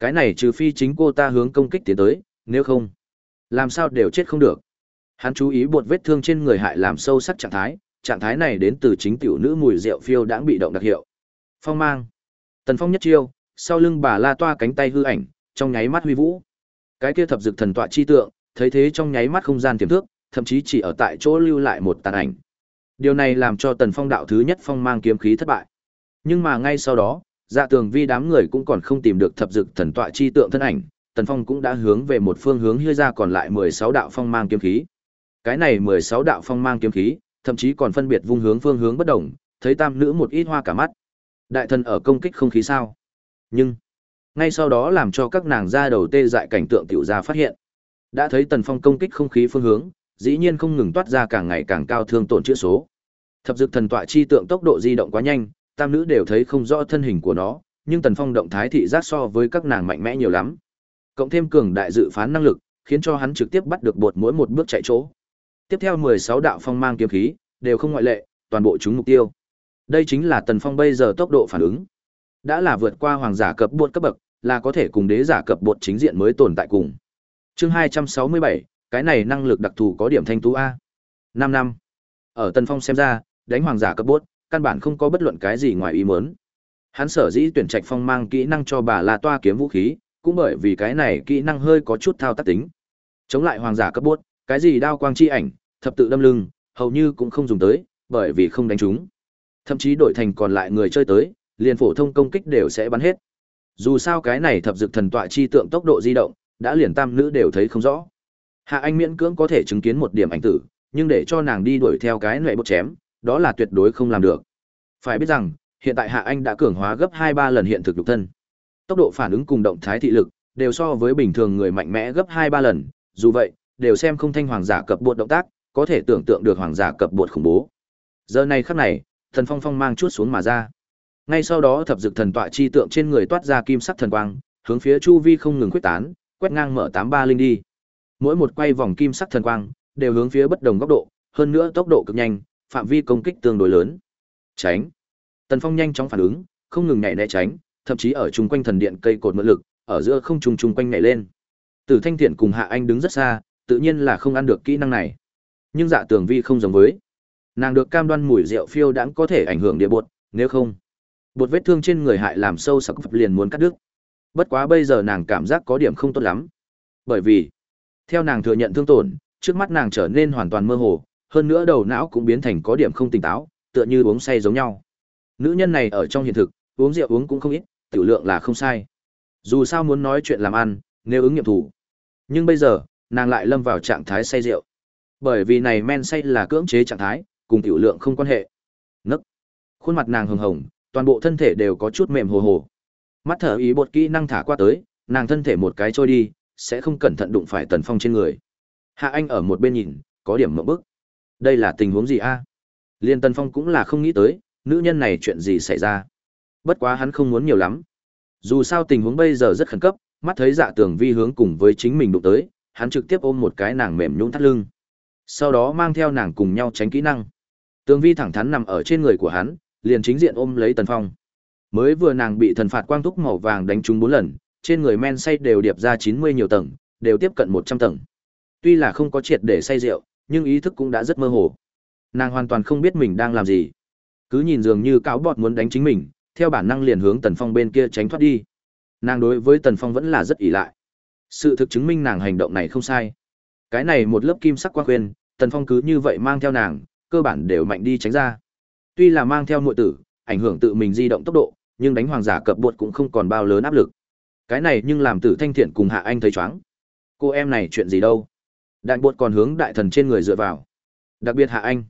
Cái này trừ phi chính cô ta hướng công kích tiến tới, nếu không, làm sao đều chết không được. Hắn chú ý bột vết thương trên người hại làm sâu sắc trạng thái, trạng thái này đến từ chính tiểu nữ mùi rượu phiêu đã bị động đặc hiệu. Phong mang. Tần Phong nhất chiêu, sau lưng bà la toa cánh tay hư ảnh, trong nháy mắt huy vũ. Cái kia thập dực thần tọa chi tượng, thấy thế trong nháy mắt không gian tiềm thước, thậm chí chỉ ở tại chỗ lưu lại một tàn ảnh. Điều này làm cho Tần Phong đạo thứ nhất phong mang kiếm khí thất bại. Nhưng mà ngay sau đó, dạ tường vi đám người cũng còn không tìm được thập dực thần tọa chi tượng thân ảnh, Tần Phong cũng đã hướng về một phương hướng hưa ra còn lại 16 đạo phong mang kiếm khí. Cái này 16 đạo phong mang kiếm khí, thậm chí còn phân biệt vung hướng phương hướng bất đồng, thấy tam nữ một ít hoa cả mắt. Đại thần ở công kích không khí sao? Nhưng ngay sau đó làm cho các nàng ra đầu tê dại cảnh tượng tiểu gia phát hiện. Đã thấy Tần Phong công kích không khí phương hướng, dĩ nhiên không ngừng toát ra càng ngày càng cao thương tổn chữa số. Thập dực thần tọa chi tượng tốc độ di động quá nhanh, tam nữ đều thấy không rõ thân hình của nó, nhưng Tần Phong động thái thị giác so với các nàng mạnh mẽ nhiều lắm. Cộng thêm cường đại dự phán năng lực, khiến cho hắn trực tiếp bắt được bột mỗi một bước chạy chỗ. Tiếp theo 16 đạo phong mang kiếm khí, đều không ngoại lệ, toàn bộ chúng mục tiêu. Đây chính là Tần Phong bây giờ tốc độ phản ứng. Đã là vượt qua hoàng giả cấp bột cấp bậc, là có thể cùng đế giả cấp bột chính diện mới tồn tại cùng. Chương 267, cái này năng lực đặc thù có điểm thanh tú a. 5 năm. Ở Tần Phong xem ra, đánh hoàng giả cấp bột, căn bản không có bất luận cái gì ngoài ý muốn. Hắn sở dĩ tuyển trạch phong mang kỹ năng cho bà La Toa kiếm vũ khí, cũng bởi vì cái này kỹ năng hơi có chút thao tác tính. Chống lại hoàng giả cấp bốt, cái gì đao quang chi ảnh, thập tự đâm lưng, hầu như cũng không dùng tới, bởi vì không đánh chúng. Thậm chí đổi thành còn lại người chơi tới, liền phổ thông công kích đều sẽ bắn hết. Dù sao cái này thập dực thần tọa chi tượng tốc độ di động, đã liền tam nữ đều thấy không rõ. Hạ Anh miễn cưỡng có thể chứng kiến một điểm ảnh tử, nhưng để cho nàng đi đuổi theo cái nệ bột chém, đó là tuyệt đối không làm được. Phải biết rằng, hiện tại Hạ Anh đã cường hóa gấp 2-3 lần hiện thực lục thân. Tốc độ phản ứng cùng động thái thị lực đều so với bình thường người mạnh mẽ gấp 2-3 lần, dù vậy, đều xem không thanh hoàng giả cập bột động tác, có thể tưởng tượng được hoàng giả cập bột khủng bố. Giờ này khắc này, Thần Phong Phong mang chút xuống mà ra. Ngay sau đó thập dực thần tọa chi tượng trên người toát ra kim sắc thần quang, hướng phía chu vi không ngừng quét tán, quét ngang mở 83 linh đi. Mỗi một quay vòng kim sắc thần quang đều hướng phía bất đồng góc độ, hơn nữa tốc độ cực nhanh, phạm vi công kích tương đối lớn. Tránh. Tần Phong nhanh chóng phản ứng, không ngừng nhảy né tránh, thậm chí ở chung quanh thần điện cây cột mượn lực, ở giữa không trung trung quanh nhảy lên. Tử Thanh Thiện cùng Hạ Anh đứng rất xa, tự nhiên là không ăn được kỹ năng này. Nhưng Dạ Tường Vi không giống với. Nàng được cam đoan mùi rượu phiêu đãng có thể ảnh hưởng địa bột, nếu không, bột vết thương trên người hại làm sâu sắc liền muốn cắt đứt. Bất quá bây giờ nàng cảm giác có điểm không tốt lắm. Bởi vì, theo nàng thừa nhận thương tổn, trước mắt nàng trở nên hoàn toàn mơ hồ, hơn nữa đầu não cũng biến thành có điểm không tỉnh táo, tựa như uống say giống nhau. Nữ nhân này ở trong hiện thực, uống rượu uống cũng không ít, tiểu lượng là không sai. Dù sao muốn nói chuyện làm ăn, nếu ứng nghiệm thủ. Nhưng bây giờ, nàng lại lâm vào trạng thái say rượu. Bởi vì này men say là cưỡng chế trạng thái, cùng tiểu lượng không quan hệ. Nấc. Khuôn mặt nàng hồng hồng, toàn bộ thân thể đều có chút mềm hồ hồ. Mắt thở ý bột kỹ năng thả qua tới, nàng thân thể một cái trôi đi, sẽ không cẩn thận đụng phải Tần Phong trên người. Hạ Anh ở một bên nhìn, có điểm mộng bức. Đây là tình huống gì a? Liên Tần Phong cũng là không nghĩ tới, nữ nhân này chuyện gì xảy ra. Bất quá hắn không muốn nhiều lắm. Dù sao tình huống bây giờ rất khẩn cấp, mắt thấy dạ tường vi hướng cùng với chính mình đụng tới, hắn trực tiếp ôm một cái nàng mềm nhũn thắt lưng. Sau đó mang theo nàng cùng nhau tránh kỹ năng. Tường vi thẳng thắn nằm ở trên người của hắn, liền chính diện ôm lấy Tần Phong. Mới vừa nàng bị thần phạt quang túc màu vàng đánh trúng bốn lần, trên người men say đều điệp ra 90 nhiều tầng, đều tiếp cận 100 tầng. Tuy là không có triệt để say rượu, nhưng ý thức cũng đã rất mơ hồ. Nàng hoàn toàn không biết mình đang làm gì. Cứ nhìn dường như cáo bọt muốn đánh chính mình, theo bản năng liền hướng Tần Phong bên kia tránh thoát đi. Nàng đối với Tần Phong vẫn là rất ỷ lại. Sự thực chứng minh nàng hành động này không sai. Cái này một lớp kim sắc quang khuyên, Tần Phong cứ như vậy mang theo nàng, cơ bản đều mạnh đi tránh ra. Tuy là mang theo muội tử, ảnh hưởng tự mình di động tốc độ, nhưng đánh hoàng giả cập bột cũng không còn bao lớn áp lực. Cái này nhưng làm Tử Thanh Thiện cùng Hạ Anh thấy chóng. Cô em này chuyện gì đâu? Đại bột còn hướng đại thần trên người dựa vào. Đặc biệt Hạ Anh,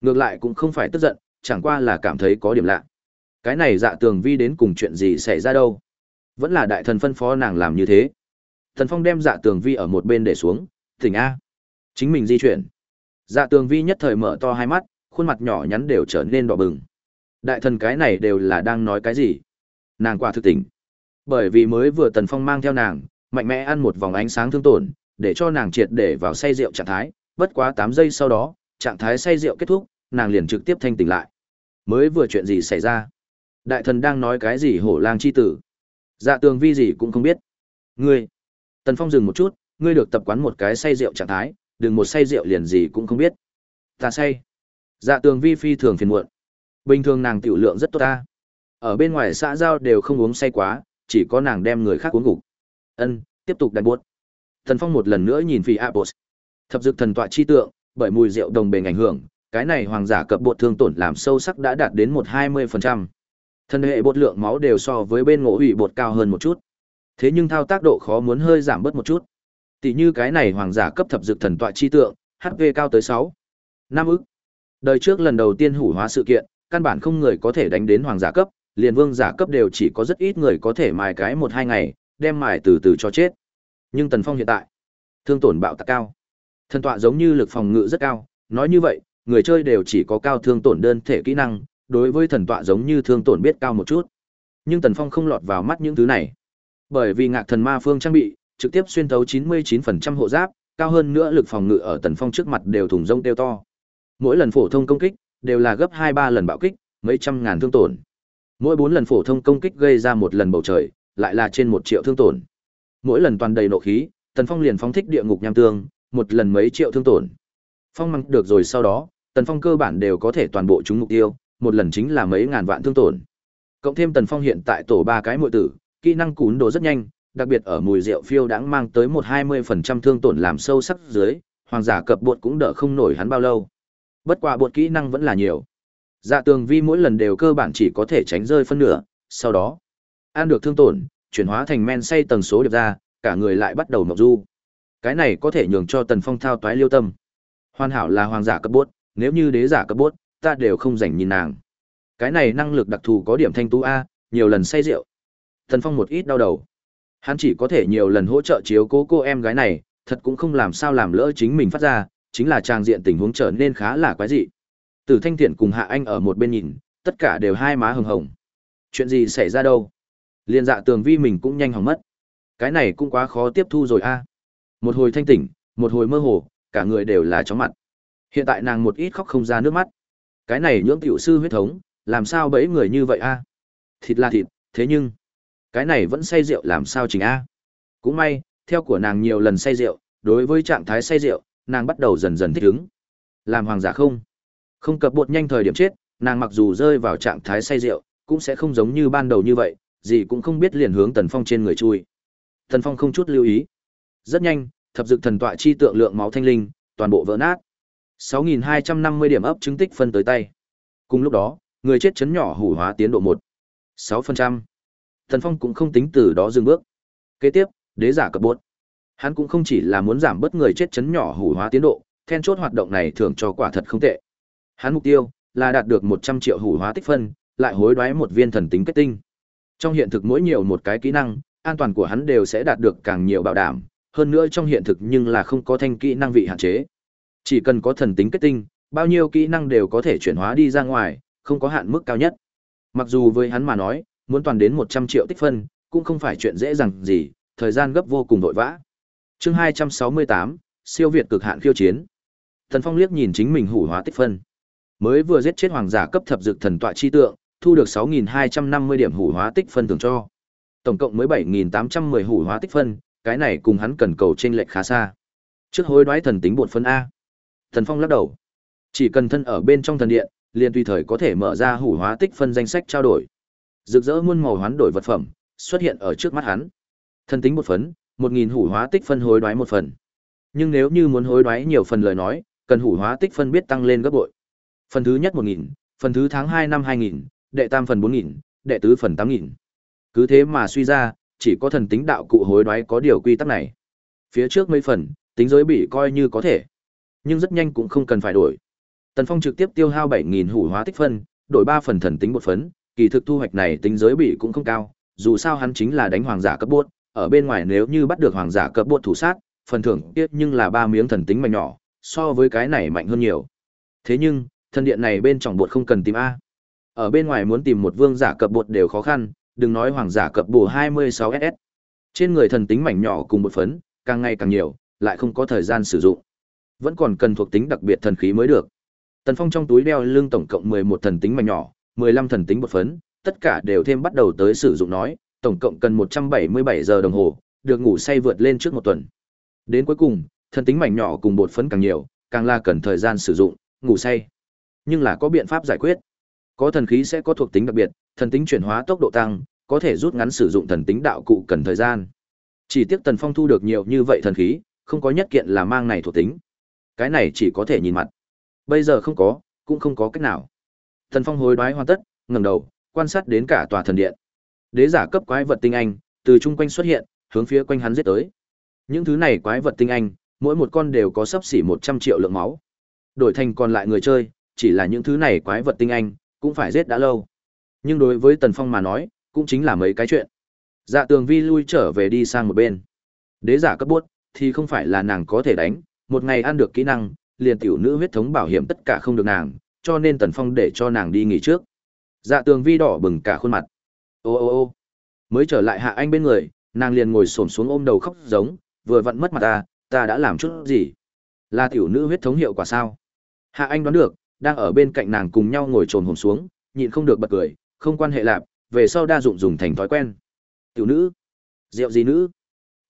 ngược lại cũng không phải tức giận, chẳng qua là cảm thấy có điểm lạ. Cái này dạ tường vi đến cùng chuyện gì xảy ra đâu? Vẫn là đại thần phân phó nàng làm như thế. Thần Phong đem dạ tường vi ở một bên để xuống, tỉnh A. Chính mình di chuyển. Dạ tường vi nhất thời mở to hai mắt, khuôn mặt nhỏ nhắn đều trở nên đỏ bừng. Đại thần cái này đều là đang nói cái gì? Nàng quả thực tỉnh. Bởi vì mới vừa Tần Phong mang theo nàng, mạnh mẽ ăn một vòng ánh sáng thương tổn, để cho nàng triệt để vào say rượu trạng thái, bất quá 8 giây sau đó, trạng thái say rượu kết thúc, nàng liền trực tiếp thanh tỉnh lại. Mới vừa chuyện gì xảy ra? Đại thần đang nói cái gì hổ lang chi tử? Dạ tường vi gì cũng không biết. Ngươi. Tần Phong dừng một chút, ngươi được tập quán một cái say rượu trạng thái, đừng một say rượu liền gì cũng không biết. Ta say. Dạ tường vi phi thường phiền muộn. Bình thường nàng tiểu lượng rất tốt ta. Ở bên ngoài xã giao đều không uống say quá, chỉ có nàng đem người khác uống gục. Ân, tiếp tục đặt buốt. Thần Phong một lần nữa nhìn Phi Apos. Thập dược thần tọa chi tượng, bởi mùi rượu đồng bền ảnh hưởng, cái này hoàng giả cập bột thương tổn làm sâu sắc đã đạt đến một hai mươi phần trăm. Thân hệ bột lượng máu đều so với bên ngộ hủy bột cao hơn một chút. Thế nhưng thao tác độ khó muốn hơi giảm bớt một chút. Tỷ như cái này hoàng giả cấp thập dược thần tọa chi tượng, HP cao tới sáu năm ức. Đời trước lần đầu tiên hủ hóa sự kiện, căn bản không người có thể đánh đến hoàng giả cấp, liền vương giả cấp đều chỉ có rất ít người có thể mài cái một hai ngày, đem mài từ từ cho chết. Nhưng Tần Phong hiện tại, thương tổn bạo tạc cao. Thần tọa giống như lực phòng ngự rất cao, nói như vậy, người chơi đều chỉ có cao thương tổn đơn thể kỹ năng, đối với thần tọa giống như thương tổn biết cao một chút. Nhưng Tần Phong không lọt vào mắt những thứ này. Bởi vì ngạc thần ma phương trang bị, trực tiếp xuyên thấu 99% hộ giáp, cao hơn nữa lực phòng ngự ở Tần Phong trước mặt đều thùng rông teo to. Mỗi lần phổ thông công kích đều là gấp 2-3 lần bạo kích, mấy trăm ngàn thương tổn. Mỗi bốn lần phổ thông công kích gây ra một lần bầu trời, lại là trên một triệu thương tổn. Mỗi lần toàn đầy nộ khí, Tần Phong liền phóng thích địa ngục nham tương, một lần mấy triệu thương tổn. Phong măng được rồi sau đó, Tần Phong cơ bản đều có thể toàn bộ trúng mục tiêu, một lần chính là mấy ngàn vạn thương tổn. Cộng thêm Tần Phong hiện tại tổ ba cái muội tử, kỹ năng cún đồ rất nhanh, đặc biệt ở mùi rượu phiêu đãng mang tới một hai mươi phần trăm thương tổn làm sâu sắc dưới, hoàng giả cập bột cũng đỡ không nổi hắn bao lâu. Bất quả bột kỹ năng vẫn là nhiều. Dạ tường vi mỗi lần đều cơ bản chỉ có thể tránh rơi phân nửa, sau đó, ăn được thương tổn, chuyển hóa thành men say tầng số điệp ra, cả người lại bắt đầu mộng du. Cái này có thể nhường cho Tần Phong thao toái liêu tâm. Hoàn hảo là hoàng giả cấp bốt, nếu như đế giả cấp bốt, ta đều không rảnh nhìn nàng. Cái này năng lực đặc thù có điểm thanh tú a, nhiều lần say rượu. Tần Phong một ít đau đầu. Hắn chỉ có thể nhiều lần hỗ trợ chiếu cố cô em gái này, thật cũng không làm sao làm lỡ chính mình phát ra, chính là trang diện tình huống trở nên khá là quái dị. Từ Thanh Thiện cùng Hạ Anh ở một bên nhìn, tất cả đều hai má hồng hồng. Chuyện gì xảy ra đâu? Liên dạ tường vi mình cũng nhanh hỏng mất. Cái này cũng quá khó tiếp thu rồi a. Một hồi thanh tỉnh, một hồi mơ hồ, cả người đều là chóng mặt. Hiện tại nàng một ít khóc không ra nước mắt. Cái này nhưỡng tiểu sư huyết thống, làm sao bẫy người như vậy a? Thịt là thịt, thế nhưng cái này vẫn say rượu làm sao chỉnh a? Cũng may, theo của nàng nhiều lần say rượu, đối với trạng thái say rượu, nàng bắt đầu dần dần thích ứng. Làm hoàng giả không? Không cập bột nhanh thời điểm chết, nàng mặc dù rơi vào trạng thái say rượu, cũng sẽ không giống như ban đầu như vậy, gì cũng không biết liền hướng Tần Phong trên người chui. Tần Phong không chút lưu ý. Rất nhanh, thập dực thần tọa chi tượng lượng máu thanh linh, toàn bộ vỡ nát. 6.250 điểm ấp chứng tích phân tới tay. Cùng lúc đó, người chết chấn nhỏ hủ hóa tiến độ 1. 6%. Thần Phong cũng không tính từ đó dừng bước. Kế tiếp, đế giả cập bốt. Hắn cũng không chỉ là muốn giảm bớt người chết chấn nhỏ hủ hóa tiến độ, then chốt hoạt động này thường cho quả thật không tệ. Hắn mục tiêu là đạt được 100 triệu hủ hóa tích phân, lại hối đoái một viên thần tính kết tinh. Trong hiện thực mỗi nhiều một cái kỹ năng, an toàn của hắn đều sẽ đạt được càng nhiều bảo đảm, hơn nữa trong hiện thực nhưng là không có thanh kỹ năng vị hạn chế. Chỉ cần có thần tính kết tinh, bao nhiêu kỹ năng đều có thể chuyển hóa đi ra ngoài, không có hạn mức cao nhất. Mặc dù với hắn mà nói, muốn toàn đến 100 triệu tích phân, cũng không phải chuyện dễ dàng gì, thời gian gấp vô cùng vội vã. Chương 268, siêu việt cực hạn khiêu chiến. Thần Phong liếc nhìn chính mình hủ hóa tích phân. Mới vừa giết chết hoàng giả cấp thập dược thần tọa chi tượng, thu được 6.250 điểm hủ hóa tích phân thưởng cho. Tổng cộng mới 7.810 hủ hóa tích phân, cái này cùng hắn cần cầu trên lệch khá xa. Trước hối đoái thần tính bột phân A. Thần Phong lắc đầu. Chỉ cần thân ở bên trong thần điện, liền tùy thời có thể mở ra hủ hóa tích phân danh sách trao đổi. Rực rỡ muôn màu hoán đổi vật phẩm xuất hiện ở trước mắt hắn. Thần tính một phấn, 1000 hủ hóa tích phân hối đoái một phần. Nhưng nếu như muốn hối đoái nhiều phần lời nói, cần hủ hóa tích phân biết tăng lên gấp bội. Phần thứ nhất 1000, phần thứ tháng 2 năm 2000, đệ tam phần 4000, đệ tứ phần 8000. Cứ thế mà suy ra, chỉ có thần tính đạo cụ hối đoái có điều quy tắc này. Phía trước mấy phần, tính giới bị coi như có thể, nhưng rất nhanh cũng không cần phải đổi. Tần Phong trực tiếp tiêu hao 7000 hủ hóa tích phân, đổi ba phần thần tính một phấn, kỳ thực thu hoạch này tính giới bị cũng không cao, dù sao hắn chính là đánh hoàng giả cấp bốt, ở bên ngoài nếu như bắt được hoàng giả cấp bốt thủ sát, phần thưởng tiếc nhưng là ba miếng thần tính mạnh nhỏ, so với cái này mạnh hơn nhiều. Thế nhưng, thần điện này bên trong bột không cần tìm a. Ở bên ngoài muốn tìm một vương giả cập bột đều khó khăn, đừng nói hoàng giả cập bổ 26SS. Trên người thần tính mảnh nhỏ cùng một phấn, càng ngày càng nhiều, lại không có thời gian sử dụng. Vẫn còn cần thuộc tính đặc biệt thần khí mới được. Tần Phong trong túi đeo lưng tổng cộng 11 thần tính mảnh nhỏ, 15 thần tính bột phấn, tất cả đều thêm bắt đầu tới sử dụng nói, tổng cộng cần 177 giờ đồng hồ, được ngủ say vượt lên trước một tuần. Đến cuối cùng, thần tính mảnh nhỏ cùng bột phấn càng nhiều, càng là cần thời gian sử dụng, ngủ say. Nhưng là có biện pháp giải quyết. Có thần khí sẽ có thuộc tính đặc biệt, thần tính chuyển hóa tốc độ tăng, có thể rút ngắn sử dụng thần tính đạo cụ cần thời gian. Chỉ tiếc Tần Phong thu được nhiều như vậy thần khí, không có nhất kiện là mang này thuộc tính. Cái này chỉ có thể nhìn mặt. Bây giờ không có, cũng không có cách nào. Tần Phong hối đoái hoàn tất, ngẩng đầu, quan sát đến cả tòa thần điện. Đế giả cấp quái vật tinh anh từ chung quanh xuất hiện, hướng phía quanh hắn giết tới. Những thứ này quái vật tinh anh, mỗi một con đều có sấp xỉ 100 triệu lượng máu. Đổi thành còn lại người chơi, chỉ là những thứ này quái vật tinh anh, cũng phải giết đã lâu. Nhưng đối với Tần Phong mà nói, cũng chính là mấy cái chuyện. Dạ tường vi lui trở về đi sang một bên. Đế giả cấp bốt, thì không phải là nàng có thể đánh, một ngày ăn được kỹ năng, liền tiểu nữ huyết thống bảo hiểm tất cả không được nàng, cho nên Tần Phong để cho nàng đi nghỉ trước. Dạ tường vi đỏ bừng cả khuôn mặt. Ô ô ô mới trở lại hạ anh bên người, nàng liền ngồi xổm xuống ôm đầu khóc giống, vừa vặn mất mặt ta, ta đã làm chút gì? Là tiểu nữ huyết thống hiệu quả sao? Hạ anh đoán được, đang ở bên cạnh nàng cùng nhau ngồi trồn hồn xuống, nhịn không được bật cười, không quan hệ lạp, về sau đa dụng dùng thành thói quen. Tiểu nữ, rượu gì nữ?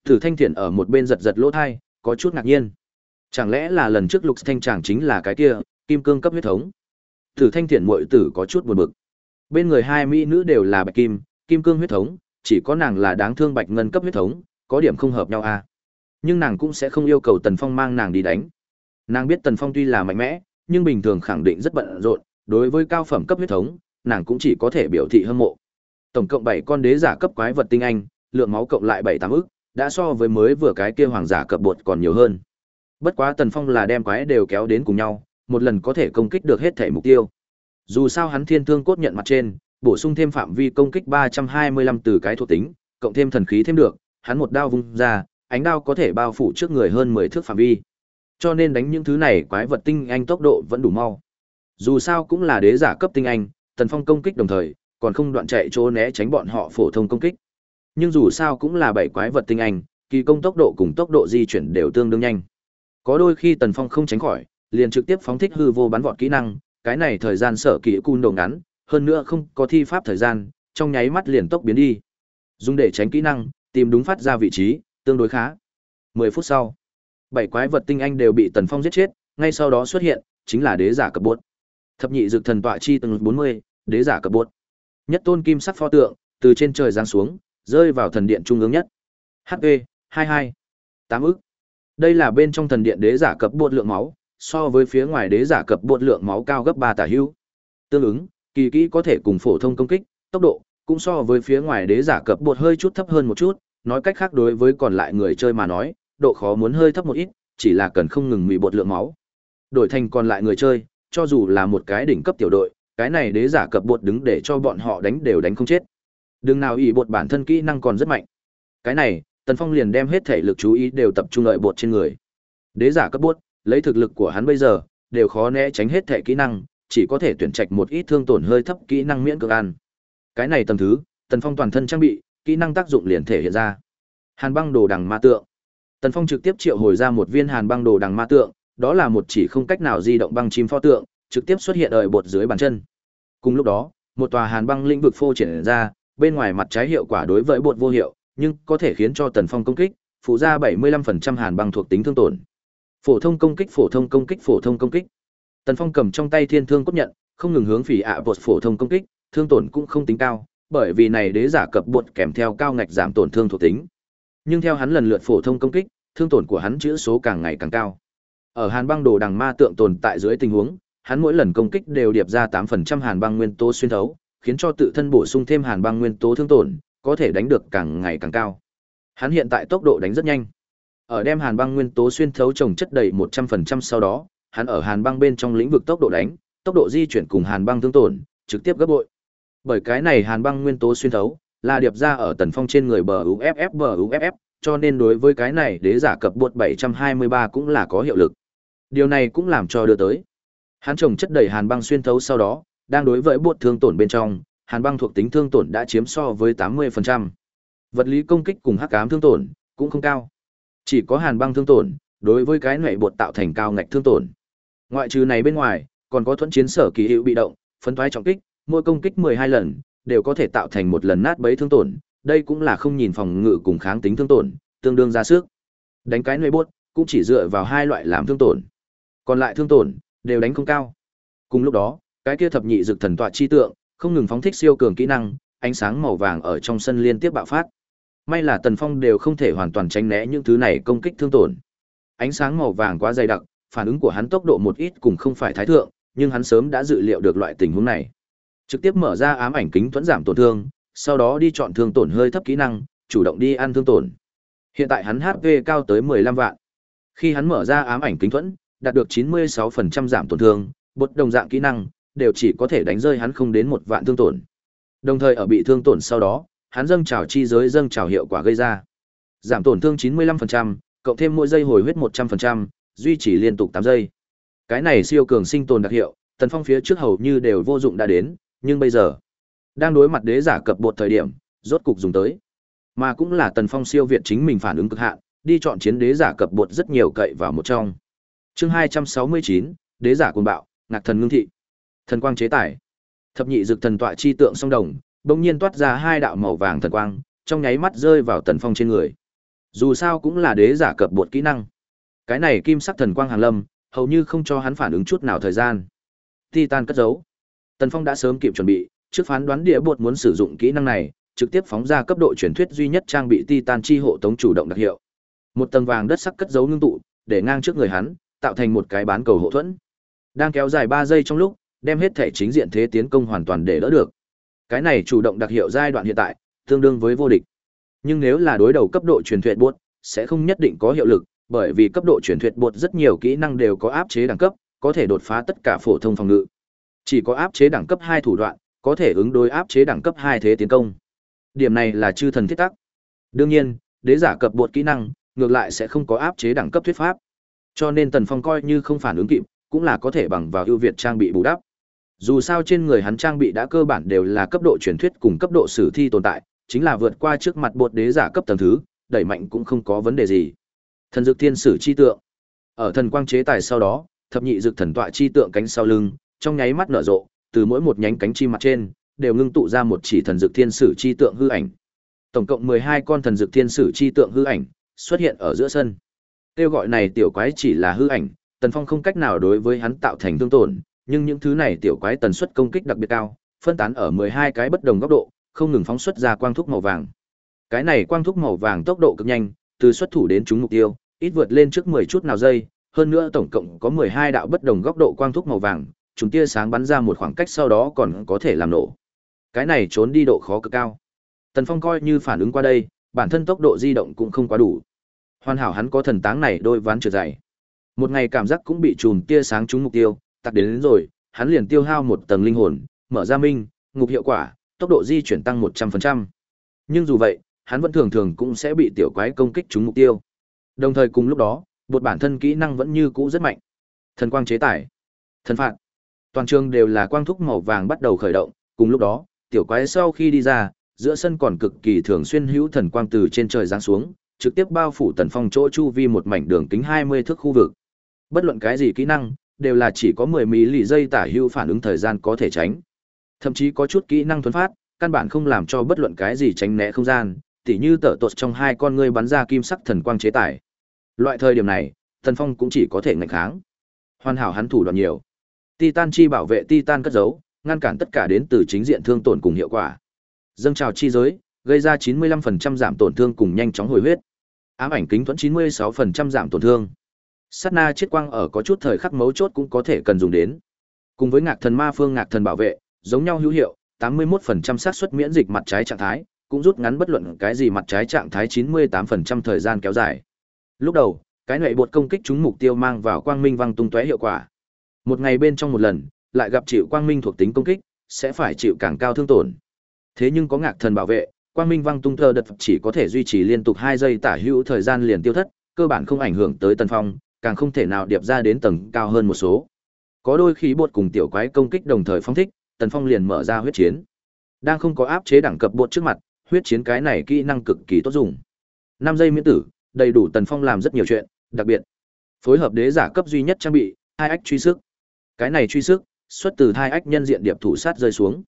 Thử Thanh Thiển ở một bên giật giật lỗ thai, có chút ngạc nhiên. Chẳng lẽ là lần trước Lục Thanh chàng chính là cái kia, kim cương cấp huyết thống? Thử Thanh Thiển muội tử có chút buồn bực. Bên người hai mỹ nữ đều là bạch kim, kim cương huyết thống, chỉ có nàng là đáng thương bạch ngân cấp huyết thống, có điểm không hợp nhau à. Nhưng nàng cũng sẽ không yêu cầu Tần Phong mang nàng đi đánh. Nàng biết Tần Phong tuy là mạnh mẽ, nhưng bình thường khẳng định rất bận rộn, đối với cao phẩm cấp huyết thống, nàng cũng chỉ có thể biểu thị hâm mộ. Tổng cộng 7 con đế giả cấp quái vật tinh anh, lượng máu cộng lại 7 8 ức, đã so với mới vừa cái kia hoàng giả cấp bột còn nhiều hơn. Bất quá Tần Phong là đem quái đều kéo đến cùng nhau, một lần có thể công kích được hết thể mục tiêu. Dù sao hắn thiên thương cốt nhận mặt trên, bổ sung thêm phạm vi công kích 325 từ cái thuộc tính, cộng thêm thần khí thêm được, hắn một đao vung ra, ánh đao có thể bao phủ trước người hơn 10 thước phạm vi. Cho nên đánh những thứ này quái vật tinh anh tốc độ vẫn đủ mau. Dù sao cũng là đế giả cấp tinh anh, Tần Phong công kích đồng thời, còn không đoạn chạy chỗ né tránh bọn họ phổ thông công kích. Nhưng dù sao cũng là bảy quái vật tinh anh, kỳ công tốc độ cùng tốc độ di chuyển đều tương đương nhanh. Có đôi khi Tần Phong không tránh khỏi, liền trực tiếp phóng thích hư vô bắn vọt kỹ năng, cái này thời gian sở kỹ cun đồ ngắn, hơn nữa không có thi pháp thời gian, trong nháy mắt liền tốc biến đi. Dùng để tránh kỹ năng, tìm đúng phát ra vị trí, tương đối khá. 10 phút sau, bảy quái vật tinh anh đều bị Tần Phong giết chết, ngay sau đó xuất hiện, chính là đế giả cấp bột. Thập nhị dược thần tọa chi tầng 40, đế giả cấp bột. Nhất tôn kim sắc pho tượng, từ trên trời giáng xuống, rơi vào thần điện trung ương nhất. HP 22, 8 ức. Đây là bên trong thần điện đế giả cấp bột lượng máu, so với phía ngoài đế giả cấp bột lượng máu cao gấp ba tả hữu. Tương ứng, kỳ kỹ có thể cùng phổ thông công kích, tốc độ cũng so với phía ngoài đế giả cấp bột hơi chút thấp hơn một chút, nói cách khác đối với còn lại người chơi mà nói, độ khó muốn hơi thấp một ít, chỉ là cần không ngừng mị bột lượng máu. Đổi thành còn lại người chơi, cho dù là một cái đỉnh cấp tiểu đội, cái này đế giả cập bột đứng để cho bọn họ đánh đều đánh không chết. Đừng nào ỷ bột bản thân kỹ năng còn rất mạnh. Cái này, Tần Phong liền đem hết thể lực chú ý đều tập trung lợi bột trên người. Đế giả cấp bột, lấy thực lực của hắn bây giờ, đều khó né tránh hết thể kỹ năng, chỉ có thể tuyển trạch một ít thương tổn hơi thấp kỹ năng miễn cưỡng ăn. Cái này tầm thứ, Tần Phong toàn thân trang bị, kỹ năng tác dụng liền thể hiện ra. Hàn băng đồ đằng ma tượng. Tần Phong trực tiếp triệu hồi ra một viên hàn băng đồ đằng ma tượng, đó là một chỉ không cách nào di động băng chim pho tượng, trực tiếp xuất hiện ở bột dưới bàn chân. Cùng lúc đó, một tòa hàn băng lĩnh vực phô triển ra, bên ngoài mặt trái hiệu quả đối với bột vô hiệu, nhưng có thể khiến cho Tần Phong công kích, phụ ra 75% hàn băng thuộc tính thương tổn. Phổ thông công kích, phổ thông công kích, phổ thông công kích. Tần Phong cầm trong tay thiên thương cốt nhận, không ngừng hướng phỉ ạ bột phổ thông công kích, thương tổn cũng không tính cao, bởi vì này đế giả cập bột kèm theo cao ngạch giảm tổn thương thuộc tính. Nhưng theo hắn lần lượt phổ thông công kích, thương tổn của hắn chữ số càng ngày càng cao. Ở Hàn Băng Đồ Đằng Ma tượng tồn tại dưới tình huống, hắn mỗi lần công kích đều điệp ra 8% Hàn Băng nguyên tố xuyên thấu, khiến cho tự thân bổ sung thêm Hàn Băng nguyên tố thương tổn, có thể đánh được càng ngày càng cao. Hắn hiện tại tốc độ đánh rất nhanh. Ở đem Hàn Băng nguyên tố xuyên thấu trồng chất đầy 100% sau đó, hắn ở Hàn Băng bên trong lĩnh vực tốc độ đánh, tốc độ di chuyển cùng Hàn Băng thương tổn, trực tiếp gấp bội. Bởi cái này Hàn Băng nguyên tố xuyên thấu, là điệp ra ở tần phong trên người bờ uff bờ uff cho nên đối với cái này đế giả cập bột 723 cũng là có hiệu lực. Điều này cũng làm cho đưa tới. Hắn trồng chất đầy hàn băng xuyên thấu sau đó đang đối với bột thương tổn bên trong hàn băng thuộc tính thương tổn đã chiếm so với 80%. vật lý công kích cùng hắc ám thương tổn cũng không cao. Chỉ có hàn băng thương tổn đối với cái nệ bột tạo thành cao ngạch thương tổn. Ngoại trừ này bên ngoài còn có thuẫn chiến sở kỳ hiệu bị động phân thoái trọng kích mỗi công kích 12 lần đều có thể tạo thành một lần nát bấy thương tổn, đây cũng là không nhìn phòng ngự cùng kháng tính thương tổn, tương đương ra sức. Đánh cái nơi bốt, cũng chỉ dựa vào hai loại làm thương tổn. Còn lại thương tổn, đều đánh không cao. Cùng lúc đó, cái kia thập nhị dược thần tọa chi tượng, không ngừng phóng thích siêu cường kỹ năng, ánh sáng màu vàng ở trong sân liên tiếp bạo phát. May là Tần Phong đều không thể hoàn toàn tránh né những thứ này công kích thương tổn. Ánh sáng màu vàng quá dày đặc, phản ứng của hắn tốc độ một ít cũng không phải thái thượng, nhưng hắn sớm đã dự liệu được loại tình huống này. Trực tiếp mở ra ám ảnh kính thuẫn giảm tổn thương, sau đó đi chọn thương tổn hơi thấp kỹ năng, chủ động đi ăn thương tổn. Hiện tại hắn HP cao tới 15 vạn. Khi hắn mở ra ám ảnh kính thuẫn, đạt được 96% giảm tổn thương, bột đồng dạng kỹ năng, đều chỉ có thể đánh rơi hắn không đến một vạn thương tổn. Đồng thời ở bị thương tổn sau đó, hắn dâng trào chi giới dâng trào hiệu quả gây ra. Giảm tổn thương 95%, cộng thêm mỗi giây hồi huyết 100%, duy trì liên tục 8 giây. Cái này siêu cường sinh tồn đặc hiệu, Tần Phong phía trước hầu như đều vô dụng đã đến, nhưng bây giờ, đang đối mặt đế giả cập bột thời điểm, rốt cục dùng tới. Mà cũng là Tần Phong siêu việt chính mình phản ứng cực hạn, đi chọn chiến đế giả cập bột rất nhiều cậy vào một trong. Chương 269, đế giả cuồng bạo, ngạc thần ngưng thị. Thần quang chế tải. Thập nhị dược thần tọa chi tượng song đồng, bỗng nhiên toát ra hai đạo màu vàng thần quang, trong nháy mắt rơi vào Tần Phong trên người. Dù sao cũng là đế giả cập bột kỹ năng. Cái này kim sắc thần quang hàng lâm, hầu như không cho hắn phản ứng chút nào thời gian. Titan cất giấu. Tần Phong đã sớm kịp chuẩn bị, trước phán đoán địa bột muốn sử dụng kỹ năng này, trực tiếp phóng ra cấp độ truyền thuyết duy nhất trang bị Titan chi hộ tống chủ động đặc hiệu. Một tầng vàng đất sắc cất giấu ngưng tụ, để ngang trước người hắn, tạo thành một cái bán cầu hộ thuẫn. Đang kéo dài 3 giây trong lúc, đem hết thể chính diện thế tiến công hoàn toàn để đỡ được. Cái này chủ động đặc hiệu giai đoạn hiện tại, tương đương với vô địch. Nhưng nếu là đối đầu cấp độ truyền thuyết buốt, sẽ không nhất định có hiệu lực, bởi vì cấp độ truyền thuyết buốt rất nhiều kỹ năng đều có áp chế đẳng cấp, có thể đột phá tất cả phổ thông phòng ngự. Chỉ có áp chế đẳng cấp 2 thủ đoạn, có thể ứng đối áp chế đẳng cấp hai thế tiến công. Điểm này là chư thần thiết tắc. Đương nhiên, đế giả cập bột kỹ năng, ngược lại sẽ không có áp chế đẳng cấp thuyết pháp. Cho nên Tần Phong coi như không phản ứng kịp, cũng là có thể bằng vào ưu việt trang bị bù đắp. Dù sao trên người hắn trang bị đã cơ bản đều là cấp độ truyền thuyết cùng cấp độ sử thi tồn tại, chính là vượt qua trước mặt bột đế giả cấp tầng thứ, đẩy mạnh cũng không có vấn đề gì. Thần dược thiên sử chi tượng. Ở thần quang chế tài sau đó, thập nhị dược thần tọa chi tượng cánh sau lưng, trong nháy mắt nở rộ, từ mỗi một nhánh cánh chim mặt trên, đều ngưng tụ ra một chỉ thần dược thiên sử chi tượng hư ảnh. Tổng cộng 12 con thần dược thiên sử chi tượng hư ảnh xuất hiện ở giữa sân. Tiêu gọi này tiểu quái chỉ là hư ảnh, Tần Phong không cách nào đối với hắn tạo thành thương tổn, nhưng những thứ này tiểu quái tần suất công kích đặc biệt cao, phân tán ở 12 cái bất đồng góc độ, không ngừng phóng xuất ra quang thúc màu vàng. Cái này quang thúc màu vàng tốc độ cực nhanh, từ xuất thủ đến trúng mục tiêu, ít vượt lên trước 10 chút nào giây, hơn nữa tổng cộng có 12 đạo bất đồng góc độ quang thúc màu vàng, chúng tia sáng bắn ra một khoảng cách sau đó còn có thể làm nổ. Cái này trốn đi độ khó cực cao. Tần Phong coi như phản ứng qua đây, bản thân tốc độ di động cũng không quá đủ. Hoàn hảo hắn có thần táng này đôi ván trượt dày. Một ngày cảm giác cũng bị chùm tia sáng trúng mục tiêu, tặc đến, đến rồi, hắn liền tiêu hao một tầng linh hồn, mở ra minh, ngục hiệu quả, tốc độ di chuyển tăng 100%. Nhưng dù vậy, hắn vẫn thường thường cũng sẽ bị tiểu quái công kích trúng mục tiêu. Đồng thời cùng lúc đó, bột bản thân kỹ năng vẫn như cũ rất mạnh. Thần quang chế tải, thần phạt. Toàn trường đều là quang thúc màu vàng bắt đầu khởi động, cùng lúc đó, tiểu quái sau khi đi ra, giữa sân còn cực kỳ thường xuyên hữu thần quang từ trên trời giáng xuống, trực tiếp bao phủ tần phong chỗ chu vi một mảnh đường kính 20 thước khu vực. Bất luận cái gì kỹ năng, đều là chỉ có 10 mỹ lì giây tả hữu phản ứng thời gian có thể tránh. Thậm chí có chút kỹ năng thuần phát, căn bản không làm cho bất luận cái gì tránh né không gian, tỉ như tở tột trong hai con ngươi bắn ra kim sắc thần quang chế tải. Loại thời điểm này, Tần Phong cũng chỉ có thể ngạch kháng. Hoàn hảo hắn thủ đoạn nhiều. Titan chi bảo vệ Titan cất giấu, ngăn cản tất cả đến từ chính diện thương tổn cùng hiệu quả. Dâng trào chi giới, gây ra 95% giảm tổn thương cùng nhanh chóng hồi huyết. Ám ảnh kính thuẫn 96% giảm tổn thương. Sát na chết quang ở có chút thời khắc mấu chốt cũng có thể cần dùng đến. Cùng với ngạc thần ma phương ngạc thần bảo vệ, giống nhau hữu hiệu, 81% xác suất miễn dịch mặt trái trạng thái, cũng rút ngắn bất luận cái gì mặt trái trạng thái 98% thời gian kéo dài. Lúc đầu, cái nệ bột công kích chúng mục tiêu mang vào quang minh văng tung tóe hiệu quả. Một ngày bên trong một lần, lại gặp chịu quang minh thuộc tính công kích, sẽ phải chịu càng cao thương tổn. Thế nhưng có ngạc thần bảo vệ, quang minh văng tung thơ đợt chỉ có thể duy trì liên tục 2 giây tả hữu thời gian liền tiêu thất, cơ bản không ảnh hưởng tới tần phong, càng không thể nào điệp ra đến tầng cao hơn một số. Có đôi khi bột cùng tiểu quái công kích đồng thời phong thích, tần phong liền mở ra huyết chiến. Đang không có áp chế đẳng cấp bột trước mặt, huyết chiến cái này kỹ năng cực kỳ tốt dùng. 5 giây miễn tử, đầy đủ tần phong làm rất nhiều chuyện, đặc biệt phối hợp đế giả cấp duy nhất trang bị, hai ách truy sức. Cái này truy sức, xuất từ thai ách nhân diện điệp thủ sát rơi xuống.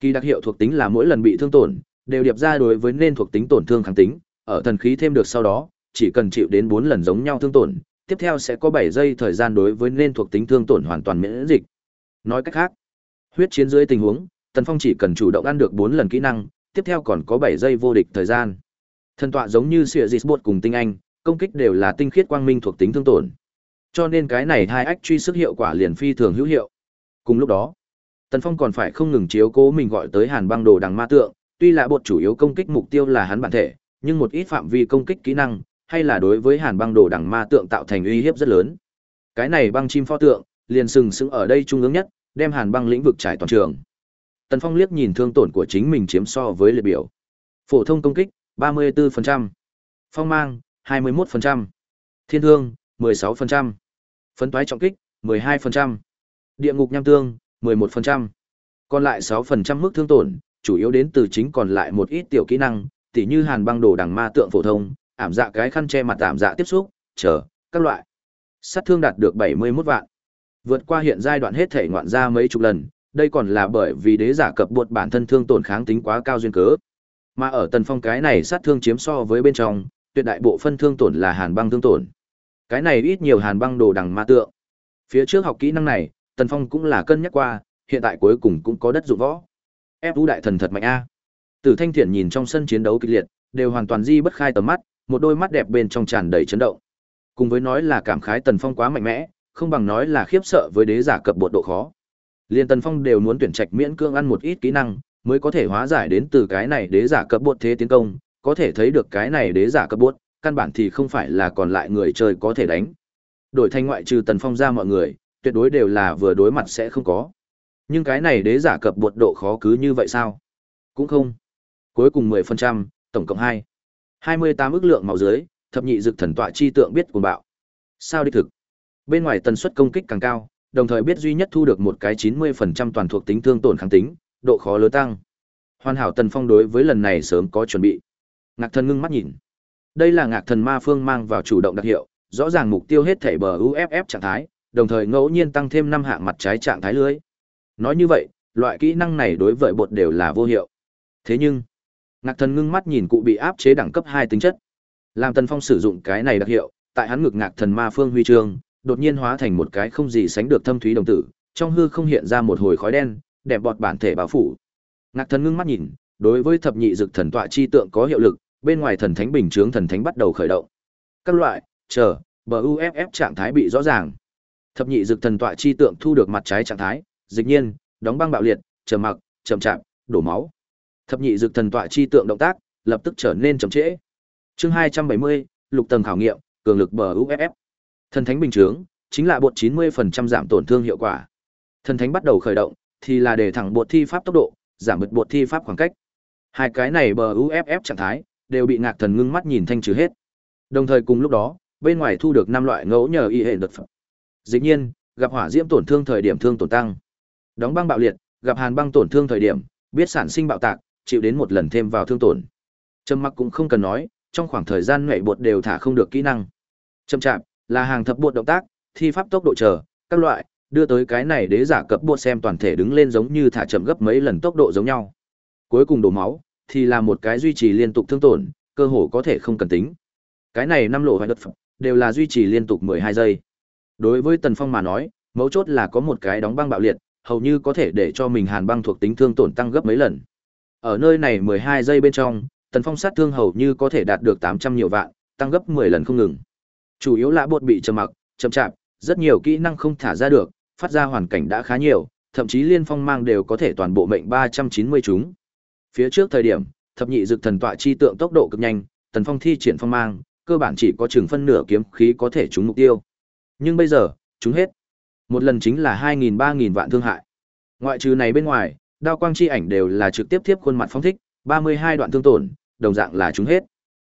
Kỳ đặc hiệu thuộc tính là mỗi lần bị thương tổn, đều điệp ra đối với nên thuộc tính tổn thương kháng tính, ở thần khí thêm được sau đó, chỉ cần chịu đến 4 lần giống nhau thương tổn, tiếp theo sẽ có 7 giây thời gian đối với nên thuộc tính thương tổn hoàn toàn miễn dịch. Nói cách khác, huyết chiến dưới tình huống, Tần Phong chỉ cần chủ động ăn được 4 lần kỹ năng, tiếp theo còn có 7 giây vô địch thời gian. Thần tọa giống như Sỉa Dịch cùng Tinh Anh, công kích đều là tinh khiết quang minh thuộc tính thương tổn. Cho nên cái này hai ách truy sức hiệu quả liền phi thường hữu hiệu. Cùng lúc đó, Tần Phong còn phải không ngừng chiếu cố mình gọi tới Hàn Băng Đồ Đằng Ma Tượng, tuy là bột chủ yếu công kích mục tiêu là hắn bản thể, nhưng một ít phạm vi công kích kỹ năng, hay là đối với Hàn Băng Đồ Đằng Ma Tượng tạo thành uy hiếp rất lớn. Cái này băng chim pho tượng, liền sừng sững ở đây trung ương nhất, đem Hàn Băng lĩnh vực trải toàn trường. Tần Phong liếc nhìn thương tổn của chính mình chiếm so với liệt biểu. Phổ thông công kích, 34%. Phong mang, 21%. Thiên thương, 16%. Phấn toái trọng kích, 12%. Địa ngục nham tương, 11%. Còn lại 6% mức thương tổn, chủ yếu đến từ chính còn lại một ít tiểu kỹ năng, tỉ như hàn băng đồ đằng ma tượng phổ thông, ảm dạ cái khăn che mặt ảm dạ tiếp xúc, chờ, các loại. Sát thương đạt được 71 vạn. Vượt qua hiện giai đoạn hết thể ngoạn ra mấy chục lần, đây còn là bởi vì đế giả cập buộc bản thân thương tổn kháng tính quá cao duyên cớ. Mà ở tần phong cái này sát thương chiếm so với bên trong, tuyệt đại bộ phân thương tổn là hàn băng thương tổn. Cái này ít nhiều hàn băng đồ đằng ma tượng. Phía trước học kỹ năng này, tần phong cũng là cân nhắc qua, hiện tại cuối cùng cũng có đất dụng võ. Ép vũ đại thần thật mạnh a. Tử Thanh Thiển nhìn trong sân chiến đấu kịch liệt, đều hoàn toàn di bất khai tầm mắt, một đôi mắt đẹp bên trong tràn đầy chấn động. Cùng với nói là cảm khái Tần Phong quá mạnh mẽ, không bằng nói là khiếp sợ với đế giả cập bột độ khó. Liên Tần Phong đều muốn tuyển trạch miễn cương ăn một ít kỹ năng, mới có thể hóa giải đến từ cái này đế giả cấp bột thế tiến công, có thể thấy được cái này đế giả cấp bột, căn bản thì không phải là còn lại người chơi có thể đánh. Đổi thành ngoại trừ Tần Phong ra mọi người, tuyệt đối đều là vừa đối mặt sẽ không có. Nhưng cái này đế giả cập buộc độ khó cứ như vậy sao? Cũng không. Cuối cùng 10%, tổng cộng 2. 28 ức lượng màu dưới, thập nhị dực thần tọa chi tượng biết cuồng bạo. Sao đi thực? Bên ngoài tần suất công kích càng cao, đồng thời biết duy nhất thu được một cái 90% toàn thuộc tính thương tổn kháng tính, độ khó lớn tăng. Hoàn hảo Tần Phong đối với lần này sớm có chuẩn bị. Ngạc thần ngưng mắt nhìn. Đây là ngạc thần ma phương mang vào chủ động đặc hiệu, rõ ràng mục tiêu hết thể bờ UFF trạng thái, đồng thời ngẫu nhiên tăng thêm năm hạng mặt trái trạng thái lưới. Nói như vậy, loại kỹ năng này đối với bột đều là vô hiệu. Thế nhưng, ngạc thần ngưng mắt nhìn cụ bị áp chế đẳng cấp hai tính chất. Làm Tần Phong sử dụng cái này đặc hiệu, tại hắn ngực ngạc thần ma phương huy chương, đột nhiên hóa thành một cái không gì sánh được thâm thúy đồng tử, trong hư không hiện ra một hồi khói đen, đẹp bọt bản thể bao phủ. Ngạc thần ngưng mắt nhìn, đối với thập nhị dực thần tọa chi tượng có hiệu lực, bên ngoài thần thánh bình chướng thần thánh bắt đầu khởi động. Các loại, chờ, bờ UFF trạng thái bị rõ ràng. Thập nhị dực thần tọa chi tượng thu được mặt trái trạng thái, dịch nhiên, đóng băng bạo liệt, trầm mặc, chậm chạp, đổ máu. Thập nhị dực thần tọa chi tượng động tác, lập tức trở nên chậm trễ. Chương 270, lục tầng khảo nghiệm, cường lực bờ UFF. Thần thánh bình chướng, chính là bột 90% giảm tổn thương hiệu quả. Thần thánh bắt đầu khởi động, thì là để thẳng bột thi pháp tốc độ, giảm bật bột thi pháp khoảng cách. Hai cái này bờ UFF trạng thái đều bị ngạc thần ngưng mắt nhìn thanh trừ hết. Đồng thời cùng lúc đó, bên ngoài thu được năm loại ngẫu nhờ y hệ đột phẩm. Dĩ nhiên, gặp hỏa diễm tổn thương thời điểm thương tổn tăng. Đóng băng bạo liệt, gặp hàn băng tổn thương thời điểm, biết sản sinh bạo tạc, chịu đến một lần thêm vào thương tổn. Trầm mặc cũng không cần nói, trong khoảng thời gian nhảy bột đều thả không được kỹ năng. Chậm chạp, là hàng thập bột động tác, thi pháp tốc độ chờ, các loại, đưa tới cái này đế giả cập bột xem toàn thể đứng lên giống như thả chậm gấp mấy lần tốc độ giống nhau. Cuối cùng đổ máu, thì là một cái duy trì liên tục thương tổn, cơ hồ có thể không cần tính. Cái này năm lộ hoại đất phẩm, đều là duy trì liên tục 12 giây. Đối với Tần Phong mà nói, mấu chốt là có một cái đóng băng bạo liệt, hầu như có thể để cho mình hàn băng thuộc tính thương tổn tăng gấp mấy lần. Ở nơi này 12 giây bên trong, Tần Phong sát thương hầu như có thể đạt được 800 nhiều vạn, tăng gấp 10 lần không ngừng. Chủ yếu là bột bị trầm mặc, chậm chạp, rất nhiều kỹ năng không thả ra được, phát ra hoàn cảnh đã khá nhiều, thậm chí liên phong mang đều có thể toàn bộ mệnh 390 chúng. Phía trước thời điểm, thập nhị dực thần tọa chi tượng tốc độ cực nhanh, Tần Phong thi triển phong mang, cơ bản chỉ có chừng phân nửa kiếm khí có thể trúng mục tiêu. Nhưng bây giờ, chúng hết. Một lần chính là 2000 3000 vạn thương hại. Ngoại trừ này bên ngoài, đao quang chi ảnh đều là trực tiếp tiếp khuôn mặt phong thích, 32 đoạn thương tổn, đồng dạng là chúng hết.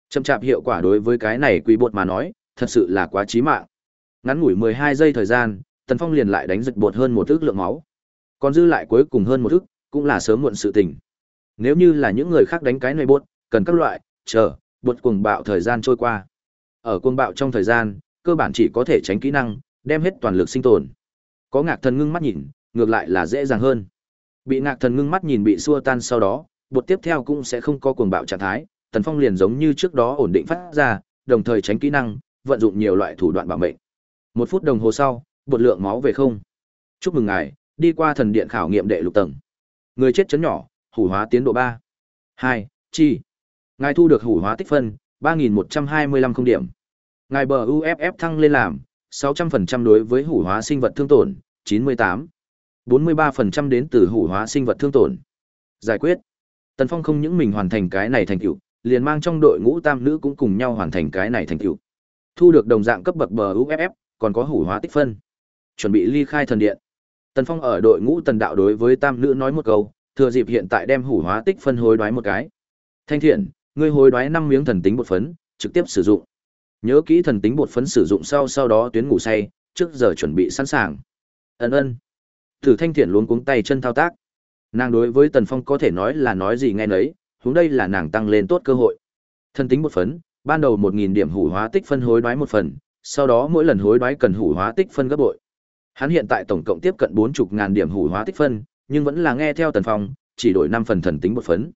Chậm chạp hiệu quả đối với cái này quý bột mà nói, thật sự là quá chí mạng. Ngắn ngủi 12 giây thời gian, Tần Phong liền lại đánh giật bột hơn một thước lượng máu. Còn dư lại cuối cùng hơn một thước, cũng là sớm muộn sự tình. Nếu như là những người khác đánh cái này bột, cần các loại, chờ, bột cuồng bạo thời gian trôi qua. Ở cuồng bạo trong thời gian, cơ bản chỉ có thể tránh kỹ năng, đem hết toàn lực sinh tồn. Có ngạc thần ngưng mắt nhìn, ngược lại là dễ dàng hơn. Bị ngạc thần ngưng mắt nhìn bị xua tan sau đó, bột tiếp theo cũng sẽ không có cuồng bạo trạng thái, Tần Phong liền giống như trước đó ổn định phát ra, đồng thời tránh kỹ năng, vận dụng nhiều loại thủ đoạn bảo mệnh. Một phút đồng hồ sau, bột lượng máu về không. Chúc mừng ngài, đi qua thần điện khảo nghiệm đệ lục tầng. Người chết chấn nhỏ, hủ hóa tiến độ 3. 2. Chi. Ngài thu được hủ hóa tích phân, 3.125 không điểm. Ngài bờ UFF thăng lên làm, 600% đối với hủ hóa sinh vật thương tổn, 98. 43% đến từ hủ hóa sinh vật thương tổn. Giải quyết. Tần Phong không những mình hoàn thành cái này thành tựu, liền mang trong đội ngũ tam nữ cũng cùng nhau hoàn thành cái này thành tựu. Thu được đồng dạng cấp bậc bờ UFF, còn có hủ hóa tích phân. Chuẩn bị ly khai thần điện. Tần Phong ở đội ngũ tần đạo đối với tam nữ nói một câu, thừa dịp hiện tại đem hủ hóa tích phân hối đoái một cái. Thanh thiện, ngươi hối đoái năm miếng thần tính bột phấn, trực tiếp sử dụng. Nhớ kỹ thần tính bột phấn sử dụng sau sau đó tuyến ngủ say, trước giờ chuẩn bị sẵn sàng. Ân ân. Thử Thanh thiện luống cuống tay chân thao tác. Nàng đối với Tần Phong có thể nói là nói gì nghe nấy, huống đây là nàng tăng lên tốt cơ hội. Thần tính bột phấn, ban đầu 1000 điểm hủ hóa tích phân hối đoái một phần, sau đó mỗi lần hối đoái cần hủ hóa tích phân gấp bội. Hắn hiện tại tổng cộng tiếp cận 40 ngàn điểm hủ hóa tích phân, nhưng vẫn là nghe theo Tần Phong, chỉ đổi năm phần thần tính bột phấn.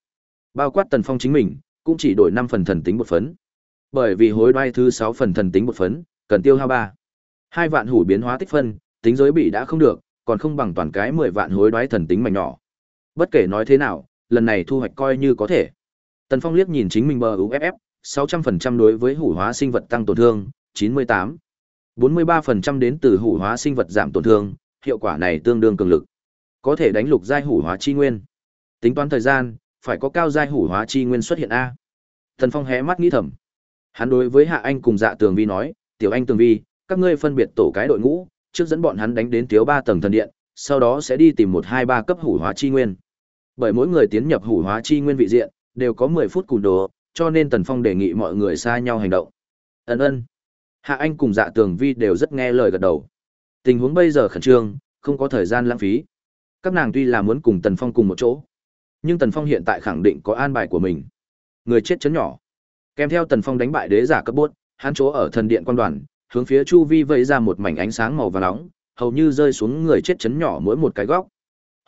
Bao quát Tần Phong chính mình, cũng chỉ đổi năm phần thần tính bột phấn. Bởi vì hối đoái thứ sáu phần thần tính bột phấn, cần tiêu hao ba Hai vạn hủ biến hóa tích phân, tính giới bị đã không được, còn không bằng toàn cái 10 vạn hối đoái thần tính mảnh nhỏ. Bất kể nói thế nào, lần này thu hoạch coi như có thể. Tần Phong liếc nhìn chính mình bờ UFF, 600% đối với hủ hóa sinh vật tăng tổn thương, 98. 43% đến từ hủ hóa sinh vật giảm tổn thương, hiệu quả này tương đương cường lực. Có thể đánh lục giai hủ hóa chi nguyên. Tính toán thời gian, phải có cao giai hủ hóa chi nguyên xuất hiện a. thần Phong hé mắt nghĩ thầm. Hắn đối với Hạ Anh cùng Dạ Tường Vi nói, "Tiểu Anh Tường Vi, các ngươi phân biệt tổ cái đội ngũ, trước dẫn bọn hắn đánh đến tiếu ba tầng thần điện, sau đó sẽ đi tìm một hai ba cấp hủ hóa chi nguyên." Bởi mỗi người tiến nhập hủ hóa chi nguyên vị diện, đều có 10 phút cùn đồ, cho nên Tần Phong đề nghị mọi người xa nhau hành động. ân ân Hạ Anh cùng Dạ Tường Vi đều rất nghe lời gật đầu. Tình huống bây giờ khẩn trương, không có thời gian lãng phí. Các nàng tuy là muốn cùng Tần Phong cùng một chỗ, nhưng Tần Phong hiện tại khẳng định có an bài của mình. Người chết chấn nhỏ. Kèm theo Tần Phong đánh bại đế giả cấp bốt, hắn chỗ ở thần điện quan đoàn, hướng phía chu vi vây ra một mảnh ánh sáng màu vàng nóng, hầu như rơi xuống người chết chấn nhỏ mỗi một cái góc.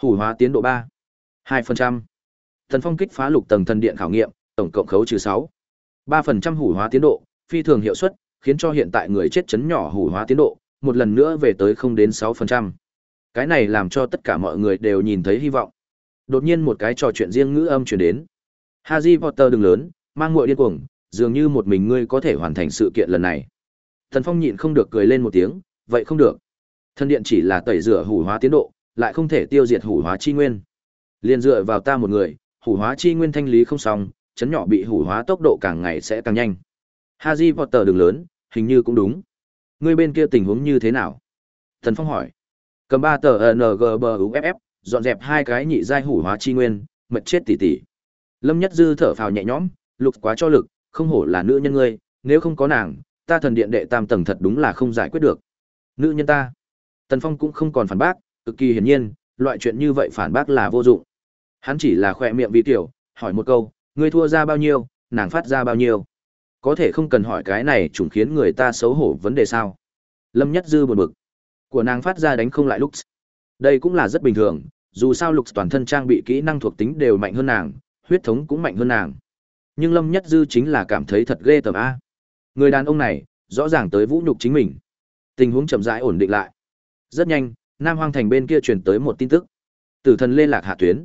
Hủ hóa tiến độ 3. 2%. Thần Phong kích phá lục tầng thần điện khảo nghiệm, tổng cộng khấu trừ 6. 3% hủ hóa tiến độ, phi thường hiệu suất, khiến cho hiện tại người chết chấn nhỏ hủ hóa tiến độ, một lần nữa về tới không đến sáu phần trăm cái này làm cho tất cả mọi người đều nhìn thấy hy vọng. Đột nhiên một cái trò chuyện riêng ngữ âm truyền đến. Harry Potter đừng lớn, mang muội điên cuồng, dường như một mình ngươi có thể hoàn thành sự kiện lần này. Thần Phong nhịn không được cười lên một tiếng, vậy không được. Thân điện chỉ là tẩy rửa hủ hóa tiến độ, lại không thể tiêu diệt hủ hóa chi nguyên. Liên dựa vào ta một người, hủ hóa chi nguyên thanh lý không xong, chấn nhỏ bị hủ hóa tốc độ càng ngày sẽ càng nhanh. harry Potter đường lớn, hình như cũng đúng. Ngươi bên kia tình huống như thế nào? Thần Phong hỏi. Cầm ba tờ NGBUFF, dọn dẹp hai cái nhị giai hủ hóa chi nguyên, mệt chết tỉ tỉ. Lâm Nhất Dư thở phào nhẹ nhõm, lục quá cho lực, không hổ là nữ nhân ngươi, nếu không có nàng, ta thần điện đệ tam tầng thật đúng là không giải quyết được. Nữ nhân ta. Tần Phong cũng không còn phản bác, cực kỳ hiển nhiên, loại chuyện như vậy phản bác là vô dụng. Hắn chỉ là khỏe miệng vì tiểu, hỏi một câu, ngươi thua ra bao nhiêu, nàng phát ra bao nhiêu. Có thể không cần hỏi cái này trùng khiến người ta xấu hổ vấn đề sao. Lâm Nhất Dư buồn bực. Của nàng phát ra đánh không lại Lux. Đây cũng là rất bình thường, dù sao Lux toàn thân trang bị kỹ năng thuộc tính đều mạnh hơn nàng, huyết thống cũng mạnh hơn nàng. Nhưng Lâm Nhất Dư chính là cảm thấy thật ghê tởm A. Người đàn ông này, rõ ràng tới vũ nhục chính mình. Tình huống chậm rãi ổn định lại. Rất nhanh, Nam Hoang Thành bên kia truyền tới một tin tức. Tử thần liên lạc hạ tuyến.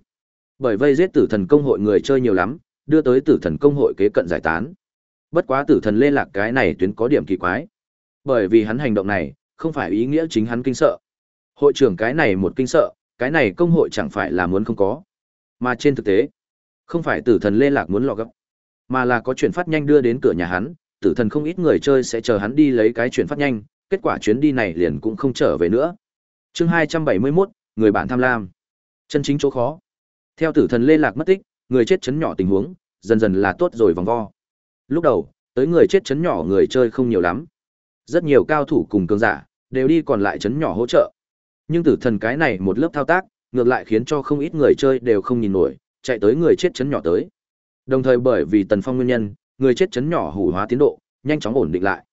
Bởi vây giết tử thần công hội người chơi nhiều lắm, đưa tới tử thần công hội kế cận giải tán. Bất quá tử thần liên lạc cái này tuyến có điểm kỳ quái. Bởi vì hắn hành động này, không phải ý nghĩa chính hắn kinh sợ. Hội trưởng cái này một kinh sợ, cái này công hội chẳng phải là muốn không có. Mà trên thực tế, không phải tử thần lê lạc muốn lọ gấp, mà là có chuyển phát nhanh đưa đến cửa nhà hắn, tử thần không ít người chơi sẽ chờ hắn đi lấy cái chuyển phát nhanh, kết quả chuyến đi này liền cũng không trở về nữa. Chương 271, người bạn tham lam. Chân chính chỗ khó. Theo tử thần Lê Lạc mất tích, người chết chấn nhỏ tình huống, dần dần là tốt rồi vòng vo. Lúc đầu, tới người chết chấn nhỏ người chơi không nhiều lắm. Rất nhiều cao thủ cùng cường giả, đều đi còn lại chấn nhỏ hỗ trợ. Nhưng tử thần cái này một lớp thao tác, ngược lại khiến cho không ít người chơi đều không nhìn nổi, chạy tới người chết chấn nhỏ tới. Đồng thời bởi vì tần phong nguyên nhân, người chết chấn nhỏ hủ hóa tiến độ, nhanh chóng ổn định lại.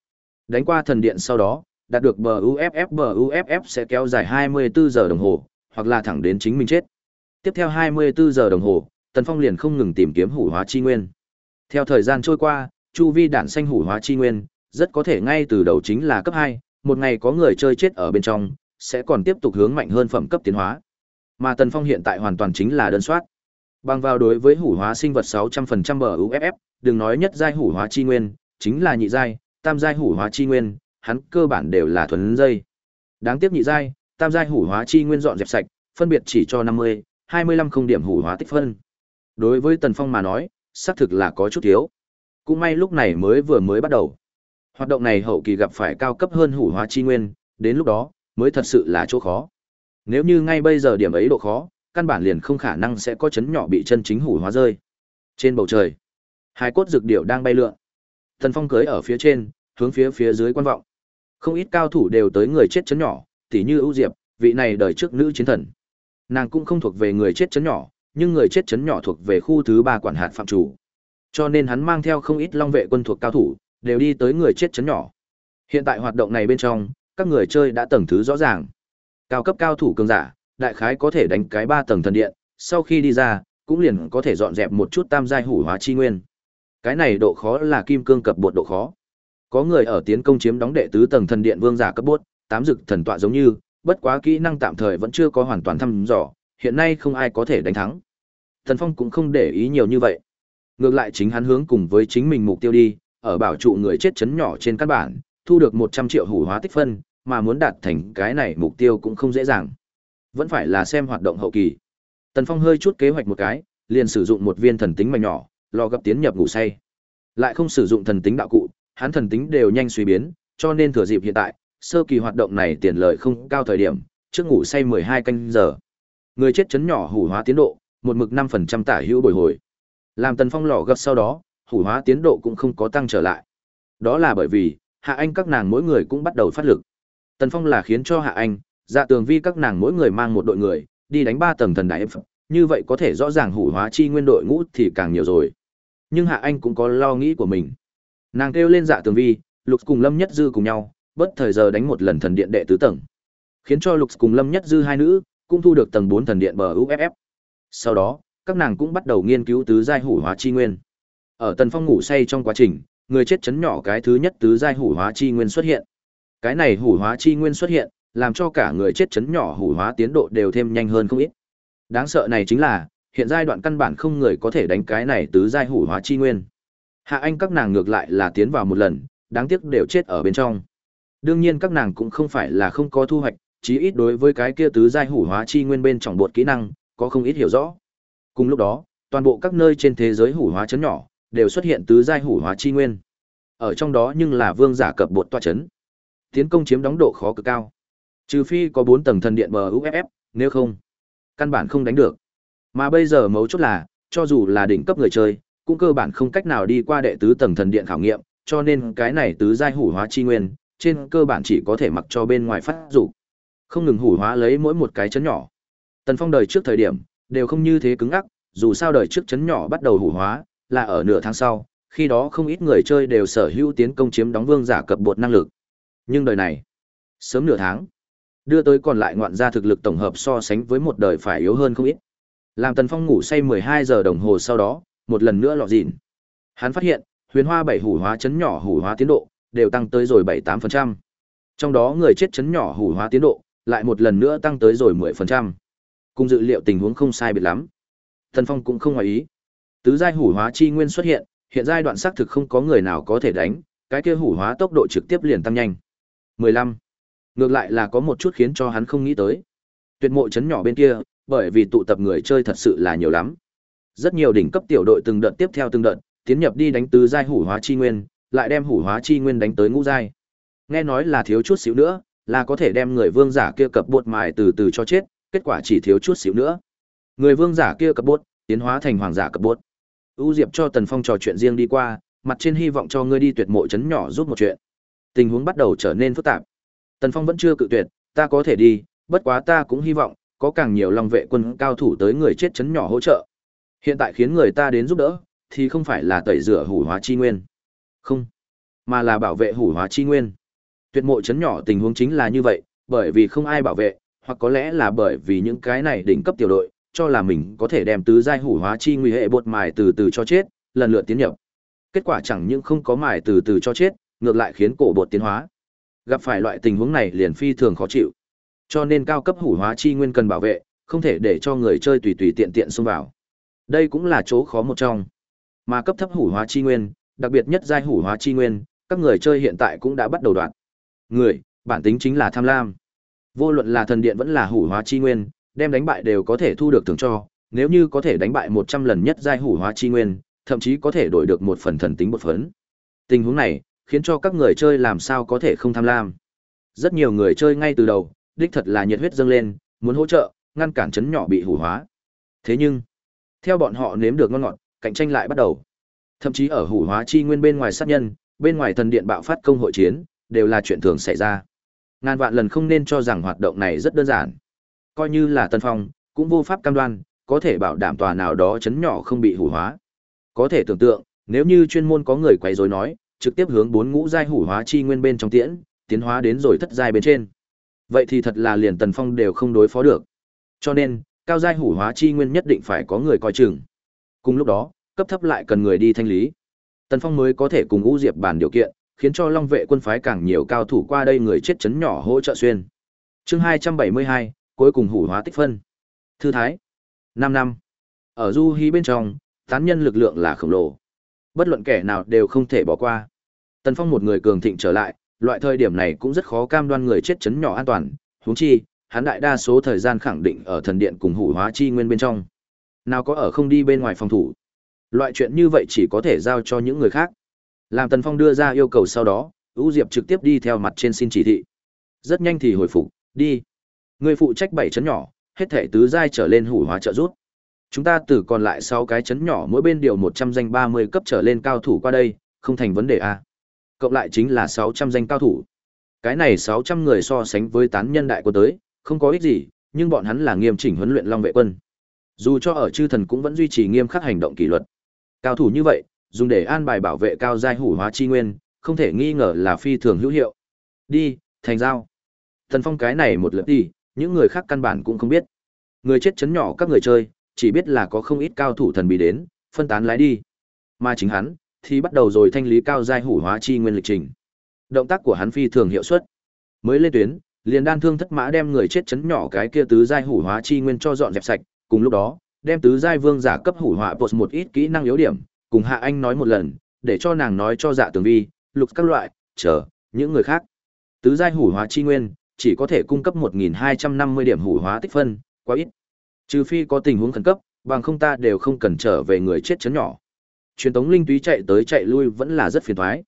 Đánh qua thần điện sau đó, đạt được bờ UFF bờ UFF sẽ kéo dài 24 giờ đồng hồ, hoặc là thẳng đến chính mình chết. Tiếp theo 24 giờ đồng hồ, Tần Phong liền không ngừng tìm kiếm hủ hóa chi nguyên. Theo thời gian trôi qua, chu vi đản xanh hủ hóa chi nguyên, rất có thể ngay từ đầu chính là cấp 2, một ngày có người chơi chết ở bên trong, sẽ còn tiếp tục hướng mạnh hơn phẩm cấp tiến hóa. Mà Tần Phong hiện tại hoàn toàn chính là đơn soát. Bằng vào đối với hủ hóa sinh vật 600% bờ UFF, đừng nói nhất giai hủ hóa chi nguyên, chính là nhị giai, tam giai hủ hóa chi nguyên, hắn cơ bản đều là thuần dây. Đáng tiếc nhị giai, tam giai hủ hóa chi nguyên dọn dẹp sạch, phân biệt chỉ cho 50, 25 không điểm hủ hóa tích phân. Đối với Tần Phong mà nói, xác thực là có chút thiếu. Cũng may lúc này mới vừa mới bắt đầu. Hoạt động này hậu kỳ gặp phải cao cấp hơn hủ hóa chi nguyên, đến lúc đó mới thật sự là chỗ khó. Nếu như ngay bây giờ điểm ấy độ khó, căn bản liền không khả năng sẽ có chấn nhỏ bị chân chính hủ hóa rơi. Trên bầu trời, hai cốt dược điệu đang bay lượn. thần Phong cưới ở phía trên, hướng phía phía dưới quan vọng. Không ít cao thủ đều tới người chết chấn nhỏ, tỉ như ưu diệp, vị này đời trước nữ chiến thần. Nàng cũng không thuộc về người chết chấn nhỏ, nhưng người chết chấn nhỏ thuộc về khu thứ ba quản hạt phạm chủ. Cho nên hắn mang theo không ít long vệ quân thuộc cao thủ, đều đi tới người chết chấn nhỏ. Hiện tại hoạt động này bên trong, các người chơi đã tầng thứ rõ ràng. Cao cấp cao thủ cường giả, đại khái có thể đánh cái ba tầng thần điện, sau khi đi ra, cũng liền có thể dọn dẹp một chút tam giai hủ hóa chi nguyên. Cái này độ khó là kim cương cập bột độ khó. Có người ở tiến công chiếm đóng đệ tứ tầng thần điện vương giả cấp bốt, tám dực thần tọa giống như, bất quá kỹ năng tạm thời vẫn chưa có hoàn toàn thăm dò, hiện nay không ai có thể đánh thắng. Thần Phong cũng không để ý nhiều như vậy. Ngược lại chính hắn hướng cùng với chính mình mục tiêu đi, ở bảo trụ người chết chấn nhỏ trên căn bản, thu được 100 triệu hủ hóa tích phân, mà muốn đạt thành cái này mục tiêu cũng không dễ dàng. Vẫn phải là xem hoạt động hậu kỳ. Tần Phong hơi chút kế hoạch một cái, liền sử dụng một viên thần tính mảnh nhỏ, lò gấp tiến nhập ngủ say. Lại không sử dụng thần tính đạo cụ, hắn thần tính đều nhanh suy biến, cho nên thừa dịp hiện tại, sơ kỳ hoạt động này tiền lợi không cao thời điểm, trước ngủ say 12 canh giờ. Người chết chấn nhỏ hủ hóa tiến độ, một mực 5% tả hữu bồi hồi. Làm Tần Phong lò gấp sau đó, hủ hóa tiến độ cũng không có tăng trở lại. Đó là bởi vì, Hạ Anh các nàng mỗi người cũng bắt đầu phát lực. Tần Phong là khiến cho Hạ Anh, Dạ Tường Vi các nàng mỗi người mang một đội người, đi đánh ba tầng thần đại ép, như vậy có thể rõ ràng hủ hóa chi nguyên đội ngũ thì càng nhiều rồi. Nhưng Hạ Anh cũng có lo nghĩ của mình. Nàng kêu lên Dạ Tường Vi, Lục cùng Lâm Nhất Dư cùng nhau, bất thời giờ đánh một lần thần điện đệ tứ tầng. Khiến cho Lục cùng Lâm Nhất Dư hai nữ cũng thu được tầng 4 thần điện bờ UFF. Sau đó, các nàng cũng bắt đầu nghiên cứu tứ giai hủ hóa chi nguyên. Ở Tần Phong ngủ say trong quá trình, người chết chấn nhỏ cái thứ nhất tứ giai hủ hóa chi nguyên xuất hiện. Cái này hủ hóa chi nguyên xuất hiện, làm cho cả người chết chấn nhỏ hủ hóa tiến độ đều thêm nhanh hơn không ít. Đáng sợ này chính là, hiện giai đoạn căn bản không người có thể đánh cái này tứ giai hủ hóa chi nguyên. Hạ Anh các nàng ngược lại là tiến vào một lần, đáng tiếc đều chết ở bên trong. Đương nhiên các nàng cũng không phải là không có thu hoạch, chí ít đối với cái kia tứ giai hủ hóa chi nguyên bên trong bột kỹ năng, có không ít hiểu rõ. Cùng lúc đó, toàn bộ các nơi trên thế giới hủ hóa chấn nhỏ đều xuất hiện tứ giai hủ hóa chi nguyên. Ở trong đó nhưng là vương giả cập bột toa chấn. Tiến công chiếm đóng độ khó cực cao. Trừ phi có 4 tầng thần điện bờ UFF, nếu không, căn bản không đánh được. Mà bây giờ mấu chốt là, cho dù là đỉnh cấp người chơi, cũng cơ bản không cách nào đi qua đệ tứ tầng thần điện khảo nghiệm, cho nên cái này tứ giai hủ hóa chi nguyên, trên cơ bản chỉ có thể mặc cho bên ngoài phát dục. Không ngừng hủ hóa lấy mỗi một cái chấn nhỏ. Tần Phong đời trước thời điểm, đều không như thế cứng ngắc, dù sao đời trước chấn nhỏ bắt đầu hủ hóa, là ở nửa tháng sau, khi đó không ít người chơi đều sở hữu tiến công chiếm đóng vương giả cập bột năng lực. Nhưng đời này, sớm nửa tháng, đưa tới còn lại ngoạn gia thực lực tổng hợp so sánh với một đời phải yếu hơn không ít. Làm Tần Phong ngủ say 12 giờ đồng hồ sau đó, một lần nữa lọt dịn. Hắn phát hiện, huyền hoa bảy hủ hóa chấn nhỏ hủ hóa tiến độ, đều tăng tới rồi 7-8%. Trong đó người chết chấn nhỏ hủ hóa tiến độ, lại một lần nữa tăng tới rồi 10%. Cùng dự liệu tình huống không sai biệt lắm. Tần Phong cũng không ngoài ý. Tứ giai hủ hóa chi nguyên xuất hiện, hiện giai đoạn xác thực không có người nào có thể đánh, cái kia hủ hóa tốc độ trực tiếp liền tăng nhanh. 15. Ngược lại là có một chút khiến cho hắn không nghĩ tới. Tuyệt mộ chấn nhỏ bên kia, bởi vì tụ tập người chơi thật sự là nhiều lắm. Rất nhiều đỉnh cấp tiểu đội từng đợt tiếp theo từng đợt, tiến nhập đi đánh tứ giai hủ hóa chi nguyên, lại đem hủ hóa chi nguyên đánh tới ngũ giai. Nghe nói là thiếu chút xíu nữa, là có thể đem người vương giả kia cập bột mài từ từ cho chết, kết quả chỉ thiếu chút xíu nữa. Người vương giả kia cập bột, tiến hóa thành hoàng giả cập bột. U Diệp cho Tần Phong trò chuyện riêng đi qua, mặt trên hy vọng cho ngươi đi tuyệt mộ chấn nhỏ giúp một chuyện. Tình huống bắt đầu trở nên phức tạp. Tần Phong vẫn chưa cự tuyệt, ta có thể đi, bất quá ta cũng hy vọng có càng nhiều long vệ quân cao thủ tới người chết chấn nhỏ hỗ trợ. Hiện tại khiến người ta đến giúp đỡ, thì không phải là tẩy rửa hủ hóa chi nguyên. Không, mà là bảo vệ hủ hóa chi nguyên. Tuyệt mộ chấn nhỏ tình huống chính là như vậy, bởi vì không ai bảo vệ, hoặc có lẽ là bởi vì những cái này đỉnh cấp tiểu đội, cho là mình có thể đem tứ giai hủ hóa chi nguy hệ bột mài từ từ cho chết, lần lượt tiến nhập. Kết quả chẳng những không có mài từ từ cho chết, ngược lại khiến cổ bột tiến hóa. Gặp phải loại tình huống này liền phi thường khó chịu. Cho nên cao cấp hủ hóa chi nguyên cần bảo vệ, không thể để cho người chơi tùy tùy tiện tiện xông vào. Đây cũng là chỗ khó một trong. Mà cấp thấp hủ hóa chi nguyên, đặc biệt nhất giai hủ hóa chi nguyên, các người chơi hiện tại cũng đã bắt đầu đoạn. Người, bản tính chính là tham lam. Vô luận là thần điện vẫn là hủ hóa chi nguyên, đem đánh bại đều có thể thu được thưởng cho, nếu như có thể đánh bại 100 lần nhất giai hủ hóa chi nguyên, thậm chí có thể đổi được một phần thần tính một phấn. Tình huống này, khiến cho các người chơi làm sao có thể không tham lam. Rất nhiều người chơi ngay từ đầu, đích thật là nhiệt huyết dâng lên, muốn hỗ trợ, ngăn cản chấn nhỏ bị hủ hóa. Thế nhưng, theo bọn họ nếm được ngon ngọt, cạnh tranh lại bắt đầu. Thậm chí ở hủ hóa chi nguyên bên ngoài sát nhân, bên ngoài thần điện bạo phát công hội chiến, đều là chuyện thường xảy ra. Ngàn vạn lần không nên cho rằng hoạt động này rất đơn giản. Coi như là Tân Phong, cũng vô pháp cam đoan, có thể bảo đảm tòa nào đó chấn nhỏ không bị hủ hóa. Có thể tưởng tượng, nếu như chuyên môn có người quấy rối nói, trực tiếp hướng bốn ngũ giai hủ hóa chi nguyên bên trong tiễn, tiến hóa đến rồi thất giai bên trên. Vậy thì thật là liền Tần Phong đều không đối phó được. Cho nên, cao giai hủ hóa chi nguyên nhất định phải có người coi chừng. Cùng lúc đó, cấp thấp lại cần người đi thanh lý. Tần Phong mới có thể cùng ngũ Diệp bàn điều kiện, khiến cho Long vệ quân phái càng nhiều cao thủ qua đây người chết chấn nhỏ hỗ trợ xuyên. Chương 272, cuối cùng hủ hóa tích phân. Thư thái. 5 năm. Ở Du Hí bên trong, tán nhân lực lượng là khổng lồ. Bất luận kẻ nào đều không thể bỏ qua. Tần Phong một người cường thịnh trở lại, loại thời điểm này cũng rất khó cam đoan người chết chấn nhỏ an toàn, huống chi, hắn đại đa số thời gian khẳng định ở thần điện cùng hủ hóa chi nguyên bên trong. Nào có ở không đi bên ngoài phòng thủ. Loại chuyện như vậy chỉ có thể giao cho những người khác. Làm Tần Phong đưa ra yêu cầu sau đó, U Diệp trực tiếp đi theo mặt trên xin chỉ thị. Rất nhanh thì hồi phục, đi. Người phụ trách bảy chấn nhỏ, hết thể tứ giai trở lên hủ hóa trợ rút. Chúng ta từ còn lại sáu cái chấn nhỏ mỗi bên điều 100 danh 30 cấp trở lên cao thủ qua đây, không thành vấn đề a. Cộng lại chính là 600 danh cao thủ. Cái này 600 người so sánh với tán nhân đại của tới, không có ích gì, nhưng bọn hắn là nghiêm chỉnh huấn luyện long vệ quân. Dù cho ở chư thần cũng vẫn duy trì nghiêm khắc hành động kỷ luật. Cao thủ như vậy, dùng để an bài bảo vệ cao giai hủ hóa chi nguyên, không thể nghi ngờ là phi thường hữu hiệu. Đi, thành giao. Thần Phong cái này một lượt đi, những người khác căn bản cũng không biết. Người chết chấn nhỏ các người chơi, chỉ biết là có không ít cao thủ thần bí đến, phân tán lái đi. Mà chính hắn, thì bắt đầu rồi thanh lý cao giai hủ hóa chi nguyên lịch trình. Động tác của hắn phi thường hiệu suất. Mới lên tuyến, liền đan thương thất mã đem người chết chấn nhỏ cái kia tứ giai hủ hóa chi nguyên cho dọn dẹp sạch, cùng lúc đó, đem tứ giai vương giả cấp hủ hóa bột một ít kỹ năng yếu điểm, cùng Hạ Anh nói một lần, để cho nàng nói cho Dạ Tường Vi, lục các loại, chờ những người khác. Tứ giai hủ hóa chi nguyên, chỉ có thể cung cấp 1250 điểm hủ hóa tích phân, quá ít. Trừ phi có tình huống khẩn cấp, bằng không ta đều không cần trở về người chết chấn nhỏ. Truyền tống linh túy chạy tới chạy lui vẫn là rất phiền toái.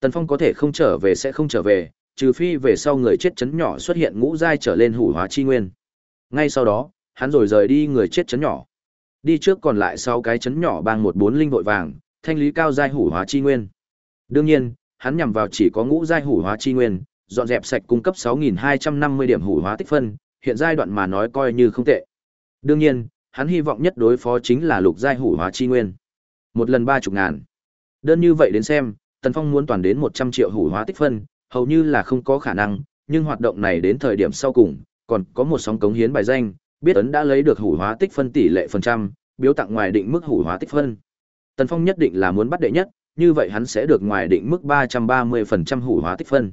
Tần Phong có thể không trở về sẽ không trở về, trừ phi về sau người chết chấn nhỏ xuất hiện ngũ giai trở lên hủ hóa chi nguyên. Ngay sau đó, hắn rồi rời đi người chết chấn nhỏ. Đi trước còn lại sau cái chấn nhỏ bang một bốn linh vội vàng, thanh lý cao giai hủ hóa chi nguyên. Đương nhiên, hắn nhằm vào chỉ có ngũ giai hủ hóa chi nguyên, dọn dẹp sạch cung cấp 6.250 điểm hủ hóa tích phân, hiện giai đoạn mà nói coi như không tệ. Đương nhiên, hắn hy vọng nhất đối phó chính là lục giai hủ hóa chi nguyên. Một lần ba chục ngàn. Đơn như vậy đến xem, Tần Phong muốn toàn đến 100 triệu hủ hóa tích phân, hầu như là không có khả năng, nhưng hoạt động này đến thời điểm sau cùng, còn có một sóng cống hiến bài danh, biết ấn đã lấy được hủ hóa tích phân tỷ lệ phần trăm, biếu tặng ngoài định mức hủ hóa tích phân. Tần Phong nhất định là muốn bắt đệ nhất, như vậy hắn sẽ được ngoài định mức 330% hủ hóa tích phân.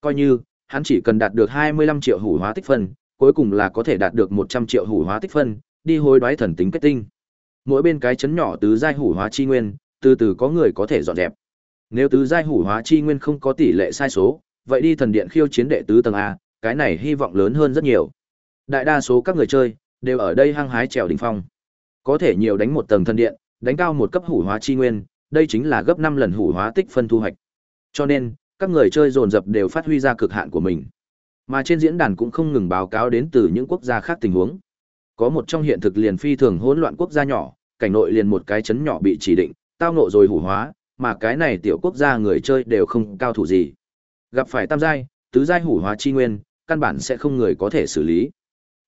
Coi như, hắn chỉ cần đạt được 25 triệu hủ hóa tích phân, cuối cùng là có thể đạt được 100 triệu hủ hóa tích phân, đi hối đoái thần tính kết tinh. Mỗi bên cái chấn nhỏ tứ giai hủ hóa chi nguyên, từ từ có người có thể dọn dẹp. Nếu tứ giai hủ hóa chi nguyên không có tỷ lệ sai số, vậy đi thần điện khiêu chiến đệ tứ tầng a, cái này hy vọng lớn hơn rất nhiều. Đại đa số các người chơi đều ở đây hăng hái trèo đỉnh phong. Có thể nhiều đánh một tầng thần điện, đánh cao một cấp hủ hóa chi nguyên, đây chính là gấp 5 lần hủ hóa tích phân thu hoạch. Cho nên, các người chơi dồn dập đều phát huy ra cực hạn của mình. Mà trên diễn đàn cũng không ngừng báo cáo đến từ những quốc gia khác tình huống. Có một trong hiện thực liền phi thường hỗn loạn quốc gia nhỏ, cảnh nội liền một cái chấn nhỏ bị chỉ định, tao nộ rồi hủ hóa, mà cái này tiểu quốc gia người chơi đều không cao thủ gì. Gặp phải tam giai, tứ giai hủ hóa chi nguyên, căn bản sẽ không người có thể xử lý.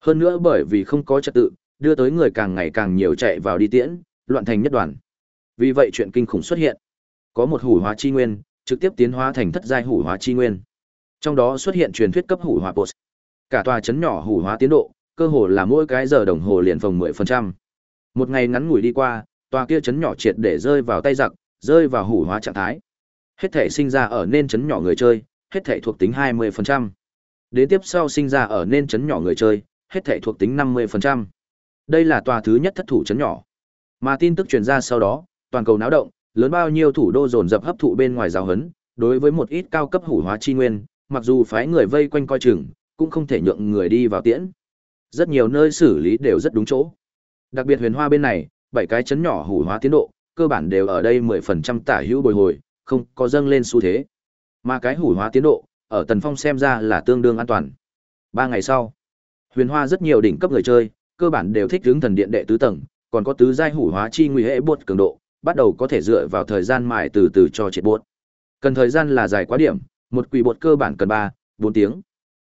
Hơn nữa bởi vì không có trật tự, đưa tới người càng ngày càng nhiều chạy vào đi tiễn, loạn thành nhất đoàn. Vì vậy chuyện kinh khủng xuất hiện. Có một hủ hóa chi nguyên, trực tiếp tiến hóa thành thất giai hủ hóa chi nguyên. Trong đó xuất hiện truyền thuyết cấp hủ hóa bộ, Cả tòa chấn nhỏ hủ hóa tiến độ, cơ hồ là mỗi cái giờ đồng hồ liền phòng 10%. Một ngày ngắn ngủi đi qua, tòa kia chấn nhỏ triệt để rơi vào tay giặc, rơi vào hủ hóa trạng thái. Hết thể sinh ra ở nên chấn nhỏ người chơi, hết thể thuộc tính 20%. Đến tiếp sau sinh ra ở nên chấn nhỏ người chơi, hết thể thuộc tính 50%. Đây là tòa thứ nhất thất thủ chấn nhỏ. Mà tin tức truyền ra sau đó, toàn cầu náo động, lớn bao nhiêu thủ đô dồn dập hấp thụ bên ngoài giáo hấn, đối với một ít cao cấp hủ hóa chi nguyên, mặc dù phái người vây quanh coi chừng, cũng không thể nhượng người đi vào tiễn. Rất nhiều nơi xử lý đều rất đúng chỗ. Đặc biệt huyền hoa bên này, bảy cái chấn nhỏ hủ hóa tiến độ, cơ bản đều ở đây 10% tả hữu bồi hồi, không có dâng lên xu thế. Mà cái hủ hóa tiến độ, ở Tần Phong xem ra là tương đương an toàn. Ba ngày sau, huyền hoa rất nhiều đỉnh cấp người chơi, cơ bản đều thích hướng thần điện đệ tứ tầng, còn có tứ giai hủ hóa chi nguy hệ buột cường độ, bắt đầu có thể dựa vào thời gian mài từ từ cho triệt bột. Cần thời gian là dài quá điểm, một quỷ bột cơ bản cần 3, 4 tiếng.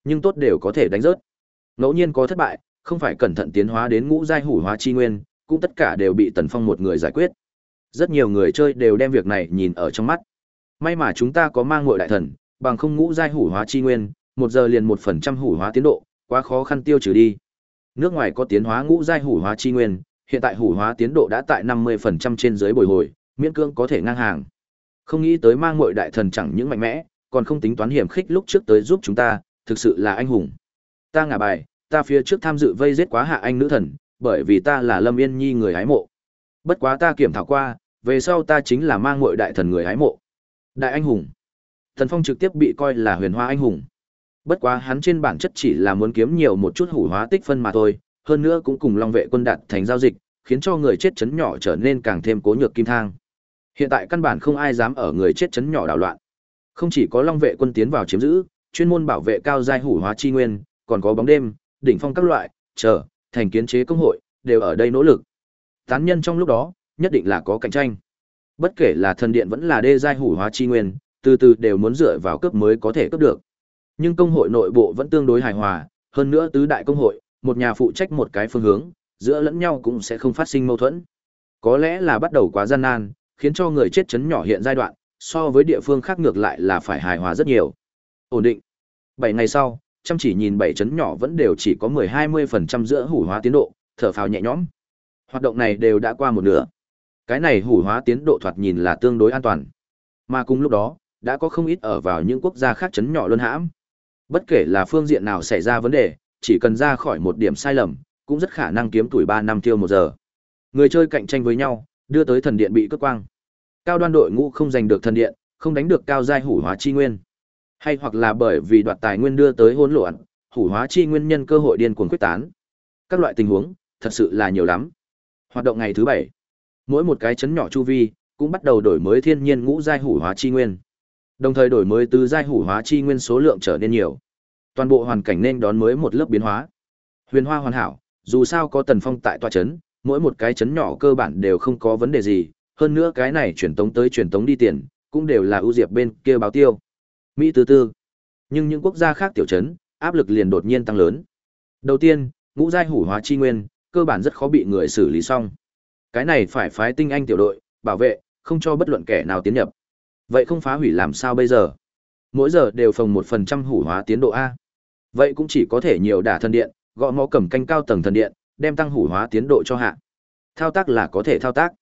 Nhưng tốt đều có thể đánh rớt. Ngẫu nhiên có thất bại, không phải cẩn thận tiến hóa đến ngũ giai hủ hóa chi nguyên, cũng tất cả đều bị Tần Phong một người giải quyết. Rất nhiều người chơi đều đem việc này nhìn ở trong mắt. May mà chúng ta có mang ngội đại thần, bằng không ngũ giai hủ hóa chi nguyên, một giờ liền một phần trăm hủ hóa tiến độ, quá khó khăn tiêu trừ đi. Nước ngoài có tiến hóa ngũ giai hủ hóa chi nguyên, hiện tại hủ hóa tiến độ đã tại 50% trên dưới bồi hồi, miễn cưỡng có thể ngang hàng. Không nghĩ tới mang muội đại thần chẳng những mạnh mẽ, còn không tính toán hiểm khích lúc trước tới giúp chúng ta, thực sự là anh hùng. Ta ngả bài, ta phía trước tham dự vây giết quá hạ anh nữ thần, bởi vì ta là Lâm Yên Nhi người hái mộ. Bất quá ta kiểm thảo qua, về sau ta chính là mang muội đại thần người hái mộ. Đại anh hùng. Thần Phong trực tiếp bị coi là huyền hoa anh hùng. Bất quá hắn trên bản chất chỉ là muốn kiếm nhiều một chút hủ hóa tích phân mà thôi, hơn nữa cũng cùng Long vệ quân đạt thành giao dịch, khiến cho người chết chấn nhỏ trở nên càng thêm cố nhược kim thang. Hiện tại căn bản không ai dám ở người chết chấn nhỏ đảo loạn. Không chỉ có Long vệ quân tiến vào chiếm giữ, chuyên môn bảo vệ cao giai hủ hóa chi nguyên, còn có bóng đêm, đỉnh phong các loại, chờ, thành kiến chế công hội, đều ở đây nỗ lực. Tán nhân trong lúc đó, nhất định là có cạnh tranh. Bất kể là thần điện vẫn là đê giai hủ hóa chi nguyên, từ từ đều muốn dựa vào cấp mới có thể cấp được. Nhưng công hội nội bộ vẫn tương đối hài hòa, hơn nữa tứ đại công hội, một nhà phụ trách một cái phương hướng, giữa lẫn nhau cũng sẽ không phát sinh mâu thuẫn. Có lẽ là bắt đầu quá gian nan, khiến cho người chết chấn nhỏ hiện giai đoạn, so với địa phương khác ngược lại là phải hài hòa rất nhiều. Ổn định. 7 ngày sau, chăm chỉ nhìn bảy chấn nhỏ vẫn đều chỉ có 10-20% giữa hủ hóa tiến độ, thở phào nhẹ nhõm. Hoạt động này đều đã qua một nửa. Cái này hủ hóa tiến độ thoạt nhìn là tương đối an toàn. Mà cùng lúc đó, đã có không ít ở vào những quốc gia khác chấn nhỏ luân hãm. Bất kể là phương diện nào xảy ra vấn đề, chỉ cần ra khỏi một điểm sai lầm, cũng rất khả năng kiếm tuổi 3 năm tiêu một giờ. Người chơi cạnh tranh với nhau, đưa tới thần điện bị cướp quang. Cao đoan đội ngũ không giành được thần điện, không đánh được cao giai hủ hóa chi nguyên. Hay hoặc là bởi vì đoạt tài nguyên đưa tới hỗn loạn, hủ hóa chi nguyên nhân cơ hội điên cuồng quyết tán. Các loại tình huống, thật sự là nhiều lắm. Hoạt động ngày thứ bảy, mỗi một cái chấn nhỏ chu vi cũng bắt đầu đổi mới thiên nhiên ngũ giai hủ hóa chi nguyên. Đồng thời đổi mới từ giai hủ hóa chi nguyên số lượng trở nên nhiều. Toàn bộ hoàn cảnh nên đón mới một lớp biến hóa. Huyền Hoa hoàn hảo, dù sao có Tần Phong tại tòa chấn, mỗi một cái chấn nhỏ cơ bản đều không có vấn đề gì, hơn nữa cái này truyền tống tới truyền tống đi tiền, cũng đều là ưu diệp bên kia báo tiêu. Mỹ tư tư. Nhưng những quốc gia khác tiểu chấn, áp lực liền đột nhiên tăng lớn. Đầu tiên, ngũ giai hủ hóa chi nguyên, cơ bản rất khó bị người xử lý xong. Cái này phải phái tinh anh tiểu đội, bảo vệ, không cho bất luận kẻ nào tiến nhập. Vậy không phá hủy làm sao bây giờ? Mỗi giờ đều phòng một phần trăm hủ hóa tiến độ A. Vậy cũng chỉ có thể nhiều đả thần điện, gõ mó cầm canh cao tầng thần điện, đem tăng hủ hóa tiến độ cho hạ. Thao tác là có thể thao tác,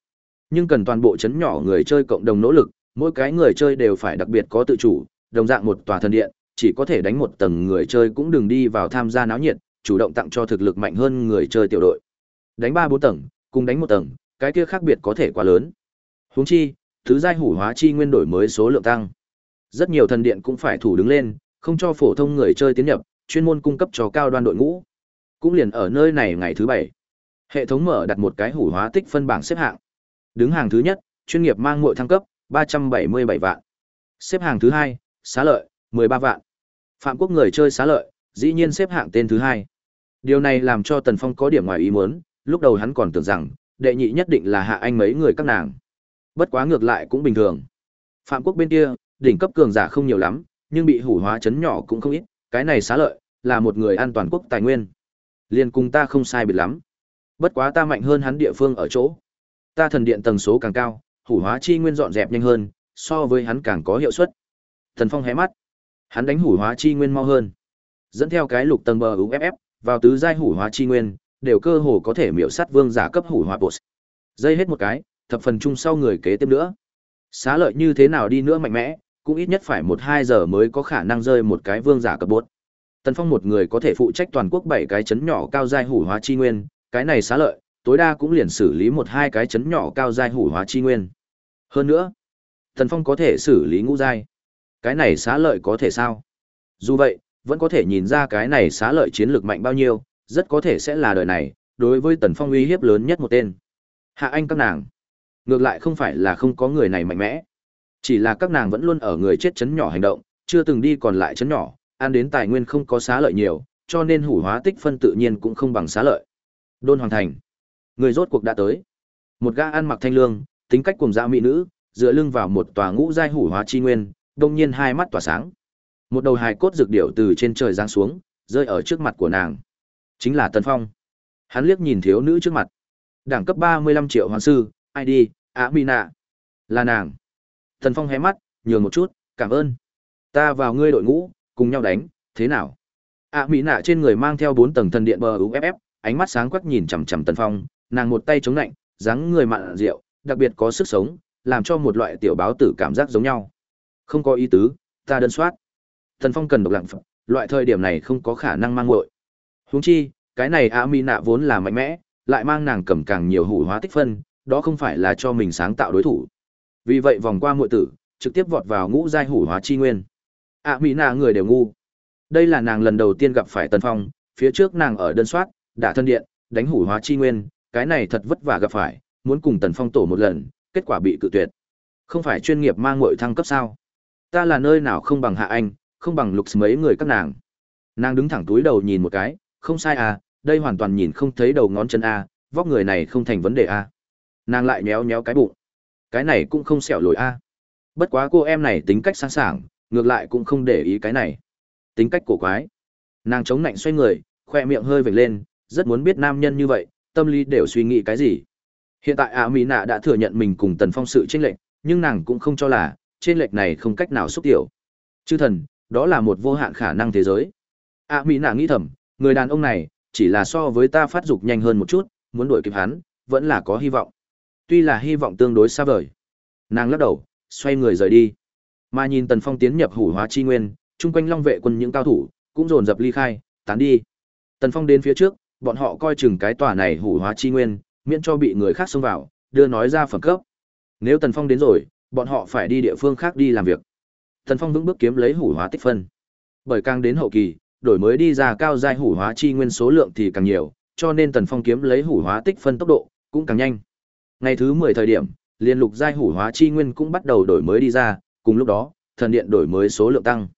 nhưng cần toàn bộ chấn nhỏ người chơi cộng đồng nỗ lực, mỗi cái người chơi đều phải đặc biệt có tự chủ, đồng dạng một tòa thần điện, chỉ có thể đánh một tầng người chơi cũng đừng đi vào tham gia náo nhiệt, chủ động tặng cho thực lực mạnh hơn người chơi tiểu đội. Đánh ba bốn tầng, cùng đánh một tầng, cái kia khác biệt có thể quá lớn. Huống chi, thứ giai hủ hóa chi nguyên đổi mới số lượng tăng. Rất nhiều thần điện cũng phải thủ đứng lên, không cho phổ thông người chơi tiến nhập, chuyên môn cung cấp cho cao đoan đội ngũ. Cũng liền ở nơi này ngày thứ bảy, hệ thống mở đặt một cái hủ hóa tích phân bảng xếp hạng. Đứng hàng thứ nhất, chuyên nghiệp mang muội thăng cấp, 377 vạn. Xếp hàng thứ hai, xá lợi, 13 vạn. Phạm quốc người chơi xá lợi, dĩ nhiên xếp hạng tên thứ hai. Điều này làm cho Tần Phong có điểm ngoài ý muốn, lúc đầu hắn còn tưởng rằng, đệ nhị nhất định là hạ anh mấy người các nàng. Bất quá ngược lại cũng bình thường. Phạm quốc bên kia, đỉnh cấp cường giả không nhiều lắm, nhưng bị hủ hóa chấn nhỏ cũng không ít, cái này xá lợi, là một người an toàn quốc tài nguyên. Liên cùng ta không sai biệt lắm. Bất quá ta mạnh hơn hắn địa phương ở chỗ. Ta thần điện tầng số càng cao, hủ hóa chi nguyên dọn dẹp nhanh hơn, so với hắn càng có hiệu suất. Thần Phong hé mắt. Hắn đánh hủ hóa chi nguyên mau hơn. Dẫn theo cái lục tầng bờ UFF, vào tứ giai hủ hóa chi nguyên, đều cơ hồ có thể miểu sát vương giả cấp hủ hóa boss. Dây hết một cái, thập phần chung sau người kế tiếp nữa. Xá lợi như thế nào đi nữa mạnh mẽ, cũng ít nhất phải một hai giờ mới có khả năng rơi một cái vương giả cấp bột. Tần Phong một người có thể phụ trách toàn quốc bảy cái chấn nhỏ cao giai hủ hóa chi nguyên, cái này xá lợi, tối đa cũng liền xử lý một hai cái chấn nhỏ cao giai hủ hóa chi nguyên. Hơn nữa, Tần Phong có thể xử lý ngũ giai. Cái này xá lợi có thể sao? Dù vậy, vẫn có thể nhìn ra cái này xá lợi chiến lược mạnh bao nhiêu, rất có thể sẽ là đời này, đối với Tần Phong uy hiếp lớn nhất một tên. Hạ Anh các nàng. Ngược lại không phải là không có người này mạnh mẽ. Chỉ là các nàng vẫn luôn ở người chết chấn nhỏ hành động, chưa từng đi còn lại chấn nhỏ, ăn đến tài nguyên không có xá lợi nhiều, cho nên hủ hóa tích phân tự nhiên cũng không bằng xá lợi. Đôn Hoàng Thành. Người rốt cuộc đã tới. Một gã ăn mặc thanh lương, tính cách cùng dã mỹ nữ, dựa lưng vào một tòa ngũ giai hủ hóa chi nguyên, đông nhiên hai mắt tỏa sáng. Một đầu hài cốt dược điểu từ trên trời giáng xuống, rơi ở trước mặt của nàng. Chính là Tần Phong. Hắn liếc nhìn thiếu nữ trước mặt. Đẳng cấp 35 triệu hoàng sư, ID, Amina. Là nàng. Tần Phong hé mắt, nhường một chút, cảm ơn. Ta vào ngươi đội ngũ, cùng nhau đánh, thế nào? Amina trên người mang theo bốn tầng thần điện bờ UFF, ánh mắt sáng quắc nhìn chằm chằm Tần Phong, nàng một tay chống lạnh, dáng người mặn rượu, đặc biệt có sức sống, làm cho một loại tiểu báo tử cảm giác giống nhau. Không có ý tứ, ta đơn soát. Tần Phong cần độc lặng phẩm, loại thời điểm này không có khả năng mang nguội. Huống chi, cái này A Mi nạ vốn là mạnh mẽ, lại mang nàng cầm càng nhiều hủ hóa tích phân, đó không phải là cho mình sáng tạo đối thủ. Vì vậy vòng qua muội tử, trực tiếp vọt vào ngũ giai hủ hóa chi nguyên. A Mỹ nạ người đều ngu. Đây là nàng lần đầu tiên gặp phải Tần Phong, phía trước nàng ở đơn soát, đả thân điện, đánh hủ hóa chi nguyên, cái này thật vất vả gặp phải, muốn cùng Tần Phong tổ một lần, kết quả bị cự tuyệt. Không phải chuyên nghiệp mang muội thăng cấp sao? Ta là nơi nào không bằng hạ anh, không bằng lục mấy người các nàng. Nàng đứng thẳng túi đầu nhìn một cái, không sai à, đây hoàn toàn nhìn không thấy đầu ngón chân a, vóc người này không thành vấn đề a. Nàng lại nhéo nhéo cái bụng. Cái này cũng không xẻo lồi a. Bất quá cô em này tính cách sáng sảng, ngược lại cũng không để ý cái này. Tính cách cổ quái. Nàng chống nạnh xoay người, khoe miệng hơi vểnh lên, rất muốn biết nam nhân như vậy, tâm lý đều suy nghĩ cái gì. Hiện tại A Mỹ Nạ đã thừa nhận mình cùng Tần Phong sự tranh lệch, nhưng nàng cũng không cho là trên lệch này không cách nào xúc tiểu. Chư thần, đó là một vô hạn khả năng thế giới. ạ Mỹ Nạ nghĩ thầm, người đàn ông này chỉ là so với ta phát dục nhanh hơn một chút, muốn đuổi kịp hắn, vẫn là có hy vọng. Tuy là hy vọng tương đối xa vời. Nàng lắc đầu, xoay người rời đi. Mà nhìn Tần Phong tiến nhập hủ hóa chi nguyên, chung quanh Long vệ quân những cao thủ cũng dồn dập ly khai, tán đi. Tần Phong đến phía trước, bọn họ coi chừng cái tòa này hủ hóa chi nguyên, miễn cho bị người khác xông vào, đưa nói ra phẩm cấp. Nếu Tần Phong đến rồi, bọn họ phải đi địa phương khác đi làm việc. Tần Phong vững bước kiếm lấy hủ hóa tích phân. Bởi càng đến hậu kỳ, đổi mới đi ra cao giai hủ hóa chi nguyên số lượng thì càng nhiều, cho nên Tần Phong kiếm lấy hủ hóa tích phân tốc độ cũng càng nhanh. Ngày thứ 10 thời điểm, liên lục giai hủ hóa chi nguyên cũng bắt đầu đổi mới đi ra, cùng lúc đó, thần điện đổi mới số lượng tăng.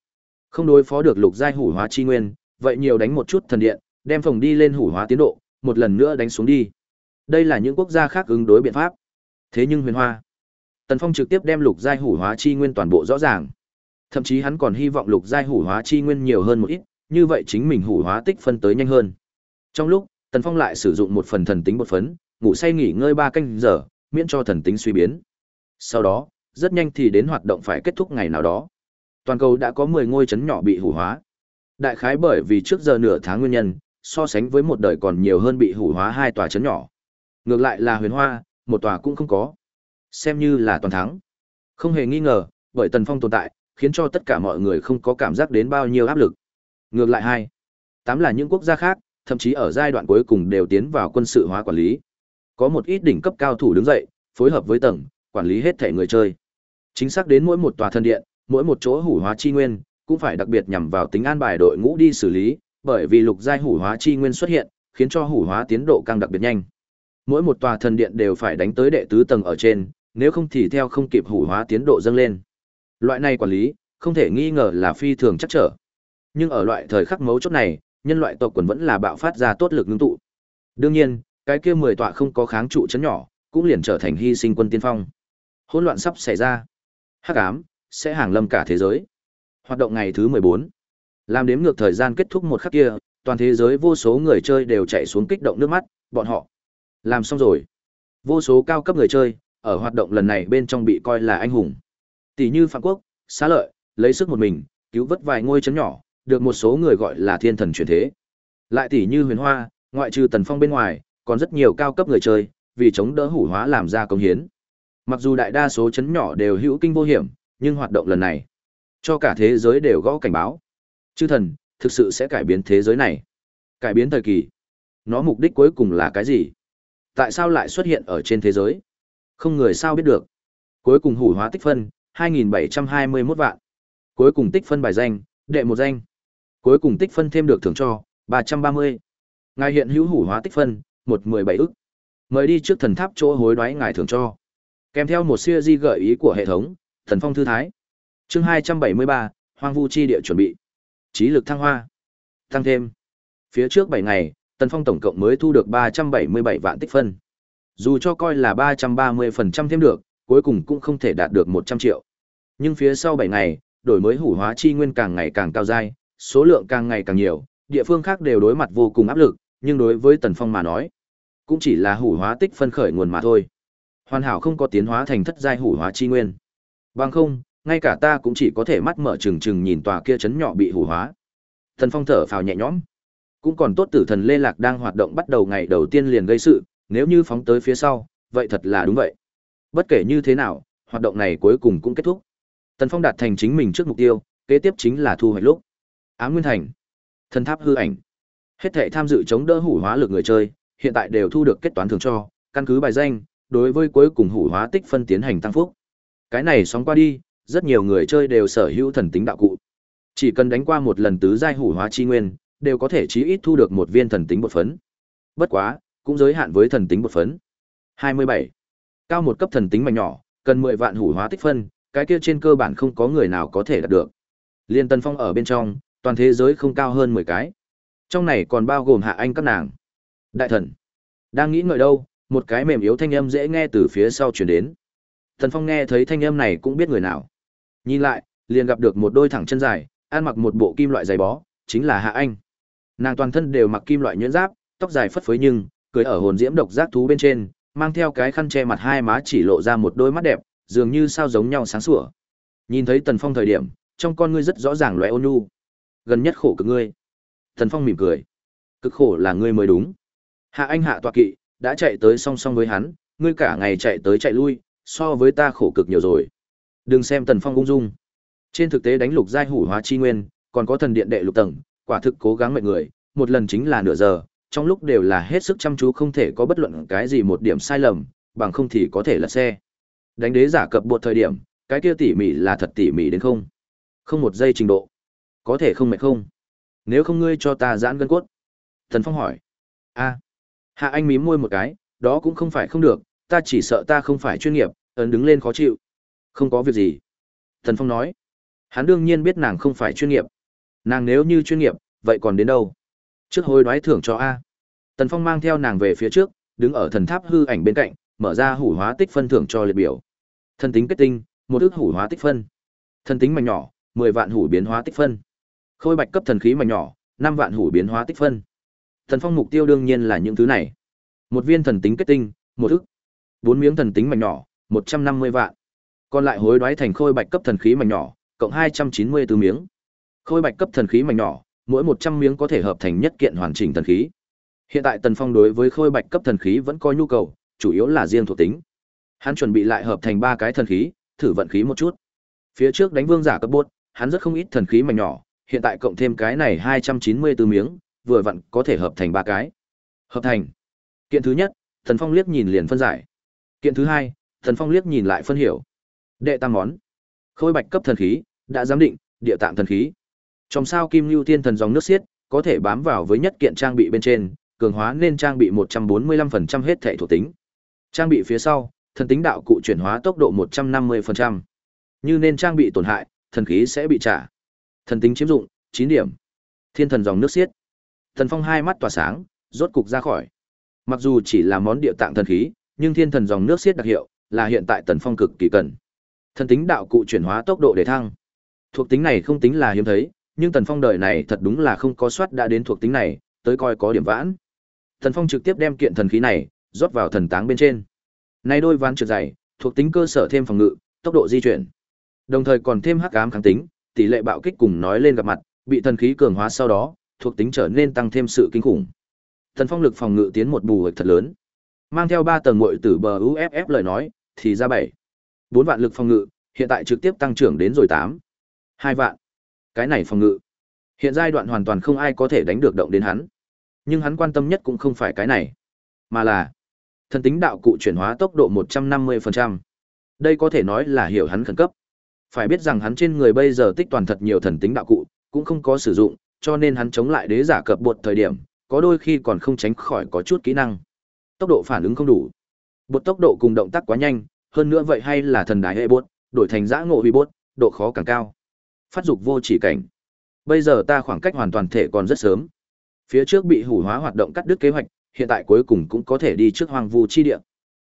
Không đối phó được lục giai hủ hóa chi nguyên, vậy nhiều đánh một chút thần điện, đem phòng đi lên hủ hóa tiến độ, một lần nữa đánh xuống đi. Đây là những quốc gia khác ứng đối biện pháp. Thế nhưng Huyền Hoa, Tần Phong trực tiếp đem lục giai hủ hóa chi nguyên toàn bộ rõ ràng. Thậm chí hắn còn hy vọng lục giai hủ hóa chi nguyên nhiều hơn một ít, như vậy chính mình hủ hóa tích phân tới nhanh hơn. Trong lúc, Tần Phong lại sử dụng một phần thần tính bột phấn, ngủ say nghỉ ngơi ba canh giờ, miễn cho thần tính suy biến. Sau đó, rất nhanh thì đến hoạt động phải kết thúc ngày nào đó. Toàn cầu đã có 10 ngôi trấn nhỏ bị hủ hóa. Đại khái bởi vì trước giờ nửa tháng nguyên nhân, so sánh với một đời còn nhiều hơn bị hủ hóa hai tòa trấn nhỏ. Ngược lại là Huyền Hoa, một tòa cũng không có. Xem như là toàn thắng. Không hề nghi ngờ, bởi Tần Phong tồn tại, khiến cho tất cả mọi người không có cảm giác đến bao nhiêu áp lực. Ngược lại hai, tám là những quốc gia khác, thậm chí ở giai đoạn cuối cùng đều tiến vào quân sự hóa quản lý. Có một ít đỉnh cấp cao thủ đứng dậy, phối hợp với tầng, quản lý hết thể người chơi. Chính xác đến mỗi một tòa thân điện, mỗi một chỗ hủ hóa chi nguyên, cũng phải đặc biệt nhằm vào tính an bài đội ngũ đi xử lý, bởi vì lục giai hủ hóa chi nguyên xuất hiện, khiến cho hủ hóa tiến độ càng đặc biệt nhanh. Mỗi một tòa thần điện đều phải đánh tới đệ tứ tầng ở trên, nếu không thì theo không kịp hủ hóa tiến độ dâng lên. Loại này quản lý, không thể nghi ngờ là phi thường chắc trở. Nhưng ở loại thời khắc mấu chốt này, nhân loại tộc quần vẫn là bạo phát ra tốt lực ngưng tụ. Đương nhiên, cái kia mười tọa không có kháng trụ chấn nhỏ, cũng liền trở thành hy sinh quân tiên phong. Hỗn loạn sắp xảy ra. Hắc ám sẽ hàng lâm cả thế giới. Hoạt động ngày thứ mười bốn Làm đếm ngược thời gian kết thúc một khắc kia, toàn thế giới vô số người chơi đều chạy xuống kích động nước mắt, bọn họ làm xong rồi. Vô số cao cấp người chơi ở hoạt động lần này bên trong bị coi là anh hùng. Tỷ như Phạm Quốc, xá lợi, lấy sức một mình, cứu vớt vài ngôi chấn nhỏ, được một số người gọi là thiên thần chuyển thế. Lại tỷ như huyền hoa, ngoại trừ Tần Phong bên ngoài, còn rất nhiều cao cấp người chơi, vì chống đỡ hủ hóa làm ra công hiến. Mặc dù đại đa số chấn nhỏ đều hữu kinh vô hiểm, nhưng hoạt động lần này, cho cả thế giới đều gõ cảnh báo. Chư thần, thực sự sẽ cải biến thế giới này. Cải biến thời kỳ. Nó mục đích cuối cùng là cái gì? Tại sao lại xuất hiện ở trên thế giới? Không người sao biết được. Cuối cùng hủ hóa tích phân, 2.721 vạn. Cuối cùng tích phân bài danh, đệ một danh. Cuối cùng tích phân thêm được thưởng cho, 330. Ngài hiện hữu hủ hóa tích phân, 117 ức. Mời đi trước thần tháp chỗ hối đoái ngài thưởng cho. Kèm theo một siêu di gợi ý của hệ thống, thần phong thư thái. Chương 273, Hoang vu chi địa chuẩn bị. Trí lực thăng hoa. Tăng thêm. Phía trước 7 ngày, Tần Phong tổng cộng mới thu được 377 vạn tích phân. Dù cho coi là 330% thêm được, cuối cùng cũng không thể đạt được 100 triệu. Nhưng phía sau 7 ngày, đổi mới hủ hóa chi nguyên càng ngày càng cao dai, số lượng càng ngày càng nhiều, địa phương khác đều đối mặt vô cùng áp lực, nhưng đối với Tần Phong mà nói, cũng chỉ là hủ hóa tích phân khởi nguồn mà thôi. Hoàn hảo không có tiến hóa thành thất giai hủ hóa chi nguyên. Bằng không, ngay cả ta cũng chỉ có thể mắt mở trừng trừng nhìn tòa kia chấn nhỏ bị hủ hóa. Thần Phong thở phào nhẹ nhõm. Cũng còn tốt tử thần Lê Lạc đang hoạt động bắt đầu ngày đầu tiên liền gây sự, nếu như phóng tới phía sau, vậy thật là đúng vậy. Bất kể như thế nào, hoạt động này cuối cùng cũng kết thúc. Tần Phong đạt thành chính mình trước mục tiêu, kế tiếp chính là thu hoạch lúc. Ám Nguyên Thành, Thần Tháp hư ảnh. Hết thảy tham dự chống đỡ hủ hóa lực người chơi, hiện tại đều thu được kết toán thường cho, căn cứ bài danh, đối với cuối cùng hủ hóa tích phân tiến hành tăng phúc. Cái này sóng qua đi, rất nhiều người chơi đều sở hữu thần tính đạo cụ. Chỉ cần đánh qua một lần tứ giai hủ hóa chi nguyên, đều có thể chí ít thu được một viên thần tính bột phấn. Bất quá, cũng giới hạn với thần tính bột phấn. 27. Cao một cấp thần tính mảnh nhỏ, cần 10 vạn hủ hóa tích phân, cái kia trên cơ bản không có người nào có thể đạt được. Liên Tân Phong ở bên trong, toàn thế giới không cao hơn 10 cái. Trong này còn bao gồm hạ anh các nàng. Đại thần. Đang nghĩ ngợi đâu, một cái mềm yếu thanh âm dễ nghe từ phía sau truyền đến. Tần Phong nghe thấy thanh âm này cũng biết người nào. Nhìn lại, liền gặp được một đôi thẳng chân dài, ăn mặc một bộ kim loại dày bó, chính là Hạ Anh. Nàng toàn thân đều mặc kim loại nhuyễn giáp, tóc dài phất phới nhưng, cười ở hồn diễm độc giác thú bên trên, mang theo cái khăn che mặt hai má chỉ lộ ra một đôi mắt đẹp, dường như sao giống nhau sáng sủa. Nhìn thấy Tần Phong thời điểm, trong con ngươi rất rõ ràng lóe ôn nhu. Gần nhất khổ cực ngươi. Tần Phong mỉm cười. Cực khổ là ngươi mới đúng. Hạ Anh hạ tọa kỵ, đã chạy tới song song với hắn, ngươi cả ngày chạy tới chạy lui, so với ta khổ cực nhiều rồi. Đừng xem Tần Phong ung dung. Trên thực tế đánh lục giai hủ hóa chi nguyên, còn có thần điện đệ lục tầng, quả thực cố gắng mệt người, một lần chính là nửa giờ, trong lúc đều là hết sức chăm chú không thể có bất luận cái gì một điểm sai lầm, bằng không thì có thể là xe. Đánh đế giả cập buộc thời điểm, cái kia tỉ mỉ là thật tỉ mỉ đến không? Không một giây trình độ. Có thể không mệt không? Nếu không ngươi cho ta giãn gân cốt. Thần Phong hỏi. a Hạ Anh mím môi một cái, đó cũng không phải không được, ta chỉ sợ ta không phải chuyên nghiệp, ấn đứng lên khó chịu. Không có việc gì. Thần Phong nói. Hắn đương nhiên biết nàng không phải chuyên nghiệp. Nàng nếu như chuyên nghiệp, vậy còn đến đâu? Trước hồi đoái thưởng cho A. Tần Phong mang theo nàng về phía trước, đứng ở thần tháp hư ảnh bên cạnh, mở ra hủ hóa tích phân thưởng cho liệt biểu. Thần tính kết tinh, một ước hủ hóa tích phân. Thần tính mảnh nhỏ, mười vạn hủ biến hóa tích phân. Khôi bạch cấp thần khí mảnh nhỏ, năm vạn hủ biến hóa tích phân. Thần Phong mục tiêu đương nhiên là những thứ này. Một viên thần tính kết tinh, một ước. Bốn miếng thần tính mảnh nhỏ, một trăm năm mươi vạn. Còn lại hối đoái thành khôi bạch cấp thần khí mảnh nhỏ, cộng hai trăm chín mươi 294 miếng. Khôi bạch cấp thần khí mảnh nhỏ, mỗi một trăm miếng có thể hợp thành nhất kiện hoàn chỉnh thần khí. Hiện tại Tần Phong đối với khôi bạch cấp thần khí vẫn có nhu cầu, chủ yếu là riêng thuộc tính. Hắn chuẩn bị lại hợp thành ba cái thần khí, thử vận khí một chút. Phía trước đánh vương giả cấp bốt, hắn rất không ít thần khí mảnh nhỏ, hiện tại cộng thêm cái này hai trăm chín mươi 294 miếng, vừa vặn có thể hợp thành ba cái. Hợp thành. Kiện thứ nhất, thần Phong liếc nhìn liền phân giải. Kiện thứ hai, thần Phong liếc nhìn lại phân hiểu. Đệ tam món. Khôi bạch cấp thần khí, đã giám định, địa tạng thần khí. Trong sao kim lưu thiên thần dòng nước xiết, có thể bám vào với nhất kiện trang bị bên trên, cường hóa nên trang bị 145% hết thể thuộc tính. Trang bị phía sau, thần tính đạo cụ chuyển hóa tốc độ 150%. Như nên trang bị tổn hại, thần khí sẽ bị trả. Thần tính chiếm dụng, 9 điểm. Thiên thần dòng nước xiết. Thần Phong hai mắt tỏa sáng, rốt cục ra khỏi. Mặc dù chỉ là món địa tạng thần khí, nhưng thiên thần dòng nước xiết đặc hiệu, là hiện tại Tần Phong cực kỳ cần. Thần tính đạo cụ chuyển hóa tốc độ để thăng. Thuộc tính này không tính là hiếm thấy, nhưng Tần Phong đời này thật đúng là không có soát đã đến thuộc tính này, tới coi có điểm vãn. Tần Phong trực tiếp đem kiện thần khí này rót vào thần táng bên trên. Này đôi ván trượt dày, thuộc tính cơ sở thêm phòng ngự, tốc độ di chuyển. Đồng thời còn thêm hắc ám kháng tính, tỷ lệ bạo kích cùng nói lên gặp mặt, bị thần khí cường hóa sau đó, thuộc tính trở nên tăng thêm sự kinh khủng. Thần Phong lực phòng ngự tiến một bù thật lớn. Mang theo 3 tầng muội tử bờ UFF lời nói, thì ra 7. 4 vạn lực phòng ngự, hiện tại trực tiếp tăng trưởng đến rồi 8. 2 vạn. Cái này phòng ngự. Hiện giai đoạn hoàn toàn không ai có thể đánh được động đến hắn. Nhưng hắn quan tâm nhất cũng không phải cái này, mà là thần tính đạo cụ chuyển hóa tốc độ 150%. Đây có thể nói là hiểu hắn khẩn cấp. Phải biết rằng hắn trên người bây giờ tích toàn thật nhiều thần tính đạo cụ, cũng không có sử dụng, cho nên hắn chống lại đế giả cập bột thời điểm, có đôi khi còn không tránh khỏi có chút kỹ năng. Tốc độ phản ứng không đủ. Bột tốc độ cùng động tác quá nhanh, hơn nữa vậy hay là thần đái hệ bột, đổi thành giã ngộ huy bột, độ khó càng cao. Phát dục vô chỉ cảnh. Bây giờ ta khoảng cách hoàn toàn thể còn rất sớm. Phía trước bị hủ hóa hoạt động cắt đứt kế hoạch, hiện tại cuối cùng cũng có thể đi trước hoang vu chi địa.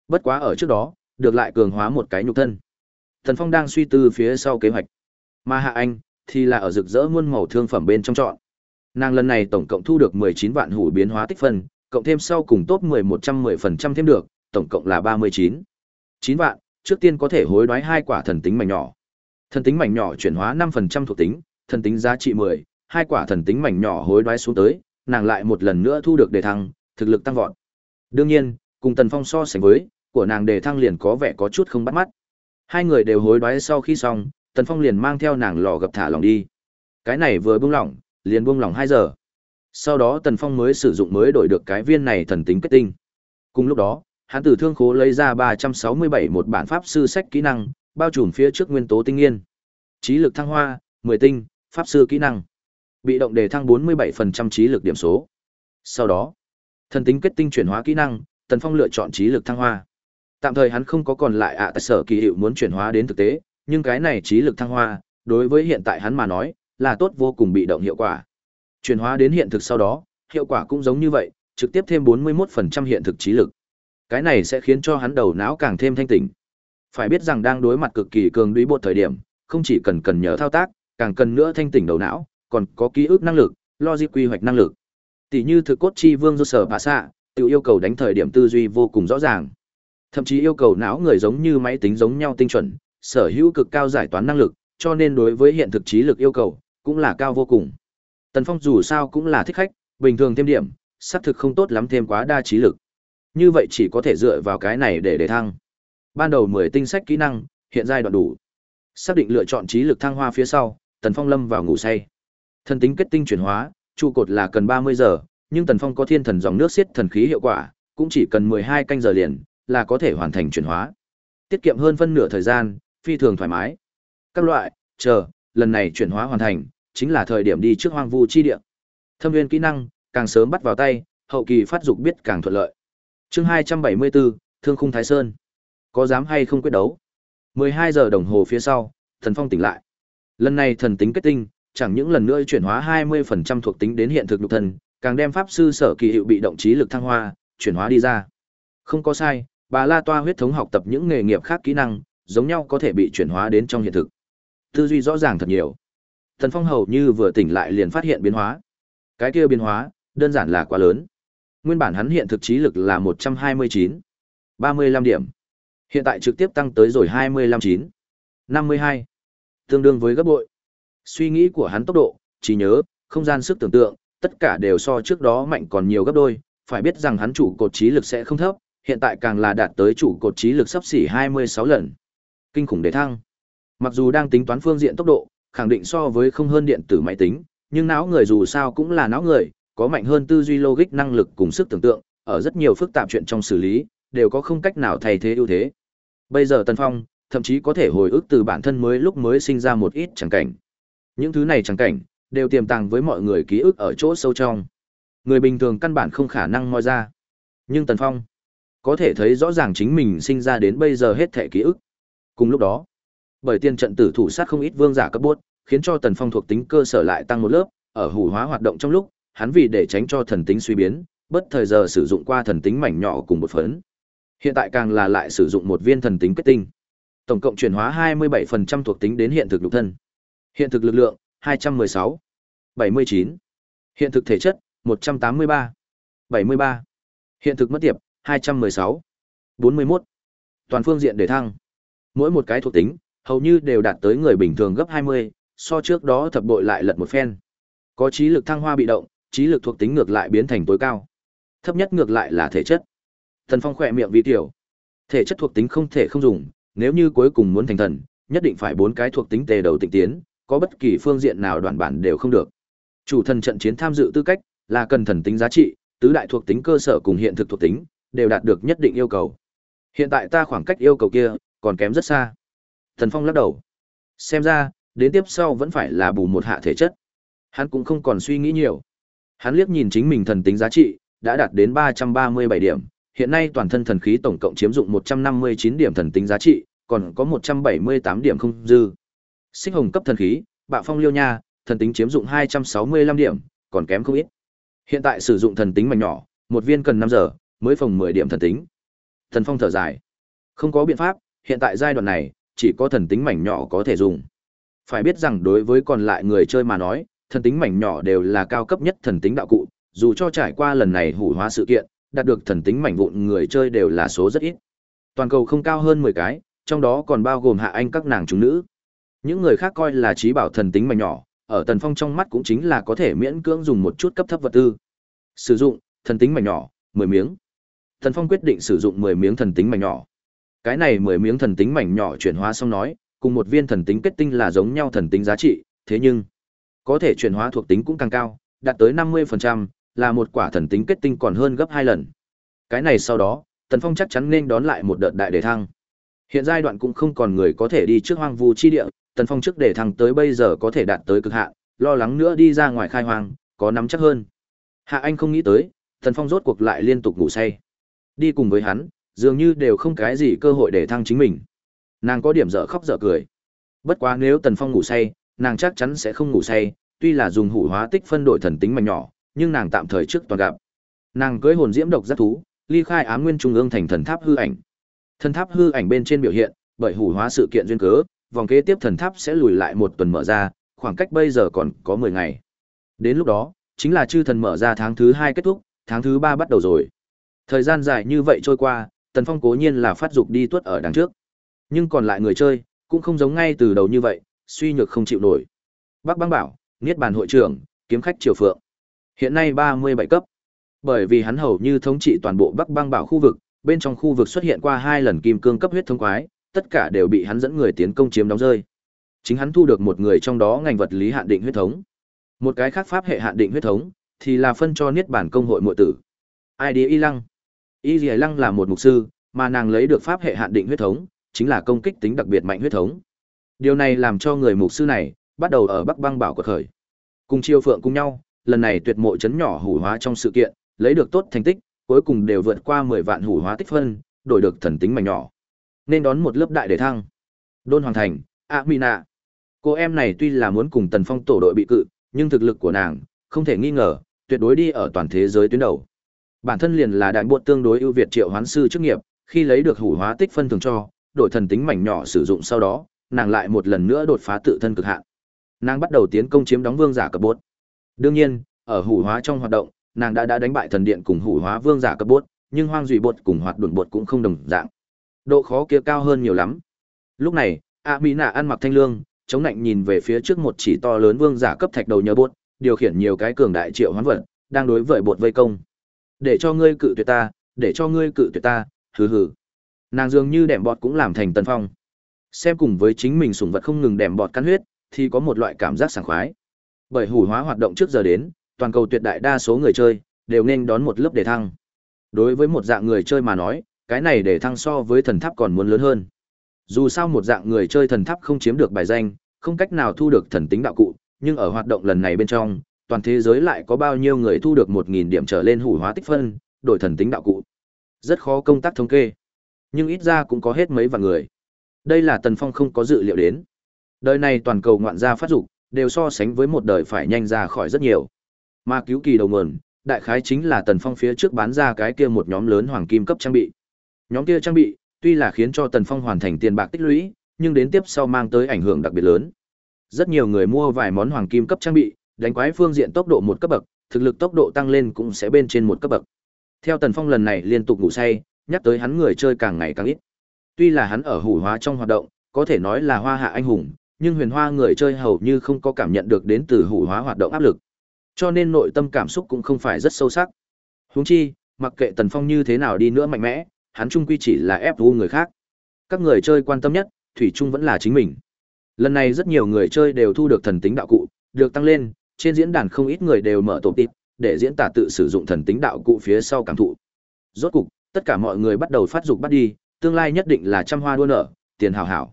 Bất quá ở trước đó, được lại cường hóa một cái nhục thân. Thần Phong đang suy tư phía sau kế hoạch. Mà Hạ Anh thì là ở rực rỡ muôn màu thương phẩm bên trong chọn. Nàng lần này tổng cộng thu được 19 vạn hủ biến hóa tích phân, cộng thêm sau cùng top 10 110% thêm được, tổng cộng là 39. 9 vạn, trước tiên có thể hối đoái hai quả thần tính mảnh nhỏ. Thần tính mảnh nhỏ chuyển hóa 5% thuộc tính, thần tính giá trị 10, hai quả thần tính mảnh nhỏ hối đoái xuống tới, nàng lại một lần nữa thu được đề thăng, thực lực tăng vọt. Đương nhiên, cùng Tần Phong so sánh với, của nàng đề thăng liền có vẻ có chút không bắt mắt. Hai người đều hối đoái sau khi xong, Tần Phong liền mang theo nàng lò gập thả lòng đi. Cái này vừa buông lỏng, liền buông lỏng hai giờ. Sau đó Tần Phong mới sử dụng mới đổi được cái viên này thần tính kết tinh. Cùng lúc đó, hắn từ thương khố lấy ra 367 một bản pháp sư sách kỹ năng, bao trùm phía trước nguyên tố tinh nghiên. Trí lực thăng hoa, 10 tinh, pháp sư kỹ năng. Bị động đề thăng 47% trí lực điểm số. Sau đó, thần tính kết tinh chuyển hóa kỹ năng, Tần Phong lựa chọn trí lực thăng hoa. Tạm thời hắn không có còn lại ạ tại sở kỳ hiệu muốn chuyển hóa đến thực tế, nhưng cái này trí lực thăng hoa, đối với hiện tại hắn mà nói, là tốt vô cùng bị động hiệu quả. Chuyển hóa đến hiện thực sau đó, hiệu quả cũng giống như vậy, trực tiếp thêm 41% hiện thực trí lực. Cái này sẽ khiến cho hắn đầu não càng thêm thanh tỉnh. Phải biết rằng đang đối mặt cực kỳ cường đối bột thời điểm, không chỉ cần cần nhớ thao tác, càng cần nữa thanh tỉnh đầu não, còn có ký ức năng lực, logic quy hoạch năng lực. Tỷ như thực cốt chi vương do sở bà xạ, tự yêu cầu đánh thời điểm tư duy vô cùng rõ ràng. Thậm chí yêu cầu não người giống như máy tính giống nhau tinh chuẩn, sở hữu cực cao giải toán năng lực, cho nên đối với hiện thực trí lực yêu cầu cũng là cao vô cùng. Tần Phong dù sao cũng là thích khách, bình thường thêm điểm, xác thực không tốt lắm thêm quá đa trí lực. Như vậy chỉ có thể dựa vào cái này để để thăng. Ban đầu 10 tinh sách kỹ năng, hiện giai đoạn đủ. Xác định lựa chọn trí lực thăng hoa phía sau, Tần Phong lâm vào ngủ say. Thần tính kết tinh chuyển hóa, trụ cột là cần 30 giờ, nhưng Tần Phong có thiên thần dòng nước xiết thần khí hiệu quả, cũng chỉ cần 12 canh giờ liền là có thể hoàn thành chuyển hóa. Tiết kiệm hơn phân nửa thời gian, phi thường thoải mái. Các loại, chờ, lần này chuyển hóa hoàn thành, chính là thời điểm đi trước hoang vu chi địa. Thâm viên kỹ năng, càng sớm bắt vào tay, hậu kỳ phát dục biết càng thuận lợi. Chương 274, Thương khung Thái Sơn. Có dám hay không quyết đấu? 12 giờ đồng hồ phía sau, Thần Phong tỉnh lại. Lần này thần tính kết tinh, chẳng những lần nữa chuyển hóa 20% thuộc tính đến hiện thực lục thần, càng đem pháp sư sở kỳ hiệu bị động trí lực thăng hoa, chuyển hóa đi ra. Không có sai, bà La Toa huyết thống học tập những nghề nghiệp khác kỹ năng, giống nhau có thể bị chuyển hóa đến trong hiện thực. Tư duy rõ ràng thật nhiều. Thần Phong hầu như vừa tỉnh lại liền phát hiện biến hóa. Cái kia biến hóa, đơn giản là quá lớn. Nguyên bản hắn hiện thực trí lực là 129, 35 điểm. Hiện tại trực tiếp tăng tới rồi 25 9, 52, tương đương với gấp bội. Suy nghĩ của hắn tốc độ, trí nhớ, không gian sức tưởng tượng, tất cả đều so trước đó mạnh còn nhiều gấp đôi, phải biết rằng hắn chủ cột trí lực sẽ không thấp, hiện tại càng là đạt tới chủ cột trí lực sắp xỉ 26 lần. Kinh khủng đề thăng. Mặc dù đang tính toán phương diện tốc độ, khẳng định so với không hơn điện tử máy tính, nhưng não người dù sao cũng là não người, có mạnh hơn tư duy logic năng lực cùng sức tưởng tượng, ở rất nhiều phức tạp chuyện trong xử lý, đều có không cách nào thay thế ưu thế. Bây giờ Tần Phong, thậm chí có thể hồi ức từ bản thân mới lúc mới sinh ra một ít chẳng cảnh. Những thứ này chẳng cảnh, đều tiềm tàng với mọi người ký ức ở chỗ sâu trong. Người bình thường căn bản không khả năng moi ra. Nhưng Tần Phong, có thể thấy rõ ràng chính mình sinh ra đến bây giờ hết thể ký ức. Cùng lúc đó, bởi tiên trận tử thủ sát không ít vương giả cấp bốt, khiến cho Tần Phong thuộc tính cơ sở lại tăng một lớp, ở hủ hóa hoạt động trong lúc, hắn vì để tránh cho thần tính suy biến, bất thời giờ sử dụng qua thần tính mảnh nhỏ cùng một phấn. Hiện tại càng là lại sử dụng một viên thần tính kết tinh. Tổng cộng chuyển hóa 27% thuộc tính đến hiện thực lục thân. Hiện thực lực lượng 216, 79. Hiện thực thể chất 183, 73. Hiện thực mất tiệp 216, 41. Toàn phương diện để thăng. Mỗi một cái thuộc tính hầu như đều đạt tới người bình thường gấp 20, so trước đó thập bội lại lật một phen. Có trí lực thăng hoa bị động, trí lực thuộc tính ngược lại biến thành tối cao. Thấp nhất ngược lại là thể chất. Thần Phong khỏe miệng vi tiểu. Thể chất thuộc tính không thể không dùng, nếu như cuối cùng muốn thành thần, nhất định phải bốn cái thuộc tính tề đầu tịnh tiến, có bất kỳ phương diện nào đoạn bản đều không được. Chủ thần trận chiến tham dự tư cách là cần thần tính giá trị, tứ đại thuộc tính cơ sở cùng hiện thực thuộc tính đều đạt được nhất định yêu cầu. Hiện tại ta khoảng cách yêu cầu kia còn kém rất xa. Thần Phong lắc đầu. Xem ra, đến tiếp sau vẫn phải là bù một hạ thể chất. Hắn cũng không còn suy nghĩ nhiều. Hắn liếc nhìn chính mình thần tính giá trị, đã đạt đến 337 điểm, hiện nay toàn thân thần khí tổng cộng chiếm dụng 159 điểm thần tính giá trị, còn có 178 điểm không dư. Xích hồng cấp thần khí, bạo phong liêu nha, thần tính chiếm dụng 265 điểm, còn kém không ít. Hiện tại sử dụng thần tính mảnh nhỏ, một viên cần 5 giờ, mới phòng 10 điểm thần tính. Thần phong thở dài. Không có biện pháp, hiện tại giai đoạn này, chỉ có thần tính mảnh nhỏ có thể dùng. Phải biết rằng đối với còn lại người chơi mà nói, thần tính mảnh nhỏ đều là cao cấp nhất thần tính đạo cụ, dù cho trải qua lần này hủ hóa sự kiện, đạt được thần tính mảnh vụn người chơi đều là số rất ít. Toàn cầu không cao hơn 10 cái, trong đó còn bao gồm hạ anh các nàng chúng nữ. Những người khác coi là trí bảo thần tính mảnh nhỏ, ở Tần Phong trong mắt cũng chính là có thể miễn cưỡng dùng một chút cấp thấp vật tư. Sử dụng thần tính mảnh nhỏ, 10 miếng. Tần Phong quyết định sử dụng 10 miếng thần tính mảnh nhỏ. Cái này 10 miếng thần tính mảnh nhỏ chuyển hóa xong nói, cùng một viên thần tính kết tinh là giống nhau thần tính giá trị, thế nhưng có thể chuyển hóa thuộc tính cũng càng cao, đạt tới 50%, là một quả thần tính kết tinh còn hơn gấp hai lần. Cái này sau đó, Tần Phong chắc chắn nên đón lại một đợt đại đề thăng. Hiện giai đoạn cũng không còn người có thể đi trước hoang vu chi địa, Tần Phong trước đề thăng tới bây giờ có thể đạt tới cực hạn, lo lắng nữa đi ra ngoài khai hoang, có nắm chắc hơn. Hạ Anh không nghĩ tới, Tần Phong rốt cuộc lại liên tục ngủ say. Đi cùng với hắn, dường như đều không cái gì cơ hội để thăng chính mình. Nàng có điểm dở khóc dở cười. Bất quá nếu Tần Phong ngủ say, nàng chắc chắn sẽ không ngủ say, tuy là dùng hủ hóa tích phân đổi thần tính mạnh nhỏ, nhưng nàng tạm thời trước toàn gặp. Nàng cưới hồn diễm độc giác thú, ly khai ám nguyên trung ương thành thần tháp hư ảnh. Thần tháp hư ảnh bên trên biểu hiện, bởi hủ hóa sự kiện duyên cớ, vòng kế tiếp thần tháp sẽ lùi lại một tuần mở ra, khoảng cách bây giờ còn có 10 ngày. Đến lúc đó, chính là chư thần mở ra tháng thứ 2 kết thúc, tháng thứ 3 bắt đầu rồi. Thời gian dài như vậy trôi qua, Tần Phong cố nhiên là phát dục đi tuất ở đằng trước. Nhưng còn lại người chơi, cũng không giống ngay từ đầu như vậy, suy nhược không chịu nổi. Bác Băng Bảo, Niết Bàn hội trưởng, kiếm khách Triều Phượng. Hiện nay 37 cấp. Bởi vì hắn hầu như thống trị toàn bộ Bắc Băng Bảo khu vực, bên trong khu vực xuất hiện qua hai lần kim cương cấp huyết thống quái, tất cả đều bị hắn dẫn người tiến công chiếm đóng rơi. Chính hắn thu được một người trong đó ngành vật lý hạn định huyết thống. Một cái khác pháp hệ hạn định huyết thống thì là phân cho Niết Bàn công hội muội tử. ID Y Lăng. Y Lì Lăng là một mục sư, mà nàng lấy được pháp hệ hạn định huyết thống, chính là công kích tính đặc biệt mạnh huyết thống. Điều này làm cho người mục sư này bắt đầu ở Bắc Băng Bảo của khởi. Cùng Chiêu Phượng cùng nhau, lần này tuyệt mộ chấn nhỏ hủ hóa trong sự kiện, lấy được tốt thành tích, cuối cùng đều vượt qua 10 vạn hủ hóa tích phân, đổi được thần tính mảnh nhỏ. Nên đón một lớp đại để thăng. Đôn Hoàng Thành, Amina. Cô em này tuy là muốn cùng Tần Phong tổ đội bị cự, nhưng thực lực của nàng, không thể nghi ngờ, tuyệt đối đi ở toàn thế giới tuyến đầu. Bản thân liền là đại buộc tương đối ưu việt triệu hoán sư chức nghiệp, khi lấy được hủ hóa tích phân thường cho, đổi thần tính mảnh nhỏ sử dụng sau đó, nàng lại một lần nữa đột phá tự thân cực hạn. Nàng bắt đầu tiến công chiếm đóng vương giả cấp bốt. Đương nhiên, ở hủ hóa trong hoạt động, nàng đã đã đánh bại thần điện cùng hủ hóa vương giả cấp bốt, nhưng hoang dùy bột cùng hoạt độn bột cũng không đồng dạng. Độ khó kia cao hơn nhiều lắm. Lúc này, A Mỹ Nạ ăn mặc thanh lương, chống lạnh nhìn về phía trước một chỉ to lớn vương giả cấp thạch đầu nhớ bốt, điều khiển nhiều cái cường đại triệu hoán vật, đang đối với bột vây công. Để cho ngươi cự tuyệt ta, để cho ngươi cự tuyệt ta, hừ hừ. Nàng dường như đệm bọt cũng làm thành tân phong. Xem cùng với chính mình sủng vật không ngừng đệm bọt cắn huyết, thì có một loại cảm giác sảng khoái. Bởi hủ hóa hoạt động trước giờ đến, toàn cầu tuyệt đại đa số người chơi đều nên đón một lớp đề thăng. Đối với một dạng người chơi mà nói, cái này để thăng so với thần tháp còn muốn lớn hơn. Dù sao một dạng người chơi thần tháp không chiếm được bài danh, không cách nào thu được thần tính đạo cụ, nhưng ở hoạt động lần này bên trong, toàn thế giới lại có bao nhiêu người thu được 1.000 điểm trở lên hủ hóa tích phân, đổi thần tính đạo cụ. Rất khó công tác thống kê. Nhưng ít ra cũng có hết mấy vạn người. Đây là Tần Phong không có dự liệu đến. Đời này toàn cầu ngoạn gia phát dục, đều so sánh với một đời phải nhanh ra khỏi rất nhiều. Mà cứu kỳ đầu nguồn, đại khái chính là Tần Phong phía trước bán ra cái kia một nhóm lớn hoàng kim cấp trang bị. Nhóm kia trang bị, tuy là khiến cho Tần Phong hoàn thành tiền bạc tích lũy, nhưng đến tiếp sau mang tới ảnh hưởng đặc biệt lớn. Rất nhiều người mua vài món hoàng kim cấp trang bị, đánh quái phương diện tốc độ một cấp bậc, thực lực tốc độ tăng lên cũng sẽ bên trên một cấp bậc. Theo Tần Phong lần này liên tục ngủ say, nhắc tới hắn người chơi càng ngày càng ít. Tuy là hắn ở hủ hóa trong hoạt động, có thể nói là hoa hạ anh hùng, nhưng huyền hoa người chơi hầu như không có cảm nhận được đến từ hủ hóa hoạt động áp lực. cho nên nội tâm cảm xúc cũng không phải rất sâu sắc. Huống chi, mặc kệ Tần Phong như thế nào đi nữa mạnh mẽ, hắn chung quy chỉ là ép thu người khác. Các người chơi quan tâm nhất, thủy chung vẫn là chính mình. Lần này rất nhiều người chơi đều thu được thần tính đạo cụ, được tăng lên, trên diễn đàn không ít người đều mở tổ tịp, để diễn tả tự sử dụng thần tính đạo cụ phía sau cảm thụ. Rốt cục, tất cả mọi người bắt đầu phát dục bắt đi, tương lai nhất định là trăm hoa đua nở, tiền hảo hảo.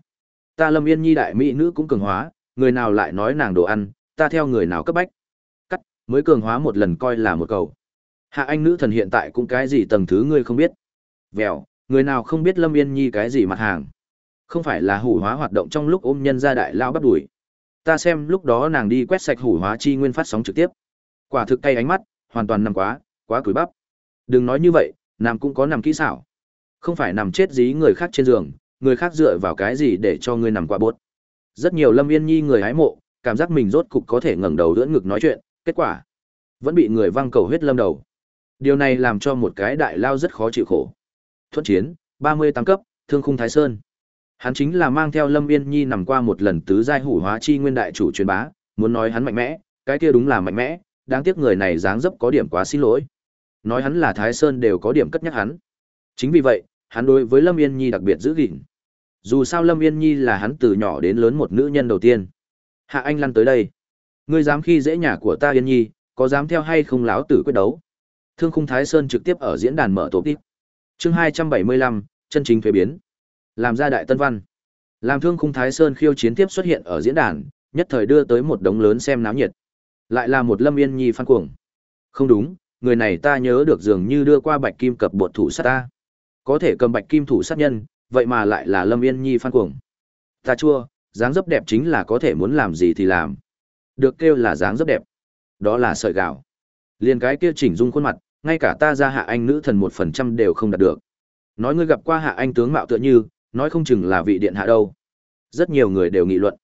Ta Lâm Yên Nhi đại mỹ nữ cũng cường hóa, người nào lại nói nàng đồ ăn, ta theo người nào cấp bách. Cắt, mới cường hóa một lần coi là một cầu. Hạ anh nữ thần hiện tại cũng cái gì tầng thứ ngươi không biết. Vèo, người nào không biết Lâm Yên Nhi cái gì mặt hàng. Không phải là hủ hóa hoạt động trong lúc ôm nhân gia đại lao bắt đuổi. Ta xem lúc đó nàng đi quét sạch hủ hóa chi nguyên phát sóng trực tiếp. Quả thực cay ánh mắt, hoàn toàn nằm quá, quá cúi bắp. Đừng nói như vậy, nằm cũng có nằm kỹ xảo. Không phải nằm chết dí người khác trên giường, người khác dựa vào cái gì để cho ngươi nằm qua bốt. Rất nhiều Lâm Yên Nhi người hái mộ, cảm giác mình rốt cục có thể ngẩng đầu đỡ ngực nói chuyện, kết quả vẫn bị người văng cầu huyết lâm đầu. Điều này làm cho một cái đại lao rất khó chịu khổ. Thuận chiến, 38 cấp, thương khung Thái Sơn. Hắn chính là mang theo Lâm Yên Nhi nằm qua một lần tứ giai hủ hóa chi nguyên đại chủ truyền bá, muốn nói hắn mạnh mẽ, cái kia đúng là mạnh mẽ, đáng tiếc người này dáng dấp có điểm quá xin lỗi. Nói hắn là Thái Sơn đều có điểm cất nhắc hắn. Chính vì vậy, hắn đối với Lâm Yên Nhi đặc biệt giữ gìn. Dù sao Lâm Yên Nhi là hắn từ nhỏ đến lớn một nữ nhân đầu tiên. Hạ Anh lăn tới đây. Ngươi dám khi dễ nhà của ta Yên Nhi, có dám theo hay không láo tử quyết đấu? Thương khung Thái Sơn trực tiếp ở diễn đàn mở tổ tiếp. Chương 275, chân chính thuế biến. Làm ra đại tân văn. Làm thương khung Thái Sơn khiêu chiến tiếp xuất hiện ở diễn đàn, nhất thời đưa tới một đống lớn xem náo nhiệt. Lại là một Lâm Yên Nhi phan cuồng. Không đúng, người này ta nhớ được dường như đưa qua Bạch Kim cập bột thủ sát ta. Có thể cầm Bạch Kim thủ sát nhân, vậy mà lại là Lâm Yên Nhi phan cuồng. Ta chua, dáng dấp đẹp chính là có thể muốn làm gì thì làm. Được kêu là dáng dấp đẹp. Đó là sợi gạo. Liền cái kia chỉnh dung khuôn mặt, ngay cả ta ra hạ anh nữ thần một phần trăm đều không đạt được. Nói ngươi gặp qua hạ anh tướng mạo tựa như, nói không chừng là vị điện hạ đâu. Rất nhiều người đều nghị luận.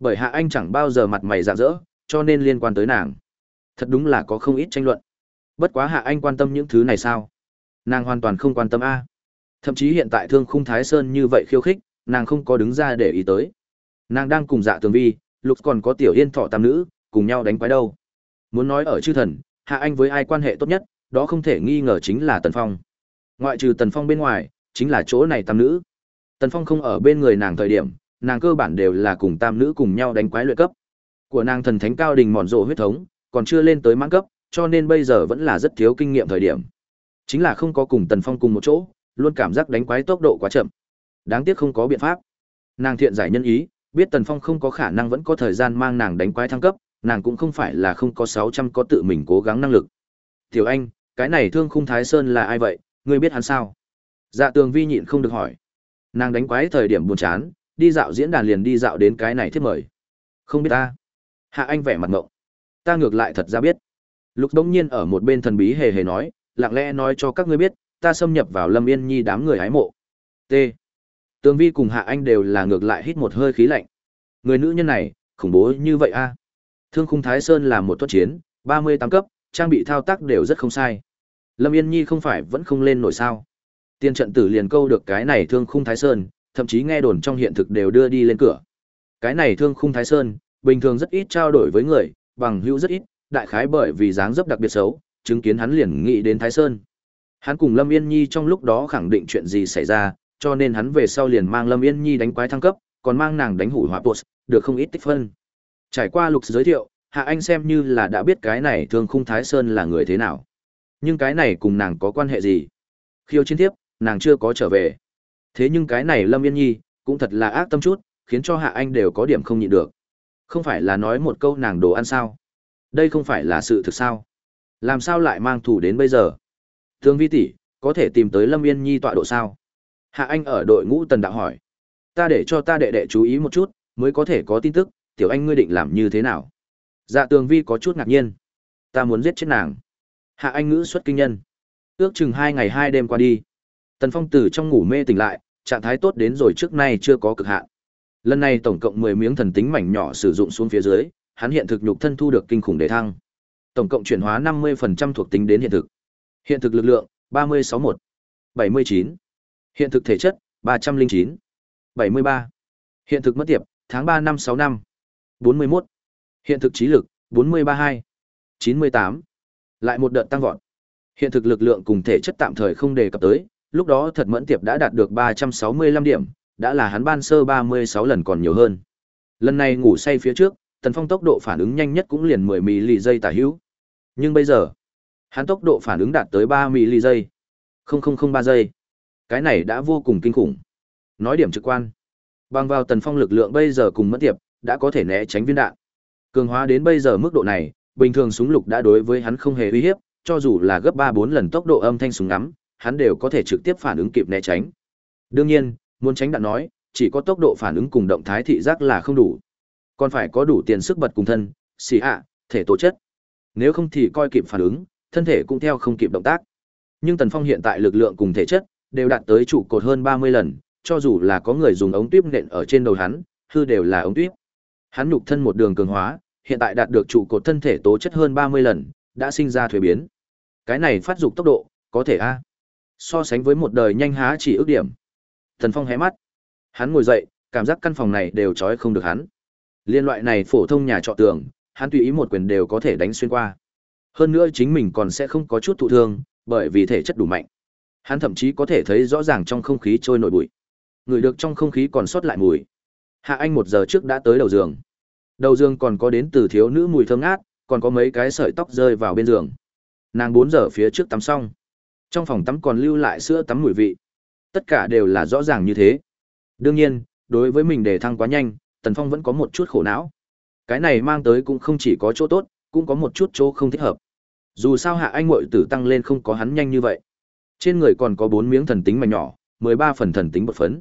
Bởi hạ anh chẳng bao giờ mặt mày rạng rỡ, cho nên liên quan tới nàng. Thật đúng là có không ít tranh luận. Bất quá hạ anh quan tâm những thứ này sao? Nàng hoàn toàn không quan tâm a. Thậm chí hiện tại thương khung Thái Sơn như vậy khiêu khích, nàng không có đứng ra để ý tới. Nàng đang cùng dạ tường vi, lục còn có tiểu yên thọ tam nữ, cùng nhau đánh quái đâu. Muốn nói ở chư thần, hạ anh với ai quan hệ tốt nhất, đó không thể nghi ngờ chính là Tần Phong. Ngoại trừ Tần Phong bên ngoài, chính là chỗ này tam nữ. Tần Phong không ở bên người nàng thời điểm, nàng cơ bản đều là cùng tam nữ cùng nhau đánh quái luyện cấp. Của nàng thần thánh cao đình mòn rộ huyết thống, còn chưa lên tới mãn cấp, cho nên bây giờ vẫn là rất thiếu kinh nghiệm thời điểm. Chính là không có cùng Tần Phong cùng một chỗ, luôn cảm giác đánh quái tốc độ quá chậm. Đáng tiếc không có biện pháp. Nàng thiện giải nhân ý, biết Tần Phong không có khả năng vẫn có thời gian mang nàng đánh quái thăng cấp, nàng cũng không phải là không có 600 có tự mình cố gắng năng lực. Tiểu Anh, cái này Thương Khung Thái Sơn là ai vậy, ngươi biết hắn sao? Dạ Tường Vi nhịn không được hỏi. Nàng đánh quái thời điểm buồn chán, đi dạo diễn đàn liền đi dạo đến cái này thiết mời. Không biết ta. Hạ Anh vẻ mặt ngộng. Ta ngược lại thật ra biết. Lục Đông Nhiên ở một bên thần bí hề hề nói, lặng lẽ nói cho các ngươi biết, ta xâm nhập vào Lâm Yên Nhi đám người hái mộ. T. Tường Vi cùng Hạ Anh đều là ngược lại hít một hơi khí lạnh. Người nữ nhân này, khủng bố như vậy a. Thương khung Thái Sơn là một tuất chiến, 38 cấp, trang bị thao tác đều rất không sai. Lâm Yên Nhi không phải vẫn không lên nổi sao. Tiên trận tử liền câu được cái này thương khung Thái Sơn, thậm chí nghe đồn trong hiện thực đều đưa đi lên cửa. Cái này thương khung Thái Sơn, bình thường rất ít trao đổi với người, bằng hữu rất ít, đại khái bởi vì dáng dấp đặc biệt xấu, chứng kiến hắn liền nghĩ đến Thái Sơn. Hắn cùng Lâm Yên Nhi trong lúc đó khẳng định chuyện gì xảy ra, cho nên hắn về sau liền mang Lâm Yên Nhi đánh quái thăng cấp, còn mang nàng đánh hủy hỏa post, được không ít tích phân. Trải qua lục giới thiệu, Hạ Anh xem như là đã biết cái này thương khung Thái Sơn là người thế nào. Nhưng cái này cùng nàng có quan hệ gì? Khiêu chiến tiếp, nàng chưa có trở về. Thế nhưng cái này Lâm Yên Nhi, cũng thật là ác tâm chút, khiến cho Hạ Anh đều có điểm không nhịn được. Không phải là nói một câu nàng đồ ăn sao? Đây không phải là sự thực sao? Làm sao lại mang thủ đến bây giờ? Thương vi tỷ, có thể tìm tới Lâm Yên Nhi tọa độ sao? Hạ Anh ở đội ngũ tần đạo hỏi. Ta để cho ta đệ đệ chú ý một chút, mới có thể có tin tức, tiểu anh ngươi định làm như thế nào? Dạ tường vi có chút ngạc nhiên. Ta muốn giết chết nàng. Hạ Anh ngữ xuất kinh nhân. Ước chừng hai ngày hai đêm qua đi. Tần Phong từ trong ngủ mê tỉnh lại, trạng thái tốt đến rồi trước nay chưa có cực hạn. Lần này tổng cộng 10 miếng thần tính mảnh nhỏ sử dụng xuống phía dưới, hắn hiện thực nhục thân thu được kinh khủng đề thăng. Tổng cộng chuyển hóa 50% thuộc tính đến hiện thực. Hiện thực lực lượng 361, 79. Hiện thực thể chất 309, 73. Hiện thực mất tiệp tháng 3 năm 6 năm 41. Hiện thực trí lực 432, 98. Lại một đợt tăng vọt. Hiện thực lực lượng cùng thể chất tạm thời không đề cập tới, lúc đó thật mẫn tiệp đã đạt được 365 điểm, đã là hắn ban sơ 36 lần còn nhiều hơn. Lần này ngủ say phía trước, Tần Phong tốc độ phản ứng nhanh nhất cũng liền 10 mili giây tả hữu. Nhưng bây giờ, hắn tốc độ phản ứng đạt tới 3 mili giây. 0003 giây. Cái này đã vô cùng kinh khủng. Nói điểm trực quan. Bằng vào Tần Phong lực lượng bây giờ cùng mẫn tiệp, đã có thể né tránh viên đạn. Cường hóa đến bây giờ mức độ này, bình thường súng lục đã đối với hắn không hề uy hiếp, cho dù là gấp 3-4 lần tốc độ âm thanh súng ngắm, hắn đều có thể trực tiếp phản ứng kịp né tránh. Đương nhiên, muốn tránh đạn nói, chỉ có tốc độ phản ứng cùng động thái thị giác là không đủ. Còn phải có đủ tiền sức bật cùng thân, xì ạ, thể tố chất. Nếu không thì coi kịp phản ứng, thân thể cũng theo không kịp động tác. Nhưng Tần Phong hiện tại lực lượng cùng thể chất đều đạt tới trụ cột hơn 30 lần, cho dù là có người dùng ống tuyếp nện ở trên đầu hắn, hư đều là ống tuyếp. Hắn nhục thân một đường cường hóa, hiện tại đạt được trụ cột thân thể tố chất hơn 30 lần, đã sinh ra thuế biến. Cái này phát dục tốc độ, có thể a. So sánh với một đời nhanh há chỉ ước điểm. Thần Phong hé mắt. Hắn ngồi dậy, cảm giác căn phòng này đều trói không được hắn. Liên loại này phổ thông nhà trọ tường, hắn tùy ý một quyền đều có thể đánh xuyên qua. Hơn nữa chính mình còn sẽ không có chút thụ thương, bởi vì thể chất đủ mạnh. Hắn thậm chí có thể thấy rõ ràng trong không khí trôi nổi bụi. Người được trong không khí còn sót lại mùi. Hạ Anh một giờ trước đã tới đầu giường. Đầu giường còn có đến từ thiếu nữ mùi thơm ngát, còn có mấy cái sợi tóc rơi vào bên giường. Nàng bốn giờ phía trước tắm xong. Trong phòng tắm còn lưu lại sữa tắm mùi vị. Tất cả đều là rõ ràng như thế. Đương nhiên, đối với mình đề thăng quá nhanh, Tần Phong vẫn có một chút khổ não. Cái này mang tới cũng không chỉ có chỗ tốt, cũng có một chút chỗ không thích hợp. Dù sao hạ anh muội tử tăng lên không có hắn nhanh như vậy. Trên người còn có 4 miếng thần tính mảnh nhỏ, 13 phần thần tính bột phấn.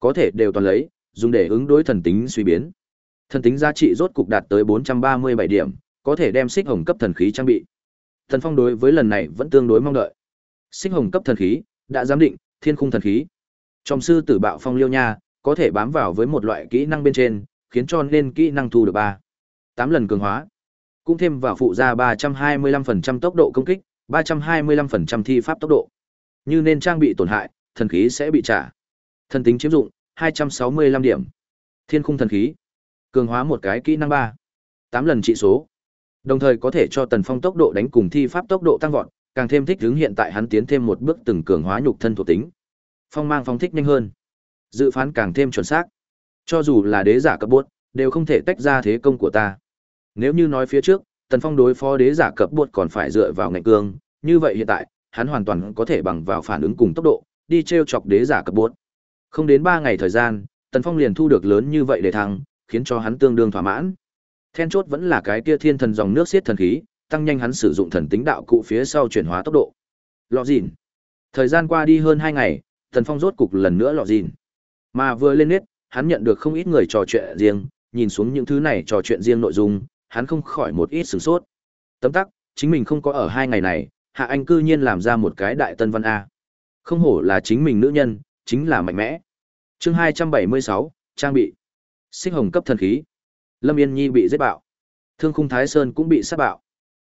Có thể đều toàn lấy, dùng để ứng đối thần tính suy biến. Thần tính giá trị rốt cục đạt tới 437 điểm, có thể đem xích hồng cấp thần khí trang bị. Thần Phong đối với lần này vẫn tương đối mong đợi. Sinh hồng cấp thần khí đã giám định, thiên khung thần khí. Trong sư tử bạo phong liêu nha, có thể bám vào với một loại kỹ năng bên trên, khiến cho nên kỹ năng thu được 3. 8 lần cường hóa. Cũng thêm vào phụ ra 325% tốc độ công kích, 325% thi pháp tốc độ. Như nên trang bị tổn hại, thần khí sẽ bị trả. Thần tính chiếm dụng, 265 điểm. Thiên khung thần khí. Cường hóa một cái kỹ năng 3. 8 lần trị số. Đồng thời có thể cho Tần Phong tốc độ đánh cùng thi pháp tốc độ tăng vọt, càng thêm thích hướng hiện tại hắn tiến thêm một bước từng cường hóa nhục thân thuộc tính. Phong mang phong thích nhanh hơn. Dự phán càng thêm chuẩn xác. Cho dù là đế giả cấp bốt, đều không thể tách ra thế công của ta. Nếu như nói phía trước, Tần Phong đối phó đế giả cấp bốt còn phải dựa vào ngạnh cương, như vậy hiện tại, hắn hoàn toàn có thể bằng vào phản ứng cùng tốc độ, đi treo chọc đế giả cấp bốt. Không đến 3 ngày thời gian, Tần Phong liền thu được lớn như vậy để thăng, khiến cho hắn tương đương thỏa mãn. Then chốt vẫn là cái kia thiên thần dòng nước xiết thần khí, tăng nhanh hắn sử dụng thần tính đạo cụ phía sau chuyển hóa tốc độ. Lọ dìn. Thời gian qua đi hơn 2 ngày, Tần Phong rốt cục lần nữa lọ dìn. Mà vừa lên nét, hắn nhận được không ít người trò chuyện riêng, nhìn xuống những thứ này trò chuyện riêng nội dung, hắn không khỏi một ít sửng sốt. Tấm tắc, chính mình không có ở hai ngày này, Hạ Anh cư nhiên làm ra một cái đại tân văn A. Không hổ là chính mình nữ nhân, chính là mạnh mẽ. chương 276, trang bị. Xích hồng cấp thần khí. Lâm Yên Nhi bị giết bạo. Thương khung Thái Sơn cũng bị sát bạo.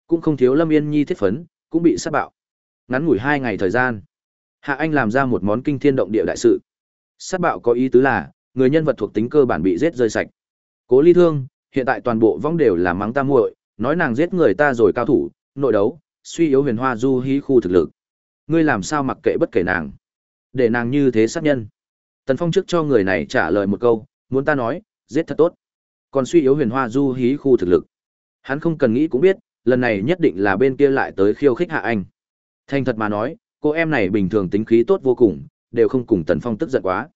Cũng không thiếu Lâm Yên Nhi thiết phấn, cũng bị sát bạo. Ngắn ngủi hai ngày thời gian. Hạ Anh làm ra một món kinh thiên động địa đại sự. Sát bạo có ý tứ là, người nhân vật thuộc tính cơ bản bị giết rơi sạch. Cố Ly Thương, hiện tại toàn bộ vong đều là mắng ta muội, nói nàng giết người ta rồi cao thủ, nội đấu, suy yếu huyền hoa du hí khu thực lực. Ngươi làm sao mặc kệ bất kể nàng? Để nàng như thế sát nhân. Tần Phong trước cho người này trả lời một câu, muốn ta nói, giết thật tốt. Còn suy yếu huyền hoa du hí khu thực lực. Hắn không cần nghĩ cũng biết, lần này nhất định là bên kia lại tới khiêu khích hạ anh. Thành thật mà nói, cô em này bình thường tính khí tốt vô cùng, đều không cùng Tần Phong tức giận quá.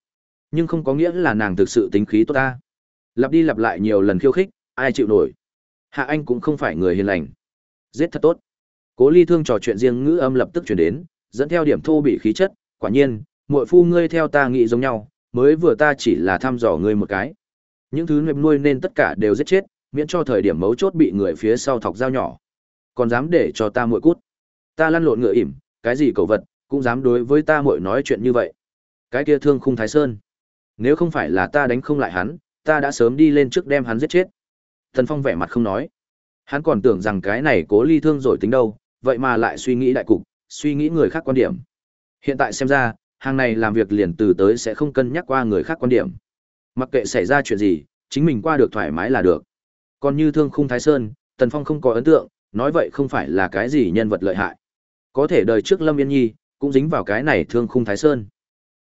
Nhưng không có nghĩa là nàng thực sự tính khí tốt ta. Lặp đi lặp lại nhiều lần khiêu khích, ai chịu nổi. Hạ Anh cũng không phải người hiền lành. Giết thật tốt. Cố Ly Thương trò chuyện riêng ngữ âm lập tức chuyển đến, dẫn theo điểm thô bị khí chất, quả nhiên, muội phu ngươi theo ta nghĩ giống nhau, mới vừa ta chỉ là thăm dò ngươi một cái. Những thứ nuôi nuôi nên tất cả đều giết chết, miễn cho thời điểm mấu chốt bị người phía sau thọc dao nhỏ. Còn dám để cho ta muội cút. Ta lăn lộn ngựa ỉm, cái gì cầu vật, cũng dám đối với ta muội nói chuyện như vậy. Cái kia thương khung Thái Sơn. Nếu không phải là ta đánh không lại hắn, ta đã sớm đi lên trước đem hắn giết chết. Thần Phong vẻ mặt không nói. Hắn còn tưởng rằng cái này cố ly thương rồi tính đâu, vậy mà lại suy nghĩ đại cục, suy nghĩ người khác quan điểm. Hiện tại xem ra, hàng này làm việc liền từ tới sẽ không cân nhắc qua người khác quan điểm. Mặc kệ xảy ra chuyện gì, chính mình qua được thoải mái là được. Còn như thương khung Thái Sơn, Tần Phong không có ấn tượng, nói vậy không phải là cái gì nhân vật lợi hại. Có thể đời trước Lâm Yên Nhi cũng dính vào cái này thương khung Thái Sơn.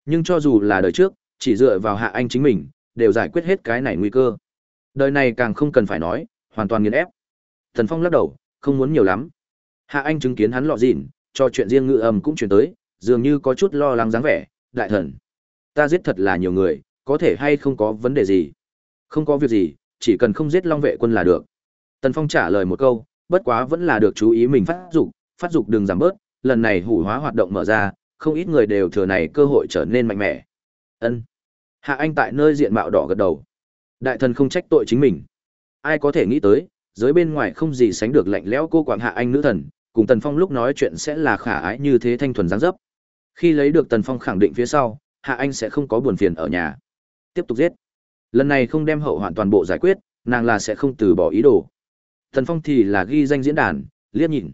Nhưng cho dù là đời trước, chỉ dựa vào Hạ Anh chính mình, đều giải quyết hết cái này nguy cơ. Đời này càng không cần phải nói, hoàn toàn nghiền ép. Thần Phong lắc đầu, không muốn nhiều lắm. Hạ Anh chứng kiến hắn lọ dịn, cho chuyện riêng ngự âm cũng truyền tới, dường như có chút lo lắng dáng vẻ, đại thần. Ta giết thật là nhiều người, có thể hay không có vấn đề gì? Không có việc gì, chỉ cần không giết Long vệ quân là được. Tần Phong trả lời một câu, bất quá vẫn là được chú ý mình phát dục, phát dục đừng giảm bớt, lần này hủ hóa hoạt động mở ra, không ít người đều thừa này cơ hội trở nên mạnh mẽ. Ân. Hạ Anh tại nơi diện mạo đỏ gật đầu. Đại thần không trách tội chính mình. Ai có thể nghĩ tới, giới bên ngoài không gì sánh được lạnh lẽo cô quảng Hạ Anh nữ thần, cùng Tần Phong lúc nói chuyện sẽ là khả ái như thế thanh thuần giáng dấp. Khi lấy được Tần Phong khẳng định phía sau, Hạ Anh sẽ không có buồn phiền ở nhà. Tiếp tục giết. Lần này không đem hậu hoạn toàn bộ giải quyết, nàng là sẽ không từ bỏ ý đồ. Tần Phong thì là ghi danh diễn đàn, liếc nhìn.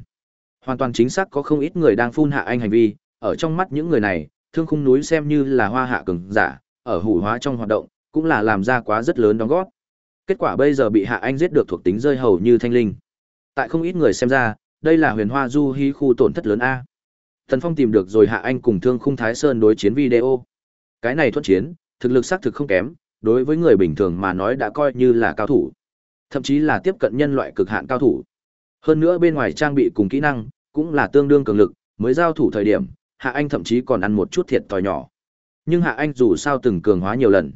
Hoàn toàn chính xác có không ít người đang phun Hạ Anh hành vi, ở trong mắt những người này, thương khung núi xem như là hoa hạ cường giả, ở hủ hóa trong hoạt động, cũng là làm ra quá rất lớn đóng góp. Kết quả bây giờ bị Hạ Anh giết được thuộc tính rơi hầu như thanh linh. Tại không ít người xem ra, đây là huyền hoa du hí khu tổn thất lớn A. Thần Phong tìm được rồi Hạ Anh cùng Thương Khung Thái Sơn đối chiến video. Cái này thuận chiến, thực lực xác thực không kém, đối với người bình thường mà nói đã coi như là cao thủ. Thậm chí là tiếp cận nhân loại cực hạn cao thủ. Hơn nữa bên ngoài trang bị cùng kỹ năng, cũng là tương đương cường lực, mới giao thủ thời điểm, Hạ Anh thậm chí còn ăn một chút thiệt thòi nhỏ. Nhưng Hạ Anh dù sao từng cường hóa nhiều lần.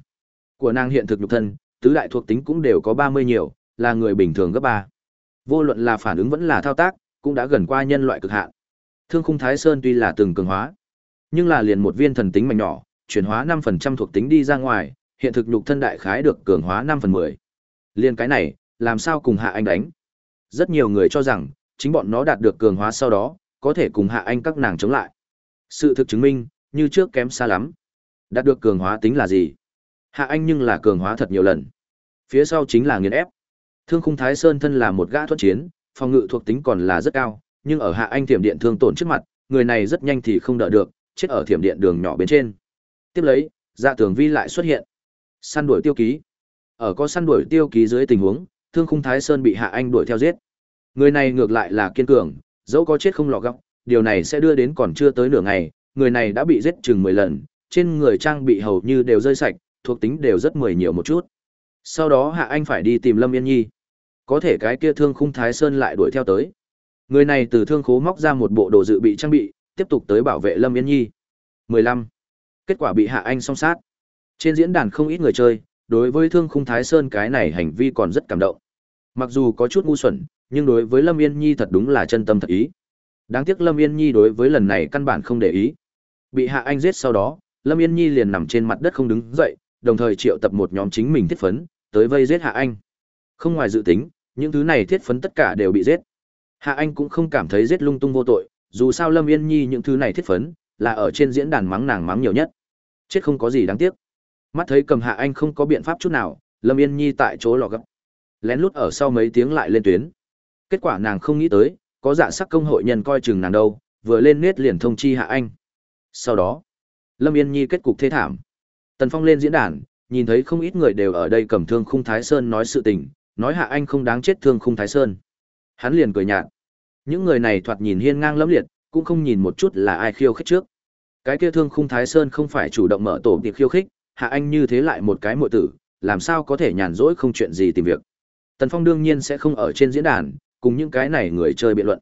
Của nàng hiện thực nhục thân, tứ đại thuộc tính cũng đều có 30 nhiều, là người bình thường gấp ba Vô luận là phản ứng vẫn là thao tác, cũng đã gần qua nhân loại cực hạn. Thương khung Thái Sơn tuy là từng cường hóa, nhưng là liền một viên thần tính mạnh nhỏ, chuyển hóa năm phần trăm thuộc tính đi ra ngoài, hiện thực nhục thân đại khái được cường hóa 5 phần 10. Liên cái này, làm sao cùng Hạ Anh đánh? Rất nhiều người cho rằng, chính bọn nó đạt được cường hóa sau đó, có thể cùng Hạ Anh các nàng chống lại. Sự thực chứng minh, như trước kém xa lắm. Đạt được cường hóa tính là gì? Hạ Anh nhưng là cường hóa thật nhiều lần. Phía sau chính là nghiền ép. Thương khung Thái Sơn thân là một gã thuận chiến, phòng ngự thuộc tính còn là rất cao, nhưng ở Hạ Anh thiểm điện thương tổn trước mặt, người này rất nhanh thì không đỡ được, chết ở thiểm điện đường nhỏ bên trên. Tiếp lấy, dạ tường vi lại xuất hiện. Săn đuổi tiêu ký. Ở có săn đuổi tiêu ký dưới tình huống, Thương khung Thái Sơn bị Hạ Anh đuổi theo giết. Người này ngược lại là kiên cường, dẫu có chết không lọ góc, điều này sẽ đưa đến còn chưa tới nửa ngày, người này đã bị giết chừng 10 lần, trên người trang bị hầu như đều rơi sạch, thuộc tính đều rất mười nhiều một chút. Sau đó Hạ Anh phải đi tìm Lâm Yên Nhi. Có thể cái kia thương khung Thái Sơn lại đuổi theo tới. Người này từ thương khố móc ra một bộ đồ dự bị trang bị, tiếp tục tới bảo vệ Lâm Yên Nhi. 15. Kết quả bị Hạ Anh song sát. Trên diễn đàn không ít người chơi, đối với thương khung Thái Sơn cái này hành vi còn rất cảm động. Mặc dù có chút ngu xuẩn, nhưng đối với Lâm Yên Nhi thật đúng là chân tâm thật ý. Đáng tiếc Lâm Yên Nhi đối với lần này căn bản không để ý. Bị Hạ Anh giết sau đó, Lâm Yên Nhi liền nằm trên mặt đất không đứng dậy, đồng thời triệu tập một nhóm chính mình thiết phấn, tới vây giết Hạ Anh. Không ngoài dự tính, những thứ này thiết phấn tất cả đều bị giết. Hạ Anh cũng không cảm thấy giết lung tung vô tội, dù sao Lâm Yên Nhi những thứ này thiết phấn, là ở trên diễn đàn mắng nàng mắng nhiều nhất. Chết không có gì đáng tiếc. Mắt thấy cầm Hạ Anh không có biện pháp chút nào, Lâm Yên Nhi tại chỗ lò gấp. Lén lút ở sau mấy tiếng lại lên tuyến. Kết quả nàng không nghĩ tới, có dạ sắc công hội nhân coi chừng nàng đâu, vừa lên nết liền thông chi Hạ Anh. Sau đó, Lâm Yên Nhi kết cục thế thảm. Tần Phong lên diễn đàn, nhìn thấy không ít người đều ở đây cầm thương khung Thái Sơn nói sự tình, nói Hạ Anh không đáng chết thương khung Thái Sơn. Hắn liền cười nhạt. Những người này thoạt nhìn hiên ngang lẫm liệt, cũng không nhìn một chút là ai khiêu khích trước. Cái kia thương khung Thái Sơn không phải chủ động mở tổ tiệc khiêu khích, Hạ Anh như thế lại một cái muội tử, làm sao có thể nhàn rỗi không chuyện gì tìm việc. Tần Phong đương nhiên sẽ không ở trên diễn đàn, cùng những cái này người chơi biện luận.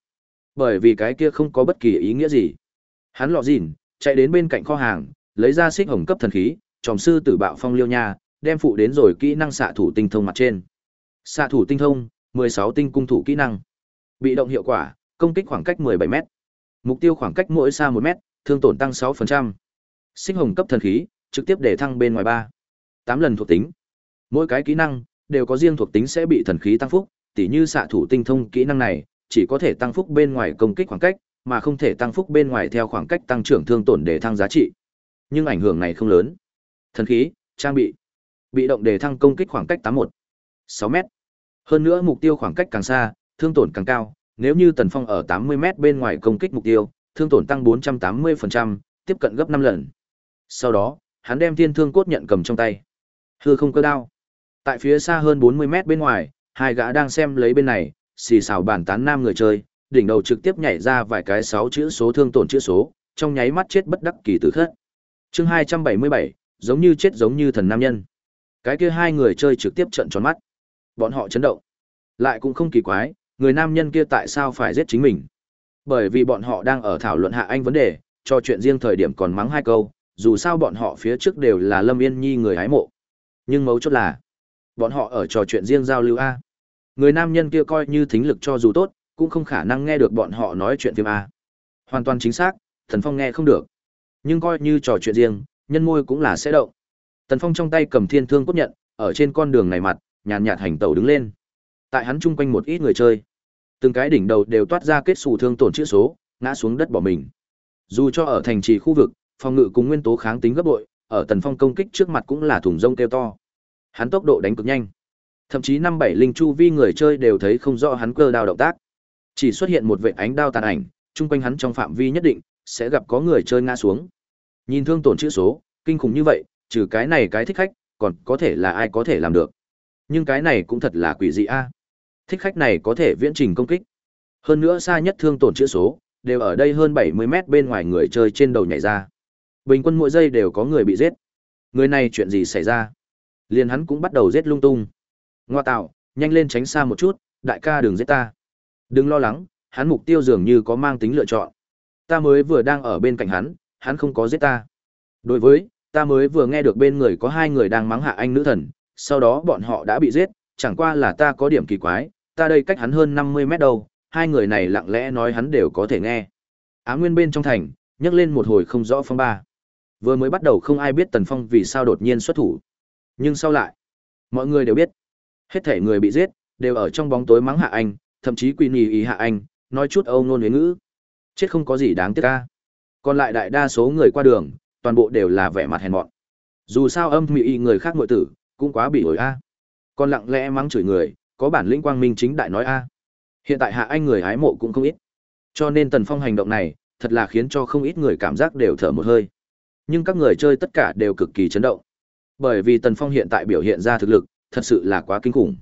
Bởi vì cái kia không có bất kỳ ý nghĩa gì. Hắn lọ dìn, chạy đến bên cạnh kho hàng, lấy ra xích hồng cấp thần khí, tròm sư tử bạo phong liêu nha, đem phụ đến rồi kỹ năng xạ thủ tinh thông mặt trên. Xạ thủ tinh thông, 16 tinh cung thủ kỹ năng. Bị động hiệu quả, công kích khoảng cách 17 m Mục tiêu khoảng cách mỗi xa 1 m thương tổn tăng 6%. Xích hồng cấp thần khí, trực tiếp để thăng bên ngoài 3. 8 lần thuộc tính. Mỗi cái kỹ năng đều có riêng thuộc tính sẽ bị thần khí tăng phúc, tỉ như xạ thủ tinh thông kỹ năng này, chỉ có thể tăng phúc bên ngoài công kích khoảng cách, mà không thể tăng phúc bên ngoài theo khoảng cách tăng trưởng thương tổn để thăng giá trị. Nhưng ảnh hưởng này không lớn. Thần khí, trang bị, bị động để thăng công kích khoảng cách 81, 6 m Hơn nữa mục tiêu khoảng cách càng xa, thương tổn càng cao, nếu như Tần Phong ở 80 m bên ngoài công kích mục tiêu, thương tổn tăng 480%, tiếp cận gấp năm lần. Sau đó, hắn đem thiên thương cốt nhận cầm trong tay. Hư không cơ đao. Tại phía xa hơn 40 mét bên ngoài, hai gã đang xem lấy bên này, xì xào bàn tán nam người chơi, đỉnh đầu trực tiếp nhảy ra vài cái sáu chữ số thương tổn chữ số, trong nháy mắt chết bất đắc kỳ tử khất. Chương 277, giống như chết giống như thần nam nhân. Cái kia hai người chơi trực tiếp trợn tròn mắt. Bọn họ chấn động. Lại cũng không kỳ quái, người nam nhân kia tại sao phải giết chính mình? Bởi vì bọn họ đang ở thảo luận hạ anh vấn đề, cho chuyện riêng thời điểm còn mắng hai câu, dù sao bọn họ phía trước đều là Lâm Yên Nhi người hái mộ. Nhưng mấu chốt là, bọn họ ở trò chuyện riêng giao lưu A. Người nam nhân kia coi như thính lực cho dù tốt, cũng không khả năng nghe được bọn họ nói chuyện phim A. Hoàn toàn chính xác, Thần Phong nghe không được. Nhưng coi như trò chuyện riêng, nhân môi cũng là sẽ động. Tần Phong trong tay cầm thiên thương cốt nhận, ở trên con đường này mặt, nhàn nhạt hành tẩu đứng lên. Tại hắn chung quanh một ít người chơi, từng cái đỉnh đầu đều toát ra kết xù thương tổn chữ số, ngã xuống đất bỏ mình. Dù cho ở thành trì khu vực, phòng ngự cùng nguyên tố kháng tính gấp bội, ở Tần Phong công kích trước mặt cũng là thùng rông kêu to. Hắn tốc độ đánh cực nhanh. Thậm chí năm bảy linh chu vi người chơi đều thấy không rõ hắn cơ đao động tác. Chỉ xuất hiện một vệt ánh đao tàn ảnh, chung quanh hắn trong phạm vi nhất định sẽ gặp có người chơi ngã xuống. Nhìn thương tổn chữ số, kinh khủng như vậy, trừ cái này cái thích khách, còn có thể là ai có thể làm được. Nhưng cái này cũng thật là quỷ dị a. Thích khách này có thể viễn trình công kích. Hơn nữa xa nhất thương tổn chữ số, đều ở đây hơn 70 mét bên ngoài người chơi trên đầu nhảy ra. Bình quân mỗi giây đều có người bị giết. Người này chuyện gì xảy ra? Liền hắn cũng bắt đầu giết lung tung. Ngoa tạo, nhanh lên tránh xa một chút, đại ca đừng giết ta. Đừng lo lắng, hắn mục tiêu dường như có mang tính lựa chọn. Ta mới vừa đang ở bên cạnh hắn, hắn không có giết ta. Đối với, ta mới vừa nghe được bên người có hai người đang mắng hạ anh nữ thần, sau đó bọn họ đã bị giết, chẳng qua là ta có điểm kỳ quái, ta đây cách hắn hơn 50 mét đâu, hai người này lặng lẽ nói hắn đều có thể nghe. Á Nguyên bên trong thành, nhấc lên một hồi không rõ phong ba. Vừa mới bắt đầu không ai biết Tần Phong vì sao đột nhiên xuất thủ. Nhưng sau lại, mọi người đều biết. Hết thể người bị giết, đều ở trong bóng tối mắng hạ anh, thậm chí quỳ nì ý hạ anh, nói chút âu nôn huyến ngữ. Chết không có gì đáng tiếc ca. Còn lại đại đa số người qua đường, toàn bộ đều là vẻ mặt hèn mọn. Dù sao âm mị y người khác muội tử, cũng quá bị ổi a. Còn lặng lẽ mắng chửi người, có bản lĩnh quang minh chính đại nói a. Hiện tại hạ anh người hái mộ cũng không ít. Cho nên Tần Phong hành động này, thật là khiến cho không ít người cảm giác đều thở một hơi. Nhưng các người chơi tất cả đều cực kỳ chấn động. Bởi vì Tần Phong hiện tại biểu hiện ra thực lực, thật sự là quá kinh khủng.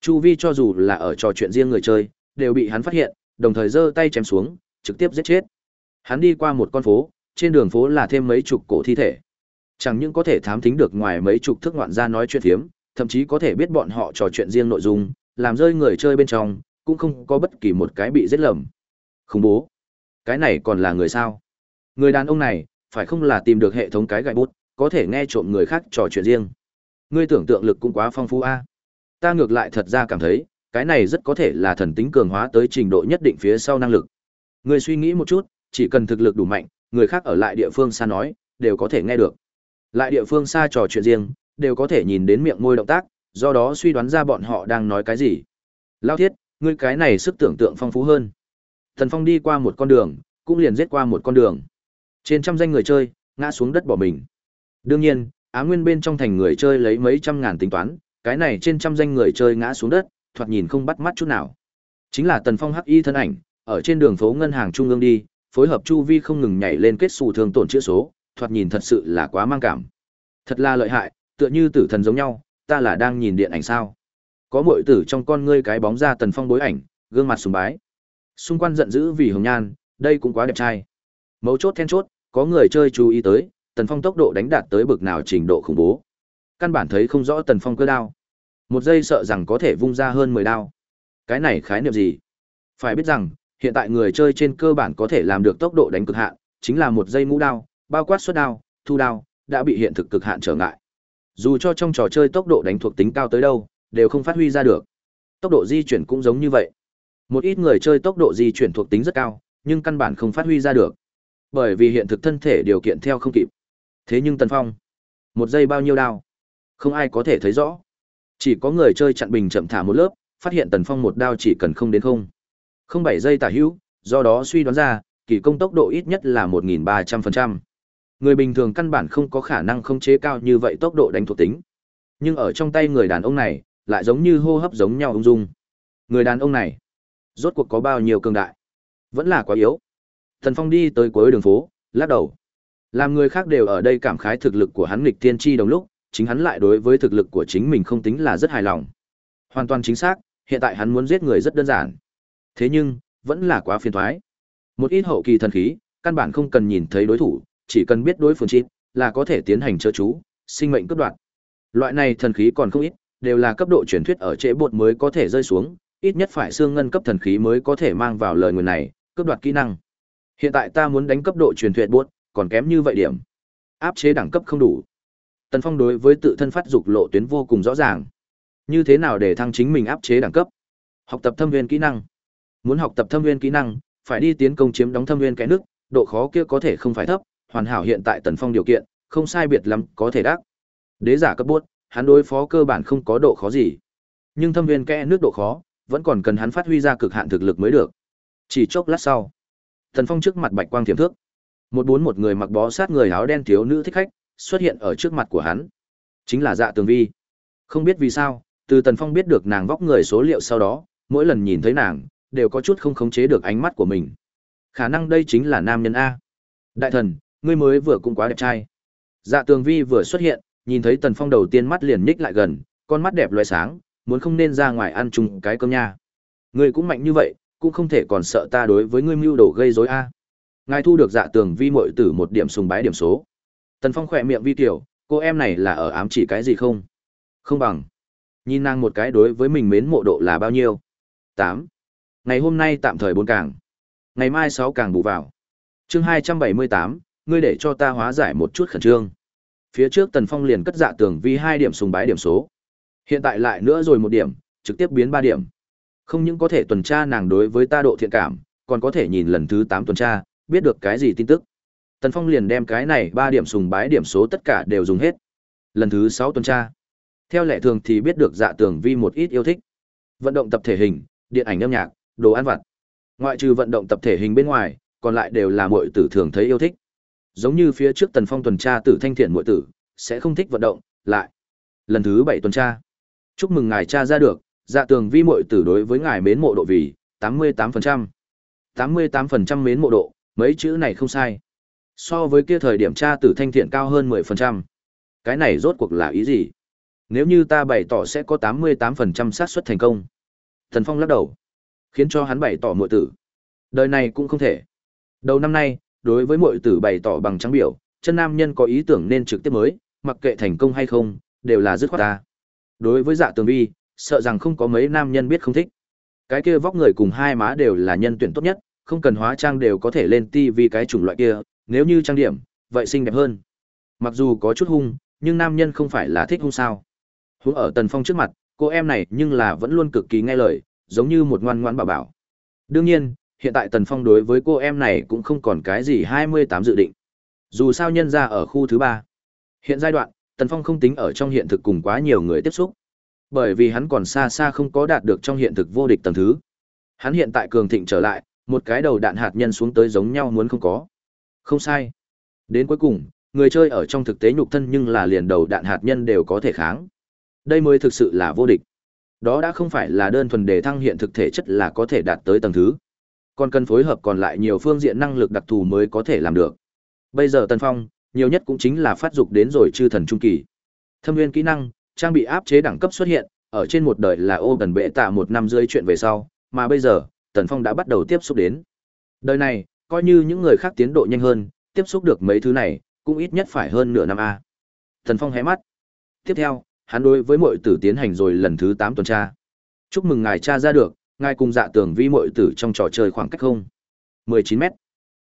Chu vi cho dù là ở trò chuyện riêng người chơi, đều bị hắn phát hiện, đồng thời giơ tay chém xuống, trực tiếp giết chết. Hắn đi qua một con phố, trên đường phố là thêm mấy chục cổ thi thể. Chẳng những có thể thám thính được ngoài mấy chục thức ngoạn ra nói chuyện phiếm, thậm chí có thể biết bọn họ trò chuyện riêng nội dung, làm rơi người chơi bên trong, cũng không có bất kỳ một cái bị giết lầm. Khủng bố. Cái này còn là người sao? Người đàn ông này, phải không là tìm được hệ thống cái gài bút, có thể nghe trộm người khác trò chuyện riêng. Ngươi tưởng tượng lực cũng quá phong phú a. Ta ngược lại thật ra cảm thấy, cái này rất có thể là thần tính cường hóa tới trình độ nhất định phía sau năng lực. Ngươi suy nghĩ một chút, chỉ cần thực lực đủ mạnh, người khác ở lại địa phương xa nói, đều có thể nghe được. Lại địa phương xa trò chuyện riêng, đều có thể nhìn đến miệng môi động tác, do đó suy đoán ra bọn họ đang nói cái gì. Lao thiết, ngươi cái này sức tưởng tượng phong phú hơn. Thần Phong đi qua một con đường, cũng liền giết qua một con đường. Trên trăm danh người chơi, ngã xuống đất bỏ mình. Đương nhiên, Á Nguyên bên trong thành người chơi lấy mấy trăm ngàn tính toán, cái này trên trăm danh người chơi ngã xuống đất, thoạt nhìn không bắt mắt chút nào. Chính là Tần Phong hắc y thân ảnh, ở trên đường phố ngân hàng trung ương đi, phối hợp chu vi không ngừng nhảy lên kết xù thương tổn chữa số, thoạt nhìn thật sự là quá mang cảm. Thật là lợi hại, tựa như tử thần giống nhau, ta là đang nhìn điện ảnh sao? Có muội tử trong con ngươi cái bóng ra Tần Phong bối ảnh, gương mặt sùng bái. Xung quanh giận dữ vì hồng nhan, đây cũng quá đẹp trai. Mấu chốt then chốt, có người chơi chú ý tới, Tần Phong tốc độ đánh đạt tới bực nào trình độ khủng bố. Căn bản thấy không rõ Tần Phong cơ đao. Một giây sợ rằng có thể vung ra hơn 10 đao. Cái này khái niệm gì? Phải biết rằng, hiện tại người chơi trên cơ bản có thể làm được tốc độ đánh cực hạn, chính là một giây ngũ đao, bao quát xuất đao, thu đao, đã bị hiện thực cực hạn trở ngại. Dù cho trong trò chơi tốc độ đánh thuộc tính cao tới đâu, đều không phát huy ra được. Tốc độ di chuyển cũng giống như vậy. Một ít người chơi tốc độ di chuyển thuộc tính rất cao, nhưng căn bản không phát huy ra được. Bởi vì hiện thực thân thể điều kiện theo không kịp. Thế nhưng Tần Phong, một giây bao nhiêu đao? Không ai có thể thấy rõ. Chỉ có người chơi chặn bình chậm thả một lớp, phát hiện Tần Phong một đao chỉ cần không đến không. Không bảy giây tả hữu, do đó suy đoán ra, kỳ công tốc độ ít nhất là 1.300%. Người bình thường căn bản không có khả năng không chế cao như vậy tốc độ đánh thuộc tính. Nhưng ở trong tay người đàn ông này, lại giống như hô hấp giống nhau ung dung. Người đàn ông này, rốt cuộc có bao nhiêu cường đại? Vẫn là quá yếu. Thần Phong đi tới cuối đường phố, lắc đầu. Làm người khác đều ở đây cảm khái thực lực của hắn nghịch tiên tri đồng lúc, chính hắn lại đối với thực lực của chính mình không tính là rất hài lòng. Hoàn toàn chính xác, hiện tại hắn muốn giết người rất đơn giản. Thế nhưng, vẫn là quá phiền toái. Một ít hậu kỳ thần khí, căn bản không cần nhìn thấy đối thủ, chỉ cần biết đối phương chi là có thể tiến hành chớ chú, sinh mệnh cấp đoạn. Loại này thần khí còn không ít, đều là cấp độ truyền thuyết ở trễ bột mới có thể rơi xuống, ít nhất phải xương ngân cấp thần khí mới có thể mang vào lời người này, cấp đoạt kỹ năng. Hiện tại ta muốn đánh cấp độ truyền thuyết buốt, còn kém như vậy điểm. Áp chế đẳng cấp không đủ. Tần Phong đối với tự thân phát dục lộ tuyến vô cùng rõ ràng. Như thế nào để thăng chính mình áp chế đẳng cấp? Học tập thâm viên kỹ năng. Muốn học tập thâm viên kỹ năng, phải đi tiến công chiếm đóng thâm viên cái nước, độ khó kia có thể không phải thấp, hoàn hảo hiện tại Tần Phong điều kiện, không sai biệt lắm, có thể đắc. Đế giả cấp buốt, hắn đối phó cơ bản không có độ khó gì. Nhưng thâm viên kẽ nước độ khó, vẫn còn cần hắn phát huy ra cực hạn thực lực mới được. Chỉ chốc lát sau, Tần Phong trước mặt bạch quang thiểm thước. Một bốn một người mặc bó sát người áo đen thiếu nữ thích khách, xuất hiện ở trước mặt của hắn. Chính là Dạ Tường Vi. Không biết vì sao, từ Tần Phong biết được nàng vóc người số liệu sau đó, mỗi lần nhìn thấy nàng, đều có chút không khống chế được ánh mắt của mình. Khả năng đây chính là nam nhân a. Đại thần, ngươi mới vừa cũng quá đẹp trai. Dạ Tường Vi vừa xuất hiện, nhìn thấy Tần Phong đầu tiên mắt liền nhích lại gần, con mắt đẹp loé sáng, muốn không nên ra ngoài ăn chung cái cơm nha. Ngươi cũng mạnh như vậy, cũng không thể còn sợ ta đối với ngươi mưu đồ gây rối a. Ngài thu được Dạ Tường Vi muội tử một điểm sùng bái điểm số. Tần Phong khỏe miệng vi tiểu, cô em này là ở ám chỉ cái gì không? Không bằng. Nhìn nàng một cái đối với mình mến mộ độ là bao nhiêu? Tám. Ngày hôm nay tạm thời bốn càng. Ngày mai sáu càng bù vào. Chương hai trăm bảy mươi tám, ngươi để cho ta hóa giải một chút khẩn trương. Phía trước Tần Phong liền cất dạ tường vi hai điểm sùng bái điểm số. Hiện tại lại nữa rồi một điểm, trực tiếp biến ba điểm. Không những có thể tuần tra nàng đối với ta độ thiện cảm, còn có thể nhìn lần thứ tám tuần tra, biết được cái gì tin tức. Tần Phong liền đem cái này ba điểm sùng bái điểm số tất cả đều dùng hết. Lần thứ sáu tuần tra. Theo lệ thường thì biết được dạ tường vi một ít yêu thích. Vận động tập thể hình, điện ảnh âm nhạc, đồ ăn vặt. Ngoại trừ vận động tập thể hình bên ngoài, còn lại đều là muội tử thường thấy yêu thích. Giống như phía trước Tần Phong tuần tra tử thanh thiện muội tử, sẽ không thích vận động, lại. Lần thứ bảy tuần tra. Chúc mừng ngài cha ra được, dạ tường vi muội tử đối với ngài mến mộ độ vì 88%. 88% mến mộ độ, mấy chữ này không sai. So với kia thời điểm tra tử thanh thiện cao hơn 10%. Cái này rốt cuộc là ý gì? Nếu như ta bày tỏ sẽ có 88% xác suất thành công. Thần Phong lắc đầu, khiến cho hắn bày tỏ muội tử. Đời này cũng không thể. Đầu năm nay, đối với muội tử bày tỏ bằng trắng biểu, chân nam nhân có ý tưởng nên trực tiếp mới, mặc kệ thành công hay không, đều là dứt khoát ta. Đối với Dạ Tường Vi, sợ rằng không có mấy nam nhân biết không thích. Cái kia vóc người cùng hai má đều là nhân tuyển tốt nhất, không cần hóa trang đều có thể lên ti cái chủng loại kia, nếu như trang điểm, vậy xinh đẹp hơn. Mặc dù có chút hung, nhưng nam nhân không phải là thích hung sao. Hướng ở Tần Phong trước mặt, cô em này nhưng là vẫn luôn cực kỳ nghe lời, giống như một ngoan ngoãn bảo bảo. Đương nhiên, hiện tại Tần Phong đối với cô em này cũng không còn cái gì 28 dự định. Dù sao nhân ra ở khu thứ ba. Hiện giai đoạn, Tần Phong không tính ở trong hiện thực cùng quá nhiều người tiếp xúc. Bởi vì hắn còn xa xa không có đạt được trong hiện thực vô địch tầng thứ. Hắn hiện tại cường thịnh trở lại, một cái đầu đạn hạt nhân xuống tới giống nhau muốn không có. Không sai. Đến cuối cùng, người chơi ở trong thực tế nhục thân nhưng là liền đầu đạn hạt nhân đều có thể kháng. Đây mới thực sự là vô địch. Đó đã không phải là đơn thuần đề thăng hiện thực thể chất là có thể đạt tới tầng thứ. Còn cần phối hợp còn lại nhiều phương diện năng lực đặc thù mới có thể làm được. Bây giờ Tần Phong, nhiều nhất cũng chính là phát dục đến rồi chư thần trung kỳ. Thâm viên kỹ năng, trang bị áp chế đẳng cấp xuất hiện, ở trên một đời là ô tần bệ tạ một năm rưỡi chuyện về sau, mà bây giờ, Tần Phong đã bắt đầu tiếp xúc đến. Đời này, coi như những người khác tiến độ nhanh hơn, tiếp xúc được mấy thứ này, cũng ít nhất phải hơn nửa năm a. Tần Phong hé mắt. Tiếp theo, hắn đối với mọi tử tiến hành rồi lần thứ 8 tuần tra. Chúc mừng ngài cha ra được, ngài cùng dạ tường vi mọi tử trong trò chơi khoảng cách không? 19 mét.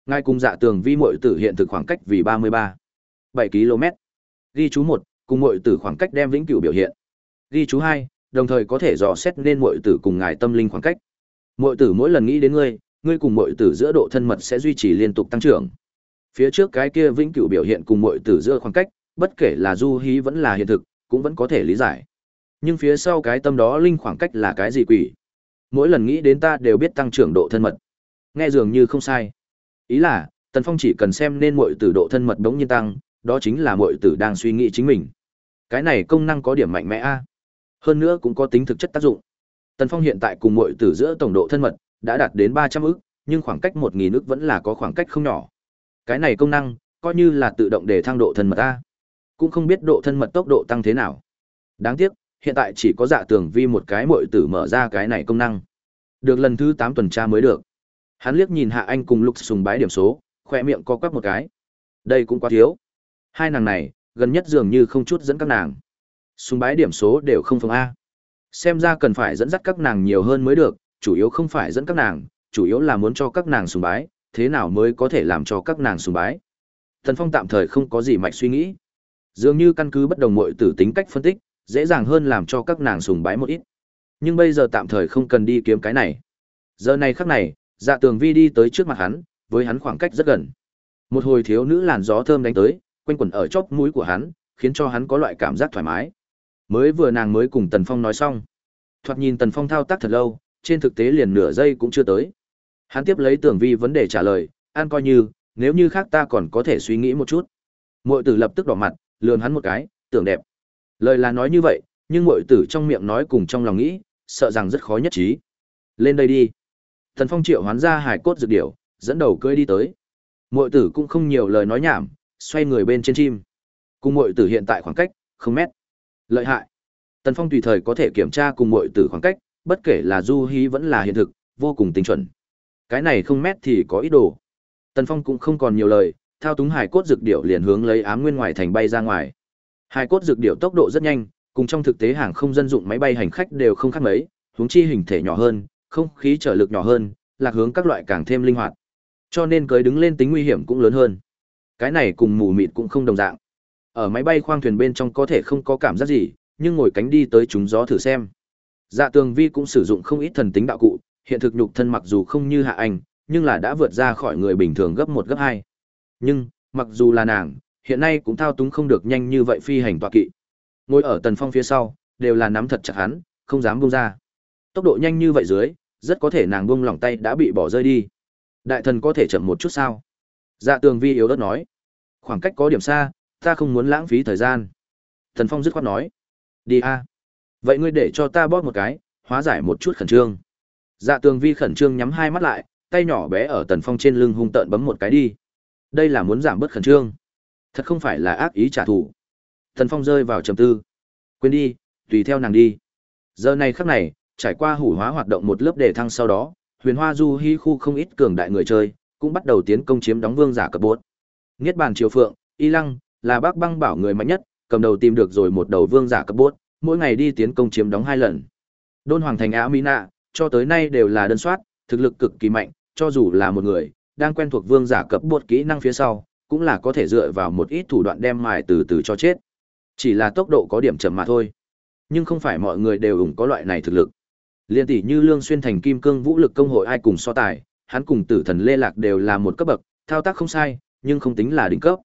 Ngài cùng dạ tường vi mọi tử hiện thực khoảng cách vì 33. 7 km. Ghi chú 1, cùng muội tử khoảng cách đem vĩnh cửu biểu hiện. Ghi chú 2, đồng thời có thể dò xét nên muội tử cùng ngài tâm linh khoảng cách. muội tử mỗi lần nghĩ đến ngươi, ngươi cùng muội tử giữa độ thân mật sẽ duy trì liên tục tăng trưởng. Phía trước cái kia vĩnh cửu biểu hiện cùng muội tử giữa khoảng cách, bất kể là du hí vẫn là hiện thực, cũng vẫn có thể lý giải. Nhưng phía sau cái tâm đó linh khoảng cách là cái gì quỷ? Mỗi lần nghĩ đến ta đều biết tăng trưởng độ thân mật. Nghe dường như không sai. Ý là, Tần Phong chỉ cần xem nên muội tử độ thân mật đống nhiên tăng, đó chính là mọi tử đang suy nghĩ chính mình. Cái này công năng có điểm mạnh mẽ a. Hơn nữa cũng có tính thực chất tác dụng. Tần Phong hiện tại cùng mọi tử giữa tổng độ thân mật đã đạt đến 300 ức, nhưng khoảng cách 1000 ức vẫn là có khoảng cách không nhỏ. Cái này công năng coi như là tự động để thăng độ thân mật a. Cũng không biết độ thân mật tốc độ tăng thế nào. Đáng tiếc, hiện tại chỉ có dạ tường vi một cái muội tử mở ra cái này công năng. Được lần thứ tám tuần tra mới được. Hắn liếc nhìn Hạ Anh cùng Lục sùng bái điểm số, khoe miệng co quắp một cái. Đây cũng quá thiếu. Hai nàng này, gần nhất dường như không chút dẫn các nàng. Sùng bái điểm số đều không phòng A. Xem ra cần phải dẫn dắt các nàng nhiều hơn mới được, chủ yếu không phải dẫn các nàng, chủ yếu là muốn cho các nàng sùng bái, thế nào mới có thể làm cho các nàng sùng bái. Thần Phong tạm thời không có gì mạch suy nghĩ. Dường như căn cứ bất đồng mọi tử tính cách phân tích, dễ dàng hơn làm cho các nàng sùng bái một ít. Nhưng bây giờ tạm thời không cần đi kiếm cái này. Giờ này khắc này, Dạ Tường Vi đi tới trước mặt hắn, với hắn khoảng cách rất gần. Một hồi thiếu nữ làn gió thơm đánh tới, quanh quẩn ở chóp mũi của hắn, khiến cho hắn có loại cảm giác thoải mái. Mới vừa nàng mới cùng Tần Phong nói xong. Thoạt nhìn Tần Phong thao tác thật lâu, trên thực tế liền nửa giây cũng chưa tới. Hắn tiếp lấy Tưởng Vi vấn đề trả lời, an coi như, nếu như khác ta còn có thể suy nghĩ một chút. Muội tử lập tức đỏ mặt, lườm hắn một cái, tưởng đẹp. Lời là nói như vậy, nhưng muội tử trong miệng nói cùng trong lòng nghĩ, sợ rằng rất khó nhất trí. Lên đây đi. Tần Phong triệu hoán ra hải cốt dược điểu, dẫn đầu cưỡi đi tới. Muội tử cũng không nhiều lời nói nhảm, xoay người bên trên chim. Cùng muội tử hiện tại khoảng cách, không mét. Lợi hại. Tần Phong tùy thời có thể kiểm tra cùng muội tử khoảng cách, bất kể là du hí vẫn là hiện thực, vô cùng tinh chuẩn. Cái này không mét thì có ý đồ. Tần Phong cũng không còn nhiều lời, thao túng hải cốt dược điểu liền hướng lấy ám nguyên ngoài thành bay ra ngoài. Hải cốt dược điểu tốc độ rất nhanh, cùng trong thực tế hàng không dân dụng máy bay hành khách đều không khác mấy, huống chi hình thể nhỏ hơn, không khí trở lực nhỏ hơn, lạc hướng các loại càng thêm linh hoạt. Cho nên cưới đứng lên tính nguy hiểm cũng lớn hơn. Cái này cùng mù mịt cũng không đồng dạng. Ở máy bay khoang thuyền bên trong có thể không có cảm giác gì, nhưng ngồi cánh đi tới chúng gió thử xem. Dạ Tường Vi cũng sử dụng không ít thần tính đạo cụ, hiện thực nhục thân mặc dù không như Hạ Anh, nhưng là đã vượt ra khỏi người bình thường gấp một gấp hai. Nhưng, mặc dù là nàng, hiện nay cũng thao túng không được nhanh như vậy phi hành tọa kỵ. Ngồi ở Tần Phong phía sau, đều là nắm thật chặt hắn, không dám buông ra. Tốc độ nhanh như vậy dưới, rất có thể nàng buông lỏng tay đã bị bỏ rơi đi. Đại thần có thể chậm một chút sao? Dạ Tường Vi yếu ớt nói. Khoảng cách có điểm xa, ta không muốn lãng phí thời gian. Thần Phong dứt khoát nói. Đi a. Vậy ngươi để cho ta bóp một cái, hóa giải một chút khẩn trương. Dạ Tường Vi khẩn trương nhắm hai mắt lại, tay nhỏ bé ở Tần Phong trên lưng hung tợn bấm một cái đi. Đây là muốn giảm bớt khẩn trương. Thật không phải là ác ý trả thù. Tần Phong rơi vào trầm tư. Quên đi, tùy theo nàng đi. Giờ này khắc này, trải qua hủ hóa hoạt động một lớp đề thăng sau đó, Huyền Hoa Du Hi khu không ít cường đại người chơi, cũng bắt đầu tiến công chiếm đóng vương giả cấp bốt. Niết bàn Triều Phượng, Y Lăng, là bác băng bảo người mạnh nhất, cầm đầu tìm được rồi một đầu vương giả cấp bốt, mỗi ngày đi tiến công chiếm đóng hai lần. Đôn Hoàng thành Á Mỹ Nạ, cho tới nay đều là đơn soát, thực lực cực kỳ mạnh, cho dù là một người, đang quen thuộc vương giả cấp bột kỹ năng phía sau, cũng là có thể dựa vào một ít thủ đoạn đem mài từ từ cho chết. Chỉ là tốc độ có điểm chậm mà thôi. Nhưng không phải mọi người đều ủng có loại này thực lực. Liên tỷ như Lương Xuyên thành kim cương vũ lực công hội ai cùng so tài, hắn cùng tử thần Lê Lạc đều là một cấp bậc, thao tác không sai, nhưng không tính là đỉnh cấp.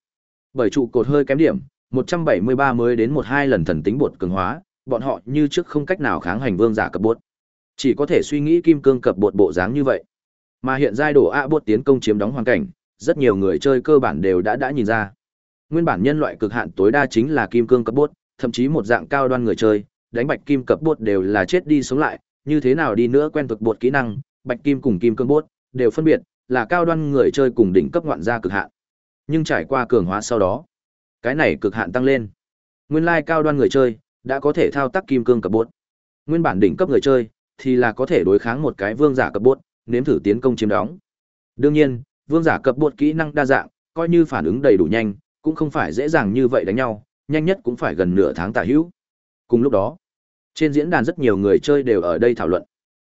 Bởi trụ cột hơi kém điểm, 173 mới đến một hai lần thần tính bột cường hóa, bọn họ như trước không cách nào kháng hành vương giả cấp bột. Chỉ có thể suy nghĩ kim cương cập bột bộ dáng như vậy. Mà hiện giai đổ A bột tiến công chiếm đóng hoàn cảnh, rất nhiều người chơi cơ bản đều đã đã nhìn ra. Nguyên bản nhân loại cực hạn tối đa chính là kim cương cấp bột, thậm chí một dạng cao đoan người chơi, đánh bạch kim cấp bột đều là chết đi sống lại, như thế nào đi nữa quen thuộc bột kỹ năng, bạch kim cùng kim cương bột đều phân biệt là cao đoan người chơi cùng đỉnh cấp ngoạn gia cực hạn. Nhưng trải qua cường hóa sau đó, cái này cực hạn tăng lên. Nguyên lai cao đoan người chơi đã có thể thao tác kim cương cấp bốt. Nguyên bản đỉnh cấp người chơi thì là có thể đối kháng một cái vương giả cấp bốt, nếm thử tiến công chiếm đóng. Đương nhiên, vương giả cấp bột kỹ năng đa dạng, coi như phản ứng đầy đủ nhanh, cũng không phải dễ dàng như vậy đánh nhau, nhanh nhất cũng phải gần nửa tháng tả hữu. Cùng lúc đó, trên diễn đàn rất nhiều người chơi đều ở đây thảo luận.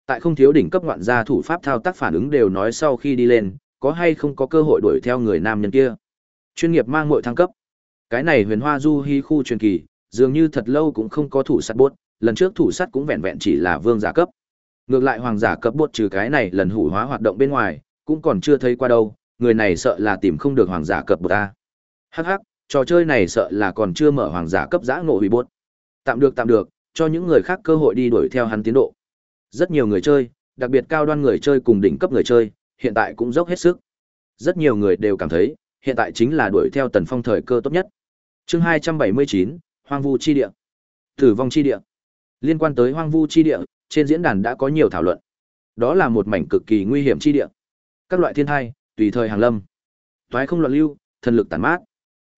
Tại không thiếu đỉnh cấp ngoạn gia thủ pháp thao tác phản ứng đều nói sau khi đi lên, có hay không có cơ hội đuổi theo người nam nhân kia. Chuyên nghiệp mang muội thăng cấp. Cái này huyền hoa du hi khu truyền kỳ, dường như thật lâu cũng không có thủ sát bốt, lần trước thủ sát cũng vẹn vẹn chỉ là vương giả cấp. Ngược lại hoàng giả cấp bốt trừ cái này lần hủ hóa hoạt động bên ngoài, cũng còn chưa thấy qua đâu, người này sợ là tìm không được hoàng giả cấp bột ta. Hắc hắc, trò chơi này sợ là còn chưa mở hoàng giả cấp giã ngộ hủy bốt. Tạm được tạm được, cho những người khác cơ hội đi đuổi theo hắn tiến độ. Rất nhiều người chơi, đặc biệt cao đoan người chơi cùng đỉnh cấp người chơi, hiện tại cũng dốc hết sức. Rất nhiều người đều cảm thấy, hiện tại chính là đuổi theo tần phong thời cơ tốt nhất. Chương 279, Hoang vu chi địa. Tử vong chi địa. Liên quan tới Hoang vu chi địa, trên diễn đàn đã có nhiều thảo luận. Đó là một mảnh cực kỳ nguy hiểm chi địa. Các loại thiên thai, tùy thời hàng lâm. Toái không loạn lưu, thần lực tàn mát.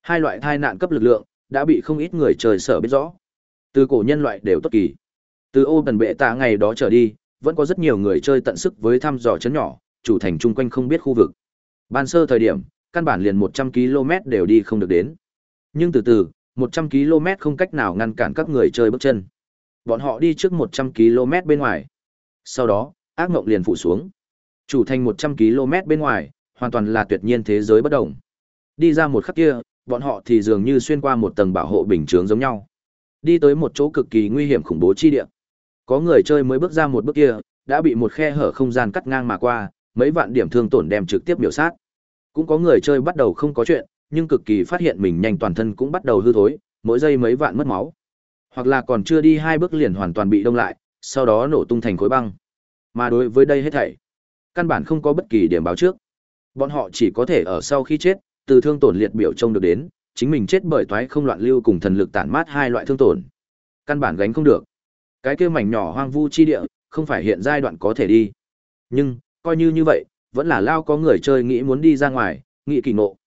Hai loại thai nạn cấp lực lượng đã bị không ít người trời sở biết rõ. Từ cổ nhân loại đều tốt kỳ. Từ ô tần bệ tạ ngày đó trở đi, vẫn có rất nhiều người chơi tận sức với thăm dò chấn nhỏ, chủ thành chung quanh không biết khu vực. Ban sơ thời điểm, căn bản liền 100 km đều đi không được đến. Nhưng từ từ, 100 km không cách nào ngăn cản các người chơi bước chân. Bọn họ đi trước 100 km bên ngoài. Sau đó, ác mộng liền phủ xuống. Chủ thành 100 km bên ngoài, hoàn toàn là tuyệt nhiên thế giới bất động. Đi ra một khắc kia, bọn họ thì dường như xuyên qua một tầng bảo hộ bình chướng giống nhau. Đi tới một chỗ cực kỳ nguy hiểm khủng bố chi địa. Có người chơi mới bước ra một bước kia, đã bị một khe hở không gian cắt ngang mà qua, mấy vạn điểm thương tổn đem trực tiếp biểu sát. Cũng có người chơi bắt đầu không có chuyện, nhưng cực kỳ phát hiện mình nhanh toàn thân cũng bắt đầu hư thối, mỗi giây mấy vạn mất máu. Hoặc là còn chưa đi hai bước liền hoàn toàn bị đông lại, sau đó nổ tung thành khối băng. Mà đối với đây hết thảy, căn bản không có bất kỳ điểm báo trước. Bọn họ chỉ có thể ở sau khi chết, từ thương tổn liệt biểu trông được đến, chính mình chết bởi toái không loạn lưu cùng thần lực tản mát hai loại thương tổn. Căn bản gánh không được. Cái kia mảnh nhỏ hoang vu chi địa, không phải hiện giai đoạn có thể đi. Nhưng, coi như như vậy, vẫn là lao có người chơi nghĩ muốn đi ra ngoài, nghĩ kỳ ngộ.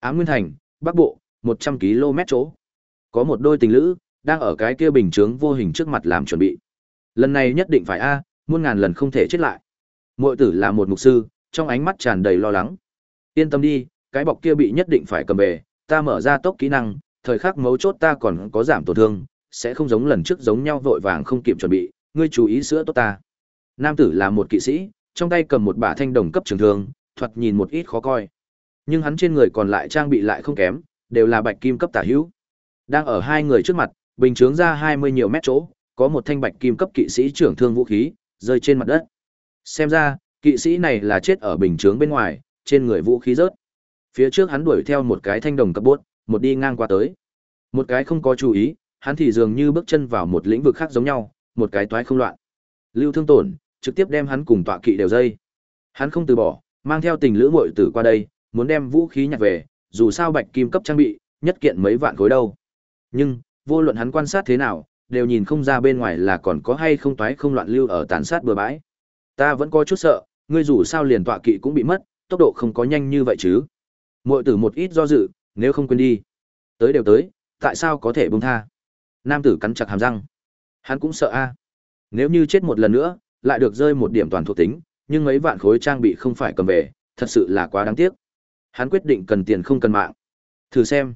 Ám Nguyên Thành, Bắc Bộ, 100 km chỗ. Có một đôi tình lữ, đang ở cái kia bình chướng vô hình trước mặt làm chuẩn bị. Lần này nhất định phải a, muôn ngàn lần không thể chết lại. Muội tử là một mục sư, trong ánh mắt tràn đầy lo lắng. Yên tâm đi, cái bọc kia bị nhất định phải cầm về, ta mở ra tốc kỹ năng, thời khắc mấu chốt ta còn có giảm tổn thương, sẽ không giống lần trước giống nhau vội vàng không kịp chuẩn bị, ngươi chú ý sữa tốt ta. Nam tử là một kỵ sĩ, trong tay cầm một bả thanh đồng cấp trường thương, thoạt nhìn một ít khó coi. Nhưng hắn trên người còn lại trang bị lại không kém, đều là bạch kim cấp tả hữu. Đang ở hai người trước mặt, bình chướng ra 20 nhiều mét chỗ, có một thanh bạch kim cấp kỵ sĩ trưởng thương vũ khí, rơi trên mặt đất. Xem ra, kỵ sĩ này là chết ở bình chướng bên ngoài, trên người vũ khí rớt. Phía trước hắn đuổi theo một cái thanh đồng cấp bốt, một đi ngang qua tới. Một cái không có chú ý, hắn thì dường như bước chân vào một lĩnh vực khác giống nhau, một cái toái không loạn. Lưu thương tổn, trực tiếp đem hắn cùng tọa kỵ đều dây. Hắn không từ bỏ, mang theo tình lữ muội tử qua đây, muốn đem vũ khí nhặt về, dù sao bạch kim cấp trang bị, nhất kiện mấy vạn khối đâu. Nhưng, vô luận hắn quan sát thế nào, đều nhìn không ra bên ngoài là còn có hay không toái không loạn lưu ở tàn sát bừa bãi. Ta vẫn có chút sợ, ngươi dù sao liền tọa kỵ cũng bị mất, tốc độ không có nhanh như vậy chứ. Muội tử một ít do dự, nếu không quên đi. Tới đều tới, tại sao có thể buông tha? Nam tử cắn chặt hàm răng. Hắn cũng sợ a. Nếu như chết một lần nữa, lại được rơi một điểm toàn thuộc tính, nhưng mấy vạn khối trang bị không phải cầm về, thật sự là quá đáng tiếc. Hắn quyết định cần tiền không cần mạng. Thử xem.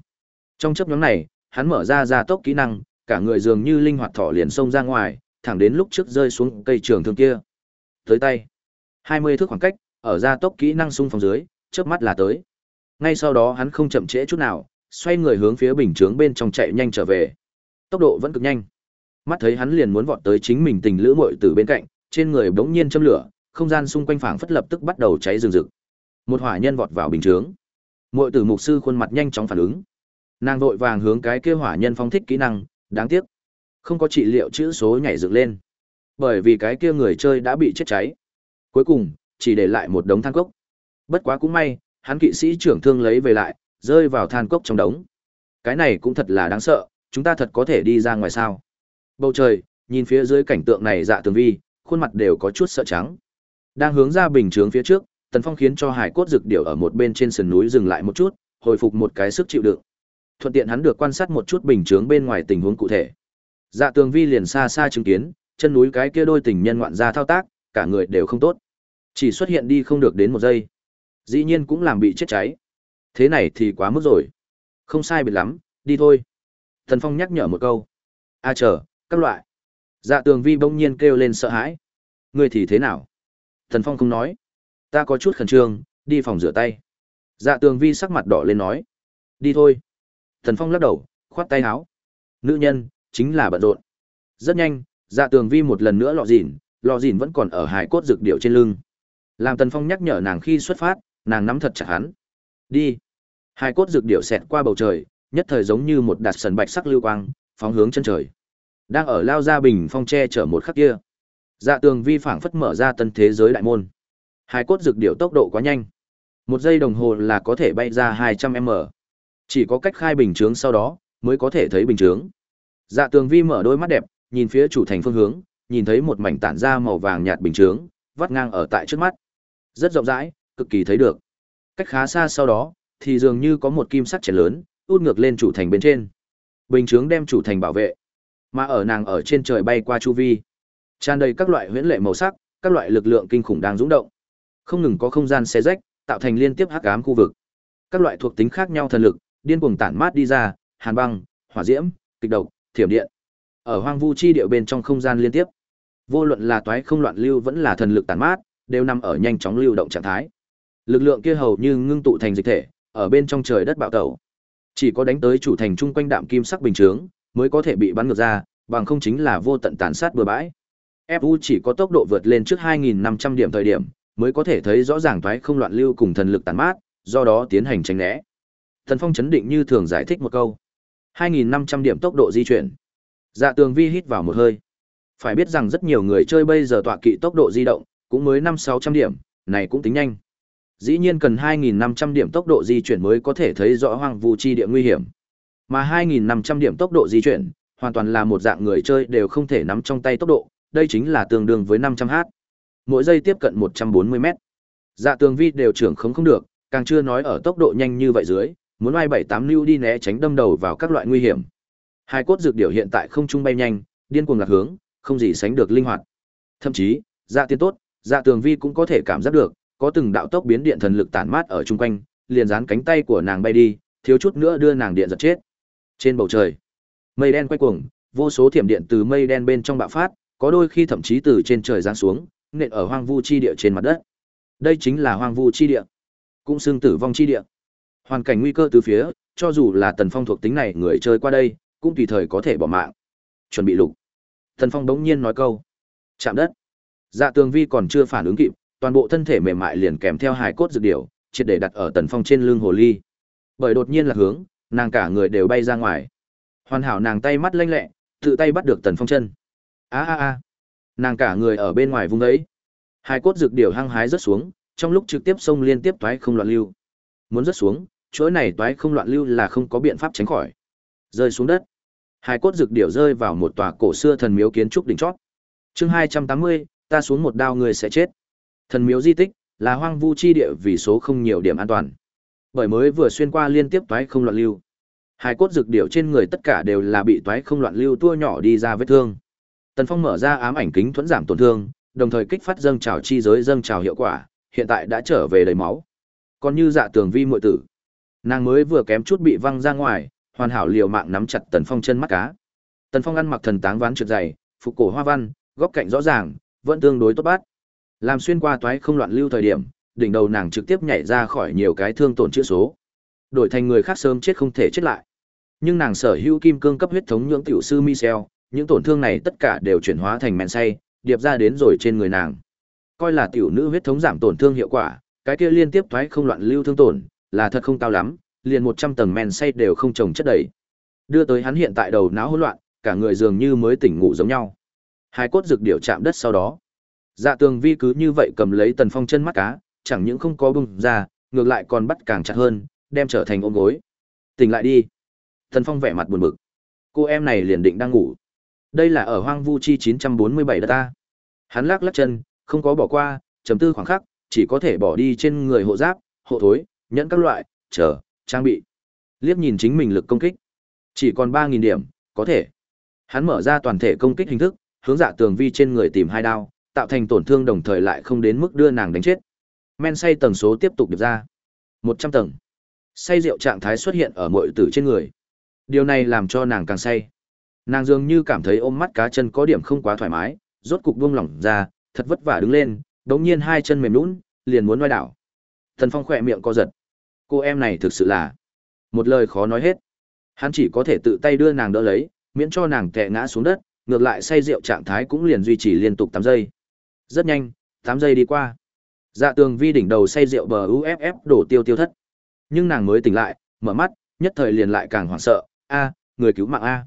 Trong chấp nhóm này, hắn mở ra gia tốc kỹ năng, cả người dường như linh hoạt thỏ liền xông ra ngoài, thẳng đến lúc trước rơi xuống cây trường thương kia. Tới tay. 20 thước khoảng cách, ở gia tốc kỹ năng xung phong dưới, chớp mắt là tới. Ngay sau đó hắn không chậm trễ chút nào, xoay người hướng phía bình chướng bên trong chạy nhanh trở về. Tốc độ vẫn cực nhanh. Mắt thấy hắn liền muốn vọt tới chính mình tình lữ muội từ bên cạnh, trên người bỗng nhiên châm lửa, không gian xung quanh phảng phất lập tức bắt đầu cháy rừng rực. Một hỏa nhân vọt vào bình chướng. Muội tử mục sư khuôn mặt nhanh chóng phản ứng. Nàng vội vàng hướng cái kia hỏa nhân phóng thích kỹ năng, đáng tiếc, không có trị liệu chữ số nhảy dựng lên. Bởi vì cái kia người chơi đã bị chết cháy. Cuối cùng, chỉ để lại một đống than cốc. Bất quá cũng may, hắn kỵ sĩ trưởng thương lấy về lại, rơi vào than cốc trong đống. Cái này cũng thật là đáng sợ, chúng ta thật có thể đi ra ngoài sao. Bầu trời, nhìn phía dưới cảnh tượng này dạ tường vi, khuôn mặt đều có chút sợ trắng. Đang hướng ra bình chướng phía trước, Tần Phong khiến cho hải cốt dược điểu ở một bên trên sườn núi dừng lại một chút, hồi phục một cái sức chịu đựng. Thuận tiện hắn được quan sát một chút bình chướng bên ngoài tình huống cụ thể. Dạ Tường Vi liền xa xa chứng kiến, chân núi cái kia đôi tình nhân ngoạn ra thao tác, cả người đều không tốt. Chỉ xuất hiện đi không được đến một giây. Dĩ nhiên cũng làm bị chết cháy. Thế này thì quá mức rồi. Không sai biệt lắm, đi thôi. Thần Phong nhắc nhở một câu. A chờ, các loại. Dạ Tường Vi bỗng nhiên kêu lên sợ hãi. Ngươi thì thế nào? Thần Phong không nói. Ta có chút khẩn trương, đi phòng rửa tay. Dạ Tường Vi sắc mặt đỏ lên nói. Đi thôi. Thần Phong lắc đầu, khoát tay áo. Nữ nhân, chính là bận rộn. Rất nhanh, dạ tường vi một lần nữa lọ dỉn, lọ dỉn vẫn còn ở hải cốt dược điệu trên lưng. Làm Tần Phong nhắc nhở nàng khi xuất phát, nàng nắm thật chặt hắn. Đi. Hải cốt dược điệu xẹt qua bầu trời, nhất thời giống như một đạt sần bạch sắc lưu quang, phóng hướng chân trời. Đang ở lao ra bình phong che chở một khắc kia. Dạ tường vi phảng phất mở ra tân thế giới đại môn. Hai cốt dược điệu tốc độ quá nhanh. Một giây đồng hồ là có thể bay ra 200m. Chỉ có cách khai bình chướng sau đó, mới có thể thấy bình chướng. Dạ tường vi mở đôi mắt đẹp, nhìn phía chủ thành phương hướng, nhìn thấy một mảnh tản ra màu vàng nhạt bình chướng, vắt ngang ở tại trước mắt. Rất rộng rãi, cực kỳ thấy được. Cách khá xa sau đó, thì dường như có một kim sắt chén lớn, út ngược lên chủ thành bên trên. Bình chướng đem chủ thành bảo vệ. Mà ở nàng ở trên trời bay qua chu vi, tràn đầy các loại huyễn lệ màu sắc, các loại lực lượng kinh khủng đang dũng động. Không ngừng có không gian xé rách, tạo thành liên tiếp hắc ám khu vực. Các loại thuộc tính khác nhau thần lực, điên cuồng tản mát đi ra, hàn băng, hỏa diễm, kịch độc, thiểm điện. Ở hoang vu chi địa bên trong không gian liên tiếp, vô luận là toái không loạn lưu vẫn là thần lực tản mát, đều nằm ở nhanh chóng lưu động trạng thái. Lực lượng kia hầu như ngưng tụ thành dịch thể, ở bên trong trời đất bạo tẩu. Chỉ có đánh tới chủ thành trung quanh đạm kim sắc bình chướng, mới có thể bị bắn ngược ra, bằng không chính là vô tận tàn sát bừa bãi. FU chỉ có tốc độ vượt lên trước 2.500 điểm thời điểm, mới có thể thấy rõ ràng thoái không loạn lưu cùng thần lực tàn mát, do đó tiến hành tránh né. Thần Phong chấn định như thường giải thích một câu. 2.500 điểm tốc độ di chuyển. Dạ tường vi hít vào một hơi. Phải biết rằng rất nhiều người chơi bây giờ tọa kỵ tốc độ di động, cũng mới 5-600 điểm, này cũng tính nhanh. Dĩ nhiên cần 2.500 điểm tốc độ di chuyển mới có thể thấy rõ hoang vu chi địa nguy hiểm. Mà 2.500 điểm tốc độ di chuyển, hoàn toàn là một dạng người chơi đều không thể nắm trong tay tốc độ, đây chính là tương đương với 500h. Mỗi giây tiếp cận 140m. Dạ tường vi đều trưởng không không được, càng chưa nói ở tốc độ nhanh như vậy dưới, muốn ai 78 lưu đi né tránh đâm đầu vào các loại nguy hiểm. Hai cốt dược điểu hiện tại không trung bay nhanh, điên cuồng lạc hướng, không gì sánh được linh hoạt. Thậm chí, dạ tiên tốt, dạ tường vi cũng có thể cảm giác được, có từng đạo tốc biến điện thần lực tản mát ở chung quanh, liền dán cánh tay của nàng bay đi, thiếu chút nữa đưa nàng điện giật chết. Trên bầu trời, mây đen quay cuồng, vô số thiểm điện từ mây đen bên trong bạo phát, có đôi khi thậm chí từ trên trời giáng xuống, nện ở hoang vu chi địa trên mặt đất. Đây chính là hoang vu chi địa, cũng xương tử vong chi địa. Hoàn cảnh nguy cơ từ phía, cho dù là Tần Phong thuộc tính này người chơi qua đây, cũng tùy thời có thể bỏ mạng. Chuẩn bị lục. Tần Phong đống nhiên nói câu. Chạm đất. Dạ Tường Vi còn chưa phản ứng kịp, toàn bộ thân thể mềm mại liền kèm theo hài cốt dược điểu, triệt để đặt ở Tần Phong trên lưng hồ ly. Bởi đột nhiên là hướng, nàng cả người đều bay ra ngoài. Hoàn hảo nàng tay mắt lanh lẹ, tự tay bắt được Tần Phong chân. A a a. Nàng cả người ở bên ngoài vùng ấy. Hai cốt dược điểu hăng hái rớt xuống, trong lúc trực tiếp xông liên tiếp toái không loạn lưu. Muốn rớt xuống, chỗ này toái không loạn lưu là không có biện pháp tránh khỏi. Rơi xuống đất. Hai cốt dược điểu rơi vào một tòa cổ xưa thần miếu kiến trúc đỉnh chót. Chương hai trăm tám mươi, ta xuống một đao người sẽ chết. Thần miếu di tích là hoang vu chi địa vì số không nhiều điểm an toàn. Bởi mới vừa xuyên qua liên tiếp toái không loạn lưu. Hai cốt dược điểu trên người tất cả đều là bị toái không loạn lưu tua nhỏ đi ra vết thương. Tần Phong mở ra ám ảnh kính thuẫn giảm tổn thương, đồng thời kích phát dâng trào chi giới dâng trào hiệu quả, hiện tại đã trở về đầy máu. Còn như dạ tường vi muội tử, nàng mới vừa kém chút bị văng ra ngoài, hoàn hảo liều mạng nắm chặt Tần Phong chân mắt cá. Tần Phong ăn mặc thần táng ván trượt dày, phục cổ hoa văn, góc cạnh rõ ràng, vẫn tương đối tốt bát. Làm xuyên qua toái không loạn lưu thời điểm, đỉnh đầu nàng trực tiếp nhảy ra khỏi nhiều cái thương tổn chữa số. Đổi thành người khác sớm chết không thể chết lại. Nhưng nàng sở hữu kim cương cấp huyết thống nhưỡng tiểu sư Michel, những tổn thương này tất cả đều chuyển hóa thành men say, điệp ra đến rồi trên người nàng. Coi là tiểu nữ huyết thống giảm tổn thương hiệu quả, cái kia liên tiếp thoái không loạn lưu thương tổn, là thật không cao lắm, liền 100 tầng men say đều không trồng chất đầy. Đưa tới hắn hiện tại đầu não hỗn loạn, cả người dường như mới tỉnh ngủ giống nhau. Hai cốt rực điểu chạm đất sau đó. Dạ tường vi cứ như vậy cầm lấy tần phong chân mắt cá, chẳng những không có bung ra, ngược lại còn bắt càng chặt hơn, đem trở thành ôm gối. Tỉnh lại đi. Tần phong vẻ mặt buồn bực. Cô em này liền định đang ngủ. Đây là ở hoang vu chi 947 đất ta. Hắn lắc lắc chân, không có bỏ qua, chấm tư khoảng khắc, chỉ có thể bỏ đi trên người hộ giáp, hộ thối, nhẫn các loại, chờ, trang bị. Liếc nhìn chính mình lực công kích. Chỉ còn 3.000 điểm, có thể. Hắn mở ra toàn thể công kích hình thức, hướng dạ tường vi trên người tìm hai đao, tạo thành tổn thương đồng thời lại không đến mức đưa nàng đánh chết. Men say tầng số tiếp tục điệp ra. 100 tầng. Say rượu trạng thái xuất hiện ở mọi tử trên người. Điều này làm cho nàng càng say. Nàng dường như cảm thấy ôm mắt cá chân có điểm không quá thoải mái, rốt cục buông lỏng ra, thật vất vả đứng lên, đống nhiên hai chân mềm nhũn, liền muốn ngoai đảo. Thần Phong khỏe miệng co giật. Cô em này thực sự là một lời khó nói hết. Hắn chỉ có thể tự tay đưa nàng đỡ lấy, miễn cho nàng tè ngã xuống đất, ngược lại say rượu trạng thái cũng liền duy trì liên tục 8 giây. Rất nhanh, 8 giây đi qua. Dạ tường vi đỉnh đầu say rượu bờ UFF đổ tiêu tiêu thất. Nhưng nàng mới tỉnh lại, mở mắt, nhất thời liền lại càng hoảng sợ, a, người cứu mạng a.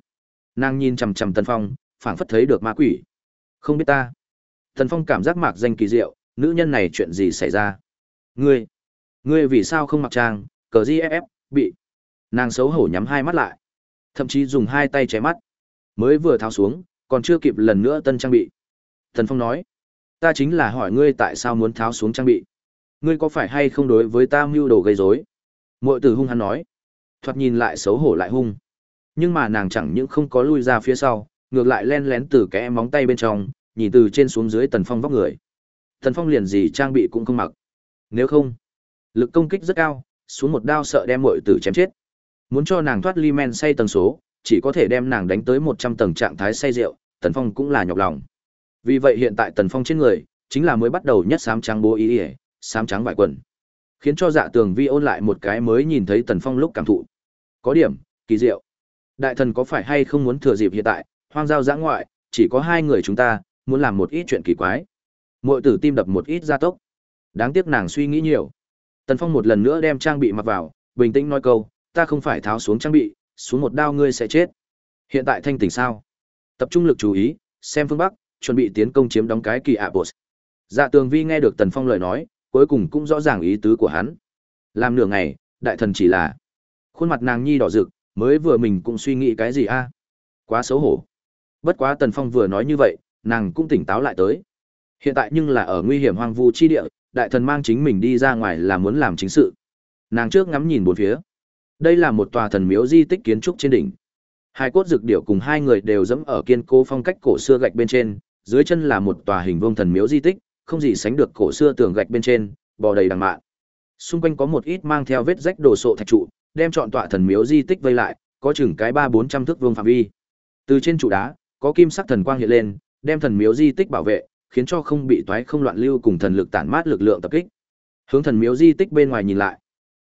Nàng nhìn chằm chằm Tần Phong, phảng phất thấy được ma quỷ. Không biết ta. Tần Phong cảm giác mạc danh kỳ diệu, nữ nhân này chuyện gì xảy ra? Ngươi, ngươi vì sao không mặc trang, cờ GFF, bị. Nàng xấu hổ nhắm hai mắt lại, thậm chí dùng hai tay che mắt. Mới vừa tháo xuống, còn chưa kịp lần nữa tân trang bị. Tần Phong nói, ta chính là hỏi ngươi tại sao muốn tháo xuống trang bị. Ngươi có phải hay không đối với ta mưu đồ gây rối? Mội tử hung hắn nói, thoạt nhìn lại xấu hổ lại hung. Nhưng mà nàng chẳng những không có lui ra phía sau, ngược lại len lén từ kẽ móng tay bên trong, nhìn từ trên xuống dưới Tần Phong vóc người. Tần Phong liền gì trang bị cũng không mặc. Nếu không, lực công kích rất cao, xuống một đao sợ đem muội tử chém chết. Muốn cho nàng thoát ly men say tầng số, chỉ có thể đem nàng đánh tới 100 tầng trạng thái say rượu, Tần Phong cũng là nhọc lòng. Vì vậy hiện tại Tần Phong trên người, chính là mới bắt đầu nhất sám trắng bố ý, ỉa, sám trắng vải quần. Khiến cho dạ tường vi ôn lại một cái mới nhìn thấy Tần Phong lúc cảm thụ. Có điểm, kỳ diệu. Đại thần có phải hay không muốn thừa dịp hiện tại, hoang giao giã ngoại, chỉ có hai người chúng ta, muốn làm một ít chuyện kỳ quái. Mội tử tim đập một ít gia tốc. Đáng tiếc nàng suy nghĩ nhiều. Tần Phong một lần nữa đem trang bị mặc vào, bình tĩnh nói câu, ta không phải tháo xuống trang bị, xuống một đao ngươi sẽ chết. Hiện tại thanh tỉnh sao? Tập trung lực chú ý, xem phương Bắc, chuẩn bị tiến công chiếm đóng cái kỳ ạ bột. Dạ tường vi nghe được Tần Phong lời nói, cuối cùng cũng rõ ràng ý tứ của hắn. Làm nửa ngày, đại thần chỉ là khuôn mặt nàng nhi đỏ rực, mới vừa mình cũng suy nghĩ cái gì a? Quá xấu hổ. Bất quá Tần Phong vừa nói như vậy, nàng cũng tỉnh táo lại tới. Hiện tại nhưng là ở nguy hiểm hoang vu chi địa, đại thần mang chính mình đi ra ngoài là muốn làm chính sự. Nàng trước ngắm nhìn bốn phía. Đây là một tòa thần miếu di tích kiến trúc trên đỉnh. Hai cốt dược điệu cùng hai người đều dẫm ở kiên cố phong cách cổ xưa gạch bên trên, dưới chân là một tòa hình vuông thần miếu di tích, không gì sánh được cổ xưa tường gạch bên trên, bò đầy đằng mạn. Xung quanh có một ít mang theo vết rách đồ sộ thạch trụ, đem trọn tọa thần miếu di tích vây lại, có chừng cái ba bốn trăm thước vuông phạm vi. Từ trên trụ đá, có kim sắc thần quang hiện lên, đem thần miếu di tích bảo vệ, khiến cho không bị toái không loạn lưu cùng thần lực tản mát lực lượng tập kích. Hướng thần miếu di tích bên ngoài nhìn lại,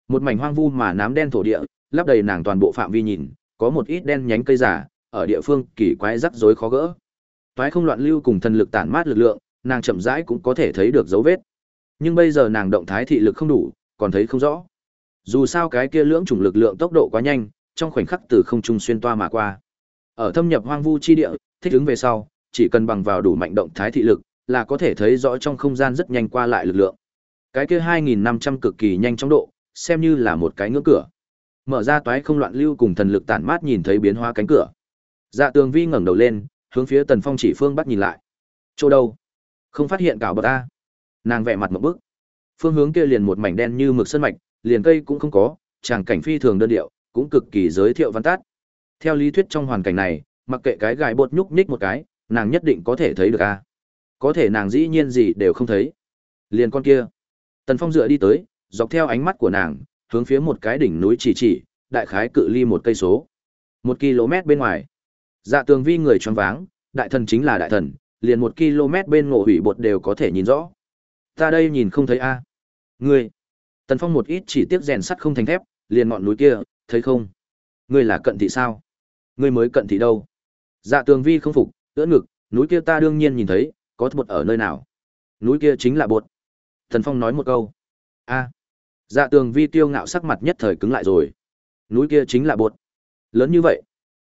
một mảnh hoang vu mà nám đen thổ địa, lấp đầy nàng toàn bộ phạm vi nhìn, có một ít đen nhánh cây giả, ở địa phương kỳ quái rắc rối khó gỡ. Toái không loạn lưu cùng thần lực tản mát lực lượng, nàng chậm rãi cũng có thể thấy được dấu vết. Nhưng bây giờ nàng động thái thị lực không đủ, còn thấy không rõ. Dù sao cái kia lưỡng chủng lực lượng tốc độ quá nhanh, trong khoảnh khắc từ không trung xuyên toa mà qua. Ở thâm nhập hoang vu chi địa, thích ứng về sau, chỉ cần bằng vào đủ mạnh động thái thị lực, là có thể thấy rõ trong không gian rất nhanh qua lại lực lượng. Cái kia 2500 cực kỳ nhanh chóng độ, xem như là một cái ngưỡng cửa. Mở ra toái không loạn lưu cùng thần lực tản mát nhìn thấy biến hóa cánh cửa. Dạ Tường Vi ngẩng đầu lên, hướng phía Tần Phong chỉ phương bắt nhìn lại. Chỗ đâu? Không phát hiện cảo bờ ta. Nàng vẻ mặt một bức. Phương hướng kia liền một mảnh đen như mực sơn mạch, liền cây cũng không có, tràng cảnh phi thường đơn điệu, cũng cực kỳ giới thiệu văn tát. Theo lý thuyết trong hoàn cảnh này, mặc kệ cái gài bột nhúc nhích một cái, nàng nhất định có thể thấy được a. Có thể nàng dĩ nhiên gì đều không thấy. Liền con kia. Tần Phong dựa đi tới, dọc theo ánh mắt của nàng, hướng phía một cái đỉnh núi chỉ chỉ, đại khái cự ly một cây số. Một km bên ngoài. Dạ tường vi người tròn váng, đại thần chính là đại thần, liền một km bên ngộ hủy bột đều có thể nhìn rõ. Ta đây nhìn không thấy a. À. Ngươi. Tần Phong một ít chỉ tiếc rèn sắt không thành thép, liền ngọn núi kia, thấy không? Ngươi là cận thị sao? Ngươi mới cận thị đâu? Dạ tường vi không phục, ưỡn ngực, núi kia ta đương nhiên nhìn thấy, có bột ở nơi nào? Núi kia chính là bột. Tần Phong nói một câu. A. Dạ tường vi tiêu ngạo sắc mặt nhất thời cứng lại rồi. Núi kia chính là bột. Lớn như vậy.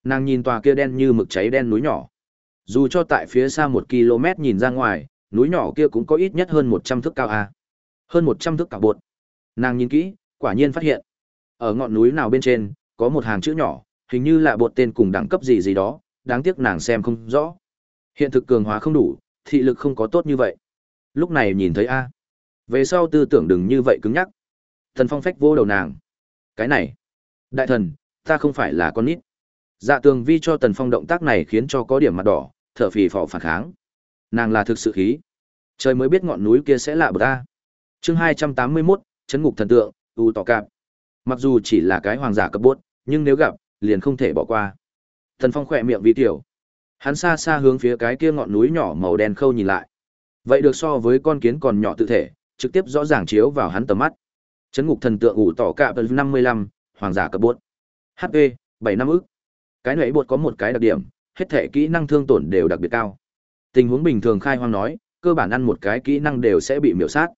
Nàng nhìn tòa kia đen như mực cháy đen núi nhỏ. Dù cho tại phía xa một km nhìn ra ngoài, núi nhỏ kia cũng có ít nhất hơn một trăm thước cao a. Hơn một trăm thước cả bột. Nàng nhìn kỹ, quả nhiên phát hiện. Ở ngọn núi nào bên trên, có một hàng chữ nhỏ, hình như là bột tên cùng đẳng cấp gì gì đó, đáng tiếc nàng xem không rõ. Hiện thực cường hóa không đủ, thị lực không có tốt như vậy. Lúc này nhìn thấy A. Về sau tư tưởng đừng như vậy cứng nhắc. Thần phong phách vô đầu nàng. Cái này. Đại thần, ta không phải là con nít. Dạ tường vi cho tần phong động tác này khiến cho có điểm mặt đỏ, thở phì phò phản kháng. Nàng là thực sự khí. Trời mới biết ngọn núi kia sẽ lạ bờ ta. Chương hai trăm tám mươi 281, chấn ngục thần tượng, u tỏ cạp. Mặc dù chỉ là cái hoàng giả cấp bốt, nhưng nếu gặp, liền không thể bỏ qua. Tần Phong khỏe miệng vi tiểu. Hắn xa xa hướng phía cái kia ngọn núi nhỏ màu đen khâu nhìn lại. Vậy được so với con kiến còn nhỏ tự thể, trực tiếp rõ ràng chiếu vào hắn tầm mắt. Chấn ngục thần tượng ủ tỏ cạp năm mươi lăm, hoàng giả cấp bốt. HP, bảy năm ức. Cái nệ bột có một cái đặc điểm, hết thể kỹ năng thương tổn đều đặc biệt cao. Tình huống bình thường khai hoang nói, cơ bản ăn một cái kỹ năng đều sẽ bị miểu sát.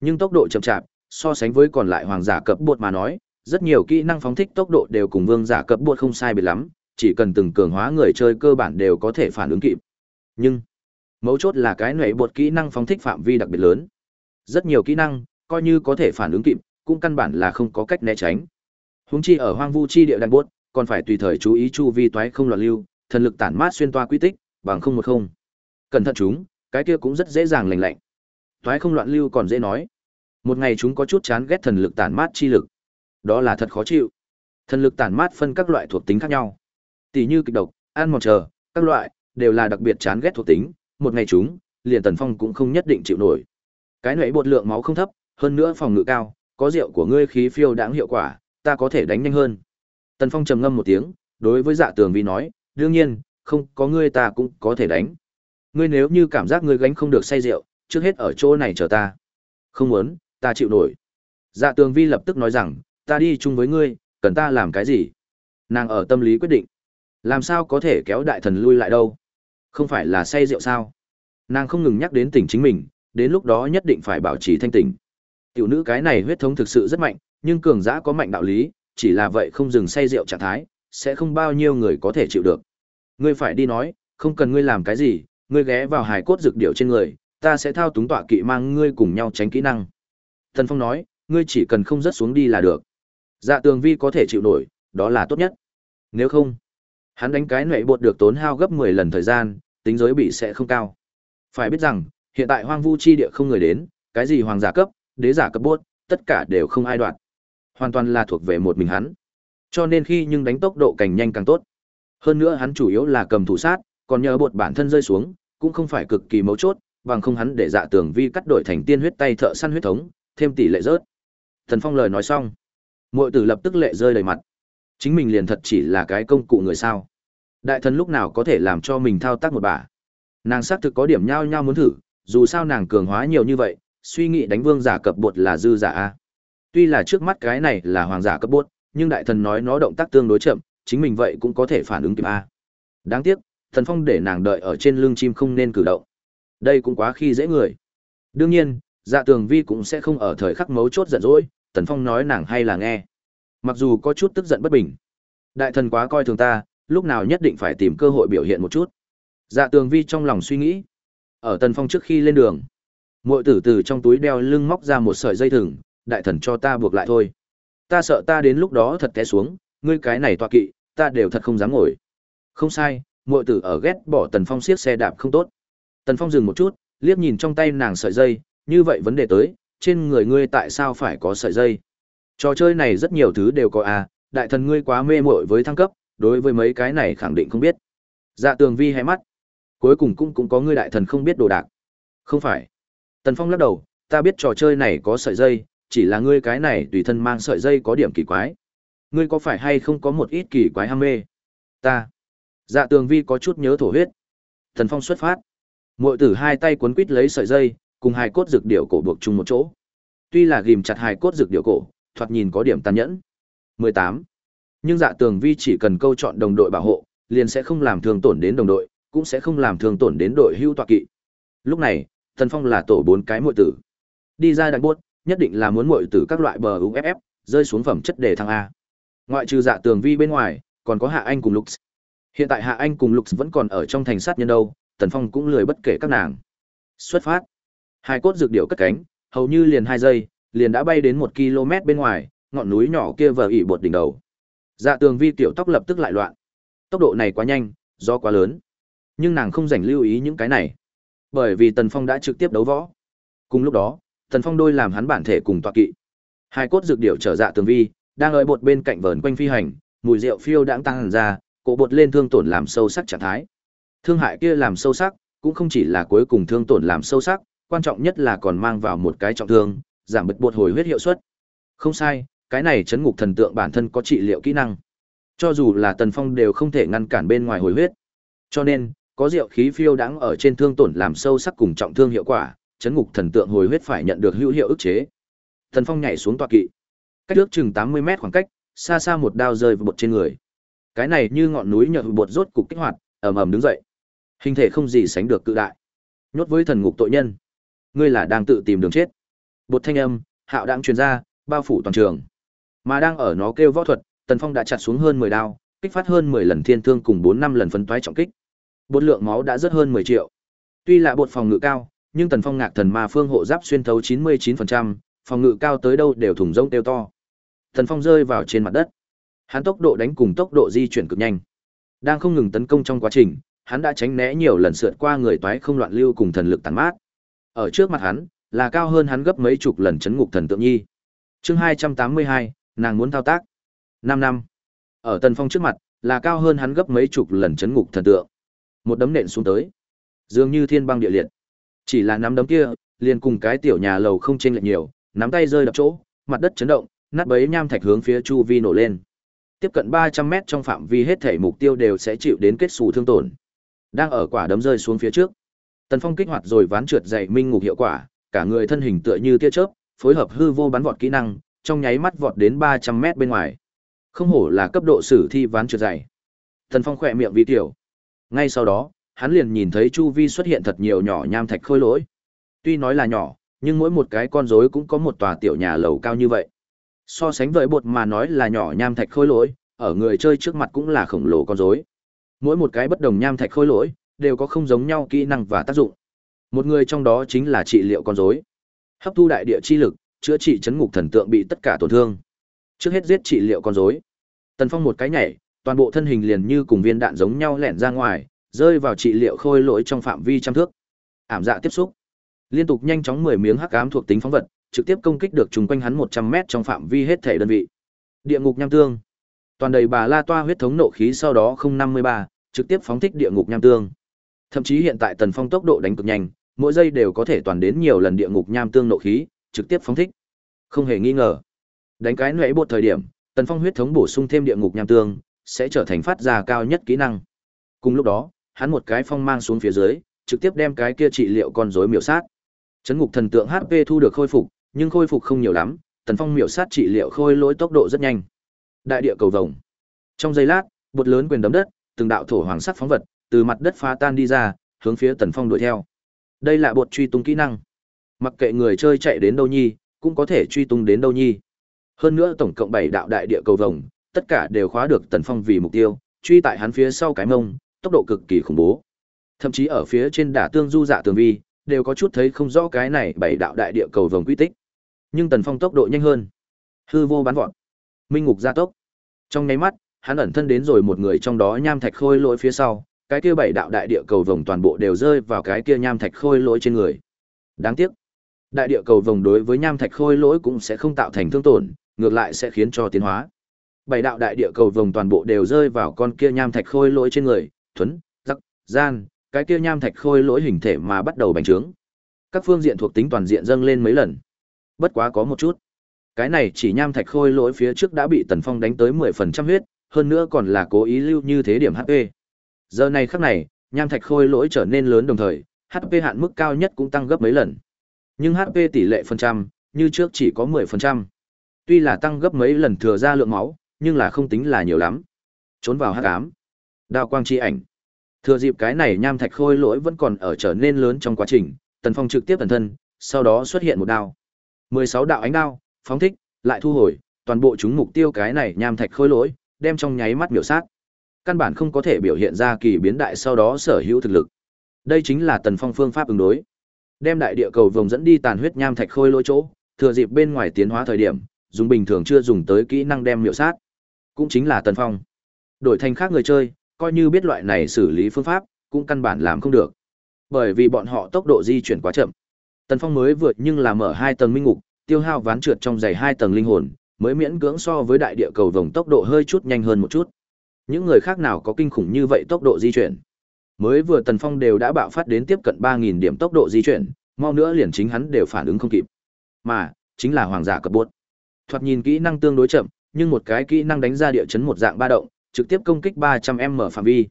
Nhưng tốc độ chậm chạp, so sánh với còn lại hoàng giả cấp bột mà nói, rất nhiều kỹ năng phóng thích tốc độ đều cùng vương giả cấp bột không sai biệt lắm, chỉ cần từng cường hóa người chơi cơ bản đều có thể phản ứng kịp. Nhưng, mấu chốt là cái nệ bột kỹ năng phóng thích phạm vi đặc biệt lớn. Rất nhiều kỹ năng, coi như có thể phản ứng kịp, cũng căn bản là không có cách né tránh. Huống chi ở hoang vu chi địa đàn bột, còn phải tùy thời chú ý chu vi toái không loạn lưu, thần lực tản mát xuyên toa quy tích, bằng không một không. Cẩn thận chúng, cái kia cũng rất dễ dàng lành lạnh. Toái không loạn lưu còn dễ nói. Một ngày chúng có chút chán ghét thần lực tản mát chi lực. Đó là thật khó chịu. Thần lực tản mát phân các loại thuộc tính khác nhau. Tỷ như kịch độc, an mòn chờ, các loại, đều là đặc biệt chán ghét thuộc tính, một ngày chúng, liền Tần Phong cũng không nhất định chịu nổi. Cái nãy bột lượng máu không thấp, hơn nữa phòng ngự cao, có rượu của ngươi khí phiêu đáng hiệu quả, ta có thể đánh nhanh hơn. Tần Phong trầm ngâm một tiếng, đối với Dạ Tường Vi nói, đương nhiên, không, có ngươi ta cũng có thể đánh. Ngươi nếu như cảm giác ngươi gánh không được say rượu, trước hết ở chỗ này chờ ta. Không muốn, ta chịu nổi. Dạ Tường Vi lập tức nói rằng, ta đi chung với ngươi, cần ta làm cái gì? Nàng ở tâm lý quyết định. Làm sao có thể kéo đại thần lui lại đâu? Không phải là say rượu sao? Nàng không ngừng nhắc đến tỉnh chính mình, đến lúc đó nhất định phải bảo trì thanh tỉnh. Tiểu nữ cái này huyết thống thực sự rất mạnh, nhưng cường giã có mạnh đạo lý, chỉ là vậy không dừng say rượu trạng thái, sẽ không bao nhiêu người có thể chịu được. Ngươi phải đi nói, không cần ngươi làm cái gì, ngươi ghé vào hài cốt dược điệu trên người, ta sẽ thao túng tọa kỵ mang ngươi cùng nhau tránh kỹ năng. Thần Phong nói, ngươi chỉ cần không rớt xuống đi là được. Dạ tường vi có thể chịu nổi, đó là tốt nhất. Nếu không, hắn đánh cái nệ bột được tốn hao gấp 10 lần thời gian, tính giới bị sẽ không cao. Phải biết rằng, hiện tại hoang vu chi địa không người đến, cái gì hoàng giả cấp, đế giả cấp bốt, tất cả đều không ai đoạt. Hoàn toàn là thuộc về một mình hắn. Cho nên khi nhưng đánh tốc độ càng nhanh càng tốt. Hơn nữa hắn chủ yếu là cầm thủ sát, còn nhờ bột bản thân rơi xuống, cũng không phải cực kỳ mấu chốt, bằng không hắn để dạ tường vi cắt đổi thành tiên huyết tay thợ săn huyết thống, thêm tỷ lệ rớt. Thần Phong lời nói xong, muội tử lập tức lệ rơi đầy mặt. Chính mình liền thật chỉ là cái công cụ người sao? Đại thần lúc nào có thể làm cho mình thao tác một bà? Nàng xác thực có điểm nhau nhau muốn thử, dù sao nàng cường hóa nhiều như vậy, suy nghĩ đánh vương giả cập bột là dư giả a. Tuy là trước mắt cái này là hoàng giả cấp bốt nhưng đại thần nói nó động tác tương đối chậm, chính mình vậy cũng có thể phản ứng kịp a. Đáng tiếc, thần phong để nàng đợi ở trên lưng chim không nên cử động. Đây cũng quá khi dễ người. Đương nhiên, dạ tường vi cũng sẽ không ở thời khắc mấu chốt giận dỗi, tần phong nói nàng hay là nghe. Mặc dù có chút tức giận bất bình. Đại thần quá coi thường ta, lúc nào nhất định phải tìm cơ hội biểu hiện một chút. Dạ tường vi trong lòng suy nghĩ. Ở tần phong trước khi lên đường, muội tử từ trong túi đeo lưng móc ra một sợi dây thừng, đại thần cho ta buộc lại thôi. Ta sợ ta đến lúc đó thật té xuống, ngươi cái này tọa kỵ, ta đều thật không dám ngồi. Không sai, muội tử ở ghét bỏ Tần Phong siết xe đạp không tốt. Tần Phong dừng một chút, liếc nhìn trong tay nàng sợi dây, như vậy vấn đề tới, trên người ngươi tại sao phải có sợi dây? Trò chơi này rất nhiều thứ đều có à, đại thần ngươi quá mê muội với thăng cấp, đối với mấy cái này khẳng định không biết. Dạ tường vi hé mắt. Cuối cùng cũng cũng có ngươi đại thần không biết đồ đạc. Không phải. Tần Phong lắc đầu, ta biết trò chơi này có sợi dây, chỉ là ngươi cái này tùy thân mang sợi dây có điểm kỳ quái. Ngươi có phải hay không có một ít kỳ quái ham mê? Ta. Dạ tường vi có chút nhớ thổ huyết. thần Phong xuất phát. Mội tử hai tay cuốn quít lấy sợi dây, cùng hai cốt dược điệu cổ buộc chung một chỗ. Tuy là ghim chặt hai cốt dược điệu cổ, thoạt nhìn có điểm tàn nhẫn. 18. Nhưng dạ tường vi chỉ cần câu chọn đồng đội bảo hộ, liền sẽ không làm thương tổn đến đồng đội, cũng sẽ không làm thương tổn đến đội hưu tọa kỵ. Lúc này, Tần Phong là tổ bốn cái muội tử. Đi ra đánh buốt, nhất định là muốn muội từ các loại bờ UFF, rơi xuống phẩm chất đề thăng A. Ngoại trừ dạ tường vi bên ngoài, còn có Hạ Anh cùng Lux. Hiện tại Hạ Anh cùng Lux vẫn còn ở trong thành sát nhân đâu, Tần Phong cũng lười bất kể các nàng. Xuất phát. Hai cốt dược điệu cất cánh, hầu như liền hai giây, liền đã bay đến một km bên ngoài, ngọn núi nhỏ kia vờ ỉ bột đỉnh đầu. Dạ tường vi tiểu tóc lập tức lại loạn. Tốc độ này quá nhanh, do quá lớn. Nhưng nàng không dành lưu ý những cái này. Bởi vì Tần Phong đã trực tiếp đấu võ. Cùng lúc đó, Tần Phong đôi làm hắn bản thể cùng tọa kỵ. Hai cốt dược điệu trở dạ tường vi, đang ở bột bên cạnh vờn quanh phi hành, mùi rượu phiêu đãng tăng hẳn ra, cổ bột lên thương tổn làm sâu sắc trạng thái. Thương hại kia làm sâu sắc, cũng không chỉ là cuối cùng thương tổn làm sâu sắc, quan trọng nhất là còn mang vào một cái trọng thương, giảm bật bột hồi huyết hiệu suất. Không sai, cái này chấn ngục thần tượng bản thân có trị liệu kỹ năng. Cho dù là Tần Phong đều không thể ngăn cản bên ngoài hồi huyết. Cho nên, có rượu khí phiêu đãng ở trên thương tổn làm sâu sắc cùng trọng thương hiệu quả, chấn ngục thần tượng hồi huyết phải nhận được hữu hiệu ức chế. Thần Phong nhảy xuống tọa kỵ. Cách trước chừng 80 mét khoảng cách, xa xa một đao rơi vào bột trên người. Cái này như ngọn núi nhợt bột rốt cục kích hoạt, ầm ầm đứng dậy. Hình thể không gì sánh được cự đại. Nhốt với thần ngục tội nhân. Ngươi là đang tự tìm đường chết. Bột thanh âm, hạo đang truyền ra, bao phủ toàn trường. Mà đang ở nó kêu võ thuật, Tần Phong đã chặt xuống hơn 10 đao, kích phát hơn 10 lần thiên thương cùng 4 năm lần phấn toái trọng kích. Bột lượng máu đã rất hơn 10 triệu. Tuy là bột phòng ngự cao, nhưng Tần Phong ngạc thần ma phương hộ giáp xuyên thấu 99%, phòng ngự cao tới đâu đều thủng rông tiêu to. Tần Phong rơi vào trên mặt đất. Hắn tốc độ đánh cùng tốc độ di chuyển cực nhanh. Đang không ngừng tấn công trong quá trình, hắn đã tránh né nhiều lần sượt qua người toái không loạn lưu cùng thần lực tàn mát. Ở trước mặt hắn, là cao hơn hắn gấp mấy chục lần chấn ngục thần tượng nhi. Chương 282, nàng muốn thao tác. 5 năm. Ở Tần Phong trước mặt, là cao hơn hắn gấp mấy chục lần chấn ngục thần tượng. một đấm nện xuống tới dường như thiên băng địa liệt chỉ là nắm đấm kia, liền cùng cái tiểu nhà lầu không chênh lệch nhiều, nắm tay rơi đập chỗ, mặt đất chấn động, nát bấy nham thạch hướng phía chu vi nổ lên. Tiếp cận ba trăm mét trong phạm vi hết thể mục tiêu đều sẽ chịu đến kết xù thương tổn. Đang ở quả đấm rơi xuống phía trước, tần phong kích hoạt rồi ván trượt dày minh ngục hiệu quả, cả người thân hình tựa như tia chớp, phối hợp hư vô bắn vọt kỹ năng, trong nháy mắt vọt đến ba trăm mét bên ngoài. Không hổ là cấp độ sử thi ván trượt dày. Tần phong khỏe miệng vi tiểu. Ngay sau đó hắn liền nhìn thấy chu vi xuất hiện thật nhiều nhỏ nham thạch khôi lỗi. Tuy nói là nhỏ, nhưng mỗi một cái con rối cũng có một tòa tiểu nhà lầu cao như vậy. So sánh với bột mà nói là nhỏ nham thạch khôi lỗi, ở người chơi trước mặt cũng là khổng lồ con rối. Mỗi một cái bất đồng nham thạch khôi lỗi, đều có không giống nhau kỹ năng và tác dụng. Một người trong đó chính là trị liệu con rối. Hấp thu đại địa chi lực, chữa trị chấn ngục thần tượng bị tất cả tổn thương. Trước hết giết trị liệu con rối. Tần phong một cái nhảy, toàn bộ thân hình liền như cùng viên đạn giống nhau lẻn ra ngoài rơi vào trị liệu khôi lỗi trong phạm vi trăm thước. Ảm dạ tiếp xúc. Liên tục nhanh chóng mười miếng hắc ám thuộc tính phóng vật, trực tiếp công kích được chung quanh hắn một trăm mét trong phạm vi hết thể đơn vị. Địa ngục nham tương. Toàn đầy bà la toa huyết thống nộ khí sau đó không năm mươi ba, trực tiếp phóng thích địa ngục nham tương. Thậm chí hiện tại tần phong tốc độ đánh cực nhanh, mỗi giây đều có thể toàn đến nhiều lần địa ngục nham tương nộ khí, trực tiếp phóng thích. Không hề nghi ngờ. Đánh cái nãy bột thời điểm, tần phong huyết thống bổ sung thêm địa ngục nham tương, sẽ trở thành phát ra cao nhất kỹ năng. Cùng lúc đó hắn một cái phong mang xuống phía dưới, trực tiếp đem cái kia trị liệu con rối miểu sát. Chấn ngục thần tượng hp thu được khôi phục, nhưng khôi phục không nhiều lắm, tần phong miểu sát trị liệu khôi lỗi tốc độ rất nhanh. Đại địa cầu vồng. Trong giây lát, bột lớn quyền đấm đất, từng đạo thổ hoàng sắc phóng vật, từ mặt đất phá tan đi ra, hướng phía tần phong đuổi theo. Đây là bột truy tung kỹ năng. Mặc kệ người chơi chạy đến đâu nhi, cũng có thể truy tung đến đâu nhi. Hơn nữa tổng cộng bảy đạo đại địa cầu vồng, tất cả đều khóa được tần phong vì mục tiêu, truy tại hắn phía sau cái mông tốc độ cực kỳ khủng bố. Thậm chí ở phía trên đả tương du dạ tường vi, đều có chút thấy không rõ cái này bảy đạo đại địa cầu vòng quy tích. Nhưng tần phong tốc độ nhanh hơn. Hư vô bắn vọt. Minh ngục gia tốc. Trong nháy mắt, hắn ẩn thân đến rồi một người trong đó nham thạch khôi lỗi phía sau, cái kia bảy đạo đại địa cầu vòng toàn bộ đều rơi vào cái kia nham thạch khôi lỗi trên người. Đáng tiếc, đại địa cầu vòng đối với nham thạch khôi lỗi cũng sẽ không tạo thành thương tổn, ngược lại sẽ khiến cho tiến hóa. Bảy đạo đại địa cầu vòng toàn bộ đều rơi vào con kia nham thạch khôi lỗi trên người thuấn, giặc, gian, cái kia nham thạch khôi lỗi hình thể mà bắt đầu bành trướng. Các phương diện thuộc tính toàn diện dâng lên mấy lần. Bất quá có một chút. Cái này chỉ nham thạch khôi lỗi phía trước đã bị tần phong đánh tới mười phần trăm huyết, hơn nữa còn là cố ý lưu như thế điểm hp giờ này khắc này, nham thạch khôi lỗi trở nên lớn đồng thời hp hạn mức cao nhất cũng tăng gấp mấy lần. Nhưng hp tỷ lệ phần trăm, như trước chỉ có mười phần trăm. Tuy là tăng gấp mấy lần thừa ra lượng máu, nhưng là không tính là nhiều lắm. Trốn vào hắc ám đao quang chi ảnh thừa dịp cái này nham thạch khôi lỗi vẫn còn ở trở nên lớn trong quá trình, tần phong trực tiếp tần thân, sau đó xuất hiện một đao. mười sáu đạo ánh đao, phóng thích, lại thu hồi, toàn bộ chúng mục tiêu cái này nham thạch khôi lỗi, đem trong nháy mắt biểu sát. Căn bản không có thể biểu hiện ra kỳ biến đại sau đó sở hữu thực lực. Đây chính là tần phong phương pháp ứng đối. Đem đại địa cầu vồng dẫn đi tàn huyết nham thạch khôi lỗi chỗ, thừa dịp bên ngoài tiến hóa thời điểm, dùng bình thường chưa dùng tới kỹ năng đem miểu sát. Cũng chính là tần phong. Đổi thành khác người chơi coi như biết loại này xử lý phương pháp, cũng căn bản làm không được. Bởi vì bọn họ tốc độ di chuyển quá chậm. Tần phong mới vượt nhưng là mở hai tầng minh ngục, tiêu hao ván trượt trong giày hai tầng linh hồn, mới miễn cưỡng so với đại địa cầu vòng tốc độ hơi chút nhanh hơn một chút. Những người khác nào có kinh khủng như vậy tốc độ di chuyển? Mới vừa tần phong đều đã bạo phát đến tiếp cận ba nghìn điểm tốc độ di chuyển, mau nữa liền chính hắn đều phản ứng không kịp. Mà, chính là hoàng giả cấp bốt thoạt nhìn kỹ năng tương đối chậm, nhưng một cái kỹ năng đánh ra địa chấn một dạng ba động trực tiếp công kích 300m phạm vi.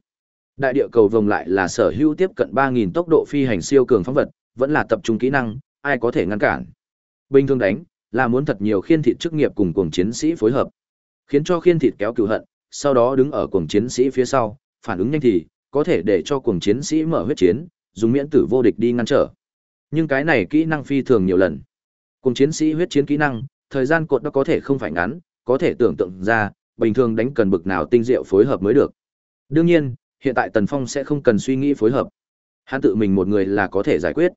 Đại địa cầu vồng lại là sở hữu tiếp cận 3000 tốc độ phi hành siêu cường phóng vật, vẫn là tập trung kỹ năng, ai có thể ngăn cản. Bình thường đánh, là muốn thật nhiều khiên thịt chức nghiệp cùng cuồng chiến sĩ phối hợp, khiến cho khiên thịt kéo cừu hận, sau đó đứng ở cuồng chiến sĩ phía sau, phản ứng nhanh thì có thể để cho cuồng chiến sĩ mở huyết chiến, dùng miễn tử vô địch đi ngăn trở. Nhưng cái này kỹ năng phi thường nhiều lần. Cuồng chiến sĩ huyết chiến kỹ năng, thời gian cột đó có thể không phải ngắn, có thể tưởng tượng ra, bình thường đánh cần bực nào tinh diệu phối hợp mới được. Đương nhiên, hiện tại Tần Phong sẽ không cần suy nghĩ phối hợp. Hắn tự mình một người là có thể giải quyết.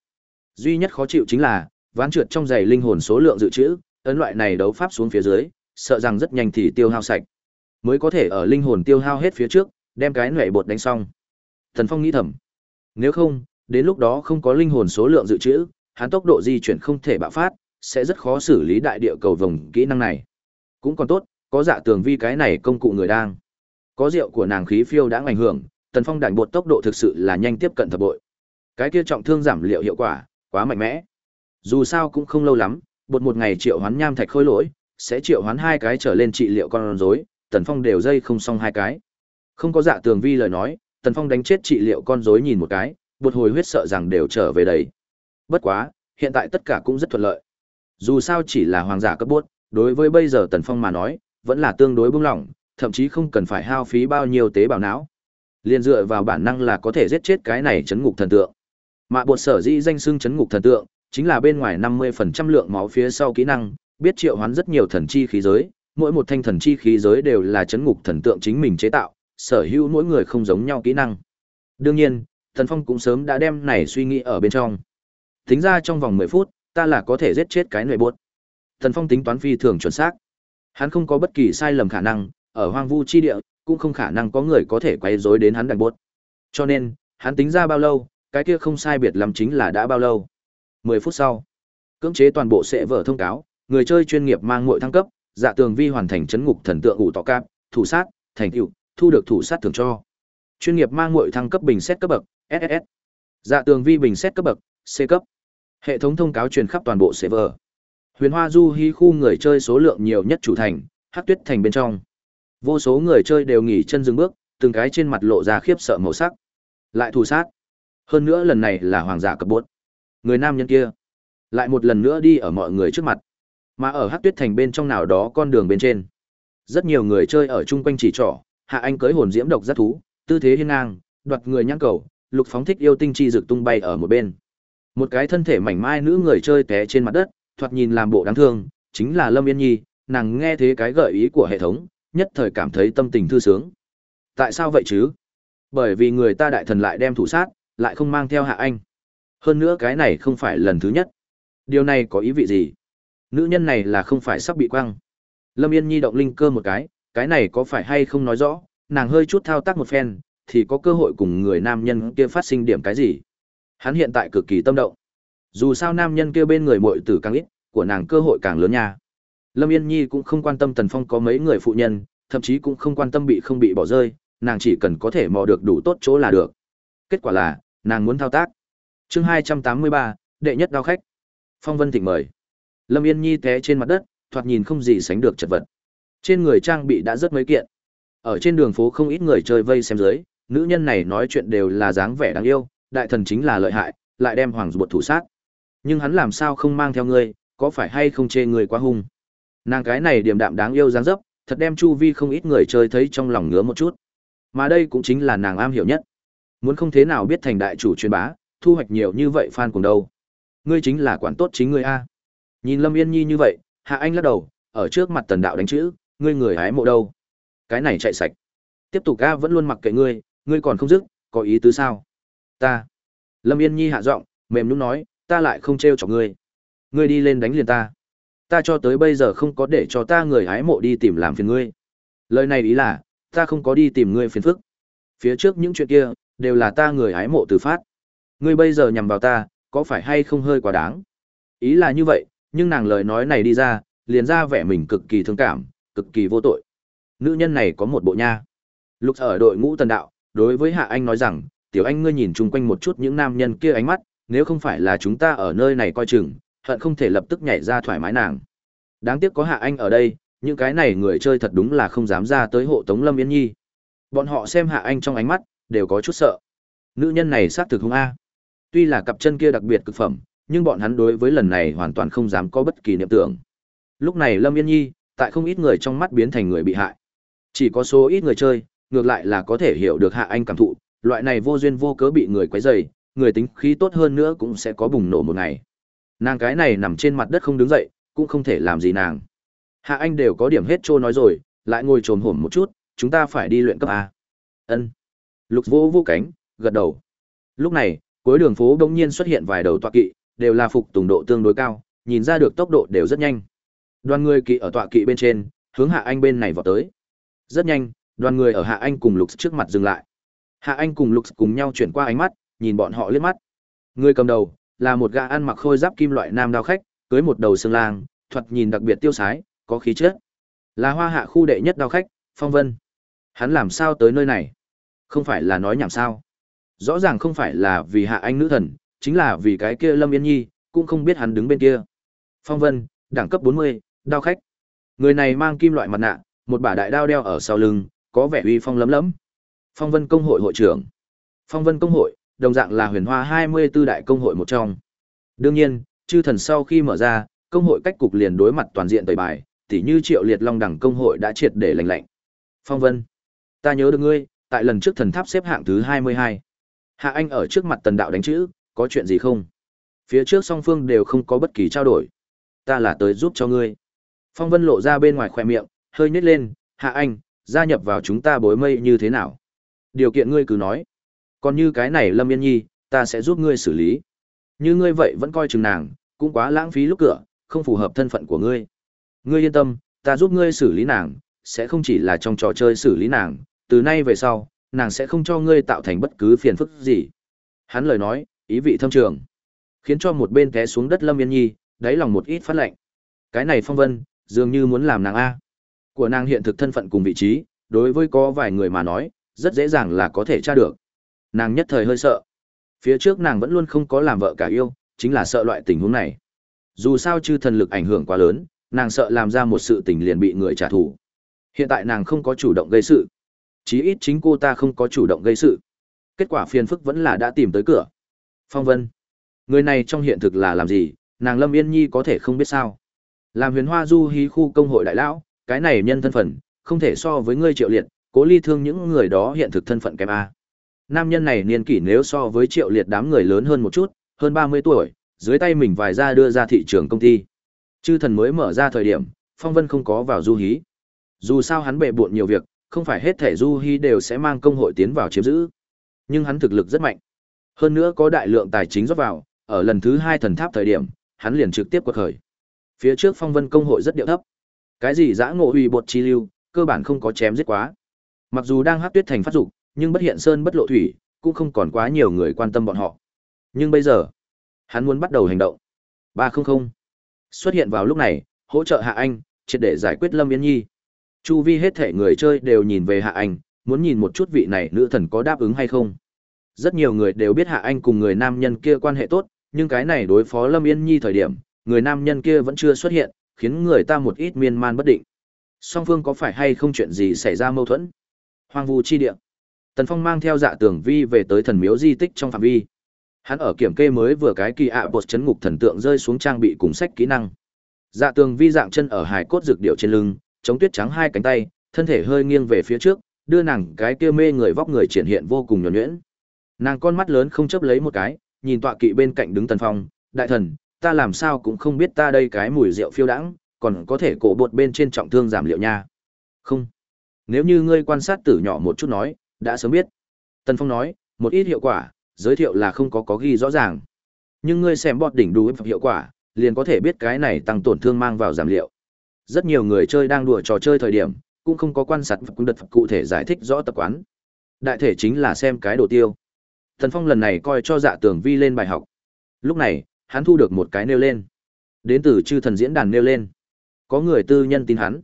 Duy nhất khó chịu chính là, ván trượt trong giày linh hồn số lượng dự trữ, ấn loại này đấu pháp xuống phía dưới, sợ rằng rất nhanh thì tiêu hao sạch. Mới có thể ở linh hồn tiêu hao hết phía trước, đem cái nệ bột đánh xong. Tần Phong nghĩ thầm, nếu không, đến lúc đó không có linh hồn số lượng dự trữ, hắn tốc độ di chuyển không thể bạo phát, sẽ rất khó xử lý đại địa cầu vòng kỹ năng này. Cũng còn tốt, có dạ tường vi cái này công cụ người đang có rượu của nàng khí phiêu đã ảnh hưởng Tần Phong đảnh bột tốc độ thực sự là nhanh tiếp cận thập bội. Cái kia trọng thương giảm liệu hiệu quả, quá mạnh mẽ. Dù sao cũng không lâu lắm, bột một ngày triệu hoán nham thạch khôi lỗi, sẽ triệu hoán hai cái trở lên trị liệu con rối, Tần Phong đều dây không xong hai cái. Không có dạ tường vi lời nói, Tần Phong đánh chết trị liệu con rối nhìn một cái, bột hồi huyết sợ rằng đều trở về đấy. Bất quá, hiện tại tất cả cũng rất thuận lợi. Dù sao chỉ là hoàng giả cấp bốt, đối với bây giờ Tần Phong mà nói, vẫn là tương đối buông lỏng, thậm chí không cần phải hao phí bao nhiêu tế bào não. Liên dựa vào bản năng là có thể giết chết cái này chấn ngục thần tượng. Mạ bột sở dĩ danh xưng chấn ngục thần tượng, chính là bên ngoài 50% lượng máu phía sau kỹ năng, biết triệu hoán rất nhiều thần chi khí giới, mỗi một thanh thần chi khí giới đều là chấn ngục thần tượng chính mình chế tạo, sở hữu mỗi người không giống nhau kỹ năng. Đương nhiên, Thần Phong cũng sớm đã đem này suy nghĩ ở bên trong. Tính ra trong vòng 10 phút, ta là có thể giết chết cái người buốt. Thần Phong tính toán phi thường chuẩn xác. Hắn không có bất kỳ sai lầm khả năng, ở hoang vu chi địa, cũng không khả năng có người có thể quay rối đến hắn đành buốt. Cho nên, hắn tính ra bao lâu, cái kia không sai biệt lắm chính là đã bao lâu. 10 phút sau, cưỡng chế toàn bộ sẽ vở thông cáo, người chơi chuyên nghiệp mang muội thăng cấp, dạ tường vi hoàn thành chấn ngục thần tượng ủ tọ cạp, thủ sát, thành tựu, thu được thủ sát thưởng cho. Chuyên nghiệp mang muội thăng cấp bình xét cấp bậc, SSS. Dạ tường vi bình xét cấp bậc, C cấp. Hệ thống thông cáo truyền khắp toàn bộ server. Huyền Hoa Du Hi khu người chơi số lượng nhiều nhất chủ thành, Hắc Tuyết thành bên trong. Vô số người chơi đều nghỉ chân dừng bước, từng cái trên mặt lộ ra khiếp sợ màu sắc. Lại thù sát. Hơn nữa lần này là hoàng giả cấp bốt. Người nam nhân kia lại một lần nữa đi ở mọi người trước mặt. Mà ở Hắc Tuyết thành bên trong nào đó con đường bên trên, rất nhiều người chơi ở chung quanh chỉ trỏ, Hạ Anh cưới hồn diễm độc rất thú, tư thế hiên ngang, đoạt người nhãn cầu, lục phóng thích yêu tinh chi rực tung bay ở một bên. Một cái thân thể mảnh mai nữ người chơi té trên mặt đất, thoạt nhìn làm bộ đáng thương, chính là Lâm Yên Nhi, nàng nghe thế cái gợi ý của hệ thống, nhất thời cảm thấy tâm tình thư sướng. Tại sao vậy chứ? Bởi vì người ta đại thần lại đem thủ sát, lại không mang theo hạ anh. Hơn nữa cái này không phải lần thứ nhất. Điều này có ý vị gì? Nữ nhân này là không phải sắp bị quăng. Lâm Yên Nhi động linh cơ một cái, cái này có phải hay không nói rõ, nàng hơi chút thao tác một phen, thì có cơ hội cùng người nam nhân kia phát sinh điểm cái gì. Hắn hiện tại cực kỳ tâm động. Dù sao nam nhân kia bên người muội tử càng ít, của nàng cơ hội càng lớn nha. Lâm Yên Nhi cũng không quan tâm Tần Phong có mấy người phụ nhân, thậm chí cũng không quan tâm bị không bị bỏ rơi, nàng chỉ cần có thể mò được đủ tốt chỗ là được. Kết quả là, nàng muốn thao tác. Chương 283, đệ nhất đao khách. Phong Vân Thịnh mời. Lâm Yên Nhi té trên mặt đất, thoạt nhìn không gì sánh được chật vật. Trên người trang bị đã rất mấy kiện. Ở trên đường phố không ít người chơi vây xem dưới, nữ nhân này nói chuyện đều là dáng vẻ đáng yêu, đại thần chính là lợi hại, lại đem hoàng ruột thủ sát. Nhưng hắn làm sao không mang theo ngươi, có phải hay không chê người quá hung? Nàng cái này điềm đạm đáng yêu dáng dấp, thật đem chu vi không ít người chơi thấy trong lòng ngứa một chút. Mà đây cũng chính là nàng am hiểu nhất. Muốn không thế nào biết thành đại chủ truyền bá, thu hoạch nhiều như vậy fan cùng đâu. Ngươi chính là quản tốt chính ngươi a. Nhìn Lâm Yên Nhi như vậy, Hạ Anh lắc đầu, ở trước mặt Tần Đạo đánh chữ, ngươi người hái mộ đâu? Cái này chạy sạch. Tiếp tục a vẫn luôn mặc kệ ngươi, ngươi còn không dứt, có ý tứ sao? Ta. Lâm Yên Nhi hạ giọng, mềm nhũn nói, ta lại không trêu chọc ngươi. Ngươi đi lên đánh liền ta. Ta cho tới bây giờ không có để cho ta người hái mộ đi tìm làm phiền ngươi. Lời này ý là, ta không có đi tìm ngươi phiền phức. Phía trước những chuyện kia, đều là ta người hái mộ từ phát. Ngươi bây giờ nhằm vào ta, có phải hay không hơi quá đáng? Ý là như vậy, nhưng nàng lời nói này đi ra, liền ra vẻ mình cực kỳ thương cảm, cực kỳ vô tội. Nữ nhân này có một bộ nha. lúc ở đội ngũ tần đạo, đối với Hạ Anh nói rằng, tiểu anh ngươi nhìn chung quanh một chút những nam nhân kia ánh mắt, nếu không phải là chúng ta ở nơi này coi chừng, hận không thể lập tức nhảy ra thoải mái nàng. Đáng tiếc có Hạ Anh ở đây, những cái này người chơi thật đúng là không dám ra tới hộ tống Lâm Yên Nhi. Bọn họ xem Hạ Anh trong ánh mắt, đều có chút sợ. Nữ nhân này xác thực không a. Tuy là cặp chân kia đặc biệt cực phẩm, nhưng bọn hắn đối với lần này hoàn toàn không dám có bất kỳ niệm tưởng. Lúc này Lâm Yên Nhi, tại không ít người trong mắt biến thành người bị hại. Chỉ có số ít người chơi, ngược lại là có thể hiểu được Hạ Anh cảm thụ, loại này vô duyên vô cớ bị người quấy rầy, người tính khí tốt hơn nữa cũng sẽ có bùng nổ một ngày. Nàng cái này nằm trên mặt đất không đứng dậy, cũng không thể làm gì nàng. Hạ Anh đều có điểm hết trô nói rồi, lại ngồi trồm hổm một chút, chúng ta phải đi luyện cấp A. Ân. Lục vô vô cánh, gật đầu. Lúc này, cuối đường phố đông nhiên xuất hiện vài đầu tọa kỵ, đều là phục tùng độ tương đối cao, nhìn ra được tốc độ đều rất nhanh. Đoàn người kỵ ở tọa kỵ bên trên, hướng Hạ Anh bên này vào tới. Rất nhanh, đoàn người ở Hạ Anh cùng Lục trước mặt dừng lại. Hạ Anh cùng Lục cùng nhau chuyển qua ánh mắt, nhìn bọn họ liếc mắt. Người cầm đầu là một gã ăn mặc khôi giáp kim loại nam đao khách, cưới một đầu xương lang, thuật nhìn đặc biệt tiêu sái, có khí chất. Là Hoa Hạ khu đệ nhất đao khách, Phong Vân. Hắn làm sao tới nơi này? Không phải là nói nhảm sao? Rõ ràng không phải là vì hạ anh nữ thần, chính là vì cái kia Lâm Yên Nhi, cũng không biết hắn đứng bên kia. Phong Vân, đẳng cấp 40, đao khách. Người này mang kim loại mặt nạ, một bả đại đao đeo ở sau lưng, có vẻ uy phong lấm lấm. Phong Vân công hội hội trưởng. Phong Vân công hội, đồng dạng là huyền hoa 24 đại công hội một trong. Đương nhiên, chư thần sau khi mở ra, công hội cách cục liền đối mặt toàn diện tẩy bài, tỉ như Triệu Liệt Long đẳng công hội đã triệt để lạnh lạnh. Phong Vân, ta nhớ được ngươi, tại lần trước thần tháp xếp hạng thứ 22. Hạ Anh ở trước mặt tần đạo đánh chữ, có chuyện gì không? Phía trước song phương đều không có bất kỳ trao đổi. Ta là tới giúp cho ngươi. Phong Vân lộ ra bên ngoài khỏe miệng, hơi nhếch lên, Hạ Anh, gia nhập vào chúng ta bối mây như thế nào? Điều kiện ngươi cứ nói. Còn như cái này Lâm Yên Nhi, ta sẽ giúp ngươi xử lý. Như ngươi vậy vẫn coi chừng nàng, cũng quá lãng phí lúc cửa, không phù hợp thân phận của ngươi. Ngươi yên tâm, ta giúp ngươi xử lý nàng, sẽ không chỉ là trong trò chơi xử lý nàng, từ nay về sau, nàng sẽ không cho ngươi tạo thành bất cứ phiền phức gì. Hắn lời nói, ý vị thâm trường, khiến cho một bên té xuống đất Lâm Yên Nhi, đáy lòng một ít phát lạnh. Cái này phong vân, dường như muốn làm nàng A. Của nàng hiện thực thân phận cùng vị trí, đối với có vài người mà nói, rất dễ dàng là có thể tra được. Nàng nhất thời hơi sợ. Phía trước nàng vẫn luôn không có làm vợ cả yêu, chính là sợ loại tình huống này. Dù sao chư thần lực ảnh hưởng quá lớn, nàng sợ làm ra một sự tình liền bị người trả thù. Hiện tại nàng không có chủ động gây sự. Chí ít chính cô ta không có chủ động gây sự. Kết quả phiền phức vẫn là đã tìm tới cửa. Phong Vân. Người này trong hiện thực là làm gì, nàng Lâm Yên Nhi có thể không biết sao. Làm huyền hoa du hí khu công hội đại lão, cái này nhân thân phận, không thể so với ngươi triệu liệt, cố ly thương những người đó hiện thực thân phận kém A. Nam nhân này niên kỷ nếu so với triệu liệt đám người lớn hơn một chút, hơn 30 tuổi, dưới tay mình vài ra đưa ra thị trường công ty. Chư thần mới mở ra thời điểm, Phong Vân không có vào du hí. Dù sao hắn bệ bộn nhiều việc, không phải hết thể du hí đều sẽ mang công hội tiến vào chiếm giữ. Nhưng hắn thực lực rất mạnh. Hơn nữa có đại lượng tài chính rót vào, ở lần thứ hai thần tháp thời điểm, hắn liền trực tiếp quật khởi. Phía trước Phong Vân công hội rất điệu thấp. Cái gì dã ngộ uy bột chi lưu, cơ bản không có chém giết quá. Mặc dù đang hát tuyết thành phát dục, nhưng bất hiện sơn bất lộ thủy, cũng không còn quá nhiều người quan tâm bọn họ. Nhưng bây giờ, hắn muốn bắt đầu hành động. 300 xuất hiện vào lúc này, hỗ trợ Hạ Anh, triệt để giải quyết Lâm Yên Nhi. Chu vi hết thể người chơi đều nhìn về Hạ Anh, muốn nhìn một chút vị này nữ thần có đáp ứng hay không. Rất nhiều người đều biết Hạ Anh cùng người nam nhân kia quan hệ tốt, nhưng cái này đối phó Lâm Yên Nhi thời điểm, người nam nhân kia vẫn chưa xuất hiện, khiến người ta một ít miên man bất định. Song phương có phải hay không chuyện gì xảy ra mâu thuẫn? Hoang vu chi địa. Tần Phong mang theo dạ tường vi về tới thần miếu di tích trong phạm vi. Hắn ở kiểm kê mới vừa cái kỳ ạ bột chấn ngục thần tượng rơi xuống trang bị cùng sách kỹ năng. Dạ tường vi dạng chân ở hài cốt dược điệu trên lưng, chống tuyết trắng hai cánh tay, thân thể hơi nghiêng về phía trước, đưa nàng cái kia mê người vóc người triển hiện vô cùng nhuần nhuyễn. Nàng con mắt lớn không chấp lấy một cái, nhìn tọa kỵ bên cạnh đứng Tần Phong, đại thần, ta làm sao cũng không biết ta đây cái mùi rượu phiêu đãng, còn có thể cổ bột bên trên trọng thương giảm liệu nha. Không. Nếu như ngươi quan sát tử nhỏ một chút nói, đã sớm biết. Tần Phong nói, một ít hiệu quả, giới thiệu là không có có ghi rõ ràng. Nhưng ngươi xem bọt đỉnh đủ hiệu quả, liền có thể biết cái này tăng tổn thương mang vào giảm liệu. Rất nhiều người chơi đang đùa trò chơi thời điểm, cũng không có quan sát cũng đật cụ thể giải thích rõ tập quán. Đại thể chính là xem cái đồ tiêu. thần Phong lần này coi cho dạ tường vi lên bài học. Lúc này, hắn thu được một cái nêu lên. Đến từ chư thần diễn đàn nêu lên. Có người tư nhân tin hắn.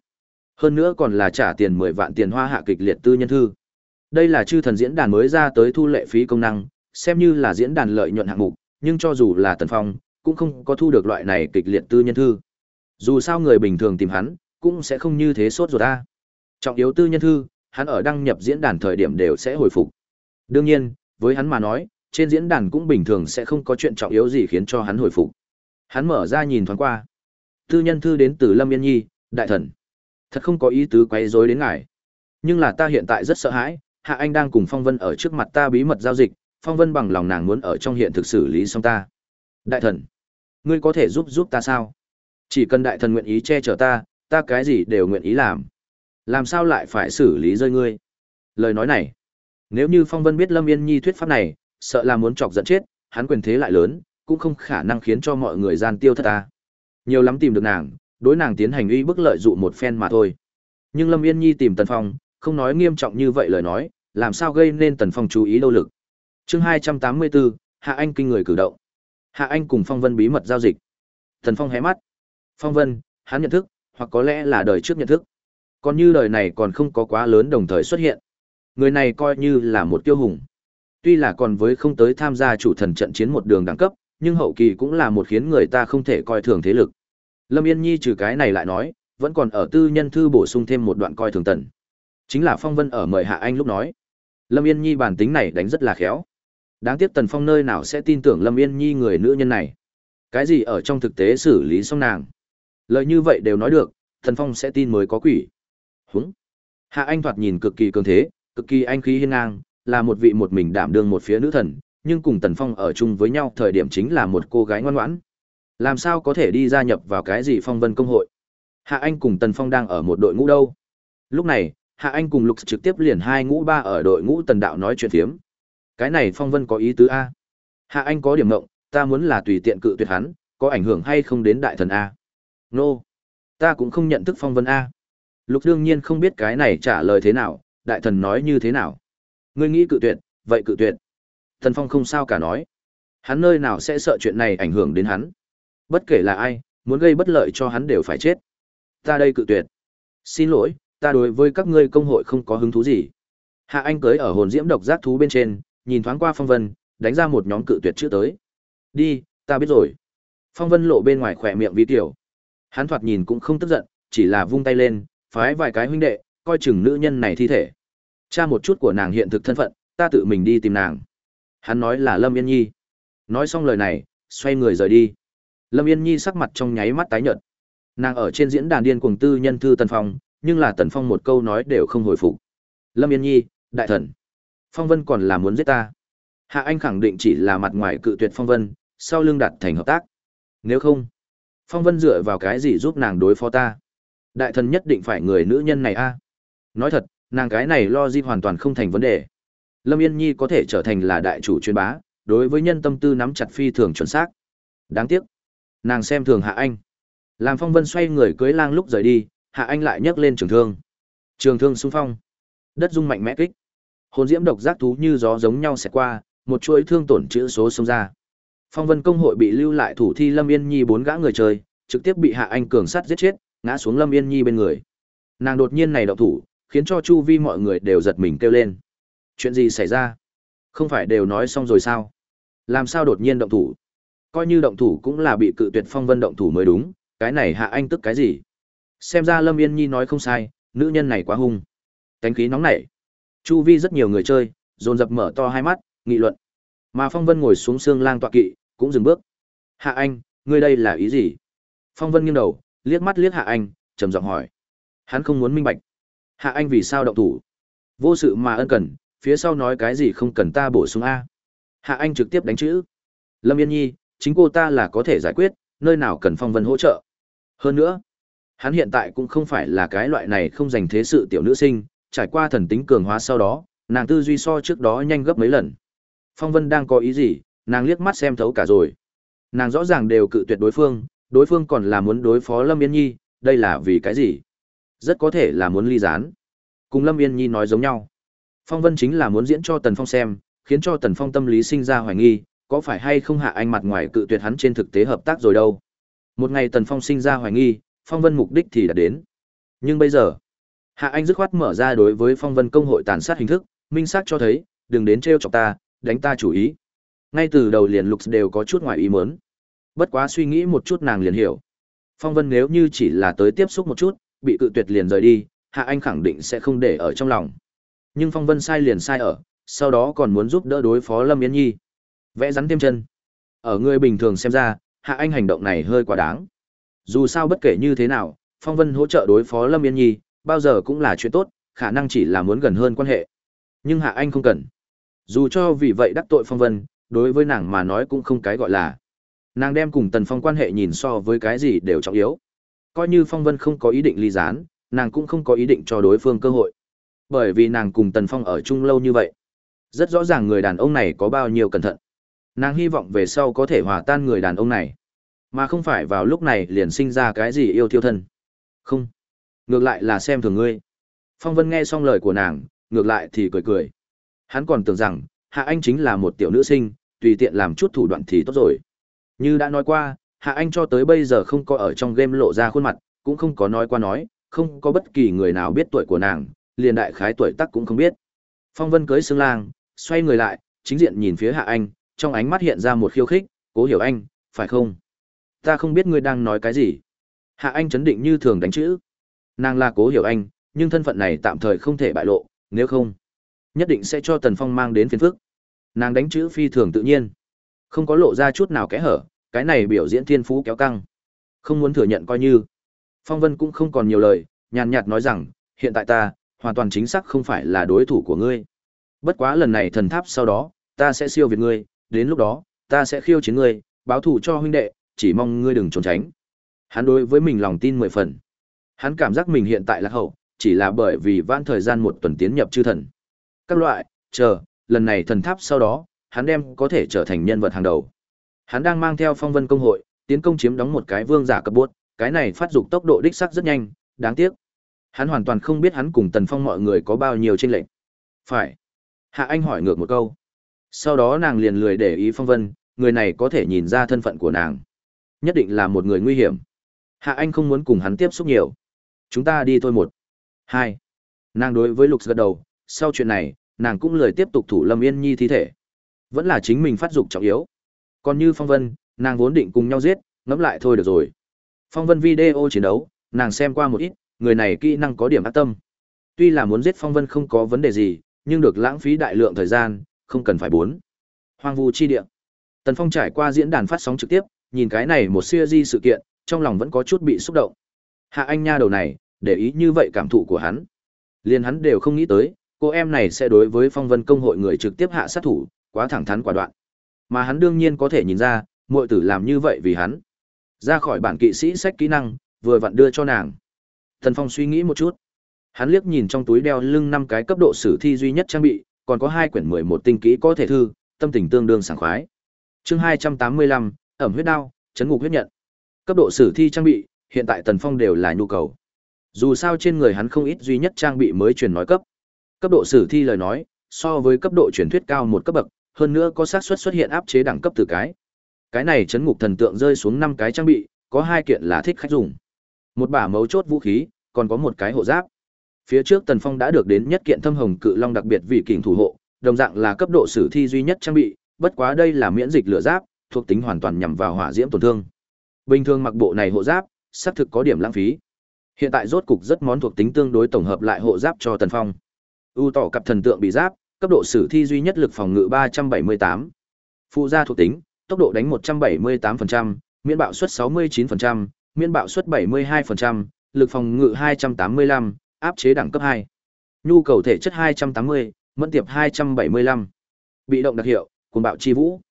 Hơn nữa còn là trả tiền 10 vạn tiền hoa hạ kịch liệt tư nhân thư. Đây là chư thần diễn đàn mới ra tới thu lệ phí công năng, xem như là diễn đàn lợi nhuận hạng mục, nhưng cho dù là Tần Phong, cũng không có thu được loại này kịch liệt tư nhân thư. Dù sao người bình thường tìm hắn, cũng sẽ không như thế sốt ruột ta. Trọng yếu tư nhân thư, hắn ở đăng nhập diễn đàn thời điểm đều sẽ hồi phục. Đương nhiên, với hắn mà nói, trên diễn đàn cũng bình thường sẽ không có chuyện trọng yếu gì khiến cho hắn hồi phục. Hắn mở ra nhìn thoáng qua. Tư nhân thư đến từ Lâm Yên Nhi, đại thần. Thật không có ý tứ quấy rối đến ngài. Nhưng là ta hiện tại rất sợ hãi, Hạ Anh đang cùng Phong Vân ở trước mặt ta bí mật giao dịch, Phong Vân bằng lòng nàng muốn ở trong hiện thực xử lý xong ta. Đại thần, ngươi có thể giúp giúp ta sao? Chỉ cần đại thần nguyện ý che chở ta, ta cái gì đều nguyện ý làm. Làm sao lại phải xử lý rơi ngươi? Lời nói này, nếu như Phong Vân biết Lâm Yên Nhi thuyết pháp này, sợ là muốn chọc giận chết, hắn quyền thế lại lớn, cũng không khả năng khiến cho mọi người gian tiêu thất ta. Nhiều lắm tìm được nàng, đối nàng tiến hành uy bức lợi dụ một phen mà thôi. Nhưng Lâm Yên Nhi tìm Tần Phong, không nói nghiêm trọng như vậy lời nói, làm sao gây nên Tần Phong chú ý đâu lực. Chương 284, Hạ Anh kinh người cử động. Hạ Anh cùng Phong Vân bí mật giao dịch. Tần Phong hé mắt. Phong Vân, hắn nhận thức, hoặc có lẽ là đời trước nhận thức. Còn như đời này còn không có quá lớn đồng thời xuất hiện. Người này coi như là một tiêu hùng. Tuy là còn với không tới tham gia chủ thần trận chiến một đường đẳng cấp, nhưng hậu kỳ cũng là một khiến người ta không thể coi thường thế lực. Lâm Yên Nhi trừ cái này lại nói, vẫn còn ở tư nhân thư bổ sung thêm một đoạn coi thường tần. Chính là Phong Vân ở mời Hạ Anh lúc nói. Lâm Yên Nhi bản tính này đánh rất là khéo. Đáng tiếc Tần Phong nơi nào sẽ tin tưởng Lâm Yên Nhi người nữ nhân này. Cái gì ở trong thực tế xử lý xong nàng. Lời như vậy đều nói được, Tần Phong sẽ tin mới có quỷ. Húng. Hạ Anh thoạt nhìn cực kỳ cường thế, cực kỳ anh khí hiên ngang, là một vị một mình đảm đương một phía nữ thần, nhưng cùng Tần Phong ở chung với nhau thời điểm chính là một cô gái ngoan ngoãn. Làm sao có thể đi gia nhập vào cái gì phong vân công hội? Hạ Anh cùng Tần Phong đang ở một đội ngũ đâu? Lúc này, Hạ Anh cùng Lục trực tiếp liền hai ngũ ba ở đội ngũ Tần Đạo nói chuyện phiếm. Cái này phong vân có ý tứ A. Hạ Anh có điểm ngộng, ta muốn là tùy tiện cự tuyệt hắn, có ảnh hưởng hay không đến đại thần A? Nô. Ta cũng không nhận thức phong vân A. Lục đương nhiên không biết cái này trả lời thế nào, đại thần nói như thế nào. Ngươi nghĩ cự tuyệt, vậy cự tuyệt. Thần Phong không sao cả nói. Hắn nơi nào sẽ sợ chuyện này ảnh hưởng đến hắn. Bất kể là ai, muốn gây bất lợi cho hắn đều phải chết. Ta đây cự tuyệt. Xin lỗi, ta đối với các ngươi công hội không có hứng thú gì. Hạ Anh cưới ở hồn diễm độc giác thú bên trên, nhìn thoáng qua Phong Vân, đánh ra một nhóm cự tuyệt chữ tới. Đi, ta biết rồi. Phong Vân lộ bên ngoài khỏe miệng vi tiểu. Hắn thoạt nhìn cũng không tức giận, chỉ là vung tay lên, phái vài cái huynh đệ, coi chừng nữ nhân này thi thể. Cha một chút của nàng hiện thực thân phận, ta tự mình đi tìm nàng. Hắn nói là Lâm Yên Nhi. Nói xong lời này, xoay người rời đi. Lâm Yên Nhi sắc mặt trong nháy mắt tái nhợt. Nàng ở trên diễn đàn điên cuồng tư nhân thư tân Phong, nhưng là Tần Phong một câu nói đều không hồi phục. Lâm Yên Nhi, đại thần. Phong Vân còn là muốn giết ta. Hạ Anh khẳng định chỉ là mặt ngoài cự tuyệt Phong Vân, sau lưng đặt thành hợp tác. Nếu không, Phong Vân dựa vào cái gì giúp nàng đối phó ta? Đại thần nhất định phải người nữ nhân này a. Nói thật, nàng cái này lo di hoàn toàn không thành vấn đề. Lâm Yên Nhi có thể trở thành là đại chủ chuyên bá, đối với nhân tâm tư nắm chặt phi thường chuẩn xác. Đáng tiếc, nàng xem thường Hạ Anh. Làm Phong Vân xoay người cưới lang lúc rời đi, Hạ Anh lại nhấc lên trường thương. Trường thương xung phong. Đất rung mạnh mẽ kích. Hồn diễm độc giác thú như gió giống nhau xẹt qua, một chuỗi thương tổn chữ số xông ra. Phong Vân công hội bị lưu lại thủ thi Lâm Yên Nhi bốn gã người chơi, trực tiếp bị Hạ Anh cường sát giết chết, ngã xuống Lâm Yên Nhi bên người. Nàng đột nhiên này động thủ, khiến cho chu vi mọi người đều giật mình kêu lên. Chuyện gì xảy ra? Không phải đều nói xong rồi sao? Làm sao đột nhiên động thủ? Coi như động thủ cũng là bị cự tuyệt phong vân động thủ mới đúng, cái này hạ anh tức cái gì? Xem ra Lâm Yên Nhi nói không sai, nữ nhân này quá hung. Cánh khí nóng nảy. Chu vi rất nhiều người chơi, dồn dập mở to hai mắt, nghị luận. Mà Phong Vân ngồi xuống xương lang tọa kỵ, cũng dừng bước. Hạ anh, ngươi đây là ý gì? Phong Vân nghiêng đầu, liếc mắt liếc Hạ anh, trầm giọng hỏi. Hắn không muốn minh bạch. Hạ anh vì sao động thủ? Vô sự mà ân cần, phía sau nói cái gì không cần ta bổ sung A. Hạ anh trực tiếp đánh chữ. Lâm Yên Nhi, chính cô ta là có thể giải quyết, nơi nào cần phong vân hỗ trợ. Hơn nữa, hắn hiện tại cũng không phải là cái loại này không dành thế sự tiểu nữ sinh, trải qua thần tính cường hóa sau đó, nàng tư duy so trước đó nhanh gấp mấy lần. Phong vân đang có ý gì, nàng liếc mắt xem thấu cả rồi. Nàng rõ ràng đều cự tuyệt đối phương, đối phương còn là muốn đối phó Lâm Yên Nhi, đây là vì cái gì? Rất có thể là muốn ly gián. Cùng Lâm Yên Nhi nói giống nhau. Phong Vân chính là muốn diễn cho Tần Phong xem, khiến cho Tần Phong tâm lý sinh ra hoài nghi, có phải hay không hạ anh mặt ngoài cự tuyệt hắn trên thực tế hợp tác rồi đâu. Một ngày Tần Phong sinh ra hoài nghi, Phong Vân mục đích thì đã đến. Nhưng bây giờ, Hạ Anh dứt khoát mở ra đối với Phong Vân công hội tàn sát hình thức, minh xác cho thấy, đừng đến trêu chọc ta, đánh ta chủ ý. Ngay từ đầu liền Lục đều có chút ngoài ý muốn. Bất quá suy nghĩ một chút nàng liền hiểu. Phong Vân nếu như chỉ là tới tiếp xúc một chút, bị cự tuyệt liền rời đi, Hạ Anh khẳng định sẽ không để ở trong lòng. Nhưng Phong Vân sai liền sai ở, sau đó còn muốn giúp đỡ đối phó Lâm Yến Nhi. Vẽ rắn thêm chân. Ở người bình thường xem ra, Hạ Anh hành động này hơi quá đáng. Dù sao bất kể như thế nào, Phong Vân hỗ trợ đối phó Lâm Yên Nhi, bao giờ cũng là chuyện tốt, khả năng chỉ là muốn gần hơn quan hệ. Nhưng Hạ Anh không cần. Dù cho vì vậy đắc tội Phong Vân, đối với nàng mà nói cũng không cái gọi là. Nàng đem cùng Tần Phong quan hệ nhìn so với cái gì đều trọng yếu coi như phong vân không có ý định ly gián nàng cũng không có ý định cho đối phương cơ hội bởi vì nàng cùng tần phong ở chung lâu như vậy rất rõ ràng người đàn ông này có bao nhiêu cẩn thận nàng hy vọng về sau có thể hòa tan người đàn ông này mà không phải vào lúc này liền sinh ra cái gì yêu thiêu thân. Không. Ngược lại là xem thường ngươi. Phong vân nghe xong lời của nàng ngược lại thì cười cười. Hắn còn tưởng rằng hạ anh chính là một tiểu nữ sinh tùy tiện làm chút thủ đoạn thì tốt rồi. Như đã nói qua Hạ Anh cho tới bây giờ không có ở trong game lộ ra khuôn mặt, cũng không có nói qua nói, không có bất kỳ người nào biết tuổi của nàng, liền đại khái tuổi tác cũng không biết. Phong Vân cưới xương lang, xoay người lại, chính diện nhìn phía Hạ Anh, trong ánh mắt hiện ra một khiêu khích, "Cố Hiểu Anh, phải không? Ta không biết ngươi đang nói cái gì." Hạ Anh chấn định như thường đánh chữ. Nàng là Cố Hiểu Anh, nhưng thân phận này tạm thời không thể bại lộ, nếu không, nhất định sẽ cho Tần Phong mang đến phiền phức. Nàng đánh chữ phi thường tự nhiên, không có lộ ra chút nào kẽ hở, cái này biểu diễn thiên phú kéo căng. Không muốn thừa nhận coi như. Phong Vân cũng không còn nhiều lời, nhàn nhạt nói rằng, hiện tại ta, hoàn toàn chính xác không phải là đối thủ của ngươi. Bất quá lần này thần tháp sau đó, ta sẽ siêu việt ngươi, đến lúc đó, ta sẽ khiêu chiến ngươi, báo thù cho huynh đệ, chỉ mong ngươi đừng trốn tránh. Hắn đối với mình lòng tin mười phần. Hắn cảm giác mình hiện tại là hậu, chỉ là bởi vì vãn thời gian một tuần tiến nhập chư thần. Các loại, chờ, lần này thần tháp sau đó, hắn đem có thể trở thành nhân vật hàng đầu. Hắn đang mang theo phong vân công hội, tiến công chiếm đóng một cái vương giả cấp bốt, cái này phát dục tốc độ đích sắc rất nhanh, đáng tiếc. Hắn hoàn toàn không biết hắn cùng Tần Phong mọi người có bao nhiêu chênh lệch. Phải. Hạ Anh hỏi ngược một câu. Sau đó nàng liền lười để ý phong vân, người này có thể nhìn ra thân phận của nàng. Nhất định là một người nguy hiểm. Hạ Anh không muốn cùng hắn tiếp xúc nhiều. Chúng ta đi thôi một. Hai. Nàng đối với Lục gật đầu, sau chuyện này, nàng cũng lười tiếp tục thủ Lâm Yên Nhi thi thể. Vẫn là chính mình phát dục trọng yếu. Còn như Phong Vân, nàng vốn định cùng nhau giết, ngẫm lại thôi được rồi. Phong Vân video chiến đấu, nàng xem qua một ít, người này kỹ năng có điểm ác tâm. Tuy là muốn giết Phong Vân không có vấn đề gì, nhưng được lãng phí đại lượng thời gian, không cần phải bốn. Hoang vu chi địa. Tần Phong trải qua diễn đàn phát sóng trực tiếp, nhìn cái này một di sự kiện, trong lòng vẫn có chút bị xúc động. Hạ Anh nha đầu này, để ý như vậy cảm thụ của hắn. Liên hắn đều không nghĩ tới, cô em này sẽ đối với phong vân công hội người trực tiếp hạ sát thủ, quá thẳng thắn quả đoạn. Mà hắn đương nhiên có thể nhìn ra, muội tử làm như vậy vì hắn. Ra khỏi bản kỵ sĩ sách kỹ năng, vừa vặn đưa cho nàng. Thần Phong suy nghĩ một chút. Hắn liếc nhìn trong túi đeo lưng năm cái cấp độ sử thi duy nhất trang bị, còn có hai quyển mười một tinh kỹ có thể thư, tâm tình tương đương sảng khoái. Chương hai trăm tám mươi lăm ẩm huyết đao, chấn ngục huyết nhận. Cấp độ sử thi trang bị, hiện tại Tần Phong đều là nhu cầu. Dù sao trên người hắn không ít duy nhất trang bị mới truyền nói cấp. Cấp độ sử thi lời nói, so với cấp độ truyền thuyết cao một cấp bậc, hơn nữa có xác suất xuất hiện áp chế đẳng cấp từ cái. Cái này chấn ngục thần tượng rơi xuống năm cái trang bị, có hai kiện là thích khách dùng. Một bả mấu chốt vũ khí, còn có một cái hộ giáp. Phía trước Tần Phong đã được đến nhất kiện thâm hồng cự long đặc biệt vị kình thủ hộ, đồng dạng là cấp độ sử thi duy nhất trang bị, bất quá đây là miễn dịch lửa giáp, thuộc tính hoàn toàn nhằm vào hỏa diễm tổn thương. Bình thường mặc bộ này hộ giáp, xác thực có điểm lãng phí. Hiện tại rốt cục rất món thuộc tính tương đối tổng hợp lại hộ giáp cho Tần Phong. U tỏ cặp thần tượng bị giáp, cấp độ sử thi duy nhất lực phòng ngự 378. Phụ gia thuộc tính, tốc độ đánh 178%, miễn bạo suất 69%, miễn bạo suất 72%, lực phòng ngự 285, áp chế đẳng cấp 2. Nhu cầu thể chất 280, mẫn tiệp 275. Bị động đặc hiệu, cuồng bạo chi vũ.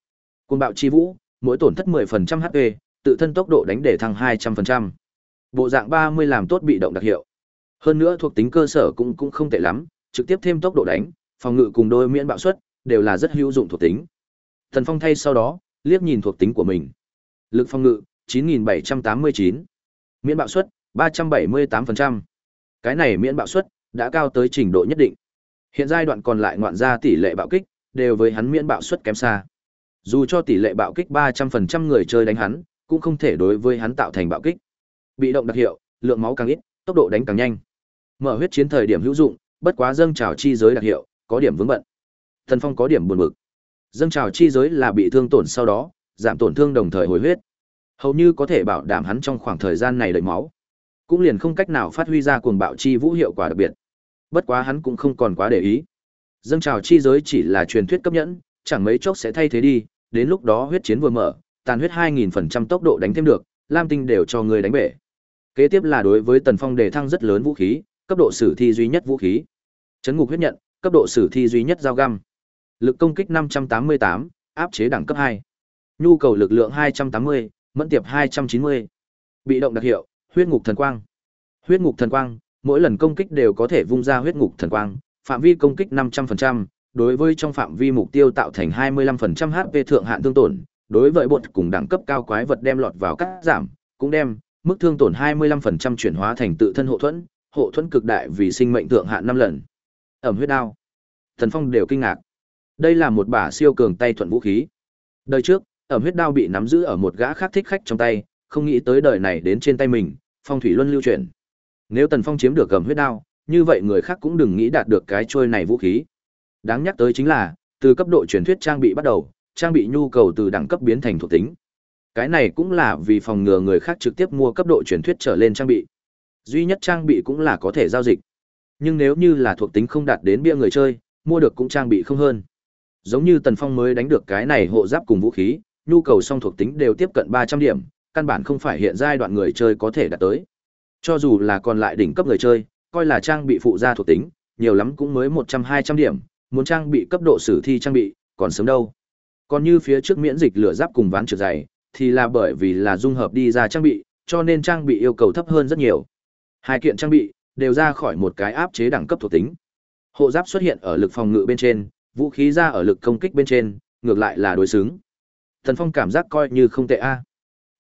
Cuồng bạo chi vũ, mỗi tổn thất 10% HP, tự thân tốc độ đánh để thăng 200%. Bộ dạng 30 làm tốt bị động đặc hiệu. Hơn nữa thuộc tính cơ sở cũng cũng không tệ lắm, trực tiếp thêm tốc độ đánh, phòng ngự cùng đôi miễn bạo suất, đều là rất hữu dụng thuộc tính. Thần Phong thay sau đó, liếc nhìn thuộc tính của mình. Lực phòng ngự 9789, miễn bạo suất 378%. Cái này miễn bạo suất đã cao tới trình độ nhất định. Hiện giai đoạn còn lại ngoạn ra tỷ lệ bạo kích đều với hắn miễn bạo suất kém xa. Dù cho tỷ lệ bạo kích 300% người chơi đánh hắn, cũng không thể đối với hắn tạo thành bạo kích. Bị động đặc hiệu, lượng máu càng ít, tốc độ đánh càng nhanh. Mở huyết chiến thời điểm hữu dụng, bất quá dâng trào chi giới đặc hiệu, có điểm vướng bận. Thần Phong có điểm buồn bực. Dâng trào chi giới là bị thương tổn sau đó, giảm tổn thương đồng thời hồi huyết. Hầu như có thể bảo đảm hắn trong khoảng thời gian này đầy máu. Cũng liền không cách nào phát huy ra cuồng bạo chi vũ hiệu quả đặc biệt. Bất quá hắn cũng không còn quá để ý. Dâng trào chi giới chỉ là truyền thuyết cấp nhẫn, chẳng mấy chốc sẽ thay thế đi, đến lúc đó huyết chiến vừa mở, tàn huyết 2000% tốc độ đánh thêm được, lam tinh đều cho người đánh bể. Kế tiếp là đối với Tần Phong đề thăng rất lớn vũ khí, cấp độ sử thi duy nhất vũ khí. Chấn ngục huyết nhận, cấp độ sử thi duy nhất dao găm. Lực công kích 588, áp chế đẳng cấp 2. Nhu cầu lực lượng 280, mẫn tiệp 290. Bị động đặc hiệu, huyết ngục thần quang. Huyết ngục thần quang, mỗi lần công kích đều có thể vung ra huyết ngục thần quang, phạm vi công kích 500%, đối với trong phạm vi mục tiêu tạo thành 25% HP thượng hạn thương tổn, đối với bột cùng đẳng cấp cao quái vật đem lọt vào cắt giảm, cũng đem mức thương tổn 25% chuyển hóa thành tự thân hộ thuẫn, hộ thuẫn cực đại vì sinh mệnh thượng hạn 5 lần. Ẩm huyết đao. Thần Phong đều kinh ngạc. Đây là một bả siêu cường tay thuận vũ khí. Đời trước, ẩm huyết đao bị nắm giữ ở một gã khác thích khách trong tay, không nghĩ tới đời này đến trên tay mình, phong thủy luân lưu chuyển. Nếu Tần Phong chiếm được ẩm huyết đao, như vậy người khác cũng đừng nghĩ đạt được cái trôi này vũ khí. Đáng nhắc tới chính là, từ cấp độ truyền thuyết trang bị bắt đầu, trang bị nhu cầu từ đẳng cấp biến thành thuộc tính. Cái này cũng là vì phòng ngừa người khác trực tiếp mua cấp độ truyền thuyết trở lên trang bị. Duy nhất trang bị cũng là có thể giao dịch. Nhưng nếu như là thuộc tính không đạt đến bia người chơi, mua được cũng trang bị không hơn. Giống như Tần Phong mới đánh được cái này hộ giáp cùng vũ khí, nhu cầu song thuộc tính đều tiếp cận 300 điểm, căn bản không phải hiện giai đoạn người chơi có thể đạt tới. Cho dù là còn lại đỉnh cấp người chơi, coi là trang bị phụ gia thuộc tính, nhiều lắm cũng mới 100-200 điểm, muốn trang bị cấp độ sử thi trang bị, còn sớm đâu. Còn như phía trước miễn dịch lửa giáp cùng ván trượt dày, thì là bởi vì là dung hợp đi ra trang bị, cho nên trang bị yêu cầu thấp hơn rất nhiều. Hai kiện trang bị đều ra khỏi một cái áp chế đẳng cấp thuộc tính. Hộ giáp xuất hiện ở lực phòng ngự bên trên, vũ khí ra ở lực công kích bên trên, ngược lại là đối xứng. Thần Phong cảm giác coi như không tệ a.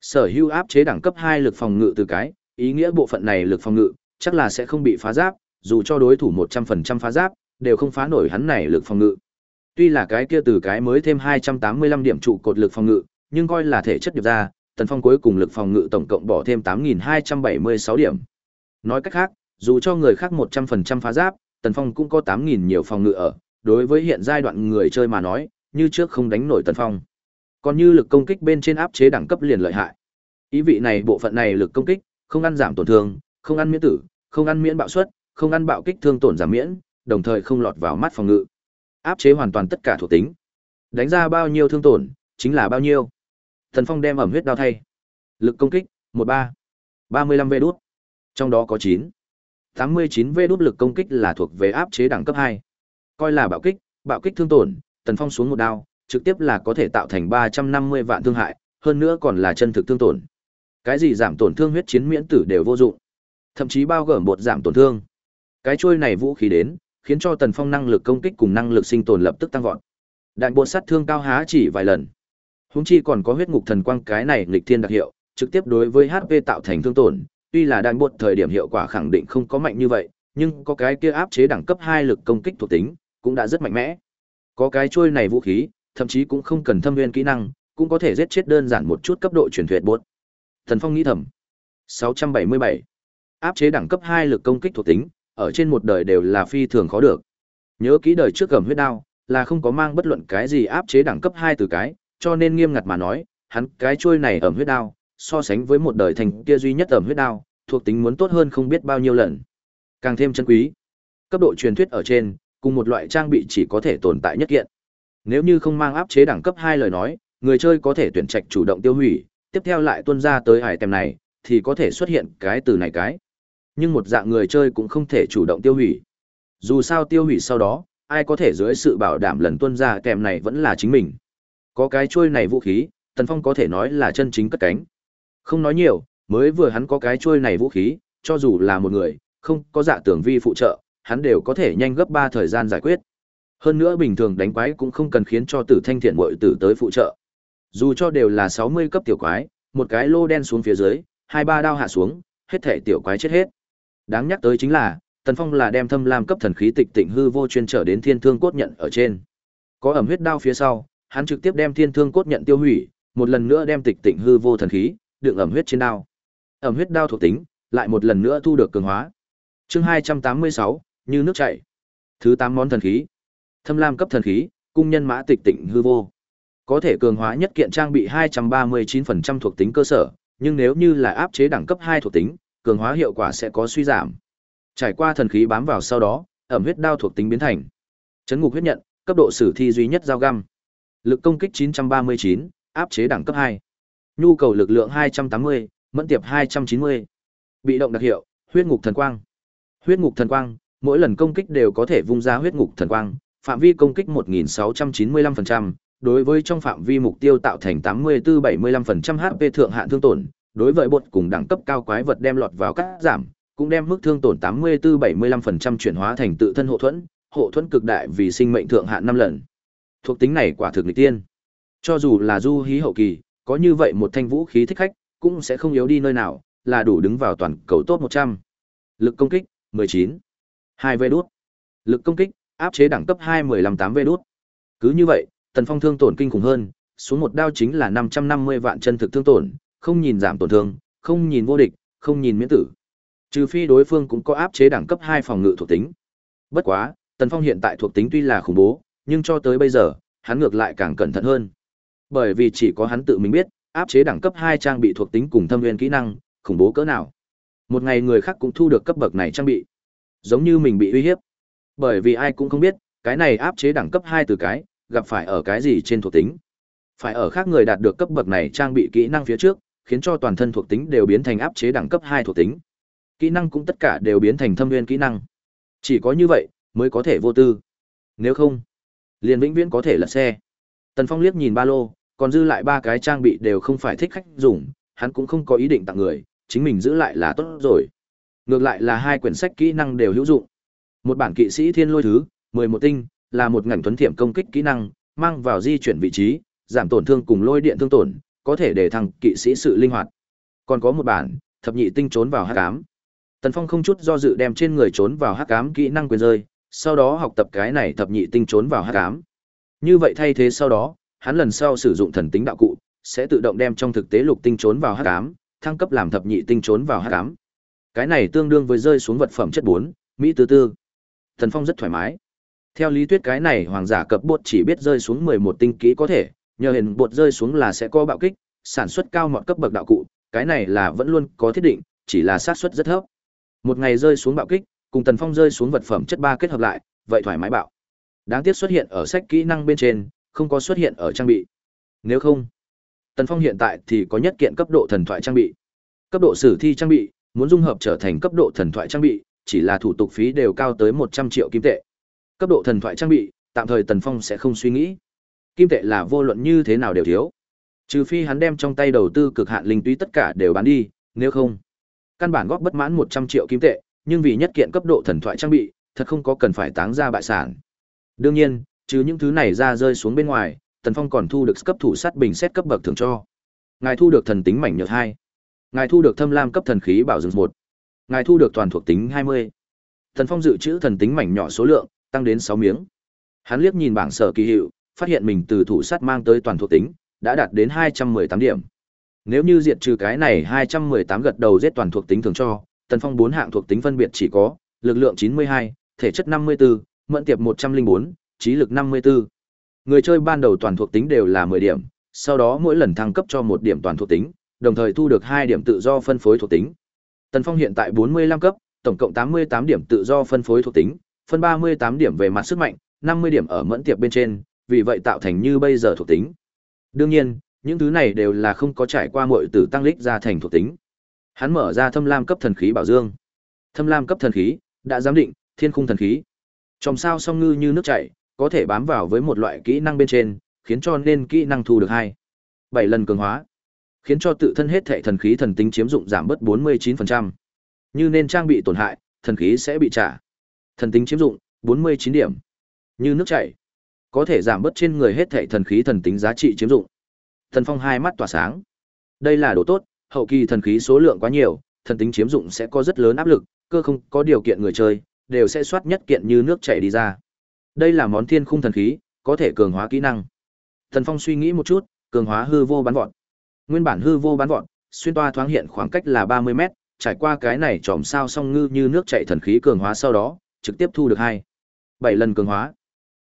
Sở hữu áp chế đẳng cấp 2 lực phòng ngự từ cái, ý nghĩa bộ phận này lực phòng ngự chắc là sẽ không bị phá giáp, dù cho đối thủ 100% phá giáp, đều không phá nổi hắn này lực phòng ngự. Tuy là cái kia từ cái mới thêm 285 điểm trụ cột lực phòng ngự, nhưng coi là thể chất điệp ra, Tần Phong cuối cùng lực phòng ngự tổng cộng bỏ thêm 8276 điểm. Nói cách khác, dù cho người khác 100% phá giáp, Tần Phong cũng có 8000 nhiều phòng ngự ở, đối với hiện giai đoạn người chơi mà nói, như trước không đánh nổi Tần Phong. Còn như lực công kích bên trên áp chế đẳng cấp liền lợi hại. Ý vị này bộ phận này lực công kích, không ăn giảm tổn thương, không ăn miễn tử, không ăn miễn bạo suất, không ăn bạo kích thương tổn giảm miễn, đồng thời không lọt vào mắt phòng ngự. Áp chế hoàn toàn tất cả thuộc tính. Đánh ra bao nhiêu thương tổn, chính là bao nhiêu. Thần Phong đem ẩm huyết đao thay. Lực công kích, 13. 35 vê đốt Trong đó có 9. 89 vê đốt lực công kích là thuộc về áp chế đẳng cấp 2. Coi là bạo kích, bạo kích thương tổn, Tần Phong xuống một đao, trực tiếp là có thể tạo thành 350 vạn thương hại, hơn nữa còn là chân thực thương tổn. Cái gì giảm tổn thương huyết chiến miễn tử đều vô dụng, thậm chí bao gồm bột giảm tổn thương. Cái trôi này vũ khí đến, khiến cho Tần Phong năng lực công kích cùng năng lực sinh tồn lập tức tăng vọt. Đạn bột sát thương cao há chỉ vài lần. húng chi còn có huyết ngục thần quang cái này nghịch thiên đặc hiệu, trực tiếp đối với HP tạo thành thương tổn, tuy là đạn bột thời điểm hiệu quả khẳng định không có mạnh như vậy, nhưng có cái kia áp chế đẳng cấp hai lực công kích thuộc tính, cũng đã rất mạnh mẽ. Có cái chuôi này vũ khí, thậm chí cũng không cần thâm nguyên kỹ năng, cũng có thể giết chết đơn giản một chút cấp độ truyền thuyết bột. Thần Phong nghĩ thầm. 677. Áp chế đẳng cấp hai lực công kích thuộc tính, ở trên một đời đều là phi thường khó được. Nhớ kỹ đời trước gầm huyết đao, là không có mang bất luận cái gì áp chế đẳng cấp 2 từ cái, cho nên nghiêm ngặt mà nói, hắn cái chuôi này ẩm huyết đao, so sánh với một đời thành kia duy nhất ẩm huyết đao, thuộc tính muốn tốt hơn không biết bao nhiêu lần. Càng thêm chân quý. Cấp độ truyền thuyết ở trên, cùng một loại trang bị chỉ có thể tồn tại nhất kiện. Nếu như không mang áp chế đẳng cấp 2 lời nói, người chơi có thể tuyển trạch chủ động tiêu hủy, tiếp theo lại tuân ra tới hải tem này, thì có thể xuất hiện cái từ này cái. Nhưng một dạng người chơi cũng không thể chủ động tiêu hủy. Dù sao tiêu hủy sau đó, ai có thể dưới sự bảo đảm lần tuân ra kèm này vẫn là chính mình. Có cái chuôi này vũ khí, Tần Phong có thể nói là chân chính cất cánh. Không nói nhiều, mới vừa hắn có cái chuôi này vũ khí, cho dù là một người, không có dạ tưởng vi phụ trợ, hắn đều có thể nhanh gấp 3 thời gian giải quyết. Hơn nữa bình thường đánh quái cũng không cần khiến cho tử thanh thiện mội tử tới phụ trợ. Dù cho đều là 60 cấp tiểu quái, một cái lô đen xuống phía dưới, hai ba đao hạ xuống, hết thể tiểu quái chết hết. Đáng nhắc tới chính là, Tần Phong là đem thâm lam cấp thần khí tịch tịnh hư vô chuyên trở đến thiên thương cốt nhận ở trên. Có ẩm huyết đao phía sau, hắn trực tiếp đem thiên thương cốt nhận tiêu hủy, một lần nữa đem tịch tịnh hư vô thần khí, đựng ẩm huyết trên đao. Ẩm huyết đao thuộc tính, lại một lần nữa thu được cường hóa. Chương 286, như nước chảy. Thứ 8 món thần khí. Thâm lam cấp thần khí, cung nhân mã tịch tịnh hư vô. Có thể cường hóa nhất kiện trang bị 239% thuộc tính cơ sở, nhưng nếu như là áp chế đẳng cấp 2 thuộc tính, cường hóa hiệu quả sẽ có suy giảm. Trải qua thần khí bám vào sau đó, ẩm huyết đao thuộc tính biến thành chấn ngục huyết nhận, cấp độ sử thi duy nhất dao găm. Lực công kích 939, áp chế đẳng cấp 2. Nhu cầu lực lượng 280, mẫn tiệp 290. Bị động đặc hiệu, huyết ngục thần quang. Huyết ngục thần quang, mỗi lần công kích đều có thể vung ra huyết ngục thần quang, phạm vi công kích 1695%, đối với trong phạm vi mục tiêu tạo thành 84-75% HP thượng hạn thương tổn, đối với bột cùng đẳng cấp cao quái vật đem lọt vào cắt giảm, cũng đem mức thương tổn 84-75% chuyển hóa thành tự thân hộ thuẫn, hộ thuẫn cực đại vì sinh mệnh thượng hạn 5 lần. Thuộc tính này quả thực nghịch tiên. Cho dù là du hí hậu kỳ, có như vậy một thanh vũ khí thích khách, cũng sẽ không yếu đi nơi nào, là đủ đứng vào toàn cầu top 100. Lực công kích, 19. 2 vê đút. Lực công kích, áp chế đẳng cấp 2 15 8 vê đút. Cứ như vậy, Tần Phong thương tổn kinh khủng hơn, xuống một đao chính là 550 vạn chân thực thương tổn, không nhìn giảm tổn thương, không nhìn vô địch, không nhìn miễn tử. Trừ phi đối phương cũng có áp chế đẳng cấp 2 phòng ngự thuộc tính. Bất quá, Tần Phong hiện tại thuộc tính tuy là khủng bố, nhưng cho tới bây giờ, hắn ngược lại càng cẩn thận hơn. Bởi vì chỉ có hắn tự mình biết, áp chế đẳng cấp 2 trang bị thuộc tính cùng thâm viên kỹ năng, khủng bố cỡ nào. Một ngày người khác cũng thu được cấp bậc này trang bị. Giống như mình bị uy hiếp. Bởi vì ai cũng không biết, cái này áp chế đẳng cấp 2 từ cái, gặp phải ở cái gì trên thuộc tính. Phải ở khác người đạt được cấp bậc này trang bị kỹ năng phía trước, khiến cho toàn thân thuộc tính đều biến thành áp chế đẳng cấp 2 thuộc tính. Kỹ năng cũng tất cả đều biến thành thâm viên kỹ năng. Chỉ có như vậy mới có thể vô tư. Nếu không, liền vĩnh viễn có thể lật xe. Tần Phong liếc nhìn ba lô, còn dư lại ba cái trang bị đều không phải thích khách dùng, hắn cũng không có ý định tặng người, chính mình giữ lại là tốt rồi. Ngược lại là hai quyển sách kỹ năng đều hữu dụng. Một bản kỵ sĩ thiên lôi thứ, 11 tinh, là một ngành tuấn thiểm công kích kỹ năng, mang vào di chuyển vị trí, giảm tổn thương cùng lôi điện thương tổn, có thể để thằng kỵ sĩ sự linh hoạt. Còn có một bản, thập nhị tinh trốn vào hắc ám. Tần Phong không chút do dự đem trên người trốn vào hắc ám kỹ năng quyền rơi, sau đó học tập cái này thập nhị tinh trốn vào hắc ám. Như vậy thay thế sau đó, hắn lần sau sử dụng thần tính đạo cụ, sẽ tự động đem trong thực tế lục tinh trốn vào hắc ám, thăng cấp làm thập nhị tinh trốn vào hắc ám. Cái này tương đương với rơi xuống vật phẩm chất 4, Mỹ tư tư. Thần Phong rất thoải mái. Theo lý thuyết cái này hoàng giả cấp bột chỉ biết rơi xuống 11 tinh kỹ có thể, nhờ hình bột rơi xuống là sẽ có bạo kích, sản xuất cao mọi cấp bậc đạo cụ, cái này là vẫn luôn có thiết định, chỉ là xác suất rất thấp. Một ngày rơi xuống bạo kích, cùng Tần Phong rơi xuống vật phẩm chất ba kết hợp lại, vậy thoải mái bạo. Đáng tiếc xuất hiện ở sách kỹ năng bên trên, không có xuất hiện ở trang bị. Nếu không, Tần Phong hiện tại thì có nhất kiện cấp độ thần thoại trang bị. Cấp độ sử thi trang bị, muốn dung hợp trở thành cấp độ thần thoại trang bị, chỉ là thủ tục phí đều cao tới 100 triệu kim tệ. Cấp độ thần thoại trang bị, tạm thời Tần Phong sẽ không suy nghĩ. Kim tệ là vô luận như thế nào đều thiếu. Trừ phi hắn đem trong tay đầu tư cực hạn linh túy tất cả đều bán đi, nếu không, căn bản góp bất mãn 100 triệu kim tệ, nhưng vì nhất kiện cấp độ thần thoại trang bị, thật không có cần phải táng ra bại sản. Đương nhiên, trừ những thứ này ra rơi xuống bên ngoài, Tần Phong còn thu được cấp thủ sát bình xét cấp bậc thưởng cho. Ngài thu được thần tính mảnh nhược 2. Ngài thu được thâm lam cấp thần khí bảo dưỡng 1. Ngài thu được toàn thuộc tính 20. Tần Phong dự trữ thần tính mảnh nhỏ số lượng tăng đến 6 miếng. Hắn liếc nhìn bảng sở kỳ hiệu, phát hiện mình từ thủ sát mang tới toàn thuộc tính đã đạt đến 218 điểm. Nếu như diệt trừ cái này 218 gật đầu giết toàn thuộc tính thường cho, Tần Phong bốn hạng thuộc tính phân biệt chỉ có lực lượng 92, thể chất 54, mẫn tiệp 104, trí lực 54. Người chơi ban đầu toàn thuộc tính đều là 10 điểm, sau đó mỗi lần thăng cấp cho một điểm toàn thuộc tính, đồng thời thu được 2 điểm tự do phân phối thuộc tính. Tần Phong hiện tại 45 cấp, tổng cộng 88 điểm tự do phân phối thuộc tính, phân 38 điểm về mặt sức mạnh, 50 điểm ở mẫn tiệp bên trên, vì vậy tạo thành như bây giờ thuộc tính. Đương nhiên, những thứ này đều là không có trải qua mọi tử tăng lích ra thành thuộc tính. Hắn mở ra thâm lam cấp thần khí bảo dương. Thâm lam cấp thần khí, đã giám định, thiên khung thần khí. Trong sao song ngư như nước chảy, có thể bám vào với một loại kỹ năng bên trên, khiến cho nên kỹ năng thu được hai bảy lần cường hóa, khiến cho tự thân hết thảy thần khí thần tính chiếm dụng giảm bớt 49%. Như nên trang bị tổn hại, thần khí sẽ bị trả. Thần tính chiếm dụng 49 điểm. Như nước chảy, có thể giảm bớt trên người hết thể thần khí thần tính giá trị chiếm dụng. Thần Phong hai mắt tỏa sáng. Đây là đồ tốt, hậu kỳ thần khí số lượng quá nhiều, thần tính chiếm dụng sẽ có rất lớn áp lực, cơ không có điều kiện người chơi, đều sẽ soát nhất kiện như nước chảy đi ra. Đây là món thiên khung thần khí, có thể cường hóa kỹ năng. Thần Phong suy nghĩ một chút, cường hóa hư vô bắn vọt. Nguyên bản hư vô bắn vọt, xuyên toa thoáng hiện khoảng cách là 30 mét, trải qua cái này tròm sao song ngư như nước chảy thần khí cường hóa sau đó, trực tiếp thu được hai bảy lần cường hóa.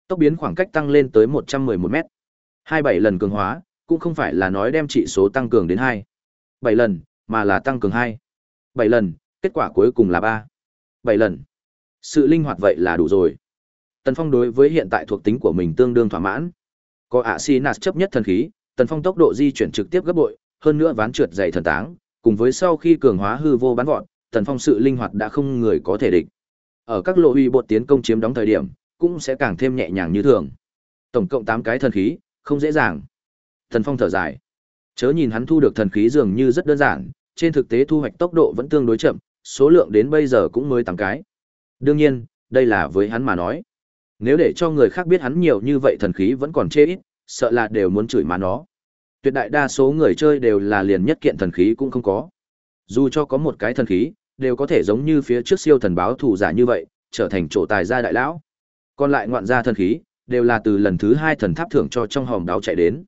Tốc biến khoảng cách tăng lên tới 111 mét. Hai bảy lần cường hóa, cũng không phải là nói đem trị số tăng cường đến hai bảy lần, mà là tăng cường hai bảy lần, kết quả cuối cùng là ba bảy lần. Sự linh hoạt vậy là đủ rồi. Tần Phong đối với hiện tại thuộc tính của mình tương đương thỏa mãn. Có ạ si nạt chấp nhất thần khí, Tần Phong tốc độ di chuyển trực tiếp gấp bội, hơn nữa ván trượt dày thần táng, cùng với sau khi cường hóa hư vô bắn vọt, Tần Phong sự linh hoạt đã không người có thể địch. Ở các lộ uy bột tiến công chiếm đóng thời điểm, cũng sẽ càng thêm nhẹ nhàng như thường. Tổng cộng 8 cái thần khí, không dễ dàng. Thần Phong thở dài. Chớ nhìn hắn thu được thần khí dường như rất đơn giản, trên thực tế thu hoạch tốc độ vẫn tương đối chậm, số lượng đến bây giờ cũng mới 8 cái. Đương nhiên, đây là với hắn mà nói. Nếu để cho người khác biết hắn nhiều như vậy thần khí vẫn còn chê ít, sợ là đều muốn chửi má nó. Tuyệt đại đa số người chơi đều là liền nhất kiện thần khí cũng không có. Dù cho có một cái thần khí, đều có thể giống như phía trước siêu thần báo thủ giả như vậy, trở thành chỗ tài gia đại lão. Còn lại ngoạn gia thần khí, đều là từ lần thứ hai thần tháp thưởng cho trong hòm đáo chạy đến.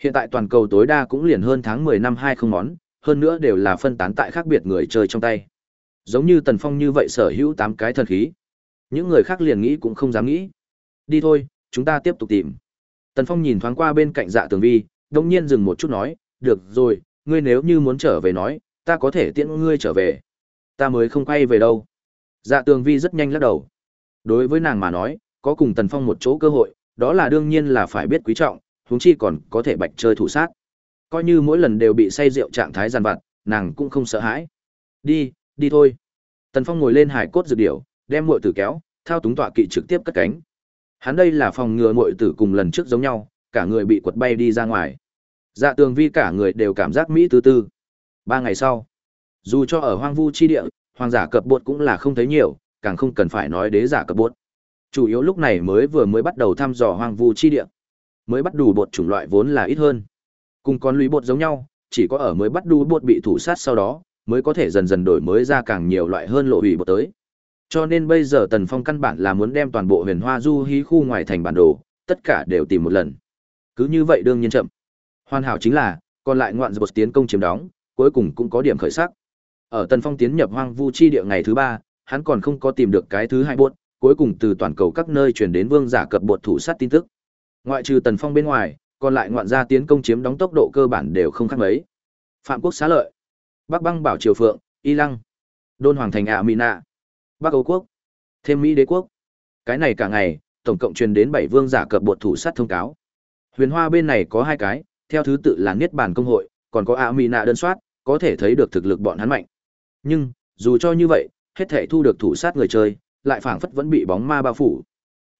Hiện tại toàn cầu tối đa cũng liền hơn tháng 10 năm hai không món, hơn nữa đều là phân tán tại khác biệt người chơi trong tay. Giống như Tần Phong như vậy sở hữu tám cái thần khí. Những người khác liền nghĩ cũng không dám nghĩ. Đi thôi, chúng ta tiếp tục tìm. Tần Phong nhìn thoáng qua bên cạnh dạ tường vi, đồng nhiên dừng một chút nói, được rồi, ngươi nếu như muốn trở về nói, ta có thể tiễn ngươi trở về. Ta mới không quay về đâu. Dạ tường vi rất nhanh lắc đầu. Đối với nàng mà nói, có cùng Tần Phong một chỗ cơ hội, đó là đương nhiên là phải biết quý trọng, huống chi còn có thể bạch chơi thủ sát. Coi như mỗi lần đều bị say rượu trạng thái giàn vặt, nàng cũng không sợ hãi. Đi, đi thôi. Tần Phong ngồi lên hải cốt dược điểu, đem muội tử kéo, thao túng tọa kỵ trực tiếp cất cánh. Hắn đây là phòng ngừa muội tử cùng lần trước giống nhau, cả người bị quật bay đi ra ngoài. Dạ Tường Vi cả người đều cảm giác mỹ tư tư. Ba ngày sau, dù cho ở hoang vu chi địa, hoàng giả cập bột cũng là không thấy nhiều, càng không cần phải nói đế giả cập bột. Chủ yếu lúc này mới vừa mới bắt đầu thăm dò hoang vu chi địa, mới bắt đủ bột chủng loại vốn là ít hơn. Cùng con lũy bột giống nhau, chỉ có ở mới bắt đủ bột bị thủ sát sau đó, mới có thể dần dần đổi mới ra càng nhiều loại hơn lộ hủy bột tới. Cho nên bây giờ Tần Phong căn bản là muốn đem toàn bộ huyền hoa du hí khu ngoài thành bản đồ, tất cả đều tìm một lần. Cứ như vậy đương nhiên chậm. Hoàn hảo chính là, còn lại ngoạn bột tiến công chiếm đóng, cuối cùng cũng có điểm khởi sắc. Ở Tần Phong tiến nhập hoang vu chi địa ngày thứ ba, hắn còn không có tìm được cái thứ hai bột, cuối cùng từ toàn cầu các nơi truyền đến vương giả cập bột thủ sát tin tức. Ngoại trừ Tần Phong bên ngoài, còn lại ngoạn gia tiến công chiếm đóng tốc độ cơ bản đều không khác mấy. Phạm quốc xá lợi, Bắc băng bảo triều phượng, Y Lăng, Đôn Hoàng thành ạ Mỹ Nạ, Bắc Âu quốc, thêm Mỹ đế quốc. Cái này cả ngày, tổng cộng truyền đến bảy vương giả cập bột thủ sát thông cáo. Huyền Hoa bên này có hai cái, theo thứ tự là Niết Bàn công hội, còn có ạ Mỹ Nạ đơn soát, có thể thấy được thực lực bọn hắn mạnh. Nhưng, dù cho như vậy, hết thể thu được thủ sát người chơi, lại phảng phất vẫn bị bóng ma bao phủ.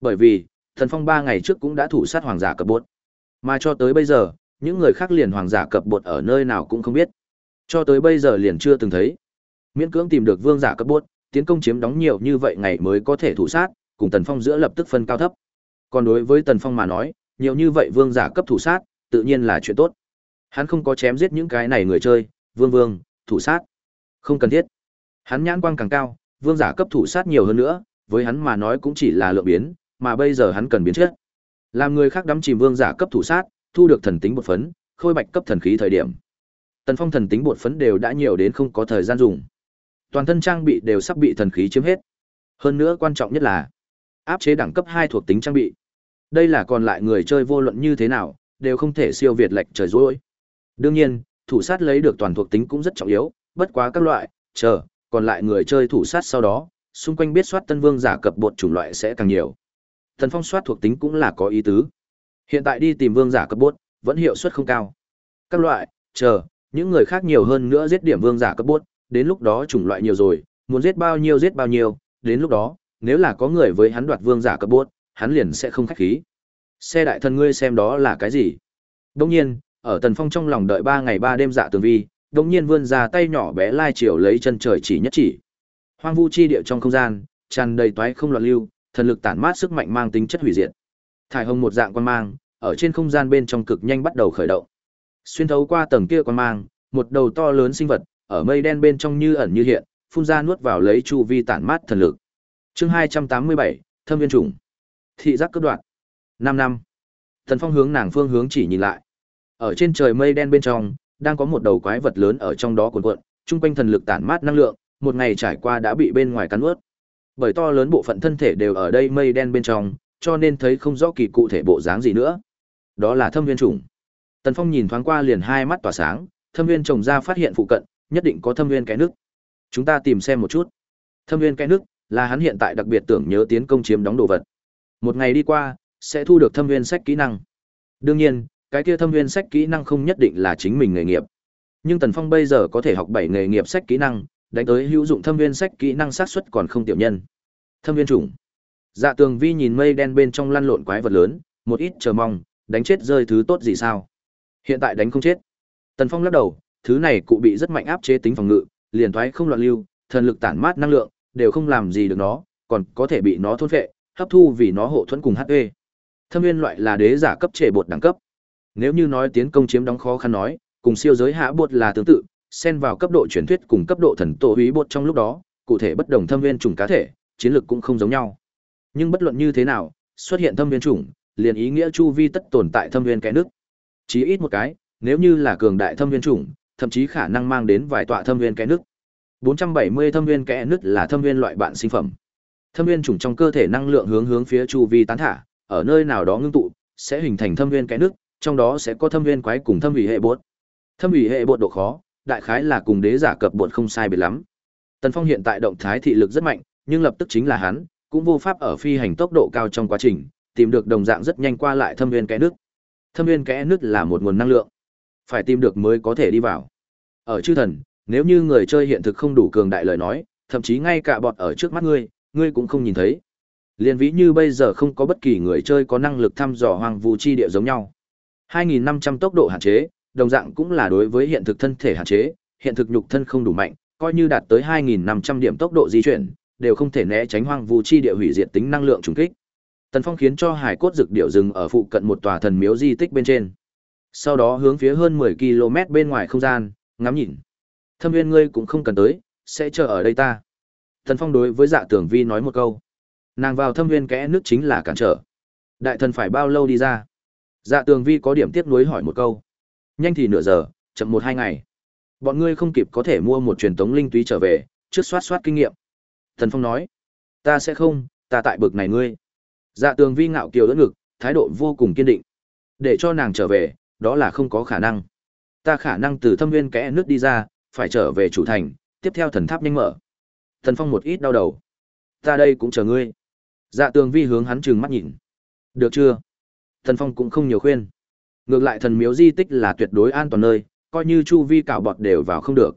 Bởi vì, Thần Phong ba ngày trước cũng đã thủ sát hoàng giả cập bột. Mà cho tới bây giờ, những người khác liền hoàng giả cập bột ở nơi nào cũng không biết. Cho tới bây giờ liền chưa từng thấy. Miễn cưỡng tìm được vương giả cấp bột, tiến công chiếm đóng nhiều như vậy ngày mới có thể thủ sát, cùng Tần Phong giữa lập tức phân cao thấp. Còn đối với Tần Phong mà nói, nhiều như vậy vương giả cấp thủ sát, tự nhiên là chuyện tốt. Hắn không có chém giết những cái này người chơi, vương vương, thủ sát. Không cần thiết. Hắn nhãn quang càng cao, vương giả cấp thủ sát nhiều hơn nữa, với hắn mà nói cũng chỉ là lượng biến, mà bây giờ hắn cần biến chết. Làm người khác đắm chìm vương giả cấp thủ sát, thu được thần tính bột phấn, khôi bạch cấp thần khí thời điểm. Tần Phong thần tính bột phấn đều đã nhiều đến không có thời gian dùng. Toàn thân trang bị đều sắp bị thần khí chiếm hết. Hơn nữa quan trọng nhất là áp chế đẳng cấp hai thuộc tính trang bị. Đây là còn lại người chơi vô luận như thế nào, đều không thể siêu việt lệch trời rối. Đương nhiên, thủ sát lấy được toàn thuộc tính cũng rất trọng yếu, bất quá các loại, chờ, còn lại người chơi thủ sát sau đó, xung quanh biết soát tân vương giả cập bột chủng loại sẽ càng nhiều. Thần phong soát thuộc tính cũng là có ý tứ. Hiện tại đi tìm vương giả cấp bốt, vẫn hiệu suất không cao. Các loại, chờ, những người khác nhiều hơn nữa giết điểm vương giả cấp bốt, đến lúc đó chủng loại nhiều rồi, muốn giết bao nhiêu giết bao nhiêu, đến lúc đó, nếu là có người với hắn đoạt vương giả cấp bốt, hắn liền sẽ không khách khí. Xe đại thần ngươi xem đó là cái gì? đương nhiên, ở Tần Phong trong lòng đợi ba ngày ba đêm dạ tường vi, đông nhiên vươn ra tay nhỏ bé lai chiều lấy chân trời chỉ nhất chỉ. Hoang vu chi địa trong không gian, tràn đầy toái không loạn lưu, thần lực tản mát sức mạnh mang tính chất hủy diệt. Thải hồng một dạng quan mang, ở trên không gian bên trong cực nhanh bắt đầu khởi động. Xuyên thấu qua tầng kia quan mang, một đầu to lớn sinh vật, ở mây đen bên trong như ẩn như hiện, phun ra nuốt vào lấy chu vi tản mát thần lực. Chương 287, Thâm viên trùng. Thị giác cấp đoạn. 5 năm. Thần Phong hướng nàng phương hướng chỉ nhìn lại. Ở trên trời mây đen bên trong, đang có một đầu quái vật lớn ở trong đó cuộn cuộn, trung quanh thần lực tản mát năng lượng, một ngày trải qua đã bị bên ngoài cắn nuốt. Bởi to lớn bộ phận thân thể đều ở đây mây đen bên trong, cho nên thấy không rõ kỳ cụ thể bộ dáng gì nữa. Đó là thâm viên trùng. Tần Phong nhìn thoáng qua liền hai mắt tỏa sáng, thâm viên trồng ra phát hiện phụ cận, nhất định có thâm viên cái nước. Chúng ta tìm xem một chút. Thâm viên cái nước là hắn hiện tại đặc biệt tưởng nhớ tiến công chiếm đóng đồ vật. Một ngày đi qua, sẽ thu được thâm viên sách kỹ năng. Đương nhiên, cái kia thâm viên sách kỹ năng không nhất định là chính mình nghề nghiệp. Nhưng Tần Phong bây giờ có thể học bảy nghề nghiệp sách kỹ năng, đánh tới hữu dụng thâm viên sách kỹ năng sát suất còn không tiểu nhân. Thâm viên chủng. Dạ Tường Vi nhìn mây đen bên trong lăn lộn quái vật lớn, một ít chờ mong, đánh chết rơi thứ tốt gì sao? Hiện tại đánh không chết. Tần Phong lắc đầu, thứ này cụ bị rất mạnh áp chế tính phòng ngự, liền thoái không loạn lưu, thần lực tản mát năng lượng, đều không làm gì được nó, còn có thể bị nó thôn phệ, hấp thu vì nó hộ thuẫn cùng HP. Thâm viên loại là đế giả cấp trệ bột đẳng cấp. Nếu như nói tiến công chiếm đóng khó khăn nói, cùng siêu giới hạ bột là tương tự, xen vào cấp độ truyền thuyết cùng cấp độ thần tổ húy bột trong lúc đó, cụ thể bất đồng thâm viên trùng cá thể, chiến lược cũng không giống nhau. Nhưng bất luận như thế nào, xuất hiện thâm viên trùng, liền ý nghĩa chu vi tất tồn tại thâm viên cái nước. Chí ít một cái, nếu như là cường đại thâm viên trùng, thậm chí khả năng mang đến vài tọa thâm viên cái nước. 470 thâm viên kẽ nứt là thâm viên loại bạn sinh phẩm. Thâm viên trùng trong cơ thể năng lượng hướng hướng phía chu vi tán thả, ở nơi nào đó ngưng tụ, sẽ hình thành thâm viên cái nước, trong đó sẽ có thâm viên quái cùng thâm ủy hệ bột. Thâm ủy hệ bột độ khó, đại khái là cùng đế giả cập bột không sai biệt lắm. Tần Phong hiện tại động thái thị lực rất mạnh, nhưng lập tức chính là hắn, cũng vô pháp ở phi hành tốc độ cao trong quá trình, tìm được đồng dạng rất nhanh qua lại thâm viên kẽ nước. Thâm viên kẽ nước là một nguồn năng lượng, phải tìm được mới có thể đi vào. Ở chư thần, nếu như người chơi hiện thực không đủ cường đại lời nói, thậm chí ngay cả bọt ở trước mắt ngươi, ngươi cũng không nhìn thấy. Liên ví như bây giờ không có bất kỳ người chơi có năng lực thăm dò hoàng vu chi địa giống nhau. 2.500 tốc độ hạn chế, đồng dạng cũng là đối với hiện thực thân thể hạn chế, hiện thực nhục thân không đủ mạnh, coi như đạt tới 2.500 điểm tốc độ di chuyển, đều không thể né tránh hoang vu chi địa hủy diệt tính năng lượng trùng kích. Tần Phong khiến cho hải cốt dược điệu dừng ở phụ cận một tòa thần miếu di tích bên trên. Sau đó hướng phía hơn 10 km bên ngoài không gian, ngắm nhìn. Thâm viên ngươi cũng không cần tới, sẽ chờ ở đây ta. Tần Phong đối với dạ tưởng vi nói một câu. Nàng vào thâm viên kẽ nước chính là cản trở. Đại thần phải bao lâu đi ra? Dạ tường vi có điểm tiếc nuối hỏi một câu. Nhanh thì nửa giờ, chậm một hai ngày. Bọn ngươi không kịp có thể mua một truyền tống linh túy trở về, trước soát soát kinh nghiệm. Thần Phong nói, ta sẽ không, ta tại bực này ngươi. Dạ tường vi ngạo kiều đỡ ngực, thái độ vô cùng kiên định. Để cho nàng trở về, đó là không có khả năng. Ta khả năng từ thâm viên kẽ nước đi ra, phải trở về chủ thành, tiếp theo thần tháp nhanh mở. Thần Phong một ít đau đầu. Ta đây cũng chờ ngươi. Dạ tường vi hướng hắn trừng mắt nhìn. Được chưa? Thần Phong cũng không nhiều khuyên. Ngược lại thần miếu di tích là tuyệt đối an toàn nơi, coi như chu vi cạo bọt đều vào không được.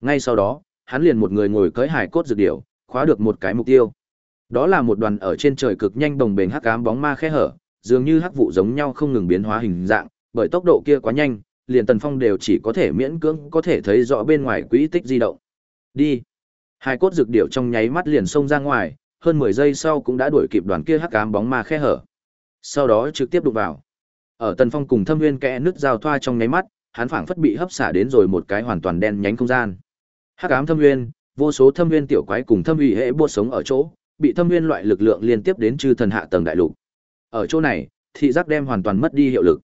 Ngay sau đó, hắn liền một người ngồi cưỡi hải cốt dược điểu, khóa được một cái mục tiêu. Đó là một đoàn ở trên trời cực nhanh bồng bềnh hắc ám bóng ma khe hở, dường như hắc vụ giống nhau không ngừng biến hóa hình dạng, bởi tốc độ kia quá nhanh, liền Tần Phong đều chỉ có thể miễn cưỡng có thể thấy rõ bên ngoài quỹ tích di động. Đi. Hai cốt dược điểu trong nháy mắt liền xông ra ngoài, hơn 10 giây sau cũng đã đuổi kịp đoàn kia hắc ám bóng ma khe hở. Sau đó trực tiếp đụng vào. Ở Tần Phong cùng Thâm Nguyên kẽ nước giao thoa trong nháy mắt, hắn phảng phất bị hấp xả đến rồi một cái hoàn toàn đen nhánh không gian. Hắc ám Thâm Nguyên, vô số Thâm Nguyên tiểu quái cùng Thâm ủy hệ buốt sống ở chỗ, bị Thâm Nguyên loại lực lượng liên tiếp đến chư thần hạ tầng đại lục. Ở chỗ này, thị giác đem hoàn toàn mất đi hiệu lực.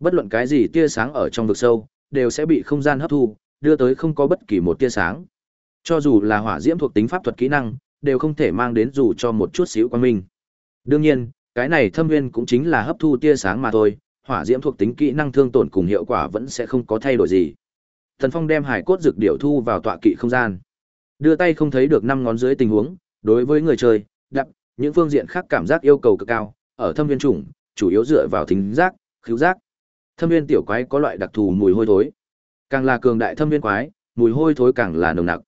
Bất luận cái gì tia sáng ở trong vực sâu, đều sẽ bị không gian hấp thu, đưa tới không có bất kỳ một tia sáng. Cho dù là hỏa diễm thuộc tính pháp thuật kỹ năng, đều không thể mang đến dù cho một chút xíu quan minh. Đương nhiên, cái này thâm nguyên cũng chính là hấp thu tia sáng mà thôi, hỏa diễm thuộc tính kỹ năng thương tổn cùng hiệu quả vẫn sẽ không có thay đổi gì. Thần Phong đem hải cốt dược điệu thu vào tọa kỵ không gian. Đưa tay không thấy được năm ngón dưới tình huống, đối với người chơi, đặc, những phương diện khác cảm giác yêu cầu cực cao, ở thâm viên chủng, chủ yếu dựa vào thính giác, khứu giác. Thâm viên tiểu quái có loại đặc thù mùi hôi thối. Càng là cường đại thâm viên quái, mùi hôi thối càng là nồng nặc.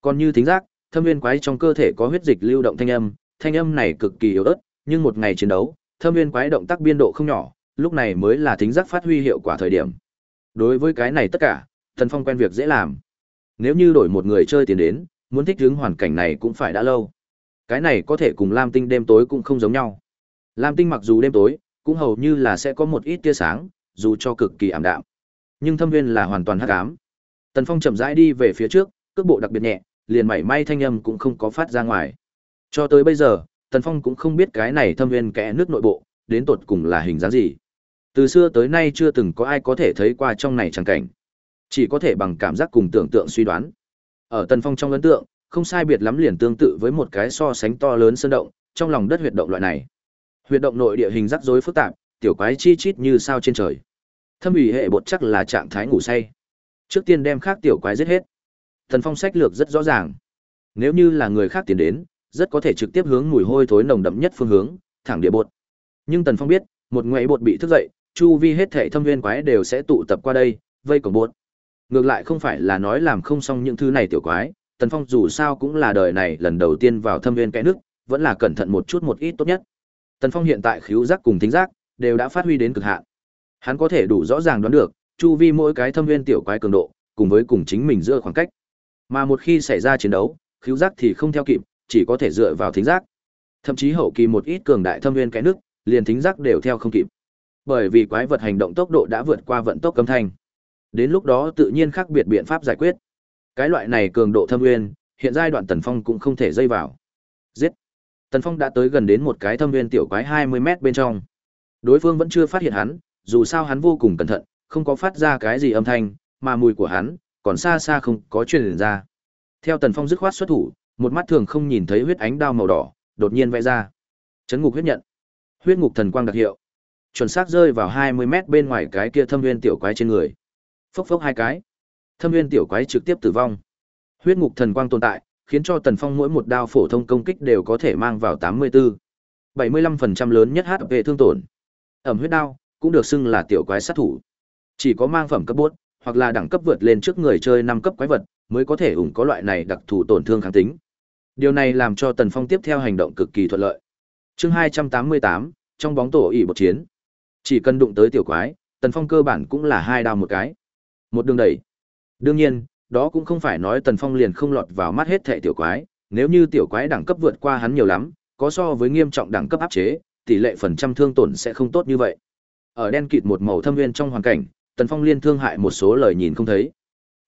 Còn như thính giác, thâm viên quái trong cơ thể có huyết dịch lưu động thanh âm, thanh âm này cực kỳ yếu ớt, nhưng một ngày chiến đấu, thâm viên quái động tác biên độ không nhỏ, lúc này mới là thính giác phát huy hiệu quả thời điểm. Đối với cái này tất cả, Thần Phong quen việc dễ làm. Nếu như đổi một người chơi tiền đến, muốn thích ứng hoàn cảnh này cũng phải đã lâu. Cái này có thể cùng Lam Tinh đêm tối cũng không giống nhau. Lam Tinh mặc dù đêm tối, cũng hầu như là sẽ có một ít tia sáng, dù cho cực kỳ ảm đạm. Nhưng thâm viên là hoàn toàn hắc ám. Tần Phong chậm rãi đi về phía trước, cước bộ đặc biệt nhẹ, liền mảy may thanh âm cũng không có phát ra ngoài. Cho tới bây giờ, Tần Phong cũng không biết cái này thâm viên kẽ nước nội bộ, đến tột cùng là hình dáng gì. Từ xưa tới nay chưa từng có ai có thể thấy qua trong này chẳng cảnh. Chỉ có thể bằng cảm giác cùng tưởng tượng suy đoán. Ở Tần Phong trong ấn tượng, không sai biệt lắm liền tương tự với một cái so sánh to lớn sơn động, trong lòng đất huyệt động loại này. Huyệt động nội địa hình rắc rối phức tạp, tiểu quái chi chít như sao trên trời. Thâm ủy hệ bột chắc là trạng thái ngủ say. Trước tiên đem khác tiểu quái giết hết. Tần Phong sách lược rất rõ ràng. Nếu như là người khác tiến đến, rất có thể trực tiếp hướng mùi hôi thối nồng đậm nhất phương hướng, thẳng địa bột. Nhưng Tần Phong biết, một ngoại bột bị thức dậy, chu vi hết thảy thâm viên quái đều sẽ tụ tập qua đây, vây cổng bột. Ngược lại không phải là nói làm không xong những thứ này tiểu quái, Tần Phong dù sao cũng là đời này lần đầu tiên vào thâm viên cái nước, vẫn là cẩn thận một chút một ít tốt nhất. Tần Phong hiện tại khiếu giác cùng thính giác đều đã phát huy đến cực hạn. Hắn có thể đủ rõ ràng đoán được, chu vi mỗi cái thâm viên tiểu quái cường độ, cùng với cùng chính mình giữa khoảng cách. Mà một khi xảy ra chiến đấu, khiếu giác thì không theo kịp, chỉ có thể dựa vào thính giác. Thậm chí hậu kỳ một ít cường đại thâm viên cái nước, liền thính giác đều theo không kịp. Bởi vì quái vật hành động tốc độ đã vượt qua vận tốc âm thanh. Đến lúc đó tự nhiên khác biệt biện pháp giải quyết. Cái loại này cường độ thâm nguyên, hiện giai đoạn Tần Phong cũng không thể dây vào. Giết. Tần Phong đã tới gần đến một cái thâm nguyên tiểu quái 20 mét bên trong. Đối phương vẫn chưa phát hiện hắn, dù sao hắn vô cùng cẩn thận, không có phát ra cái gì âm thanh, mà mùi của hắn còn xa xa không có truyền ra. Theo Tần Phong dứt khoát xuất thủ, một mắt thường không nhìn thấy huyết ánh đao màu đỏ, đột nhiên vẽ ra. Chấn ngục huyết nhận. Huyết ngục thần quang đặc hiệu. Chuẩn xác rơi vào 20 mét bên ngoài cái kia thâm nguyên tiểu quái trên người. Phốc phốc hai cái. Thâm nguyên tiểu quái trực tiếp tử vong. Huyết ngục thần quang tồn tại, khiến cho Tần Phong mỗi một đao phổ thông công kích đều có thể mang vào 84. 75% lớn nhất HP thương tổn. Ẩm huyết đao cũng được xưng là tiểu quái sát thủ. Chỉ có mang phẩm cấp bốt, hoặc là đẳng cấp vượt lên trước người chơi năm cấp quái vật, mới có thể ủng có loại này đặc thù tổn thương kháng tính. Điều này làm cho Tần Phong tiếp theo hành động cực kỳ thuận lợi. Chương 288, trong bóng tổ ỷ một chiến. Chỉ cần đụng tới tiểu quái, Tần Phong cơ bản cũng là hai đao một cái. Một đường đẩy. Đương nhiên, đó cũng không phải nói Tần Phong liền không lọt vào mắt hết thệ tiểu quái, nếu như tiểu quái đẳng cấp vượt qua hắn nhiều lắm, có so với nghiêm trọng đẳng cấp áp chế, tỷ lệ phần trăm thương tổn sẽ không tốt như vậy. Ở đen kịt một màu thâm nguyên trong hoàn cảnh, Tần Phong liên thương hại một số lời nhìn không thấy.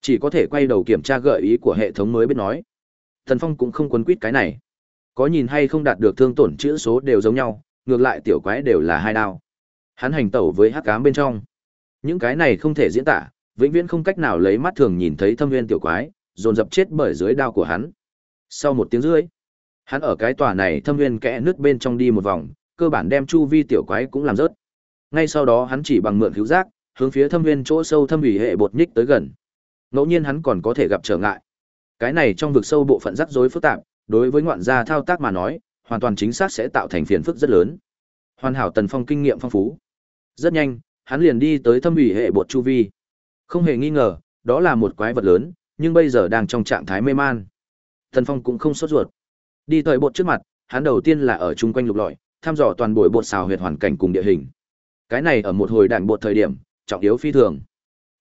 Chỉ có thể quay đầu kiểm tra gợi ý của hệ thống mới biết nói. thần Phong cũng không quấn quýt cái này. Có nhìn hay không đạt được thương tổn chữ số đều giống nhau, ngược lại tiểu quái đều là hai đao. Hắn hành tẩu với hắc ám bên trong. Những cái này không thể diễn tả, vĩnh viễn không cách nào lấy mắt thường nhìn thấy thâm viên tiểu quái, dồn dập chết bởi dưới đao của hắn. Sau một tiếng rưỡi, hắn ở cái tòa này thâm viên kẽ nước bên trong đi một vòng, cơ bản đem chu vi tiểu quái cũng làm rớt. Ngay sau đó hắn chỉ bằng mượn cứu giác, hướng phía thâm viên chỗ sâu thâm ủy hệ bột nhích tới gần. Ngẫu nhiên hắn còn có thể gặp trở ngại. Cái này trong vực sâu bộ phận rắc rối phức tạp, đối với ngoạn gia thao tác mà nói, hoàn toàn chính xác sẽ tạo thành phiền phức rất lớn. Hoàn hảo Tần Phong kinh nghiệm phong phú. Rất nhanh, hắn liền đi tới thâm ủy hệ bột chu vi. Không hề nghi ngờ, đó là một quái vật lớn, nhưng bây giờ đang trong trạng thái mê man. Tần Phong cũng không sốt ruột. Đi tới bột trước mặt, hắn đầu tiên là ở chung quanh lục lọi, thăm dò toàn bộ bột xào huyệt hoàn cảnh cùng địa hình. Cái này ở một hồi đạn bột thời điểm, trọng yếu phi thường.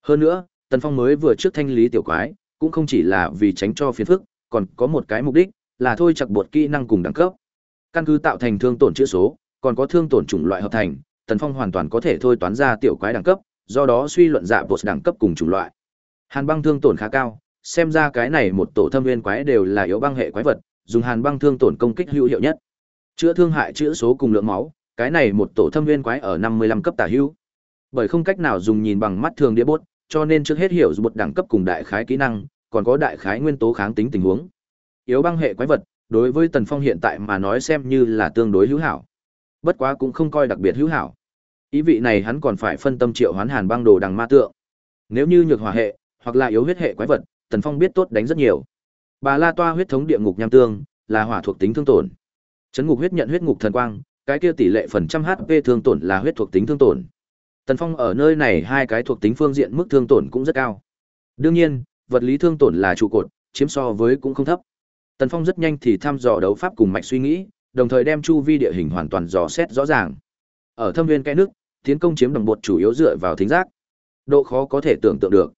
Hơn nữa, Tần Phong mới vừa trước thanh lý tiểu quái, cũng không chỉ là vì tránh cho phiền phức, còn có một cái mục đích, là thôi chặt buộc kỹ năng cùng đẳng cấp. Căn cứ tạo thành thương tổn chữ số, còn có thương tổn chủng loại hợp thành, Tần Phong hoàn toàn có thể thôi toán ra tiểu quái đẳng cấp, do đó suy luận dạ bột đẳng cấp cùng chủng loại. Hàn băng thương tổn khá cao, xem ra cái này một tổ thâm nguyên quái đều là yếu băng hệ quái vật, dùng hàn băng thương tổn công kích hữu hiệu nhất. Chữa thương hại chữa số cùng lượng máu, cái này một tổ thâm nguyên quái ở 55 cấp tả hữu. Bởi không cách nào dùng nhìn bằng mắt thường đĩa bốt, cho nên trước hết hiểu một đẳng cấp cùng đại khái kỹ năng, còn có đại khái nguyên tố kháng tính tình huống. Yếu băng hệ quái vật, đối với Tần Phong hiện tại mà nói xem như là tương đối hữu hảo. Bất quá cũng không coi đặc biệt hữu hảo. Ý vị này hắn còn phải phân tâm triệu hoán hàn băng đồ đằng ma tượng. Nếu như nhược hỏa hệ, hoặc là yếu huyết hệ quái vật, Tần Phong biết tốt đánh rất nhiều. Bà La Toa huyết thống địa ngục nham tương, là hỏa thuộc tính thương tổn. Chấn ngục huyết nhận huyết ngục thần quang, cái kia tỷ lệ phần trăm HP thương tổn là huyết thuộc tính thương tổn. Tần Phong ở nơi này hai cái thuộc tính phương diện mức thương tổn cũng rất cao. Đương nhiên, vật lý thương tổn là trụ cột, chiếm so với cũng không thấp. Tần Phong rất nhanh thì thăm dò đấu pháp cùng mạch suy nghĩ, đồng thời đem chu vi địa hình hoàn toàn dò xét rõ ràng. Ở thâm viên cái nước, tiến công chiếm đồng bột chủ yếu dựa vào thính giác. Độ khó có thể tưởng tượng được.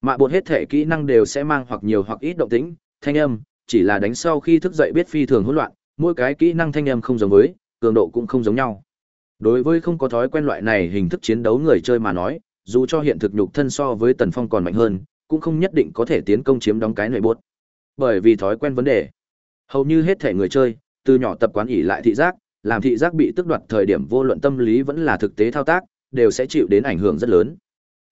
Mạ bột hết thể kỹ năng đều sẽ mang hoặc nhiều hoặc ít động tĩnh, thanh âm, chỉ là đánh sau khi thức dậy biết phi thường hỗn loạn, mỗi cái kỹ năng thanh âm không giống với, cường độ cũng không giống nhau. Đối với không có thói quen loại này hình thức chiến đấu người chơi mà nói, dù cho hiện thực nhục thân so với Tần Phong còn mạnh hơn, cũng không nhất định có thể tiến công chiếm đóng cái nội bốt Bởi vì thói quen vấn đề, hầu như hết thể người chơi, từ nhỏ tập quán ỉ lại thị giác, làm thị giác bị tước đoạt thời điểm vô luận tâm lý vẫn là thực tế thao tác, đều sẽ chịu đến ảnh hưởng rất lớn.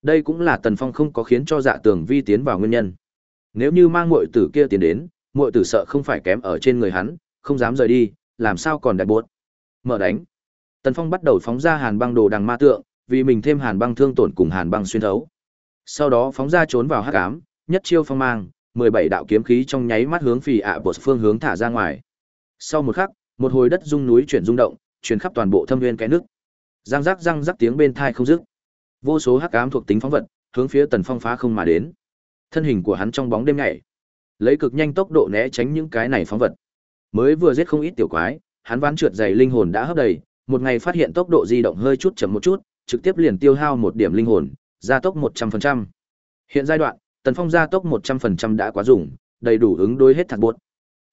Đây cũng là Tần Phong không có khiến cho Dạ Tường Vi tiến vào nguyên nhân. Nếu như mang muội tử kia tiến đến, muội tử sợ không phải kém ở trên người hắn, không dám rời đi, làm sao còn đại buốt. Mở đánh. Tần Phong bắt đầu phóng ra hàn băng đồ đằng ma tượng, vì mình thêm hàn băng thương tổn cùng hàn băng xuyên thấu. Sau đó phóng ra trốn vào hắc ám, nhất chiêu phong mang, 17 đạo kiếm khí trong nháy mắt hướng phì ạ à bột phương hướng thả ra ngoài. Sau một khắc, một hồi đất rung núi chuyển rung động, chuyển khắp toàn bộ thâm nguyên cái nước. Răng rắc răng rắc tiếng bên thai không dứt. Vô số hắc ám thuộc tính phóng vật, hướng phía Tần Phong phá không mà đến. Thân hình của hắn trong bóng đêm nhảy, lấy cực nhanh tốc độ né tránh những cái này phóng vật. Mới vừa giết không ít tiểu quái, hắn ván trượt dày linh hồn đã hấp đầy, một ngày phát hiện tốc độ di động hơi chút chậm một chút, trực tiếp liền tiêu hao một điểm linh hồn, gia tốc 100%. Hiện giai đoạn, Tần Phong gia tốc 100% đã quá dùng, đầy đủ ứng đối hết thạc buộc.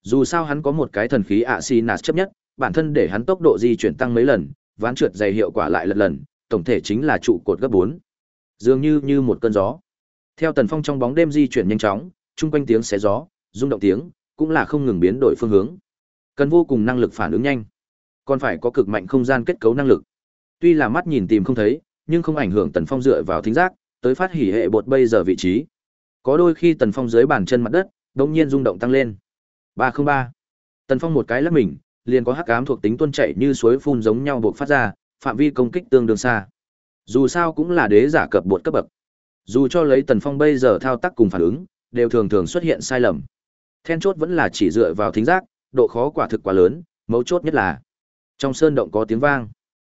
Dù sao hắn có một cái thần khí ạ xì nạt chấp nhất, bản thân để hắn tốc độ di chuyển tăng mấy lần, ván trượt dày hiệu quả lại lật lần, tổng thể chính là trụ cột gấp 4. Dường như như một cơn gió. Theo Tần Phong trong bóng đêm di chuyển nhanh chóng, chung quanh tiếng xé gió, rung động tiếng, cũng là không ngừng biến đổi phương hướng. Cần vô cùng năng lực phản ứng nhanh, còn phải có cực mạnh không gian kết cấu năng lực. Tuy là mắt nhìn tìm không thấy, nhưng không ảnh hưởng Tần Phong dựa vào thính giác, tới phát hỉ hệ bột bây giờ vị trí. Có đôi khi Tần Phong dưới bàn chân mặt đất, đột nhiên rung động tăng lên. 303. Tần Phong một cái lắc mình, liền có hắc ám thuộc tính tuôn chảy như suối phun giống nhau buộc phát ra, phạm vi công kích tương đương xa. Dù sao cũng là đế giả cập bột cấp bậc. Dù cho lấy Tần Phong bây giờ thao tác cùng phản ứng, đều thường thường xuất hiện sai lầm. Then chốt vẫn là chỉ dựa vào thính giác, độ khó quả thực quá lớn, mấu chốt nhất là trong sơn động có tiếng vang.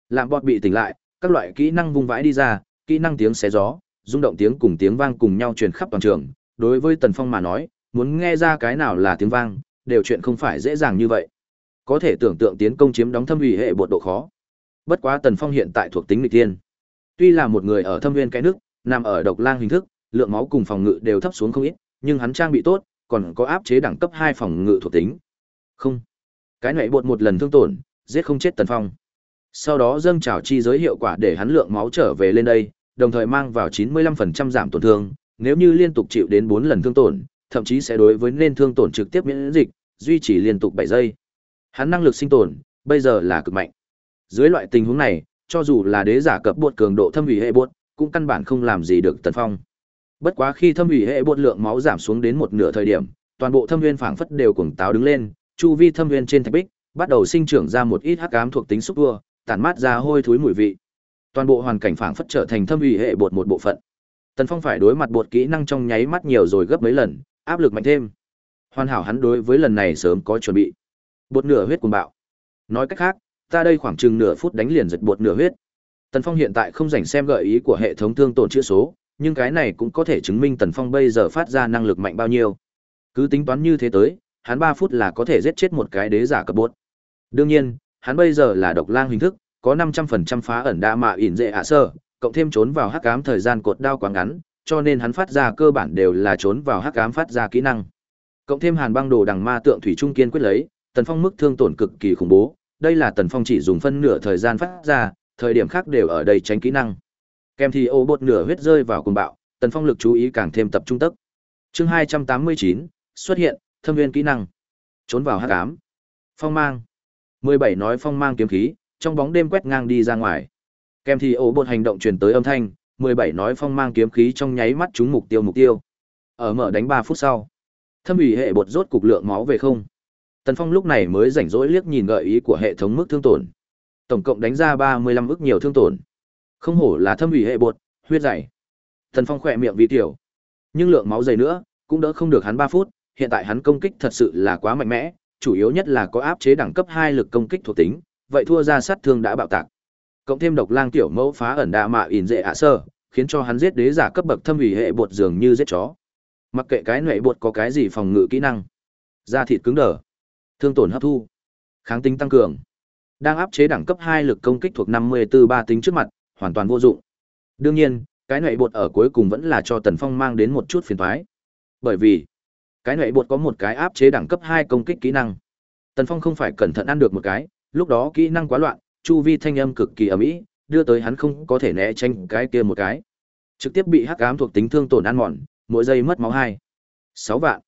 Làm bọt bị tỉnh lại, các loại kỹ năng vung vãi đi ra, kỹ năng tiếng xé gió, rung động tiếng cùng tiếng vang cùng nhau truyền khắp toàn trường. Đối với Tần Phong mà nói, muốn nghe ra cái nào là tiếng vang, đều chuyện không phải dễ dàng như vậy. Có thể tưởng tượng tiến công chiếm đóng thâm ủy hệ bột độ khó. Bất quá Tần Phong hiện tại thuộc tính nghịch tiên. Tuy là một người ở thâm viên cái nước, nằm ở độc lang hình thức, lượng máu cùng phòng ngự đều thấp xuống không ít, nhưng hắn trang bị tốt, còn có áp chế đẳng cấp 2 phòng ngự thuộc tính. Không. Cái này bột một lần thương tổn, giết không chết Tần Phong. Sau đó dâng trào chi giới hiệu quả để hắn lượng máu trở về lên đây, đồng thời mang vào 95% giảm tổn thương, nếu như liên tục chịu đến 4 lần thương tổn, thậm chí sẽ đối với nên thương tổn trực tiếp miễn dịch, duy trì liên tục 7 giây. Hắn năng lực sinh tồn, bây giờ là cực mạnh. Dưới loại tình huống này, cho dù là đế giả cập bột cường độ thâm ủy hệ bột, cũng căn bản không làm gì được Tần Phong. Bất quá khi thâm ủy hệ bột lượng máu giảm xuống đến một nửa thời điểm, toàn bộ thâm nguyên phảng phất đều cuồng táo đứng lên, chu vi thâm nguyên trên thạch bích bắt đầu sinh trưởng ra một ít hắc ám thuộc tính xúc tua, tản mát ra hôi thối mùi vị. Toàn bộ hoàn cảnh phảng phất trở thành thâm ủy hệ bột một bộ phận. Tần Phong phải đối mặt bột kỹ năng trong nháy mắt nhiều rồi gấp mấy lần, áp lực mạnh thêm. Hoàn hảo hắn đối với lần này sớm có chuẩn bị. Bột nửa huyết cuồng bạo. Nói cách khác, ta đây khoảng chừng nửa phút đánh liền giật bột nửa huyết. Tần Phong hiện tại không rảnh xem gợi ý của hệ thống thương tổn chữa số, nhưng cái này cũng có thể chứng minh Tần Phong bây giờ phát ra năng lực mạnh bao nhiêu. Cứ tính toán như thế tới, hắn 3 phút là có thể giết chết một cái đế giả cấp bột. Đương nhiên, hắn bây giờ là độc lang hình thức, có 500% phá ẩn đa mạ ỉn dễ hạ sơ, cộng thêm trốn vào hắc ám thời gian cột đao quá ngắn, cho nên hắn phát ra cơ bản đều là trốn vào hắc ám phát ra kỹ năng. Cộng thêm hàn băng đồ đằng ma tượng thủy trung kiên quyết lấy, Tần Phong mức thương tổn cực kỳ khủng bố, đây là Tần Phong chỉ dùng phân nửa thời gian phát ra, thời điểm khác đều ở đây tránh kỹ năng. Kèm thì ô bột nửa huyết rơi vào cùng bạo, Tần Phong lực chú ý càng thêm tập trung tức. Chương 289, xuất hiện, thâm viên kỹ năng. Trốn vào hắc ám. Phong mang. 17 nói phong mang kiếm khí, trong bóng đêm quét ngang đi ra ngoài. Kèm thì ổ bột hành động truyền tới âm thanh, 17 nói phong mang kiếm khí trong nháy mắt trúng mục tiêu mục tiêu. Ở mở đánh 3 phút sau, thâm ủy hệ bột rốt cục lượng máu về không. Tần Phong lúc này mới rảnh rỗi liếc nhìn gợi ý của hệ thống mức thương tổn. Tổng cộng đánh ra 35 ức nhiều thương tổn. Không hổ là thâm ủy hệ bột, huyết dày. Tần Phong khỏe miệng vì tiểu. Nhưng lượng máu dày nữa, cũng đỡ không được hắn 3 phút, hiện tại hắn công kích thật sự là quá mạnh mẽ, chủ yếu nhất là có áp chế đẳng cấp 2 lực công kích thuộc tính, vậy thua ra sát thương đã bạo tạc. Cộng thêm độc lang tiểu mẫu phá ẩn đa mạ ỉn dễ ạ sơ, khiến cho hắn giết đế giả cấp bậc thâm ủy hệ bột dường như giết chó. Mặc kệ cái nệ bột có cái gì phòng ngự kỹ năng, da thịt cứng đờ, thương tổn hấp thu, kháng tính tăng cường, đang áp chế đẳng cấp 2 lực công kích thuộc 54 ba tính trước mặt, hoàn toàn vô dụng. Đương nhiên, cái nệ bột ở cuối cùng vẫn là cho Tần Phong mang đến một chút phiền toái. Bởi vì, cái nệ bột có một cái áp chế đẳng cấp hai công kích kỹ năng. Tần Phong không phải cẩn thận ăn được một cái, lúc đó kỹ năng quá loạn, chu vi thanh âm cực kỳ ầm ĩ, đưa tới hắn không có thể né tránh cái kia một cái. Trực tiếp bị hắc ám thuộc tính thương tổn ăn mòn, mỗi giây mất máu 2. 6 vạn.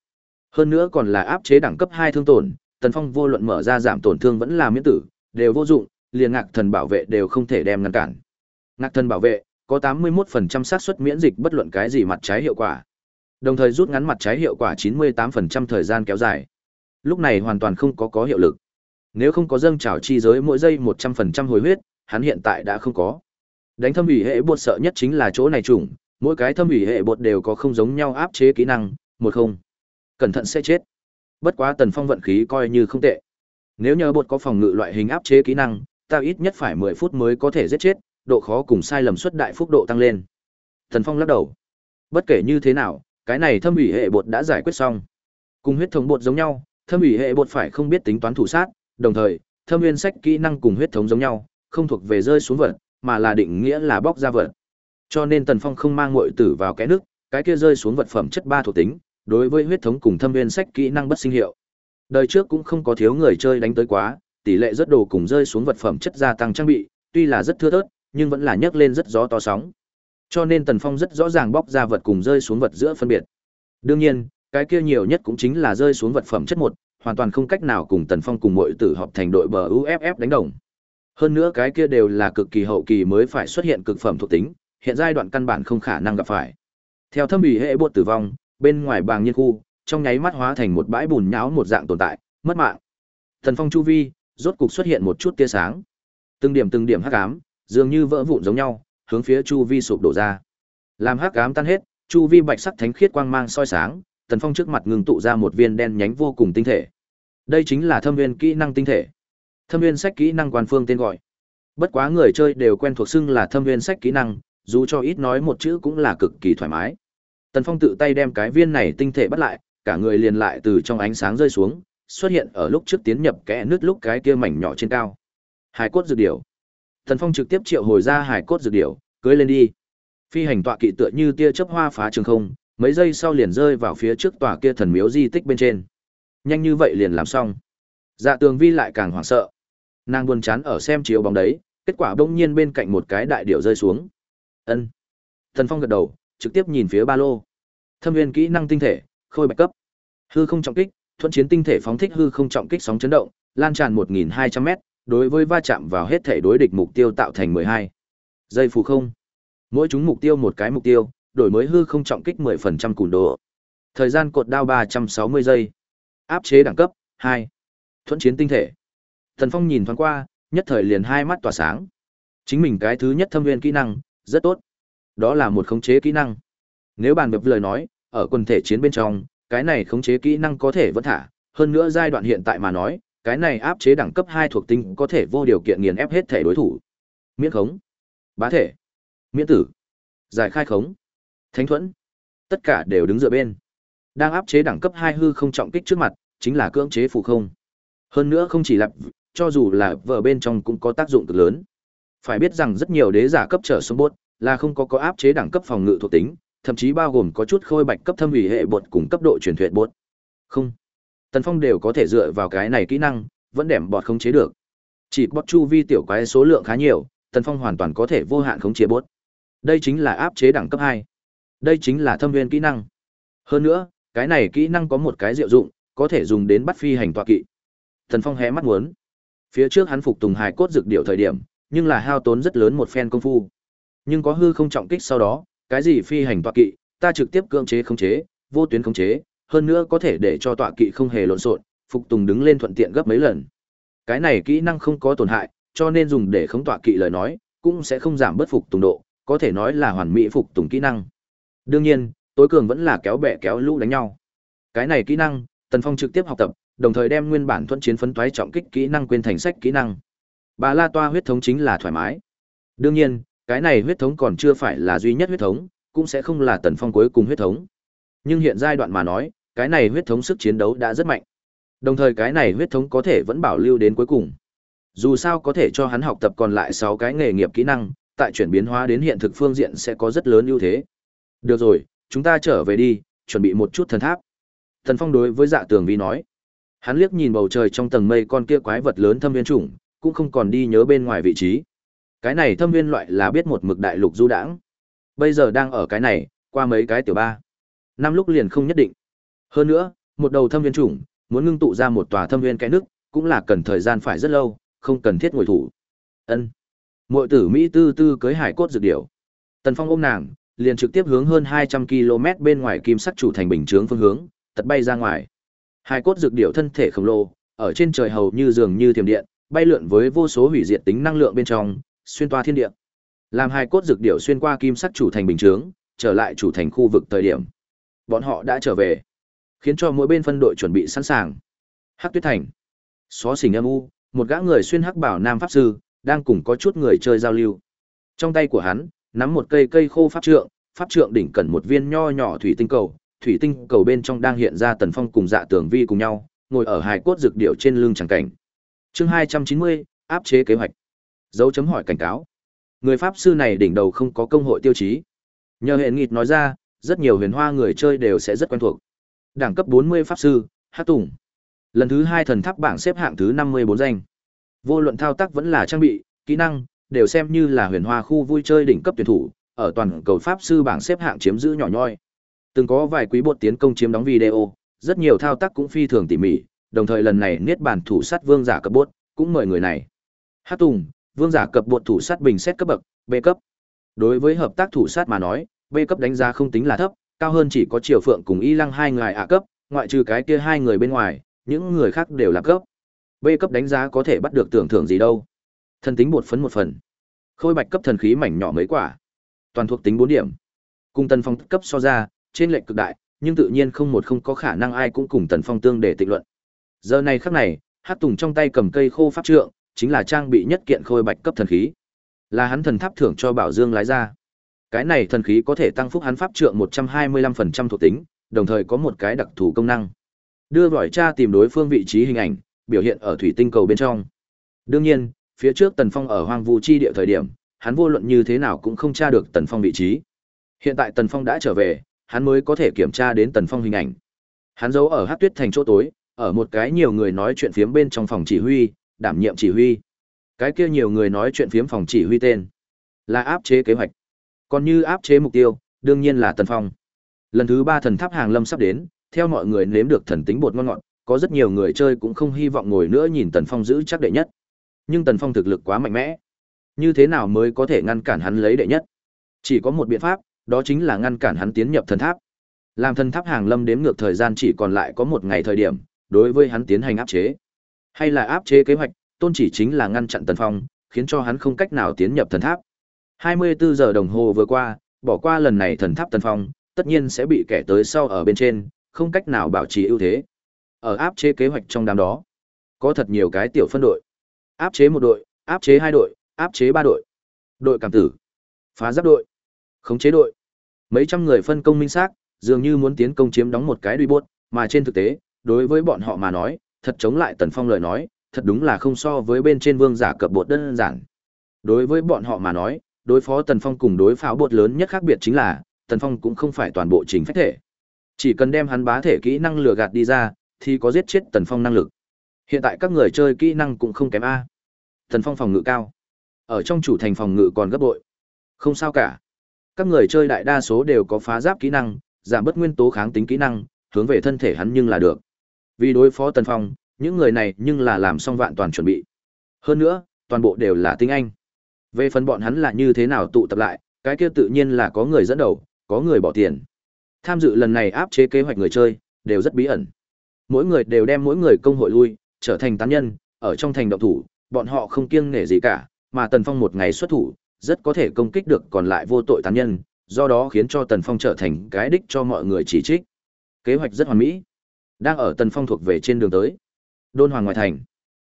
Hơn nữa còn là áp chế đẳng cấp hai thương tổn, Tần Phong vô luận mở ra giảm tổn thương vẫn là miễn tử, đều vô dụng, liền ngạc thần bảo vệ đều không thể đem ngăn cản. Ngạc thần bảo vệ có 81% xác suất miễn dịch bất luận cái gì mặt trái hiệu quả. Đồng thời rút ngắn mặt trái hiệu quả 98% thời gian kéo dài. Lúc này hoàn toàn không có có hiệu lực. Nếu không có dâng trào chi giới mỗi giây 100% hồi huyết, hắn hiện tại đã không có. Đánh thâm ủy hệ bột sợ nhất chính là chỗ này trùng, mỗi cái thâm ủy hệ bột đều có không giống nhau áp chế kỹ năng, một không. Cẩn thận sẽ chết. Bất quá Tần Phong vận khí coi như không tệ. Nếu nhờ bột có phòng ngự loại hình áp chế kỹ năng, ta ít nhất phải 10 phút mới có thể giết chết, độ khó cùng sai lầm suất đại phúc độ tăng lên. Tần Phong lắc đầu. Bất kể như thế nào, cái này thâm ủy hệ bột đã giải quyết xong. Cùng huyết thống bột giống nhau, thâm ủy hệ bột phải không biết tính toán thủ sát, đồng thời, thâm nguyên sách kỹ năng cùng huyết thống giống nhau, không thuộc về rơi xuống vật, mà là định nghĩa là bóc ra vật. Cho nên Tần Phong không mang ngội tử vào cái nước, cái kia rơi xuống vật phẩm chất ba thuộc tính, đối với huyết thống cùng thâm nguyên sách kỹ năng bất sinh hiệu. Đời trước cũng không có thiếu người chơi đánh tới quá, tỷ lệ rất đồ cùng rơi xuống vật phẩm chất gia tăng trang bị, tuy là rất thưa thớt, nhưng vẫn là nhấc lên rất gió to sóng. Cho nên Tần Phong rất rõ ràng bóc ra vật cùng rơi xuống vật giữa phân biệt. Đương nhiên, cái kia nhiều nhất cũng chính là rơi xuống vật phẩm chất một, hoàn toàn không cách nào cùng Tần Phong cùng mọi tử hợp thành đội bờ UFF đánh đồng. Hơn nữa cái kia đều là cực kỳ hậu kỳ mới phải xuất hiện cực phẩm thuộc tính, hiện giai đoạn căn bản không khả năng gặp phải. Theo thâm ủy hệ bột tử vong, bên ngoài bàng nhiên khu, trong nháy mắt hóa thành một bãi bùn nháo một dạng tồn tại, mất mạng. Tần Phong chu vi, rốt cục xuất hiện một chút tia sáng. Từng điểm từng điểm hắc ám, dường như vỡ vụn giống nhau, hướng phía chu vi sụp đổ ra. Làm hắc ám tan hết, chu vi bạch sắc thánh khiết quang mang soi sáng, Tần Phong trước mặt ngừng tụ ra một viên đen nhánh vô cùng tinh thể. Đây chính là thâm viên kỹ năng tinh thể. Thâm viên sách kỹ năng quan phương tên gọi. Bất quá người chơi đều quen thuộc xưng là thâm viên sách kỹ năng, dù cho ít nói một chữ cũng là cực kỳ thoải mái. Tần Phong tự tay đem cái viên này tinh thể bắt lại, cả người liền lại từ trong ánh sáng rơi xuống, xuất hiện ở lúc trước tiến nhập kẽ nước lúc cái kia mảnh nhỏ trên cao. Hải cốt dược điều Thần Phong trực tiếp triệu hồi ra hải cốt dược điểu, cưỡi lên đi. Phi hành tọa kỵ tựa như tia chớp hoa phá trường không, mấy giây sau liền rơi vào phía trước tòa kia thần miếu di tích bên trên. Nhanh như vậy liền làm xong. Dạ Tường Vi lại càng hoảng sợ. Nàng buồn chán ở xem chiếu bóng đấy, kết quả bỗng nhiên bên cạnh một cái đại điểu rơi xuống. Ân. Thần Phong gật đầu, trực tiếp nhìn phía ba lô. Thâm viên kỹ năng tinh thể, khôi bạch cấp. Hư không trọng kích, thuận chiến tinh thể phóng thích hư không trọng kích sóng chấn động, lan tràn 1200m, đối với va chạm vào hết thể đối địch mục tiêu tạo thành 12. giây phù không. Mỗi chúng mục tiêu một cái mục tiêu, đổi mới hư không trọng kích 10% cùn độ. Thời gian cột đao 360 giây. Áp chế đẳng cấp 2. Thuận chiến tinh thể. Thần Phong nhìn thoáng qua, nhất thời liền hai mắt tỏa sáng. Chính mình cái thứ nhất thâm viên kỹ năng, rất tốt. Đó là một khống chế kỹ năng. Nếu bàn bập lời nói, ở quần thể chiến bên trong, cái này khống chế kỹ năng có thể vẫn thả, hơn nữa giai đoạn hiện tại mà nói, cái này áp chế đẳng cấp 2 thuộc tính có thể vô điều kiện nghiền ép hết thể đối thủ. Miễn khống, bá thể, miễn tử, giải khai khống, thánh thuẫn, tất cả đều đứng dựa bên. Đang áp chế đẳng cấp 2 hư không trọng kích trước mặt, chính là cưỡng chế phụ không. Hơn nữa không chỉ là cho dù là vở bên trong cũng có tác dụng cực lớn. Phải biết rằng rất nhiều đế giả cấp trở xuống bốt là không có có áp chế đẳng cấp phòng ngự thuộc tính, thậm chí bao gồm có chút khôi bạch cấp thâm ủy hệ bột cùng cấp độ truyền thuyết bột. Không. Tần Phong đều có thể dựa vào cái này kỹ năng, vẫn đẻm bọt không chế được. Chỉ bọt chu vi tiểu quái số lượng khá nhiều, Tần Phong hoàn toàn có thể vô hạn khống chế bốt Đây chính là áp chế đẳng cấp hai, Đây chính là thâm viên kỹ năng. Hơn nữa, cái này kỹ năng có một cái diệu dụng, có thể dùng đến bắt phi hành tọa kỵ. Tần Phong hé mắt muốn. Phía trước hắn phục tùng hài cốt dược điệu thời điểm, nhưng là hao tốn rất lớn một phen công phu. Nhưng có hư không trọng kích sau đó, cái gì phi hành tọa kỵ, ta trực tiếp cưỡng chế khống chế, vô tuyến khống chế, hơn nữa có thể để cho tọa kỵ không hề lộn xộn, phục tùng đứng lên thuận tiện gấp mấy lần. Cái này kỹ năng không có tổn hại, cho nên dùng để khống tọa kỵ lời nói, cũng sẽ không giảm bất phục tùng độ, có thể nói là hoàn mỹ phục tùng kỹ năng. Đương nhiên, tối cường vẫn là kéo bè kéo lũ đánh nhau. Cái này kỹ năng, Tần Phong trực tiếp học tập, đồng thời đem nguyên bản thuận chiến phấn toái trọng kích kỹ năng quên thành sách kỹ năng. Bà La Toa huyết thống chính là thoải mái. Đương nhiên, cái này huyết thống còn chưa phải là duy nhất huyết thống, cũng sẽ không là Tần Phong cuối cùng huyết thống. Nhưng hiện giai đoạn mà nói, cái này huyết thống sức chiến đấu đã rất mạnh. Đồng thời cái này huyết thống có thể vẫn bảo lưu đến cuối cùng. Dù sao có thể cho hắn học tập còn lại 6 cái nghề nghiệp kỹ năng, tại chuyển biến hóa đến hiện thực phương diện sẽ có rất lớn ưu thế. Được rồi, chúng ta trở về đi, chuẩn bị một chút thần tháp. Thần Phong đối với Dạ Tường Vi nói. Hắn liếc nhìn bầu trời trong tầng mây con kia quái vật lớn thâm viên chủng, cũng không còn đi nhớ bên ngoài vị trí. Cái này thâm viên loại là biết một mực đại lục du đãng. Bây giờ đang ở cái này, qua mấy cái tiểu ba. Năm lúc liền không nhất định. Hơn nữa, một đầu thâm viên chủng, muốn ngưng tụ ra một tòa thâm viên cái nước, cũng là cần thời gian phải rất lâu, không cần thiết ngồi thủ. Ân. Muội tử Mỹ tư tư cưới hải cốt dược điểu. Tần Phong ôm nàng, liền trực tiếp hướng hơn 200 km bên ngoài kim sắc chủ thành bình chướng phương hướng, tật bay ra ngoài. Hải cốt dược điểu thân thể khổng lồ, ở trên trời hầu như dường như thiểm điện, bay lượn với vô số hủy diệt tính năng lượng bên trong, xuyên toa thiên địa. Làm hai cốt dược điểu xuyên qua kim sắc chủ thành bình chướng, trở lại chủ thành khu vực thời điểm. Bọn họ đã trở về, khiến cho mỗi bên phân đội chuẩn bị sẵn sàng. Hắc Tuyết Thành, xó xỉnh âm u, một gã người xuyên hắc bảo nam pháp sư, đang cùng có chút người chơi giao lưu. Trong tay của hắn, nắm một cây cây khô pháp trượng, pháp trượng đỉnh cần một viên nho nhỏ thủy tinh cầu, thủy tinh cầu bên trong đang hiện ra tần phong cùng dạ tường vi cùng nhau, ngồi ở hài cốt dược điệu trên lưng chẳng cảnh. Chương hai trăm chín mươi áp chế kế hoạch. Dấu chấm hỏi cảnh cáo. Người pháp sư này đỉnh đầu không có công hội tiêu chí. Nhờ hệ nghịt nói ra, rất nhiều huyền hoa người chơi đều sẽ rất quen thuộc. Đẳng cấp 40 pháp sư, Hát Tùng. Lần thứ hai thần tháp bảng xếp hạng thứ 54 danh. Vô luận thao tác vẫn là trang bị, kỹ năng, đều xem như là huyền hoa khu vui chơi đỉnh cấp tuyển thủ, ở toàn cầu pháp sư bảng xếp hạng chiếm giữ nhỏ nhoi. Từng có vài quý bột tiến công chiếm đóng video, rất nhiều thao tác cũng phi thường tỉ mỉ, đồng thời lần này niết bàn thủ sát vương giả cấp bột, cũng mời người này. Hát Tùng, vương giả cấp bột thủ sát bình xét cấp bậc, B cấp. Đối với hợp tác thủ sát mà nói, B cấp đánh giá không tính là thấp, cao hơn chỉ có Triều Phượng cùng Y Lăng hai người A cấp, ngoại trừ cái kia hai người bên ngoài, những người khác đều là cấp. B cấp đánh giá có thể bắt được tưởng thưởng gì đâu. Thần tính bột phấn một phần. Khôi bạch cấp thần khí mảnh nhỏ mấy quả. Toàn thuộc tính 4 điểm. Cùng Tần Phong cấp so ra, trên lệnh cực đại, nhưng tự nhiên không một không có khả năng ai cũng cùng Tần Phong tương để tịnh luận. Giờ này khắc này, Hát Tùng trong tay cầm cây khô pháp trượng, chính là trang bị nhất kiện khôi bạch cấp thần khí. Là hắn thần tháp thưởng cho Bảo Dương lái ra. Cái này thần khí có thể tăng phúc hắn pháp trượng 125% thuộc tính, đồng thời có một cái đặc thù công năng. Đưa vòi tra tìm đối phương vị trí hình ảnh, biểu hiện ở thủy tinh cầu bên trong. Đương nhiên, phía trước Tần Phong ở hoang vu chi địa thời điểm, hắn vô luận như thế nào cũng không tra được Tần Phong vị trí. Hiện tại Tần Phong đã trở về, hắn mới có thể kiểm tra đến Tần Phong hình ảnh. Hắn giấu ở Hắc Tuyết thành chỗ tối, ở một cái nhiều người nói chuyện phiếm bên trong phòng chỉ huy, đảm nhiệm chỉ huy. Cái kia nhiều người nói chuyện phiếm phòng chỉ huy tên là áp chế kế hoạch. Còn như áp chế mục tiêu, đương nhiên là Tần Phong. Lần thứ ba thần tháp hàng lâm sắp đến, theo mọi người nếm được thần tính bột ngon ngọt, có rất nhiều người chơi cũng không hy vọng ngồi nữa nhìn Tần Phong giữ chắc đệ nhất. Nhưng Tần Phong thực lực quá mạnh mẽ. Như thế nào mới có thể ngăn cản hắn lấy đệ nhất? Chỉ có một biện pháp, đó chính là ngăn cản hắn tiến nhập thần tháp. Làm thần tháp hàng lâm đếm ngược thời gian chỉ còn lại có một ngày thời điểm, đối với hắn tiến hành áp chế. Hay là áp chế kế hoạch, tôn chỉ chính là ngăn chặn Tần Phong, khiến cho hắn không cách nào tiến nhập thần tháp. 24 giờ đồng hồ vừa qua, bỏ qua lần này thần tháp Tần Phong, tất nhiên sẽ bị kẻ tới sau ở bên trên, không cách nào bảo trì ưu thế. Ở áp chế kế hoạch trong đám đó, có thật nhiều cái tiểu phân đội. Áp chế một đội, áp chế hai đội, áp chế ba đội. Đội cảm tử, phá giáp đội, khống chế đội. Mấy trăm người phân công minh xác, dường như muốn tiến công chiếm đóng một cái đuôi bốt, mà trên thực tế, đối với bọn họ mà nói, thật chống lại Tần Phong lời nói, thật đúng là không so với bên trên vương giả cập bột đơn giản. Đối với bọn họ mà nói, đối phó Tần Phong cùng đối pháo bột lớn nhất khác biệt chính là, Tần Phong cũng không phải toàn bộ chính phách thể. Chỉ cần đem hắn bá thể kỹ năng lừa gạt đi ra, thì có giết chết Tần Phong năng lực. Hiện tại các người chơi kỹ năng cũng không kém a. Tần Phong phòng ngự cao, ở trong chủ thành phòng ngự còn gấp bội. Không sao cả. Các người chơi đại đa số đều có phá giáp kỹ năng, giảm bớt nguyên tố kháng tính kỹ năng, hướng về thân thể hắn nhưng là được. Vì đối phó Tần Phong, những người này nhưng là làm xong vạn toàn chuẩn bị. Hơn nữa, toàn bộ đều là tinh anh. Về phần bọn hắn là như thế nào tụ tập lại, cái kia tự nhiên là có người dẫn đầu, có người bỏ tiền. Tham dự lần này áp chế kế hoạch người chơi, đều rất bí ẩn. Mỗi người đều đem mỗi người công hội lui, trở thành tán nhân, ở trong thành động thủ, bọn họ không kiêng nể gì cả, mà Tần Phong một ngày xuất thủ, rất có thể công kích được còn lại vô tội tán nhân, do đó khiến cho Tần Phong trở thành cái đích cho mọi người chỉ trích. Kế hoạch rất hoàn mỹ. Đang ở Tần Phong thuộc về trên đường tới. Đôn Hoàng ngoài thành.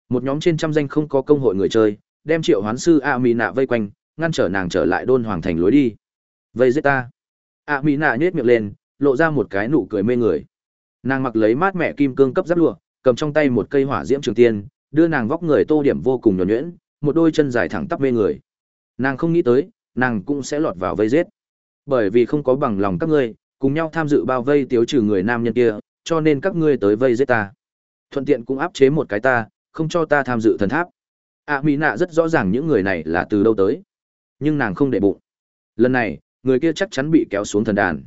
Một nhóm trên trăm danh không có công hội người chơi, đem Triệu Hoán sư A Mỹ Nạ vây quanh, ngăn trở nàng trở lại Đôn Hoàng thành lối đi. Vây giết ta. A Mỹ Nạ nhếch miệng lên, lộ ra một cái nụ cười mê người. Nàng mặc lấy mát mẹ kim cương cấp giáp lụa, cầm trong tay một cây hỏa diễm trường tiên, đưa nàng vóc người tô điểm vô cùng nhuần nhuyễn, một đôi chân dài thẳng tắp mê người. Nàng không nghĩ tới, nàng cũng sẽ lọt vào vây giết. Bởi vì không có bằng lòng các ngươi, cùng nhau tham dự bao vây tiêu trừ người nam nhân kia, cho nên các ngươi tới vây giết ta. Thuận tiện cũng áp chế một cái ta, không cho ta tham dự thần tháp. A Mỹ nạ rất rõ ràng những người này là từ đâu tới. Nhưng nàng không để bụng. Lần này, người kia chắc chắn bị kéo xuống thần đàn.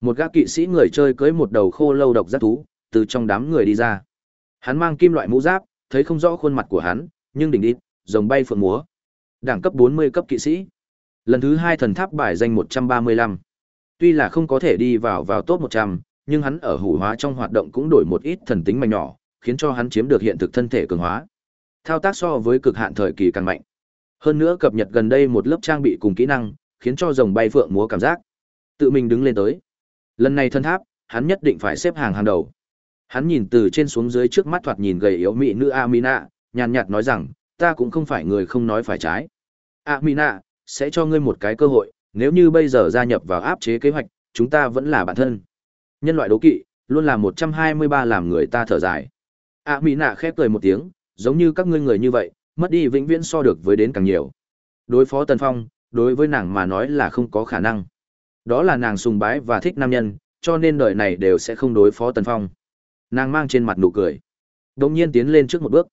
Một gã kỵ sĩ người chơi cưới một đầu khô lâu độc giác thú, từ trong đám người đi ra. Hắn mang kim loại mũ giáp, thấy không rõ khuôn mặt của hắn, nhưng đỉnh đi, rồng bay phượng múa. Đẳng cấp 40 cấp kỵ sĩ. Lần thứ hai thần tháp bài danh 135. Tuy là không có thể đi vào vào top 100, nhưng hắn ở hủ hóa trong hoạt động cũng đổi một ít thần tính mạnh nhỏ, khiến cho hắn chiếm được hiện thực thân thể cường hóa. Thao tác so với cực hạn thời kỳ càng mạnh. Hơn nữa cập nhật gần đây một lớp trang bị cùng kỹ năng, khiến cho rồng bay phượng múa cảm giác. Tự mình đứng lên tới. Lần này thân tháp, hắn nhất định phải xếp hàng hàng đầu. Hắn nhìn từ trên xuống dưới trước mắt thoạt nhìn gầy yếu mỹ nữ Amina, nhàn nhạt nói rằng, ta cũng không phải người không nói phải trái. Amina, sẽ cho ngươi một cái cơ hội, nếu như bây giờ gia nhập vào áp chế kế hoạch, chúng ta vẫn là bạn thân. Nhân loại đố kỵ, luôn là 123 làm người ta thở dài. Amina khép cười một tiếng, giống như các ngươi người như vậy, mất đi vĩnh viễn so được với đến càng nhiều. Đối phó Tần Phong, đối với nàng mà nói là không có khả năng. Đó là nàng sùng bái và thích nam nhân, cho nên đời này đều sẽ không đối phó Tần Phong. Nàng mang trên mặt nụ cười. đột nhiên tiến lên trước một bước.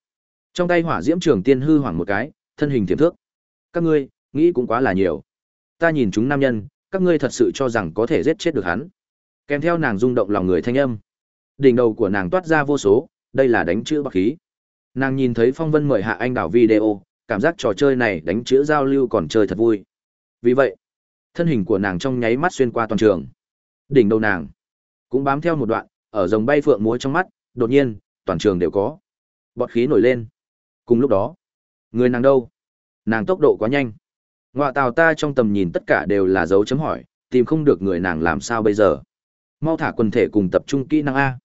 Trong tay hỏa diễm trường tiên hư hoảng một cái, thân hình tiềm thước. Các ngươi, nghĩ cũng quá là nhiều. Ta nhìn chúng nam nhân, các ngươi thật sự cho rằng có thể giết chết được hắn. Kèm theo nàng rung động lòng người thanh âm. Đỉnh đầu của nàng toát ra vô số, đây là đánh chữ bạc khí. Nàng nhìn thấy phong vân mời hạ anh đảo video, cảm giác trò chơi này đánh chữ giao lưu còn chơi thật vui. Vì vậy, thân hình của nàng trong nháy mắt xuyên qua toàn trường. Đỉnh đầu nàng cũng bám theo một đoạn, ở dòng bay phượng múa trong mắt, đột nhiên, toàn trường đều có. Bọt khí nổi lên. Cùng lúc đó, người nàng đâu? Nàng tốc độ quá nhanh. Ngoại tàu ta trong tầm nhìn tất cả đều là dấu chấm hỏi, tìm không được người nàng làm sao bây giờ. Mau thả quần thể cùng tập trung kỹ năng A.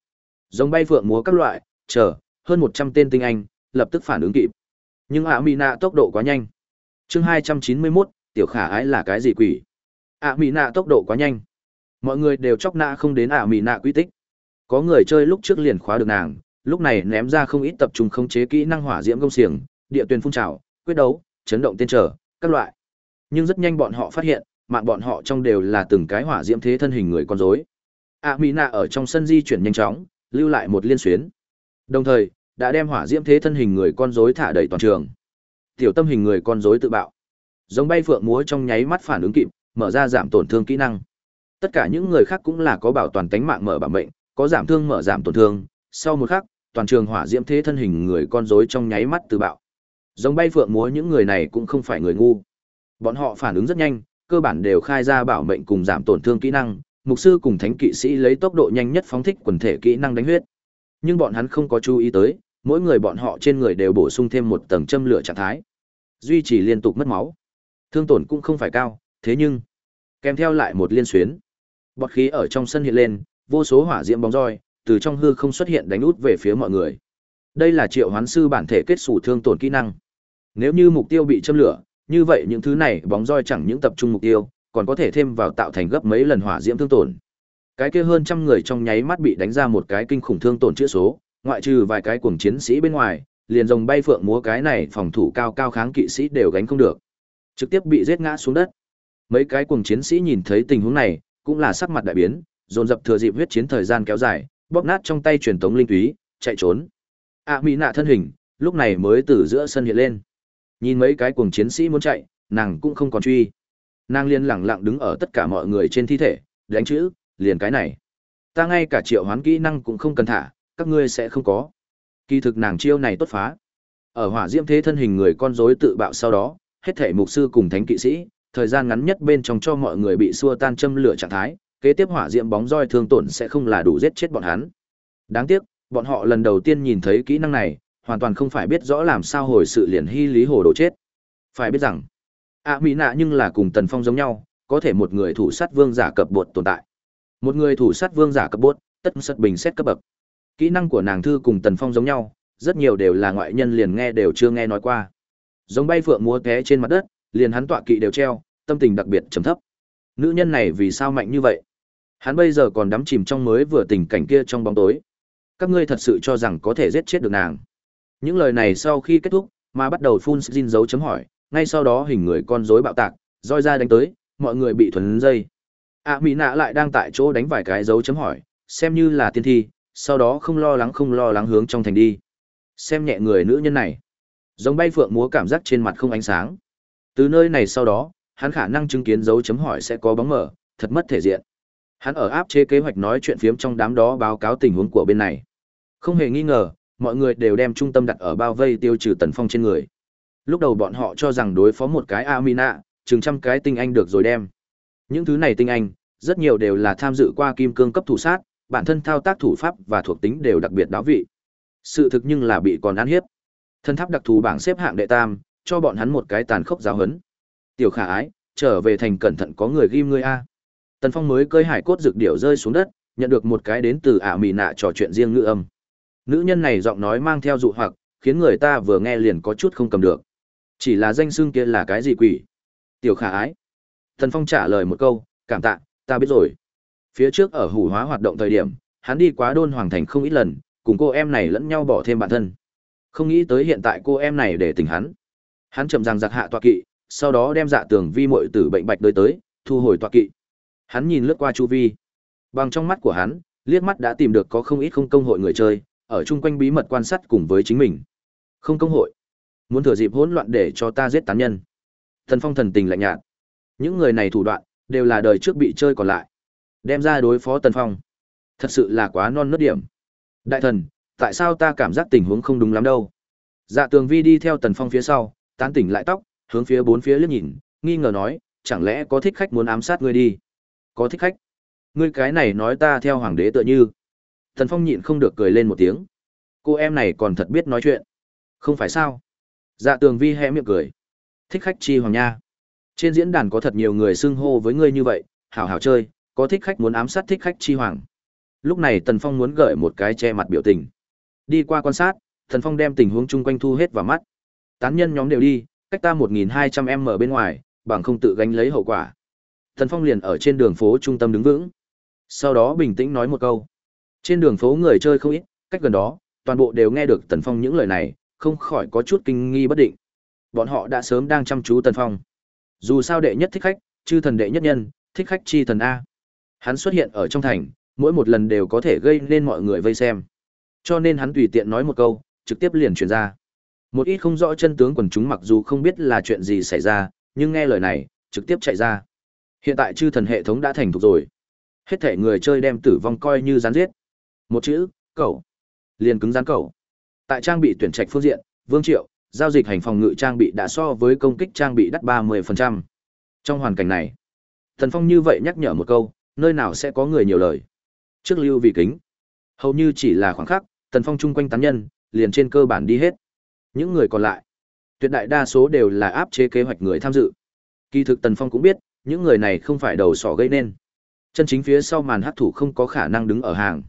Giống bay phượng múa các loại, chờ, hơn 100 tên tinh anh, lập tức phản ứng kịp. Nhưng ạ mỹ nạ tốc độ quá nhanh. chương 291, tiểu khả ái là cái gì quỷ? ạ mỹ nạ tốc độ quá nhanh. Mọi người đều chóc nạ không đến ạ mỹ nạ quy tích. Có người chơi lúc trước liền khóa được nàng, lúc này ném ra không ít tập trung khống chế kỹ năng hỏa diễm công xiềng, địa tuyển phun trào, quyết đấu, chấn động tên trở, các loại. Nhưng rất nhanh bọn họ phát hiện, mạng bọn họ trong đều là từng cái hỏa diễm thế thân hình người con rối. A Mỹ Nạ ở trong sân di chuyển nhanh chóng, lưu lại một liên xuyến. Đồng thời, đã đem hỏa diễm thế thân hình người con rối thả đầy toàn trường. Tiểu tâm hình người con rối tự bạo. Giống bay phượng múa trong nháy mắt phản ứng kịp, mở ra giảm tổn thương kỹ năng. Tất cả những người khác cũng là có bảo toàn tính mạng mở bảo mệnh, có giảm thương mở giảm tổn thương, sau một khắc, toàn trường hỏa diễm thế thân hình người con rối trong nháy mắt tự bạo. Giống bay phượng múa những người này cũng không phải người ngu. Bọn họ phản ứng rất nhanh, cơ bản đều khai ra bảo mệnh cùng giảm tổn thương kỹ năng, mục sư cùng thánh kỵ sĩ lấy tốc độ nhanh nhất phóng thích quần thể kỹ năng đánh huyết. Nhưng bọn hắn không có chú ý tới, mỗi người bọn họ trên người đều bổ sung thêm một tầng châm lửa trạng thái, duy trì liên tục mất máu. Thương tổn cũng không phải cao, thế nhưng kèm theo lại một liên xuyến. Bọt khí ở trong sân hiện lên, vô số hỏa diễm bóng roi từ trong hư không xuất hiện đánh út về phía mọi người. Đây là triệu hoán sư bản thể kết sủ thương tổn kỹ năng. Nếu như mục tiêu bị châm lửa, như vậy những thứ này bóng roi chẳng những tập trung mục tiêu, còn có thể thêm vào tạo thành gấp mấy lần hỏa diễm thương tổn. Cái kia hơn trăm người trong nháy mắt bị đánh ra một cái kinh khủng thương tổn chữa số, ngoại trừ vài cái cuồng chiến sĩ bên ngoài, liền rồng bay phượng múa cái này phòng thủ cao cao kháng kỵ sĩ đều gánh không được. Trực tiếp bị giết ngã xuống đất. Mấy cái cuồng chiến sĩ nhìn thấy tình huống này, cũng là sắc mặt đại biến, dồn dập thừa dịp huyết chiến thời gian kéo dài, bóp nát trong tay truyền tống linh túy, chạy trốn. A Mỹ nạ thân hình, lúc này mới từ giữa sân hiện lên. Nhìn mấy cái cuồng chiến sĩ muốn chạy, nàng cũng không còn truy. Nàng liền lẳng lặng đứng ở tất cả mọi người trên thi thể, đánh chữ, liền cái này. Ta ngay cả triệu hoán kỹ năng cũng không cần thả, các ngươi sẽ không có. Kỳ thực nàng chiêu này tốt phá. Ở hỏa diễm thế thân hình người con rối tự bạo sau đó, hết thể mục sư cùng thánh kỵ sĩ, thời gian ngắn nhất bên trong cho mọi người bị xua tan châm lửa trạng thái, kế tiếp hỏa diễm bóng roi thương tổn sẽ không là đủ giết chết bọn hắn. Đáng tiếc, bọn họ lần đầu tiên nhìn thấy kỹ năng này, hoàn toàn không phải biết rõ làm sao hồi sự liền hy lý hồ đồ chết. Phải biết rằng, ạ mỹ nạ nhưng là cùng tần phong giống nhau, có thể một người thủ sát vương giả cập bột tồn tại. Một người thủ sát vương giả cấp bốt, tất sật bình xét cấp bậc. Kỹ năng của nàng thư cùng tần phong giống nhau, rất nhiều đều là ngoại nhân liền nghe đều chưa nghe nói qua. Giống bay phượng múa té trên mặt đất, liền hắn tọa kỵ đều treo, tâm tình đặc biệt trầm thấp. Nữ nhân này vì sao mạnh như vậy? Hắn bây giờ còn đắm chìm trong mới vừa tình cảnh kia trong bóng tối. Các ngươi thật sự cho rằng có thể giết chết được nàng. Những lời này sau khi kết thúc, mà bắt đầu phun xin dấu chấm hỏi, ngay sau đó hình người con rối bạo tạc, roi ra đánh tới, mọi người bị thuần dây. A Mỹ nạ lại đang tại chỗ đánh vài cái dấu chấm hỏi, xem như là tiên thi, sau đó không lo lắng không lo lắng hướng trong thành đi. Xem nhẹ người nữ nhân này. Giống bay phượng múa cảm giác trên mặt không ánh sáng. Từ nơi này sau đó, hắn khả năng chứng kiến dấu chấm hỏi sẽ có bóng mở, thật mất thể diện. Hắn ở áp chế kế hoạch nói chuyện phiếm trong đám đó báo cáo tình huống của bên này. Không hề nghi ngờ, mọi người đều đem trung tâm đặt ở bao vây tiêu trừ tần phong trên người. Lúc đầu bọn họ cho rằng đối phó một cái Amina, chừng trăm cái tinh anh được rồi đem. Những thứ này tinh anh, rất nhiều đều là tham dự qua kim cương cấp thủ sát, bản thân thao tác thủ pháp và thuộc tính đều đặc biệt đáo vị. Sự thực nhưng là bị còn ăn hiếp. Thân tháp đặc thù bảng xếp hạng đệ tam, cho bọn hắn một cái tàn khốc giáo hấn. Tiểu khả ái, trở về thành cẩn thận có người ghim ngươi a. Tần Phong mới cơi hải cốt dược điểu rơi xuống đất, nhận được một cái đến từ ả mì nạ trò chuyện riêng ngữ âm. Nữ nhân này giọng nói mang theo dụ hoặc, khiến người ta vừa nghe liền có chút không cầm được. Chỉ là danh xưng kia là cái gì quỷ? Tiểu khả ái. Tần Phong trả lời một câu, cảm tạ, ta biết rồi. Phía trước ở hủ hóa hoạt động thời điểm, hắn đi quá đôn hoàng thành không ít lần, cùng cô em này lẫn nhau bỏ thêm bản thân. Không nghĩ tới hiện tại cô em này để tình hắn. Hắn chậm rằng giặc hạ tọa kỵ, sau đó đem dạ tường vi muội tử bệnh bạch đới tới, thu hồi tọa kỵ. Hắn nhìn lướt qua chu vi. Bằng trong mắt của hắn, liếc mắt đã tìm được có không ít không công hội người chơi, ở chung quanh bí mật quan sát cùng với chính mình. Không công hội. Muốn thừa dịp hỗn loạn để cho ta giết tán nhân. Thần Phong thần tình lạnh nhạt. Những người này thủ đoạn, đều là đời trước bị chơi còn lại. Đem ra đối phó Tần Phong. Thật sự là quá non nớt điểm. Đại thần, tại sao ta cảm giác tình huống không đúng lắm đâu? Dạ tường vi đi theo Tần Phong phía sau, tán tỉnh lại tóc, hướng phía bốn phía liếc nhìn, nghi ngờ nói, chẳng lẽ có thích khách muốn ám sát ngươi đi? Có thích khách? Ngươi cái này nói ta theo hoàng đế tựa như. Tần Phong nhịn không được cười lên một tiếng. Cô em này còn thật biết nói chuyện. Không phải sao? Dạ tường vi hé miệng cười. Thích khách chi hoàng nha. Trên diễn đàn có thật nhiều người xưng hô với ngươi như vậy, hảo hảo chơi, có thích khách muốn ám sát thích khách chi hoàng. Lúc này Tần Phong muốn gợi một cái che mặt biểu tình. Đi qua quan sát, Tần Phong đem tình huống chung quanh thu hết vào mắt. Tán nhân nhóm đều đi, cách ta 1200m bên ngoài, bằng không tự gánh lấy hậu quả. Tần Phong liền ở trên đường phố trung tâm đứng vững. Sau đó bình tĩnh nói một câu. Trên đường phố người chơi không ít, cách gần đó, toàn bộ đều nghe được Tần Phong những lời này, không khỏi có chút kinh nghi bất định. Bọn họ đã sớm đang chăm chú Tần Phong. Dù sao đệ nhất thích khách, chư thần đệ nhất nhân, thích khách chi thần A. Hắn xuất hiện ở trong thành, mỗi một lần đều có thể gây nên mọi người vây xem. Cho nên hắn tùy tiện nói một câu, trực tiếp liền truyền ra. Một ít không rõ chân tướng quần chúng mặc dù không biết là chuyện gì xảy ra, nhưng nghe lời này, trực tiếp chạy ra. Hiện tại chư thần hệ thống đã thành thục rồi. Hết thể người chơi đem tử vong coi như gián giết. Một chữ, cậu. Liền cứng rắn cậu. Tại trang bị tuyển trạch phương diện, Vương Triệu, giao dịch hành phòng ngự trang bị đã so với công kích trang bị đắt 30%. Trong hoàn cảnh này, Thần Phong như vậy nhắc nhở một câu, nơi nào sẽ có người nhiều lời. Trước lưu vì kính, hầu như chỉ là khoảng khắc, Tần Phong chung quanh tán nhân, liền trên cơ bản đi hết. Những người còn lại, tuyệt đại đa số đều là áp chế kế hoạch người tham dự. Kỳ thực Tần Phong cũng biết, những người này không phải đầu sỏ gây nên. Chân chính phía sau màn hắc thủ không có khả năng đứng ở hàng.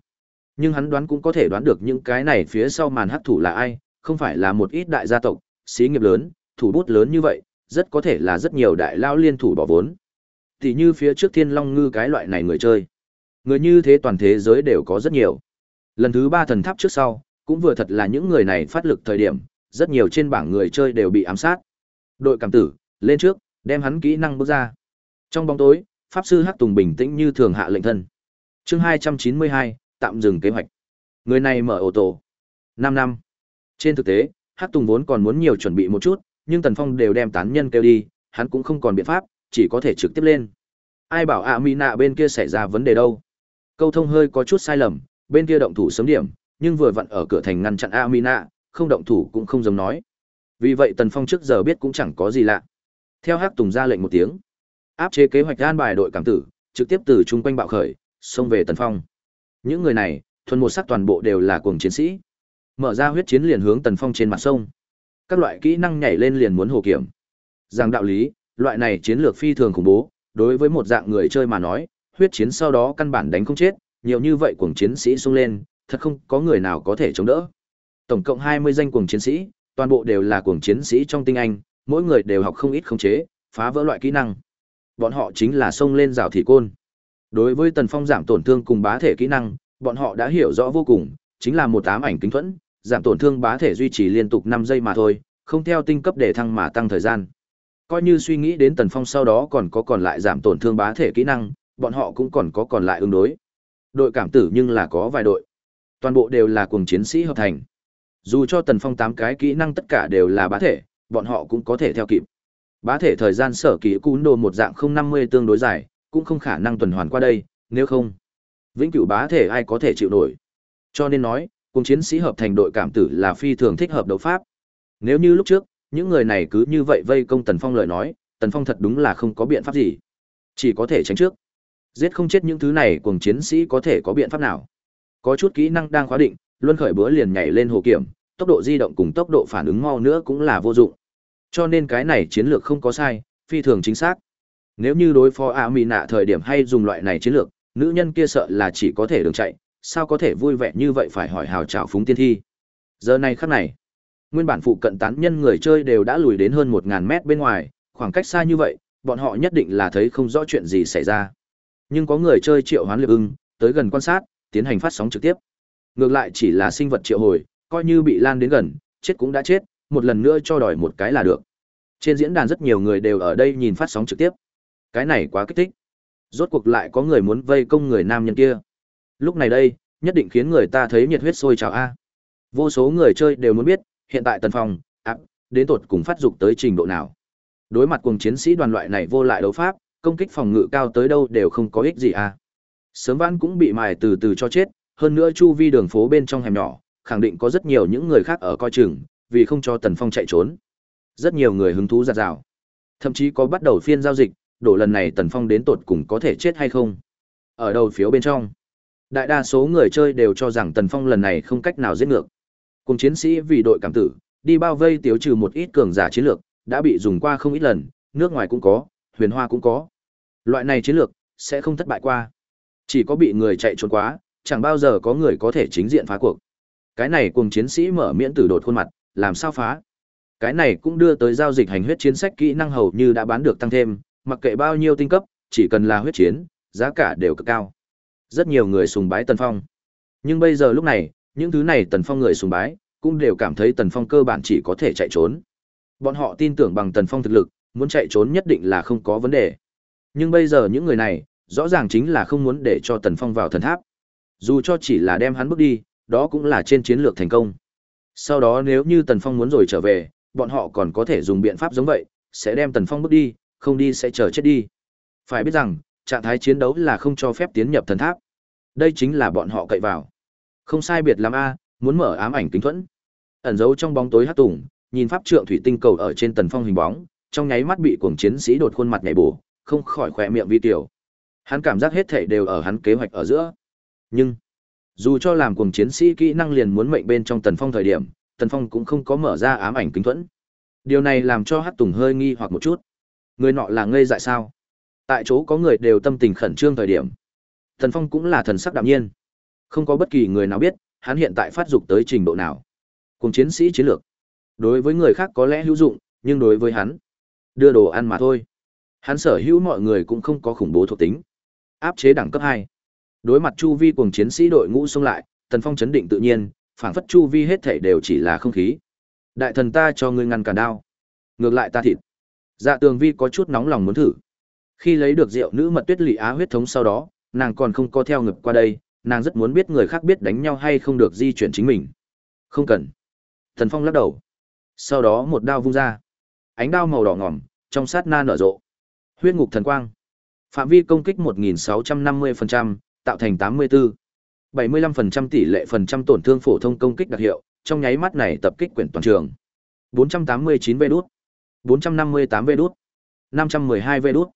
Nhưng hắn đoán cũng có thể đoán được những cái này phía sau màn hắc thủ là ai, không phải là một ít đại gia tộc, xí nghiệp lớn, thủ bút lớn như vậy, rất có thể là rất nhiều đại lao liên thủ bỏ vốn. Tỷ như phía trước Thiên Long Ngư cái loại này người chơi. Người như thế toàn thế giới đều có rất nhiều. Lần thứ ba thần tháp trước sau, cũng vừa thật là những người này phát lực thời điểm, rất nhiều trên bảng người chơi đều bị ám sát. Đội cảm tử, lên trước, đem hắn kỹ năng bước ra. Trong bóng tối, Pháp sư Hắc Tùng bình tĩnh như thường hạ lệnh thân. chương 292, tạm dừng kế hoạch. Người này mở ô tô. 5 năm. Trên thực tế, Hắc Tùng vốn còn muốn nhiều chuẩn bị một chút, nhưng Tần Phong đều đem tán nhân kêu đi, hắn cũng không còn biện pháp, chỉ có thể trực tiếp lên. Ai bảo ạ Mỹ nạ bên kia xảy ra vấn đề đâu? Câu thông hơi có chút sai lầm, bên kia động thủ sớm điểm, nhưng vừa vặn ở cửa thành ngăn chặn ạ Mỹ nạ, không động thủ cũng không giống nói. Vì vậy Tần Phong trước giờ biết cũng chẳng có gì lạ. Theo Hắc Tùng ra lệnh một tiếng, áp chế kế hoạch an bài đội cảm tử, trực tiếp từ chung quanh bạo khởi, xông về Tần Phong. Những người này, thuần một sắc toàn bộ đều là cuồng chiến sĩ. Mở ra huyết chiến liền hướng Tần Phong trên mặt sông. Các loại kỹ năng nhảy lên liền muốn hồ kiểm. Rằng đạo lý, loại này chiến lược phi thường khủng bố, đối với một dạng người chơi mà nói, huyết chiến sau đó căn bản đánh không chết, nhiều như vậy cuồng chiến sĩ xông lên, thật không có người nào có thể chống đỡ. Tổng cộng 20 danh cuồng chiến sĩ, toàn bộ đều là cuồng chiến sĩ trong tinh anh, mỗi người đều học không ít khống chế, phá vỡ loại kỹ năng. Bọn họ chính là xông lên rào thị côn. Đối với Tần Phong giảm tổn thương cùng bá thể kỹ năng, bọn họ đã hiểu rõ vô cùng, chính là một ám ảnh kính thuẫn, giảm tổn thương bá thể duy trì liên tục 5 giây mà thôi, không theo tinh cấp để thăng mà tăng thời gian. Coi như suy nghĩ đến Tần Phong sau đó còn có còn lại giảm tổn thương bá thể kỹ năng, bọn họ cũng còn có còn lại ứng đối. Đội cảm tử nhưng là có vài đội. Toàn bộ đều là cùng chiến sĩ hợp thành. Dù cho Tần Phong 8 cái kỹ năng tất cả đều là bá thể, bọn họ cũng có thể theo kịp. Bá thể thời gian sở kỹ cún đồ một dạng 050 tương đối dài, cũng không khả năng tuần hoàn qua đây, nếu không, vĩnh cửu bá thể ai có thể chịu nổi. Cho nên nói, cùng chiến sĩ hợp thành đội cảm tử là phi thường thích hợp đấu pháp. Nếu như lúc trước, những người này cứ như vậy vây công Tần Phong lời nói, Tần Phong thật đúng là không có biện pháp gì. Chỉ có thể tránh trước. Giết không chết những thứ này cùng chiến sĩ có thể có biện pháp nào. Có chút kỹ năng đang khóa định, luân khởi bữa liền nhảy lên hồ kiểm, tốc độ di động cùng tốc độ phản ứng mau nữa cũng là vô dụng. Cho nên cái này chiến lược không có sai, phi thường chính xác. Nếu như đối phó A Mị nạ thời điểm hay dùng loại này chiến lược, nữ nhân kia sợ là chỉ có thể đường chạy, sao có thể vui vẻ như vậy phải hỏi hào trào phúng tiên thi. Giờ này khắc này, nguyên bản phụ cận tán nhân người chơi đều đã lùi đến hơn một ngàn mét bên ngoài, khoảng cách xa như vậy, bọn họ nhất định là thấy không rõ chuyện gì xảy ra. Nhưng có người chơi triệu hoán liệp ưng, tới gần quan sát, tiến hành phát sóng trực tiếp. Ngược lại chỉ là sinh vật triệu hồi, coi như bị lan đến gần, chết cũng đã chết, một lần nữa cho đòi một cái là được. Trên diễn đàn rất nhiều người đều ở đây nhìn phát sóng trực tiếp. Cái này quá kích thích. Rốt cuộc lại có người muốn vây công người nam nhân kia. Lúc này đây, nhất định khiến người ta thấy nhiệt huyết sôi trào a. Vô số người chơi đều muốn biết, hiện tại Tần Phong, áp, đến tột cùng phát dục tới trình độ nào. Đối mặt cùng chiến sĩ đoàn loại này vô lại đấu pháp, công kích phòng ngự cao tới đâu đều không có ích gì a. Sớm vãn cũng bị mài từ từ cho chết, hơn nữa chu vi đường phố bên trong hẻm nhỏ, khẳng định có rất nhiều những người khác ở coi chừng, vì không cho Tần Phong chạy trốn. Rất nhiều người hứng thú giạt rào. Thậm chí có bắt đầu phiên giao dịch, đổ lần này Tần Phong đến tột cùng có thể chết hay không. Ở đầu phiếu bên trong, đại đa số người chơi đều cho rằng Tần Phong lần này không cách nào giết ngược. Cùng chiến sĩ vì đội cảm tử, đi bao vây tiêu trừ một ít cường giả chiến lược, đã bị dùng qua không ít lần, nước ngoài cũng có, huyền hoa cũng có. Loại này chiến lược sẽ không thất bại qua. Chỉ có bị người chạy trốn quá, chẳng bao giờ có người có thể chính diện phá cuộc. Cái này cùng chiến sĩ mở miễn tử đột khuôn mặt, làm sao phá? Cái này cũng đưa tới giao dịch hành huyết chiến sách kỹ năng hầu như đã bán được tăng thêm, mặc kệ bao nhiêu tinh cấp, chỉ cần là huyết chiến, giá cả đều cực cao. Rất nhiều người sùng bái Tần Phong. Nhưng bây giờ lúc này, những thứ này Tần Phong người sùng bái, cũng đều cảm thấy Tần Phong cơ bản chỉ có thể chạy trốn. Bọn họ tin tưởng bằng Tần Phong thực lực, muốn chạy trốn nhất định là không có vấn đề. Nhưng bây giờ những người này, rõ ràng chính là không muốn để cho Tần Phong vào thần tháp. Dù cho chỉ là đem hắn bước đi, đó cũng là trên chiến lược thành công. Sau đó nếu như Tần Phong muốn rồi trở về, bọn họ còn có thể dùng biện pháp giống vậy, sẽ đem Tần Phong bước đi, không đi sẽ chờ chết đi. Phải biết rằng, trạng thái chiến đấu là không cho phép tiến nhập thần tháp. Đây chính là bọn họ cậy vào. Không sai biệt lắm a, muốn mở ám ảnh kính thuẫn. Ẩn giấu trong bóng tối hắc tùng, nhìn pháp trượng thủy tinh cầu ở trên Tần Phong hình bóng, trong nháy mắt bị cuồng chiến sĩ đột khuôn mặt nhảy bổ, không khỏi khỏe miệng vi tiểu. Hắn cảm giác hết thảy đều ở hắn kế hoạch ở giữa. Nhưng, dù cho làm cuồng chiến sĩ kỹ năng liền muốn mệnh bên trong Tần Phong thời điểm, Tần Phong cũng không có mở ra ám ảnh kính thuẫn. Điều này làm cho Hắc Tùng hơi nghi hoặc một chút. Người nọ là ngây dại sao? Tại chỗ có người đều tâm tình khẩn trương thời điểm. Thần Phong cũng là thần sắc đạm nhiên. Không có bất kỳ người nào biết, hắn hiện tại phát dục tới trình độ nào. Cùng chiến sĩ chiến lược. Đối với người khác có lẽ hữu dụng, nhưng đối với hắn, đưa đồ ăn mà thôi. Hắn sở hữu mọi người cũng không có khủng bố thuộc tính. Áp chế đẳng cấp hai Đối mặt chu vi cùng chiến sĩ đội ngũ xông lại, Tần Phong chấn định tự nhiên, phảng phất chu vi hết thể đều chỉ là không khí. Đại thần ta cho ngươi ngăn cản đao. Ngược lại ta thịt. Dạ Tường Vi có chút nóng lòng muốn thử. Khi lấy được rượu nữ mật tuyết lị á huyết thống sau đó, nàng còn không có theo ngực qua đây, nàng rất muốn biết người khác biết đánh nhau hay không được di chuyển chính mình. Không cần. Thần Phong lắc đầu. Sau đó một đao vung ra. Ánh đao màu đỏ ngỏm trong sát na nở rộ. Huyết ngục thần quang. Phạm vi công kích 1650%, tạo thành 84. 75% tỷ lệ phần trăm tổn thương phổ thông công kích đặc hiệu, trong nháy mắt này tập kích quyển toàn trường. 489 vê đút, 458 vê đút, 512 vê đút.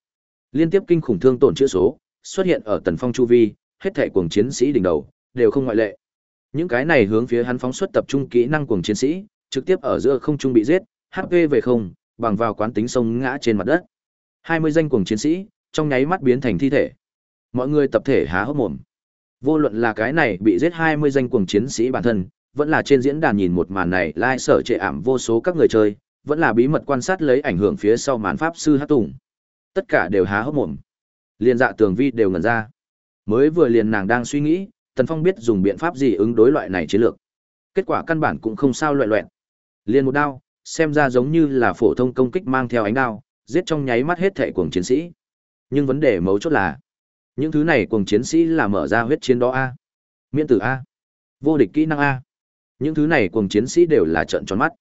Liên tiếp kinh khủng thương tổn chữa số, xuất hiện ở tần phong chu vi, hết thảy cuồng chiến sĩ đỉnh đầu, đều không ngoại lệ. Những cái này hướng phía hắn phóng xuất tập trung kỹ năng cuồng chiến sĩ, trực tiếp ở giữa không trung bị giết, HP về không, bằng vào quán tính sông ngã trên mặt đất. 20 danh cuồng chiến sĩ, trong nháy mắt biến thành thi thể. Mọi người tập thể há hốc mồm. Vô luận là cái này bị giết 20 danh cuồng chiến sĩ bản thân, vẫn là trên diễn đàn nhìn một màn này lai sở trệ ảm vô số các người chơi, vẫn là bí mật quan sát lấy ảnh hưởng phía sau màn pháp sư hát tùng. Tất cả đều há hốc mồm. liền dạ tường vi đều ngẩn ra. Mới vừa liền nàng đang suy nghĩ, Tần Phong biết dùng biện pháp gì ứng đối loại này chiến lược. Kết quả căn bản cũng không sao loại loẹn liền một đao, xem ra giống như là phổ thông công kích mang theo ánh đao, giết trong nháy mắt hết thệ cuồng chiến sĩ. Nhưng vấn đề mấu chốt là, những thứ này cuồng chiến sĩ là mở ra huyết chiến đó a miễn tử a vô địch kỹ năng a những thứ này cuồng chiến sĩ đều là trận tròn mắt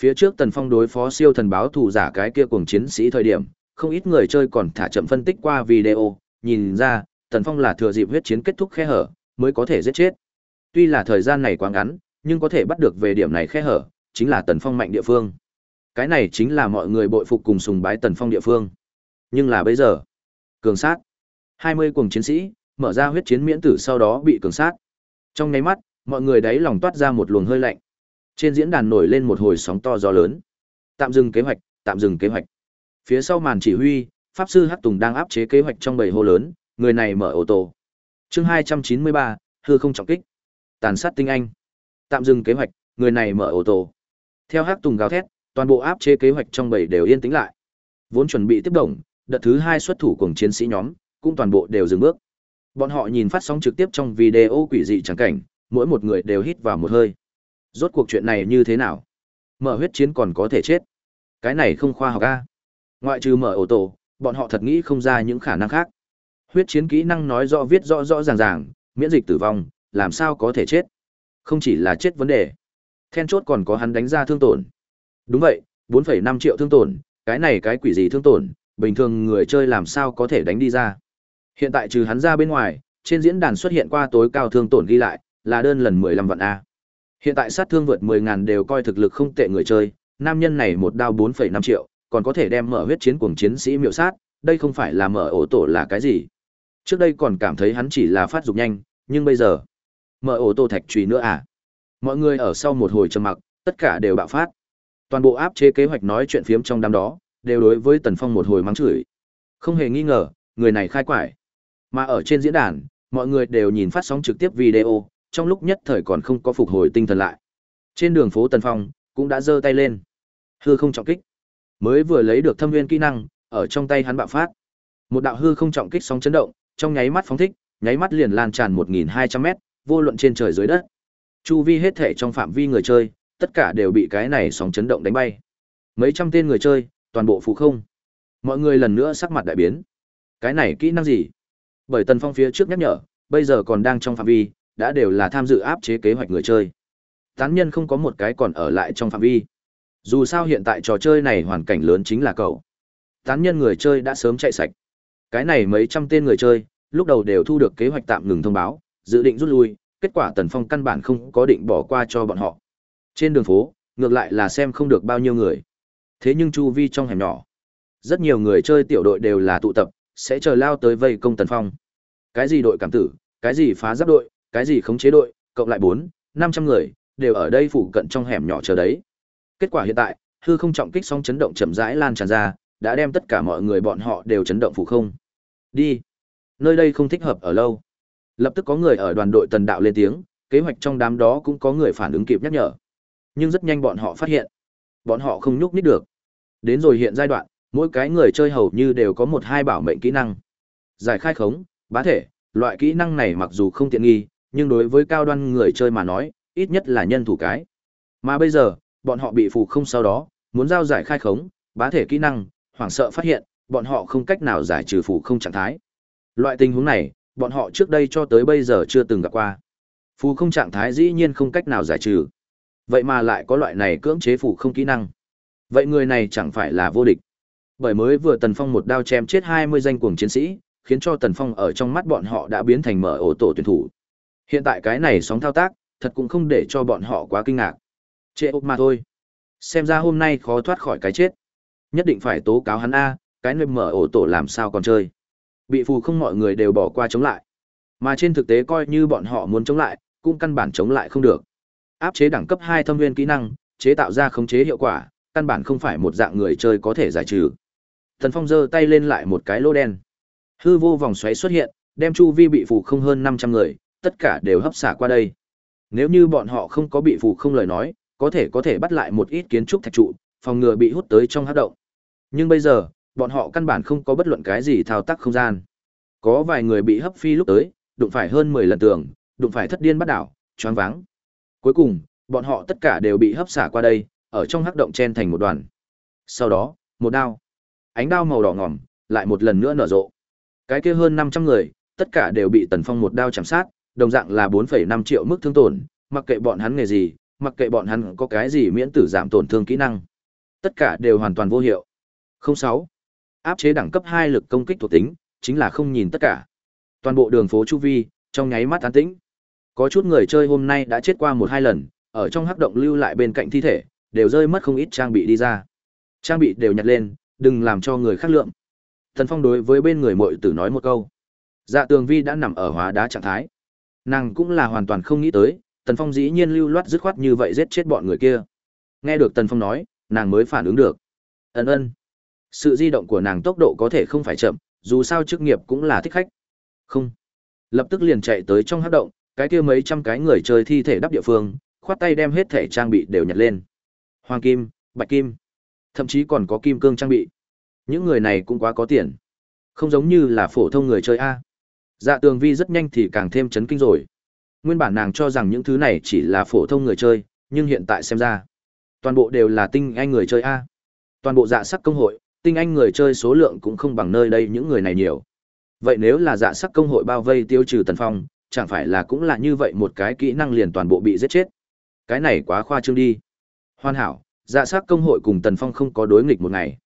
phía trước tần phong đối phó siêu thần báo thù giả cái kia cuồng chiến sĩ thời điểm không ít người chơi còn thả chậm phân tích qua video nhìn ra tần phong là thừa dịp huyết chiến kết thúc khe hở mới có thể giết chết tuy là thời gian này quá ngắn nhưng có thể bắt được về điểm này khe hở chính là tần phong mạnh địa phương cái này chính là mọi người bội phục cùng sùng bái tần phong địa phương nhưng là bây giờ cường sát 20 cuồng chiến sĩ, mở ra huyết chiến miễn tử sau đó bị cường sát. Trong nháy mắt, mọi người đáy lòng toát ra một luồng hơi lạnh. Trên diễn đàn nổi lên một hồi sóng to gió lớn. Tạm dừng kế hoạch, tạm dừng kế hoạch. Phía sau màn chỉ huy, pháp sư Hắc Tùng đang áp chế kế hoạch trong bầy hô lớn, người này mở ô tô. Chương 293, hư không trọng kích. Tàn sát tinh anh. Tạm dừng kế hoạch, người này mở ô tô. Theo Hắc Tùng gào thét, toàn bộ áp chế kế hoạch trong bầy đều yên tĩnh lại. Vốn chuẩn bị tiếp động, đợt thứ hai xuất thủ cùng chiến sĩ nhóm, cũng toàn bộ đều dừng bước. Bọn họ nhìn phát sóng trực tiếp trong video quỷ dị chẳng cảnh, mỗi một người đều hít vào một hơi. Rốt cuộc chuyện này như thế nào? Mở huyết chiến còn có thể chết. Cái này không khoa học a. Ngoại trừ mở ô tô, bọn họ thật nghĩ không ra những khả năng khác. Huyết chiến kỹ năng nói rõ viết rõ rõ ràng ràng, miễn dịch tử vong, làm sao có thể chết? Không chỉ là chết vấn đề. Then chốt còn có hắn đánh ra thương tổn. Đúng vậy, 4,5 triệu thương tổn, cái này cái quỷ gì thương tổn, bình thường người chơi làm sao có thể đánh đi ra. Hiện tại trừ hắn ra bên ngoài, trên diễn đàn xuất hiện qua tối cao thương tổn ghi lại, là đơn lần 15 vạn A. Hiện tại sát thương vượt 10 ngàn đều coi thực lực không tệ người chơi, nam nhân này một đao 4,5 triệu, còn có thể đem mở huyết chiến cuồng chiến sĩ miệu sát, đây không phải là mở ổ tổ là cái gì. Trước đây còn cảm thấy hắn chỉ là phát dục nhanh, nhưng bây giờ, mở ổ tổ thạch trùy nữa à. Mọi người ở sau một hồi trầm mặc, tất cả đều bạo phát. Toàn bộ áp chế kế hoạch nói chuyện phiếm trong đám đó, đều đối với Tần Phong một hồi mắng chửi. Không hề nghi ngờ, người này khai quải. Mà ở trên diễn đàn, mọi người đều nhìn phát sóng trực tiếp video, trong lúc nhất thời còn không có phục hồi tinh thần lại. Trên đường phố Tần Phong, cũng đã giơ tay lên. Hư không trọng kích. Mới vừa lấy được thâm viên kỹ năng, ở trong tay hắn bạo phát. Một đạo hư không trọng kích sóng chấn động, trong nháy mắt phóng thích, nháy mắt liền lan tràn 1200 mét, vô luận trên trời dưới đất. Chu vi hết thể trong phạm vi người chơi, tất cả đều bị cái này sóng chấn động đánh bay. Mấy trăm tên người chơi, toàn bộ phụ không. Mọi người lần nữa sắc mặt đại biến. Cái này kỹ năng gì? Bởi Tần Phong phía trước nhắc nhở, bây giờ còn đang trong phạm vi, đã đều là tham dự áp chế kế hoạch người chơi. Tán nhân không có một cái còn ở lại trong phạm vi. Dù sao hiện tại trò chơi này hoàn cảnh lớn chính là cậu. Tán nhân người chơi đã sớm chạy sạch. Cái này mấy trăm tên người chơi, lúc đầu đều thu được kế hoạch tạm ngừng thông báo, dự định rút lui, kết quả Tần Phong căn bản không có định bỏ qua cho bọn họ. Trên đường phố, ngược lại là xem không được bao nhiêu người. Thế nhưng chu vi trong hẻm nhỏ, rất nhiều người chơi tiểu đội đều là tụ tập, sẽ chờ lao tới vây công Tần Phong. Cái gì đội cảm tử, cái gì phá giáp đội, cái gì khống chế đội, cộng lại bốn, năm trăm người, đều ở đây phụ cận trong hẻm nhỏ chờ đấy. Kết quả hiện tại, hư không trọng kích sóng chấn động chậm rãi lan tràn ra, đã đem tất cả mọi người bọn họ đều chấn động phủ không. Đi. Nơi đây không thích hợp ở lâu. Lập tức có người ở đoàn đội tần đạo lên tiếng, kế hoạch trong đám đó cũng có người phản ứng kịp nhắc nhở. Nhưng rất nhanh bọn họ phát hiện, bọn họ không nhúc nhích được. Đến rồi hiện giai đoạn, mỗi cái người chơi hầu như đều có một hai bảo mệnh kỹ năng. Giải khai khống, bá thể, loại kỹ năng này mặc dù không tiện nghi, nhưng đối với cao đoan người chơi mà nói, ít nhất là nhân thủ cái. Mà bây giờ, bọn họ bị phù không sau đó, muốn giao giải khai khống, bá thể kỹ năng, hoảng sợ phát hiện, bọn họ không cách nào giải trừ phù không trạng thái. Loại tình huống này, bọn họ trước đây cho tới bây giờ chưa từng gặp qua. Phù không trạng thái dĩ nhiên không cách nào giải trừ. Vậy mà lại có loại này cưỡng chế phù không kỹ năng. Vậy người này chẳng phải là vô địch. Bởi mới vừa Tần Phong một đao chém chết 20 danh cuồng chiến sĩ, khiến cho Tần Phong ở trong mắt bọn họ đã biến thành mở ổ tổ tuyển thủ. Hiện tại cái này sóng thao tác, thật cũng không để cho bọn họ quá kinh ngạc. Trệ ốc mà thôi. Xem ra hôm nay khó thoát khỏi cái chết. Nhất định phải tố cáo hắn A, cái nơi mở ổ tổ làm sao còn chơi. Bị phù không mọi người đều bỏ qua chống lại. Mà trên thực tế coi như bọn họ muốn chống lại, cũng căn bản chống lại không được. Áp chế đẳng cấp hai thâm viên kỹ năng, chế tạo ra khống chế hiệu quả, căn bản không phải một dạng người chơi có thể giải trừ. Thần Phong giơ tay lên lại một cái lô đen. Hư vô vòng xoáy xuất hiện, đem chu vi bị phù không hơn 500 người, tất cả đều hấp xả qua đây. Nếu như bọn họ không có bị phù không lời nói, có thể có thể bắt lại một ít kiến trúc thạch trụ, phòng ngừa bị hút tới trong hắc động. Nhưng bây giờ, bọn họ căn bản không có bất luận cái gì thao tác không gian. Có vài người bị hấp phi lúc tới, đụng phải hơn 10 lần tường, đụng phải thất điên bắt đảo, choáng váng. Cuối cùng, bọn họ tất cả đều bị hấp xả qua đây, ở trong hắc động chen thành một đoàn. Sau đó, một đao. Ánh đao màu đỏ ngòm, lại một lần nữa nở rộ. Cái kia hơn 500 người, tất cả đều bị Tần Phong một đao chạm sát, đồng dạng là 4,5 triệu mức thương tổn, mặc kệ bọn hắn nghề gì, mặc kệ bọn hắn có cái gì miễn tử giảm tổn thương kỹ năng. Tất cả đều hoàn toàn vô hiệu. 06. Áp chế đẳng cấp hai lực công kích thuộc tính, chính là không nhìn tất cả. Toàn bộ đường phố chu vi, trong nháy mắt tán tĩnh. Có chút người chơi hôm nay đã chết qua một hai lần, ở trong hắc động lưu lại bên cạnh thi thể, đều rơi mất không ít trang bị đi ra. Trang bị đều nhặt lên, đừng làm cho người khác lượng. Thần Phong đối với bên người muội tử nói một câu. Dạ Tường Vi đã nằm ở hóa đá trạng thái. Nàng cũng là hoàn toàn không nghĩ tới, Tần Phong dĩ nhiên lưu loát dứt khoát như vậy giết chết bọn người kia. Nghe được Tần Phong nói, nàng mới phản ứng được. Ân ân. Sự di động của nàng tốc độ có thể không phải chậm, dù sao chức nghiệp cũng là thích khách. Không. Lập tức liền chạy tới trong hắc động, cái kia mấy trăm cái người chơi thi thể đắp địa phương, khoát tay đem hết thể trang bị đều nhặt lên. Hoàng kim, bạch kim, thậm chí còn có kim cương trang bị. Những người này cũng quá có tiền. Không giống như là phổ thông người chơi A. Dạ tường vi rất nhanh thì càng thêm chấn kinh rồi. Nguyên bản nàng cho rằng những thứ này chỉ là phổ thông người chơi, nhưng hiện tại xem ra, toàn bộ đều là tinh anh người chơi A. Toàn bộ dạ sắc công hội, tinh anh người chơi số lượng cũng không bằng nơi đây những người này nhiều. Vậy nếu là dạ sắc công hội bao vây tiêu trừ tần phong, chẳng phải là cũng là như vậy một cái kỹ năng liền toàn bộ bị giết chết. Cái này quá khoa trương đi. Hoàn hảo, dạ sắc công hội cùng tần phong không có đối nghịch một ngày.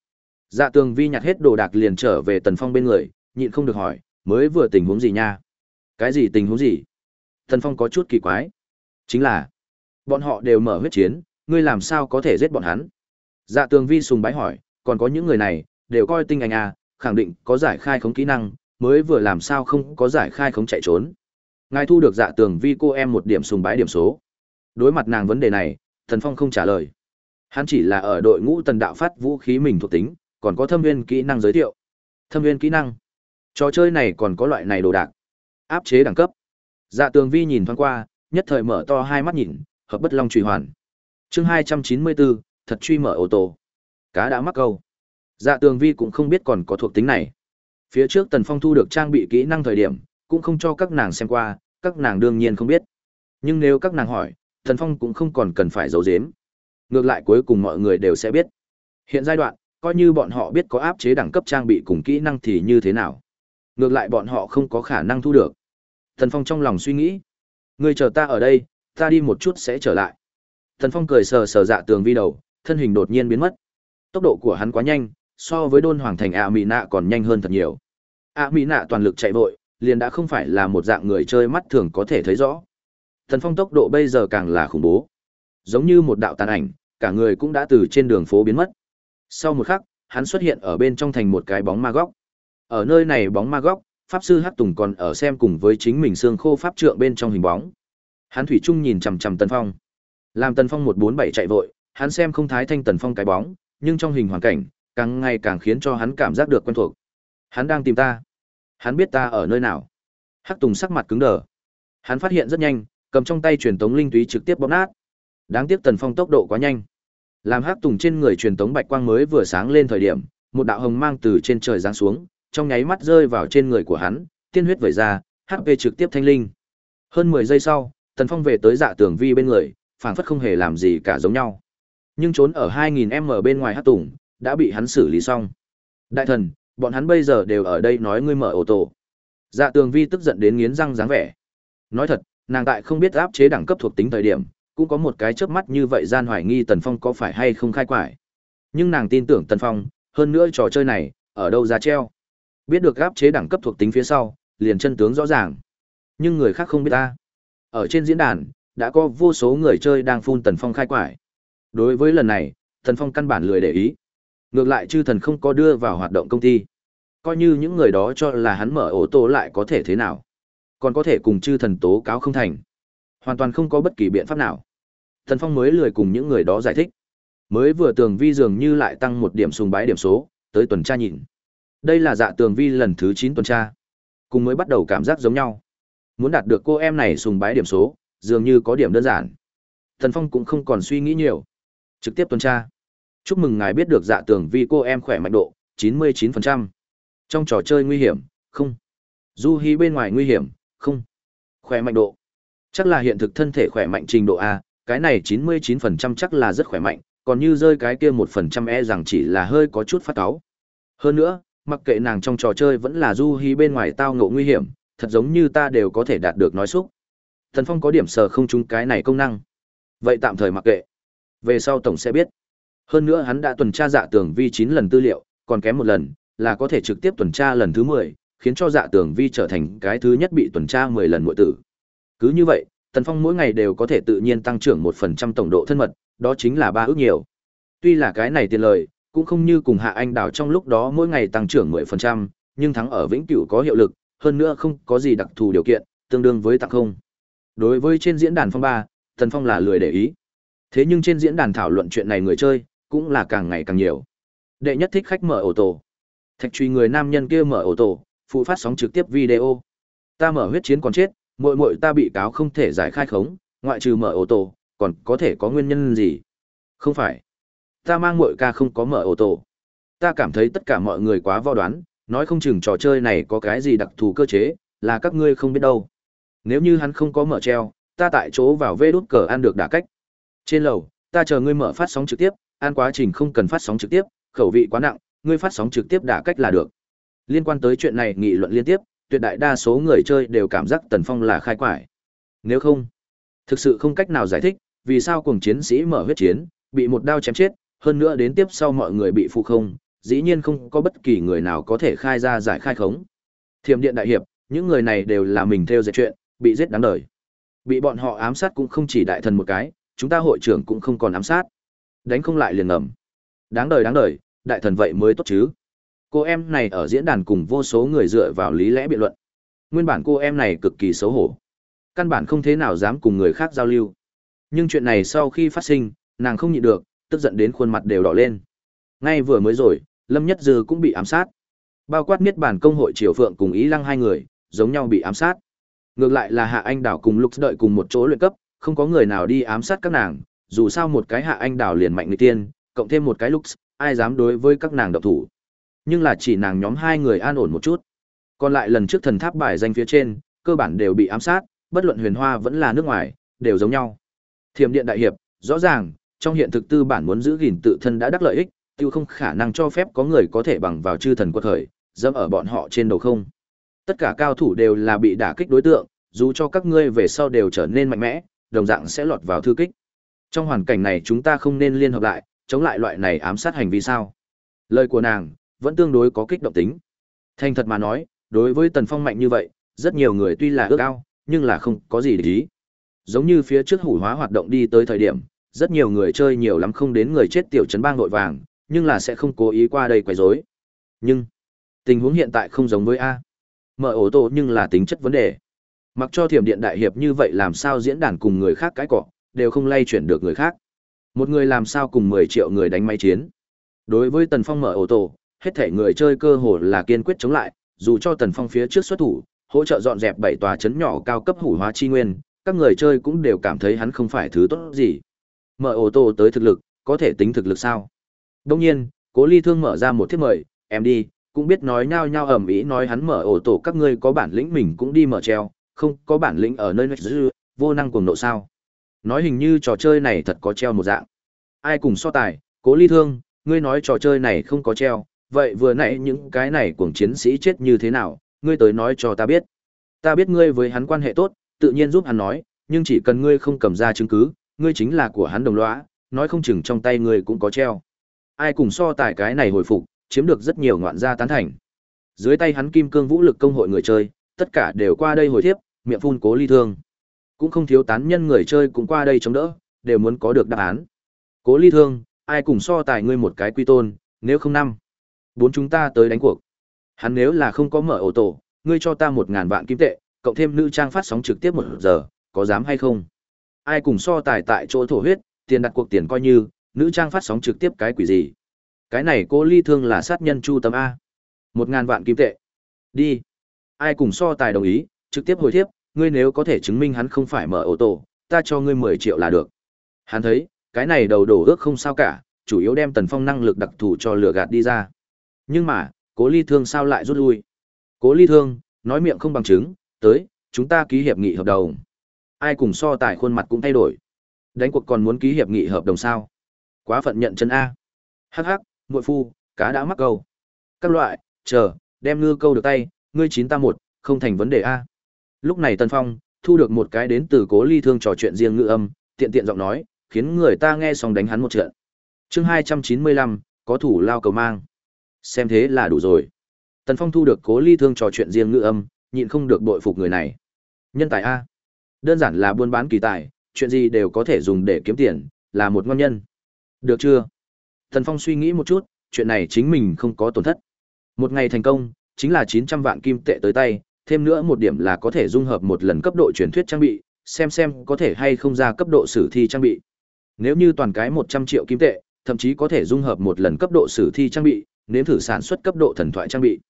Dạ tường vi nhặt hết đồ đạc liền trở về tần phong bên người, nhịn không được hỏi, mới vừa tình huống gì nha? Cái gì tình huống gì? Thần phong có chút kỳ quái. Chính là, bọn họ đều mở huyết chiến, ngươi làm sao có thể giết bọn hắn? Dạ tường vi sùng bái hỏi, còn có những người này, đều coi tinh anh à, khẳng định có giải khai khống kỹ năng, mới vừa làm sao không có giải khai khống chạy trốn. Ngài thu được dạ tường vi cô em một điểm sùng bái điểm số. Đối mặt nàng vấn đề này, Thần Phong không trả lời. Hắn chỉ là ở đội ngũ tần đạo phát vũ khí mình thuộc tính, còn có thâm viên kỹ năng giới thiệu. Thâm viên kỹ năng. Trò chơi này còn có loại này đồ đạc. Áp chế đẳng cấp. Dạ Tường Vi nhìn thoáng qua, nhất thời mở to hai mắt nhìn, hợp bất long truy hoàn. Chương hai trăm chín mươi bốn, thật truy mở ô tô. Cá đã mắc câu. Dạ Tường Vi cũng không biết còn có thuộc tính này. Phía trước Tần Phong thu được trang bị kỹ năng thời điểm, cũng không cho các nàng xem qua, các nàng đương nhiên không biết. Nhưng nếu các nàng hỏi, Tần Phong cũng không còn cần phải giấu giếm. Ngược lại cuối cùng mọi người đều sẽ biết. Hiện giai đoạn, coi như bọn họ biết có áp chế đẳng cấp trang bị cùng kỹ năng thì như thế nào. Ngược lại bọn họ không có khả năng thu được. Thần Phong trong lòng suy nghĩ. Người chờ ta ở đây, ta đi một chút sẽ trở lại. Thần Phong cười sờ sờ dạ tường vi đầu, thân hình đột nhiên biến mất. Tốc độ của hắn quá nhanh, so với đôn hoàng thành ạ mỹ nạ còn nhanh hơn thật nhiều. ạ mỹ nạ toàn lực chạy vội, liền đã không phải là một dạng người chơi mắt thường có thể thấy rõ. Thần Phong tốc độ bây giờ càng là khủng bố. Giống như một đạo tàn ảnh, cả người cũng đã từ trên đường phố biến mất. Sau một khắc, hắn xuất hiện ở bên trong thành một cái bóng ma góc. Ở nơi này bóng ma góc, pháp sư Hắc Tùng còn ở xem cùng với chính mình xương khô pháp trượng bên trong hình bóng. Hắn thủy chung nhìn chằm chằm Tần Phong. Làm Tần Phong một bốn bảy chạy vội, hắn xem không thái thanh Tần Phong cái bóng, nhưng trong hình hoàn cảnh, càng ngày càng khiến cho hắn cảm giác được quen thuộc. Hắn đang tìm ta. Hắn biết ta ở nơi nào. Hắc Tùng sắc mặt cứng đờ. Hắn phát hiện rất nhanh, cầm trong tay truyền tống linh túy trực tiếp bóp nát. Đáng tiếc Tần Phong tốc độ quá nhanh. Làm Hắc Tùng trên người truyền tống bạch quang mới vừa sáng lên thời điểm, một đạo hồng mang từ trên trời giáng xuống, trong nháy mắt rơi vào trên người của hắn, tiên huyết vẩy ra, HP trực tiếp thanh linh. Hơn 10 giây sau, Tần Phong về tới Dạ Tường Vi bên người, phảng phất không hề làm gì cả giống nhau. Nhưng trốn ở 2000m bên ngoài Hắc Tùng, đã bị hắn xử lý xong. Đại thần, bọn hắn bây giờ đều ở đây nói ngươi mở ô tô. Dạ Tường Vi tức giận đến nghiến răng dáng vẻ. Nói thật, nàng tại không biết áp chế đẳng cấp thuộc tính thời điểm, cũng có một cái chớp mắt như vậy gian hoài nghi Tần Phong có phải hay không khai quải. Nhưng nàng tin tưởng Tần Phong, hơn nữa trò chơi này, ở đâu ra treo. Biết được gáp chế đẳng cấp thuộc tính phía sau, liền chân tướng rõ ràng. Nhưng người khác không biết ta. Ở trên diễn đàn, đã có vô số người chơi đang phun Tần Phong khai quải. Đối với lần này, Tần Phong căn bản lười để ý. Ngược lại chư thần không có đưa vào hoạt động công ty. Coi như những người đó cho là hắn mở ô tô lại có thể thế nào. Còn có thể cùng chư thần tố cáo không thành. Hoàn toàn không có bất kỳ biện pháp nào. Tần Phong mới lười cùng những người đó giải thích. Mới vừa tường vi dường như lại tăng một điểm sùng bái điểm số, tới tuần tra nhìn. Đây là dạ tường vi lần thứ chín tuần tra. Cùng mới bắt đầu cảm giác giống nhau. Muốn đạt được cô em này sùng bái điểm số, dường như có điểm đơn giản. Thần Phong cũng không còn suy nghĩ nhiều. Trực tiếp tuần tra. Chúc mừng ngài biết được dạ tường vi cô em khỏe mạnh độ, 99%. Trong trò chơi nguy hiểm, không. Du hí bên ngoài nguy hiểm, không. Khỏe mạnh độ. Chắc là hiện thực thân thể khỏe mạnh trình độ A, cái này 99% chắc là rất khỏe mạnh, còn như rơi cái kia 1% e rằng chỉ là hơi có chút phát táo. Hơn nữa, mặc kệ nàng trong trò chơi vẫn là du hí bên ngoài tao ngộ nguy hiểm, thật giống như ta đều có thể đạt được nói xúc. Thần Phong có điểm sờ không trúng cái này công năng. Vậy tạm thời mặc kệ. Về sau tổng sẽ biết. Hơn nữa hắn đã tuần tra dạ tường vi chín lần tư liệu, còn kém một lần, là có thể trực tiếp tuần tra lần thứ 10, khiến cho dạ tường vi trở thành cái thứ nhất bị tuần tra 10 lần muội tử. Cứ như vậy, Tần Phong mỗi ngày đều có thể tự nhiên tăng trưởng một phần trăm tổng độ thân mật, đó chính là ba ước nhiều. Tuy là cái này tiền lời, cũng không như cùng Hạ Anh Đào trong lúc đó mỗi ngày tăng trưởng 10%, nhưng thắng ở Vĩnh Cửu có hiệu lực, hơn nữa không có gì đặc thù điều kiện, tương đương với tặng không. Đối với trên diễn đàn phong ba, Tần Phong là lười để ý. Thế nhưng trên diễn đàn thảo luận chuyện này người chơi, cũng là càng ngày càng nhiều. Đệ nhất thích khách mở ổ tổ Thạch truy người nam nhân kia mở ổ tổ phụ phát sóng trực tiếp video. Ta mở huyết chiến còn chết, muội muội ta bị cáo không thể giải khai khống, ngoại trừ mở ổ tổ còn có thể có nguyên nhân gì? Không phải. Ta mang mội ca không có mở ô tô. Ta cảm thấy tất cả mọi người quá vo đoán, nói không chừng trò chơi này có cái gì đặc thù cơ chế, là các ngươi không biết đâu. Nếu như hắn không có mở treo, ta tại chỗ vào vê đút cờ ăn được đả cách. Trên lầu, ta chờ ngươi mở phát sóng trực tiếp, ăn quá trình không cần phát sóng trực tiếp, khẩu vị quá nặng, ngươi phát sóng trực tiếp đả cách là được. Liên quan tới chuyện này nghị luận liên tiếp, tuyệt đại đa số người chơi đều cảm giác Tần Phong là khai quải. Nếu không, thực sự không cách nào giải thích, vì sao cùng chiến sĩ mở huyết chiến, bị một đao chém chết, hơn nữa đến tiếp sau mọi người bị phụ không, dĩ nhiên không có bất kỳ người nào có thể khai ra giải khai khống. Thiểm điện đại hiệp, những người này đều là mình theo dệt chuyện, bị giết đáng đời. Bị bọn họ ám sát cũng không chỉ đại thần một cái, chúng ta hội trưởng cũng không còn ám sát. Đánh không lại liền ngầm. Đáng đời đáng đời, đại thần vậy mới tốt chứ. Cô em này ở diễn đàn cùng vô số người dựa vào lý lẽ biện luận. Nguyên bản cô em này cực kỳ xấu hổ. Căn bản không thế nào dám cùng người khác giao lưu. Nhưng chuyện này sau khi phát sinh, nàng không nhịn được, tức giận đến khuôn mặt đều đỏ lên. Ngay vừa mới rồi, Lâm Nhất Dư cũng bị ám sát. Bao quát miết bản công hội Triều Phượng cùng Ý Lăng hai người, giống nhau bị ám sát. Ngược lại là Hạ Anh Đảo cùng Lục đợi cùng một chỗ luyện cấp, không có người nào đi ám sát các nàng, dù sao một cái Hạ Anh Đảo liền mạnh người tiên, cộng thêm một cái Lux, ai dám đối với các nàng động thủ. Nhưng là chỉ nàng nhóm hai người an ổn một chút. Còn lại lần trước thần tháp bài danh phía trên, cơ bản đều bị ám sát, bất luận huyền hoa vẫn là nước ngoài, đều giống nhau. Thiểm điện đại hiệp, rõ ràng, trong hiện thực tư bản muốn giữ gìn tự thân đã đắc lợi ích, tiêu không khả năng cho phép có người có thể bằng vào chư thần quật khởi, dẫm ở bọn họ trên đầu không. Tất cả cao thủ đều là bị đả kích đối tượng, dù cho các ngươi về sau đều trở nên mạnh mẽ, đồng dạng sẽ lọt vào thư kích. Trong hoàn cảnh này chúng ta không nên liên hợp lại, chống lại loại này ám sát hành vi sao? Lời của nàng vẫn tương đối có kích động tính. Thành thật mà nói, đối với Tần Phong mạnh như vậy, rất nhiều người tuy là ước ao, nhưng là không có gì để ý. Giống như phía trước hủ hóa hoạt động đi tới thời điểm, rất nhiều người chơi nhiều lắm không đến người chết tiểu trấn bang nội vàng, nhưng là sẽ không cố ý qua đây quấy rối. Nhưng tình huống hiện tại không giống với a. Mở ổ tổ nhưng là tính chất vấn đề. Mặc cho thiểm điện đại hiệp như vậy làm sao diễn đàn cùng người khác cái cọ, đều không lay chuyển được người khác. Một người làm sao cùng 10 triệu người đánh máy chiến. Đối với Tần Phong mở ổ tổ, hết thể người chơi cơ hồ là kiên quyết chống lại, dù cho Tần Phong phía trước xuất thủ, hỗ trợ dọn dẹp bảy tòa trấn nhỏ cao cấp hủ hóa chi nguyên, các người chơi cũng đều cảm thấy hắn không phải thứ tốt gì. Mở ổ tô tới thực lực, có thể tính thực lực sao? Đông nhiên, Cố Ly Thương mở ra một thiết mời, em đi, cũng biết nói nhao nhao ầm ĩ nói hắn mở ổ tổ các ngươi có bản lĩnh mình cũng đi mở treo, không có bản lĩnh ở nơi dư, vô năng cuồng nộ sao? Nói hình như trò chơi này thật có treo một dạng. Ai cùng so tài, Cố Ly Thương, ngươi nói trò chơi này không có treo, vậy vừa nãy những cái này cuồng chiến sĩ chết như thế nào, ngươi tới nói cho ta biết. Ta biết ngươi với hắn quan hệ tốt, tự nhiên giúp hắn nói, nhưng chỉ cần ngươi không cầm ra chứng cứ, ngươi chính là của hắn đồng lõa, nói không chừng trong tay ngươi cũng có treo. Ai cùng so tài cái này hồi phục, chiếm được rất nhiều ngoạn gia tán thành. Dưới tay hắn kim cương vũ lực công hội người chơi, tất cả đều qua đây hồi tiếp, miệng phun cố ly thương. Cũng không thiếu tán nhân người chơi cũng qua đây chống đỡ, đều muốn có được đáp án. Cố ly thương, ai cùng so tài ngươi một cái quy tôn, nếu không năm. Bốn chúng ta tới đánh cuộc. Hắn nếu là không có mở ổ tổ, ngươi cho ta một ngàn vạn kim tệ, cộng thêm nữ trang phát sóng trực tiếp một giờ, có dám hay không? Ai cùng so tài tại chỗ thổ huyết, tiền đặt cuộc tiền coi như, nữ trang phát sóng trực tiếp cái quỷ gì? Cái này cô ly thương là sát nhân chu tâm A. Một ngàn vạn kim tệ. Đi. Ai cùng so tài đồng ý, trực tiếp hồi thiếp, ngươi nếu có thể chứng minh hắn không phải mở ô tô, ta cho ngươi mười triệu là được. Hắn thấy, cái này đầu đổ ước không sao cả, chủ yếu đem tần phong năng lực đặc thù cho lừa gạt đi ra. Nhưng mà, cố ly thương sao lại rút lui? Cố ly thương, nói miệng không bằng chứng, tới, chúng ta ký hiệp nghị hợp đồng. Ai cùng so tài khuôn mặt cũng thay đổi. Đánh cuộc còn muốn ký hiệp nghị hợp đồng sao? Quá phận nhận chân A. Hắc hắc, phu, cá đã mắc câu. Các loại, chờ, đem ngư câu được tay, ngươi chín ta một, không thành vấn đề A. Lúc này Tân Phong, thu được một cái đến từ cố ly thương trò chuyện riêng ngữ âm, tiện tiện giọng nói, khiến người ta nghe xong đánh hắn một trận. chương hai trăm chín mươi lăm có thủ lao cầu mang. Xem thế là đủ rồi. Tần Phong thu được cố ly thương trò chuyện riêng ngữ âm, nhịn không được bội phục người này. Nhân tài A. Đơn giản là buôn bán kỳ tài, chuyện gì đều có thể dùng để kiếm tiền, là một ngon nhân. Được chưa? Tần Phong suy nghĩ một chút, chuyện này chính mình không có tổn thất. Một ngày thành công, chính là 900 vạn kim tệ tới tay, thêm nữa một điểm là có thể dung hợp một lần cấp độ truyền thuyết trang bị, xem xem có thể hay không ra cấp độ sử thi trang bị. Nếu như toàn cái 100 triệu kim tệ, thậm chí có thể dung hợp một lần cấp độ sử thi trang bị, nếm thử sản xuất cấp độ thần thoại trang bị.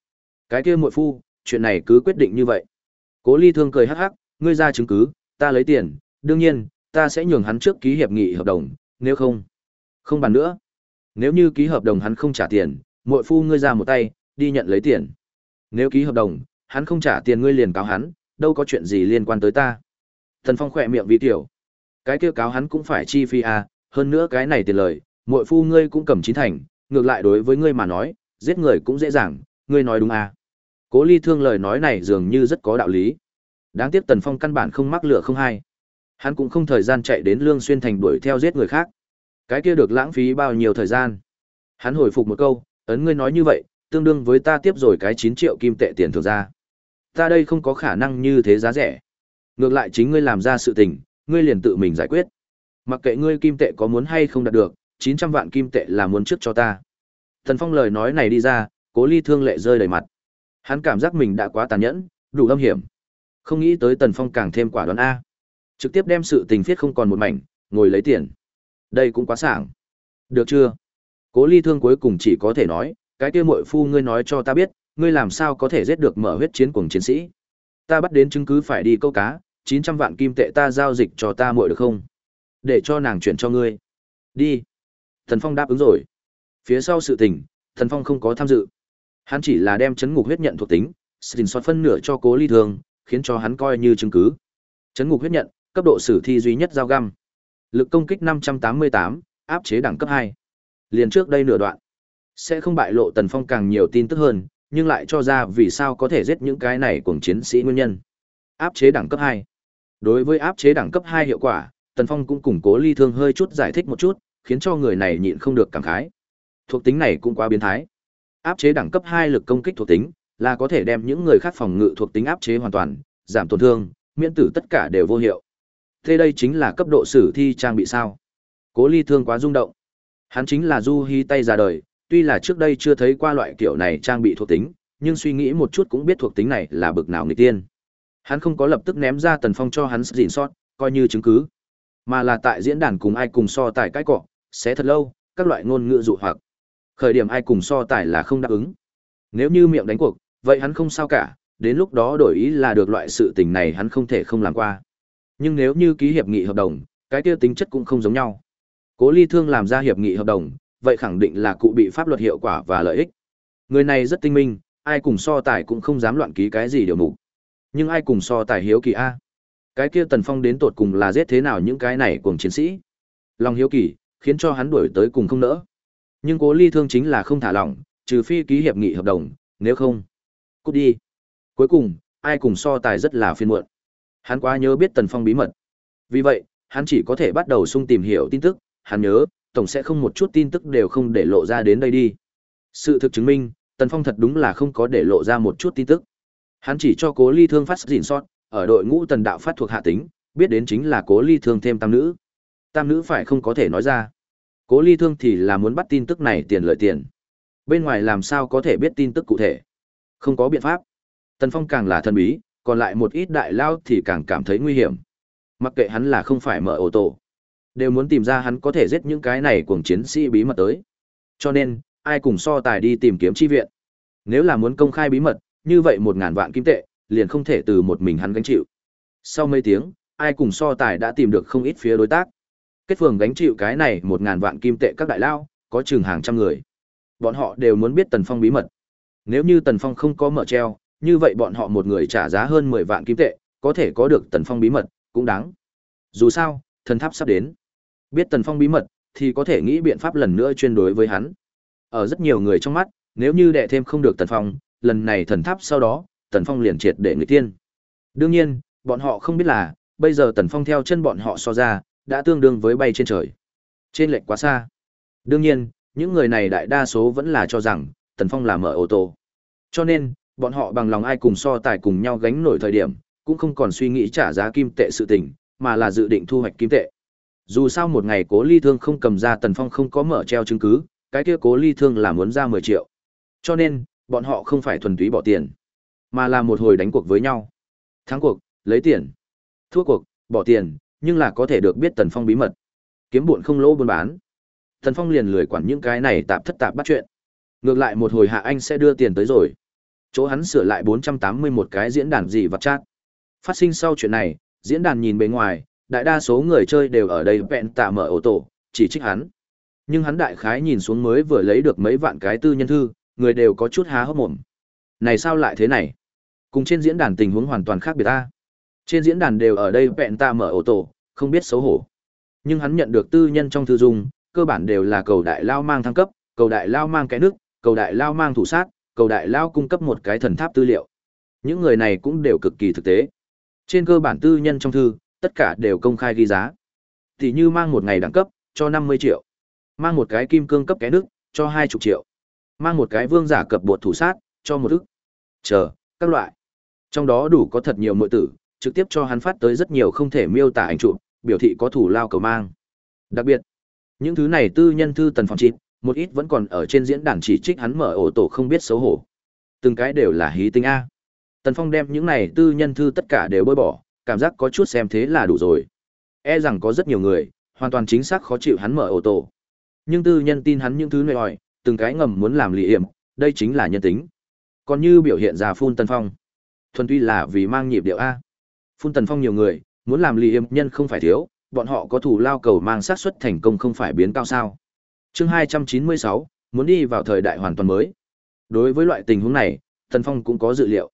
Cái kia muội phu, chuyện này cứ quyết định như vậy. Cố Ly Thương cười hắc hắc, ngươi ra chứng cứ, ta lấy tiền, đương nhiên, ta sẽ nhường hắn trước ký hiệp nghị hợp đồng, nếu không, không bàn nữa. Nếu như ký hợp đồng hắn không trả tiền, muội phu ngươi ra một tay, đi nhận lấy tiền. Nếu ký hợp đồng, hắn không trả tiền ngươi liền cáo hắn, đâu có chuyện gì liên quan tới ta. Thần Phong khỏe miệng vì tiểu. Cái kia cáo hắn cũng phải chi phí à, hơn nữa cái này tiền lời, muội phu ngươi cũng cầm chín thành, ngược lại đối với ngươi mà nói, giết người cũng dễ dàng, ngươi nói đúng à. Cố ly thương lời nói này dường như rất có đạo lý. Đáng tiếc Tần Phong căn bản không mắc lửa không hay. Hắn cũng không thời gian chạy đến Lương Xuyên Thành đuổi theo giết người khác. Cái kia được lãng phí bao nhiêu thời gian. Hắn hồi phục một câu, ấn ngươi nói như vậy, tương đương với ta tiếp rồi cái 9 triệu kim tệ tiền thưởng ra. Ta đây không có khả năng như thế giá rẻ. Ngược lại chính ngươi làm ra sự tình, ngươi liền tự mình giải quyết. Mặc kệ ngươi kim tệ có muốn hay không đạt được, 900 vạn kim tệ là muốn trước cho ta. Thần Phong lời nói này đi ra, Cố Ly thương lệ rơi đầy mặt. Hắn cảm giác mình đã quá tàn nhẫn, đủ âm hiểm. Không nghĩ tới Tần Phong càng thêm quả đoán a. Trực tiếp đem sự tình phiết không còn một mảnh, ngồi lấy tiền. Đây cũng quá sảng. Được chưa? Cố ly thương cuối cùng chỉ có thể nói, cái kia muội phu ngươi nói cho ta biết, ngươi làm sao có thể giết được mở huyết chiến cùng chiến sĩ. Ta bắt đến chứng cứ phải đi câu cá, 900 vạn kim tệ ta giao dịch cho ta muội được không? Để cho nàng chuyển cho ngươi. Đi. Thần Phong đáp ứng rồi. Phía sau sự tình, Thần Phong không có tham dự. Hắn chỉ là đem chấn ngục huyết nhận thuộc tính, xin soát phân nửa cho cố ly thương, khiến cho hắn coi như chứng cứ. Chấn ngục huyết nhận, cấp độ sử thi duy nhất giao găm. Lực công kích 588, áp chế đẳng cấp 2. Liền trước đây nửa đoạn, sẽ không bại lộ Tần Phong càng nhiều tin tức hơn, nhưng lại cho ra vì sao có thể giết những cái này cùng chiến sĩ nguyên nhân. Áp chế đẳng cấp 2. Đối với áp chế đẳng cấp 2 hiệu quả, Tần Phong cũng củng cố ly thương hơi chút giải thích một chút, khiến cho người này nhịn không được cảm khái. Thuộc tính này cũng quá biến thái. Áp chế đẳng cấp 2 lực công kích thuộc tính, là có thể đem những người khác phòng ngự thuộc tính áp chế hoàn toàn, giảm tổn thương, miễn tử tất cả đều vô hiệu. Thế đây chính là cấp độ sử thi trang bị sao? Cố Ly Thương quá rung động. Hắn chính là Du Hi tay ra đời, tuy là trước đây chưa thấy qua loại kiểu này trang bị thuộc tính, nhưng suy nghĩ một chút cũng biết thuộc tính này là bực nào người tiên. Hắn không có lập tức ném ra Tần Phong cho hắn dịn sót, coi như chứng cứ, mà là tại diễn đàn cùng ai cùng so tài cái cọ, sẽ thật lâu, các loại ngôn ngữ dụ hoặc. Khởi điểm ai cùng so tài là không đáp ứng. Nếu như miệng đánh cuộc, vậy hắn không sao cả, đến lúc đó đổi ý là được loại sự tình này hắn không thể không làm qua. Nhưng nếu như ký hiệp nghị hợp đồng, cái kia tính chất cũng không giống nhau. Cố Ly Thương làm ra hiệp nghị hợp đồng, vậy khẳng định là cụ bị pháp luật hiệu quả và lợi ích. Người này rất tinh minh, ai cùng so tài cũng không dám loạn ký cái gì điều mục. Nhưng ai cùng so tài hiếu kỳ a? Cái kia Tần Phong đến tột cùng là giết thế nào những cái này cùng chiến sĩ? Lòng hiếu kỳ khiến cho hắn đuổi tới cùng không nỡ. Nhưng Cố Ly Thương chính là không thả lỏng, trừ phi ký hiệp nghị hợp đồng, nếu không, cút đi. Cuối cùng, ai cùng so tài rất là phiền muộn. Hắn quá nhớ biết Tần Phong bí mật. Vì vậy, hắn chỉ có thể bắt đầu sung tìm hiểu tin tức, hắn nhớ, tổng sẽ không một chút tin tức đều không để lộ ra đến đây đi. Sự thực chứng minh, Tần Phong thật đúng là không có để lộ ra một chút tin tức. Hắn chỉ cho Cố Ly Thương phát gìn sót, ở đội ngũ Tần Đạo phát thuộc hạ tính, biết đến chính là Cố Ly Thương thêm tam nữ. Tam nữ phải không có thể nói ra. Cố Ly Thương thì là muốn bắt tin tức này tiền lợi tiền. Bên ngoài làm sao có thể biết tin tức cụ thể? Không có biện pháp. Tần Phong càng là thân bí, còn lại một ít đại lao thì càng cảm thấy nguy hiểm. Mặc kệ hắn là không phải mở ô tô, đều muốn tìm ra hắn có thể giết những cái này cuồng chiến sĩ bí mật tới. Cho nên, ai cùng so tài đi tìm kiếm chi viện. Nếu là muốn công khai bí mật, như vậy một ngàn vạn kim tệ, liền không thể từ một mình hắn gánh chịu. Sau mấy tiếng, ai cùng so tài đã tìm được không ít phía đối tác. Kết phường gánh chịu cái này một ngàn vạn kim tệ các đại lao, có chừng hàng trăm người. Bọn họ đều muốn biết Tần Phong bí mật. Nếu như Tần Phong không có mở treo, như vậy bọn họ một người trả giá hơn 10 vạn kim tệ, có thể có được Tần Phong bí mật, cũng đáng. Dù sao, thần tháp sắp đến. Biết Tần Phong bí mật, thì có thể nghĩ biện pháp lần nữa chuyên đối với hắn. Ở rất nhiều người trong mắt, nếu như đệ thêm không được Tần Phong, lần này thần tháp sau đó, Tần Phong liền triệt để người tiên. Đương nhiên, bọn họ không biết là, bây giờ Tần Phong theo chân bọn họ so ra, đã tương đương với bay trên trời. Trên lệch quá xa. Đương nhiên, những người này đại đa số vẫn là cho rằng, Tần Phong là mở ô tô. Cho nên, bọn họ bằng lòng ai cùng so tài cùng nhau gánh nổi thời điểm, cũng không còn suy nghĩ trả giá kim tệ sự tình, mà là dự định thu hoạch kim tệ. Dù sao một ngày Cố Ly Thương không cầm ra Tần Phong không có mở treo chứng cứ, cái kia Cố Ly Thương là muốn ra 10 triệu. Cho nên, bọn họ không phải thuần túy bỏ tiền, mà là một hồi đánh cuộc với nhau. Thắng cuộc, lấy tiền. Thua cuộc, bỏ tiền, nhưng là có thể được biết Tần Phong bí mật. Kiếm buồn không lỗ buôn bán. Tần Phong liền lười quản những cái này tạp thất tạp bắt chuyện. Ngược lại một hồi Hạ Anh sẽ đưa tiền tới rồi. Chỗ hắn sửa lại 481 cái diễn đàn gì vặt chat. Phát sinh sau chuyện này, diễn đàn nhìn bề ngoài, đại đa số người chơi đều ở đây vẹn tạ mở ổ tổ, chỉ trích hắn. Nhưng hắn đại khái nhìn xuống mới vừa lấy được mấy vạn cái tư nhân thư, người đều có chút há hốc mồm. Này sao lại thế này? Cùng trên diễn đàn tình huống hoàn toàn khác biệt ta. Trên diễn đàn đều ở đây vẹn tạ mở ổ tổ, không biết xấu hổ. Nhưng hắn nhận được tư nhân trong thư dung, cơ bản đều là cầu đại lao mang thăng cấp, cầu đại lao mang cái nước, cầu đại lao mang thủ sát, cầu đại lao cung cấp một cái thần tháp tư liệu. Những người này cũng đều cực kỳ thực tế. Trên cơ bản tư nhân trong thư, tất cả đều công khai ghi giá. Thì như mang một ngày đẳng cấp, cho 50 triệu. Mang một cái kim cương cấp cái nước, cho 20 triệu. Mang một cái vương giả cập bột thủ sát, cho một ức. Chờ, các loại. Trong đó đủ có thật nhiều mội tử, trực tiếp cho hắn phát tới rất nhiều không thể miêu tả ảnh chụp, biểu thị có thủ lao cầu mang. Đặc biệt, những thứ này tư nhân thư tần phòng chịt, một ít vẫn còn ở trên diễn đàn chỉ trích hắn mở ổ tổ không biết xấu hổ. Từng cái đều là hí tinh A. Tần Phong đem những này tư nhân thư tất cả đều bôi bỏ, cảm giác có chút xem thế là đủ rồi. E rằng có rất nhiều người, hoàn toàn chính xác khó chịu hắn mở ổ tổ Nhưng tư nhân tin hắn những thứ này hỏi, từng cái ngầm muốn làm lì hiểm, đây chính là nhân tính. Còn như biểu hiện ra phun Tần Phong, thuần tuy là vì mang nhịp điệu a. Phun Tần Phong nhiều người, muốn làm lì hiểm nhân không phải thiếu, bọn họ có thủ lao cầu mang xác suất thành công không phải biến cao sao. Chương 296, muốn đi vào thời đại hoàn toàn mới. Đối với loại tình huống này, Tần Phong cũng có dự liệu.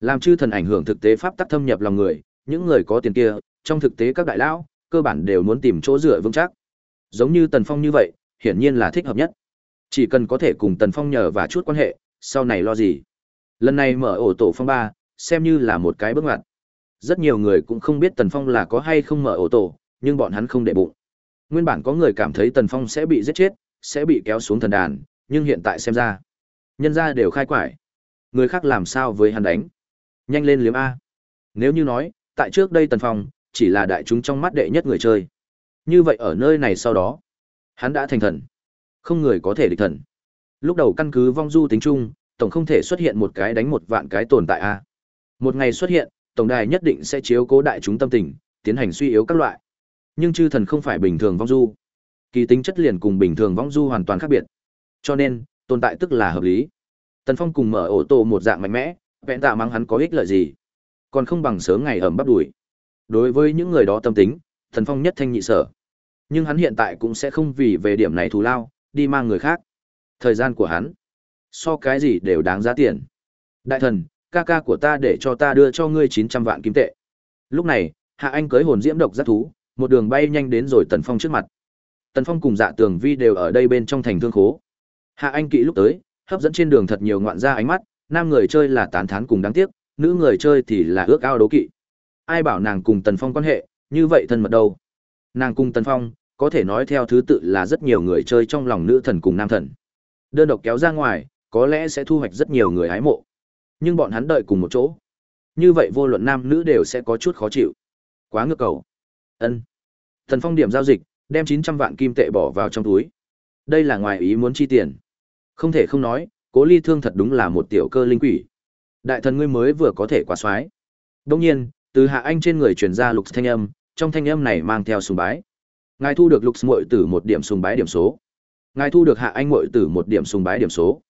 Làm chư thần ảnh hưởng thực tế pháp tắc thâm nhập lòng người, những người có tiền kia, trong thực tế các đại lão, cơ bản đều muốn tìm chỗ dựa vững chắc. Giống như Tần Phong như vậy, hiển nhiên là thích hợp nhất. Chỉ cần có thể cùng Tần Phong nhờ và chút quan hệ, sau này lo gì. Lần này mở ổ tổ phong ba, xem như là một cái bước ngoặt. Rất nhiều người cũng không biết Tần Phong là có hay không mở ổ tổ, nhưng bọn hắn không để bụng. Nguyên bản có người cảm thấy Tần Phong sẽ bị giết chết, sẽ bị kéo xuống thần đàn, nhưng hiện tại xem ra, nhân ra đều khai quải. Người khác làm sao với hắn đánh? Nhanh lên liếm A. Nếu như nói, tại trước đây Tần Phong, chỉ là đại chúng trong mắt đệ nhất người chơi. Như vậy ở nơi này sau đó, hắn đã thành thần. Không người có thể địch thần. Lúc đầu căn cứ vong du tính chung, tổng không thể xuất hiện một cái đánh một vạn cái tồn tại a. Một ngày xuất hiện, tổng đài nhất định sẽ chiếu cố đại chúng tâm tình, tiến hành suy yếu các loại. Nhưng chư thần không phải bình thường vong du. Kỳ tính chất liền cùng bình thường vong du hoàn toàn khác biệt. Cho nên, tồn tại tức là hợp lý. Tần Phong cùng mở ổ tổ một dạng mạnh mẽ, vẹn tạ mắng hắn có ích lợi gì? Còn không bằng sớm ngày ẩm bắp đuổi. Đối với những người đó tâm tính, thần Phong nhất thanh nhị sở. Nhưng hắn hiện tại cũng sẽ không vì về điểm này thù lao, đi mang người khác. Thời gian của hắn, so cái gì đều đáng giá tiền. Đại thần, ca ca của ta để cho ta đưa cho ngươi 900 vạn kim tệ. Lúc này, Hạ Anh cưới hồn diễm độc giác thú, một đường bay nhanh đến rồi Tần Phong trước mặt. Tần Phong cùng Dạ Tường Vi đều ở đây bên trong thành thương khố. Hạ Anh kỵ lúc tới, hấp dẫn trên đường thật nhiều ngoạn gia ánh mắt, nam người chơi là tán thán cùng đáng tiếc, nữ người chơi thì là ước ao đấu kỵ. Ai bảo nàng cùng Tần Phong quan hệ, như vậy thân mật đâu. Nàng cùng Tần Phong, có thể nói theo thứ tự là rất nhiều người chơi trong lòng nữ thần cùng nam thần. Đơn độc kéo ra ngoài, có lẽ sẽ thu hoạch rất nhiều người hái mộ. Nhưng bọn hắn đợi cùng một chỗ. Như vậy vô luận nam nữ đều sẽ có chút khó chịu. Quá ngược cầu. Ân. Thần Phong điểm giao dịch, đem 900 vạn kim tệ bỏ vào trong túi. Đây là ngoài ý muốn chi tiền. Không thể không nói, Cố Ly Thương thật đúng là một tiểu cơ linh quỷ. Đại thần ngươi mới vừa có thể quá xoái. Đương nhiên, từ Hạ Anh trên người truyền ra lục thanh âm, trong thanh âm này mang theo sùng bái. Ngài thu được lục muội tử một điểm sùng bái điểm số. Ngài thu được Hạ Anh muội tử một điểm sùng bái điểm số.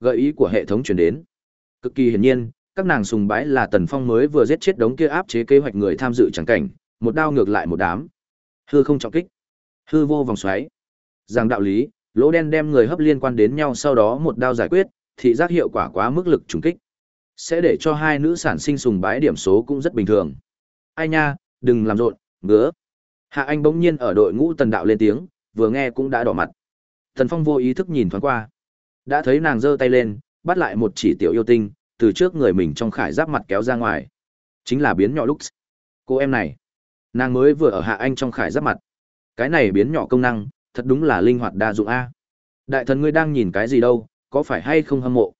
Gợi ý của hệ thống truyền đến. Cực kỳ hiển nhiên, các nàng sùng bái là Tần Phong mới vừa giết chết đống kia áp chế kế hoạch người tham dự chẳng cảnh, một đao ngược lại một đám. Hư không trọng kích. Hư vô vòng xoáy. Giang đạo lý, lỗ đen đem người hấp liên quan đến nhau sau đó một đao giải quyết, thị giác hiệu quả quá mức lực trùng kích. Sẽ để cho hai nữ sản sinh sùng bái điểm số cũng rất bình thường. Ai nha, đừng làm rộn, ngứa. Hạ Anh bỗng nhiên ở đội ngũ tần đạo lên tiếng, vừa nghe cũng đã đỏ mặt. thần Phong vô ý thức nhìn thoáng qua. Đã thấy nàng giơ tay lên, bắt lại một chỉ tiểu yêu tinh, từ trước người mình trong khải giáp mặt kéo ra ngoài. Chính là biến nhỏ Lux. Cô em này, nàng mới vừa ở Hạ Anh trong khải giáp mặt. Cái này biến nhỏ công năng, thật đúng là linh hoạt đa dụng a. Đại thần ngươi đang nhìn cái gì đâu, có phải hay không hâm mộ?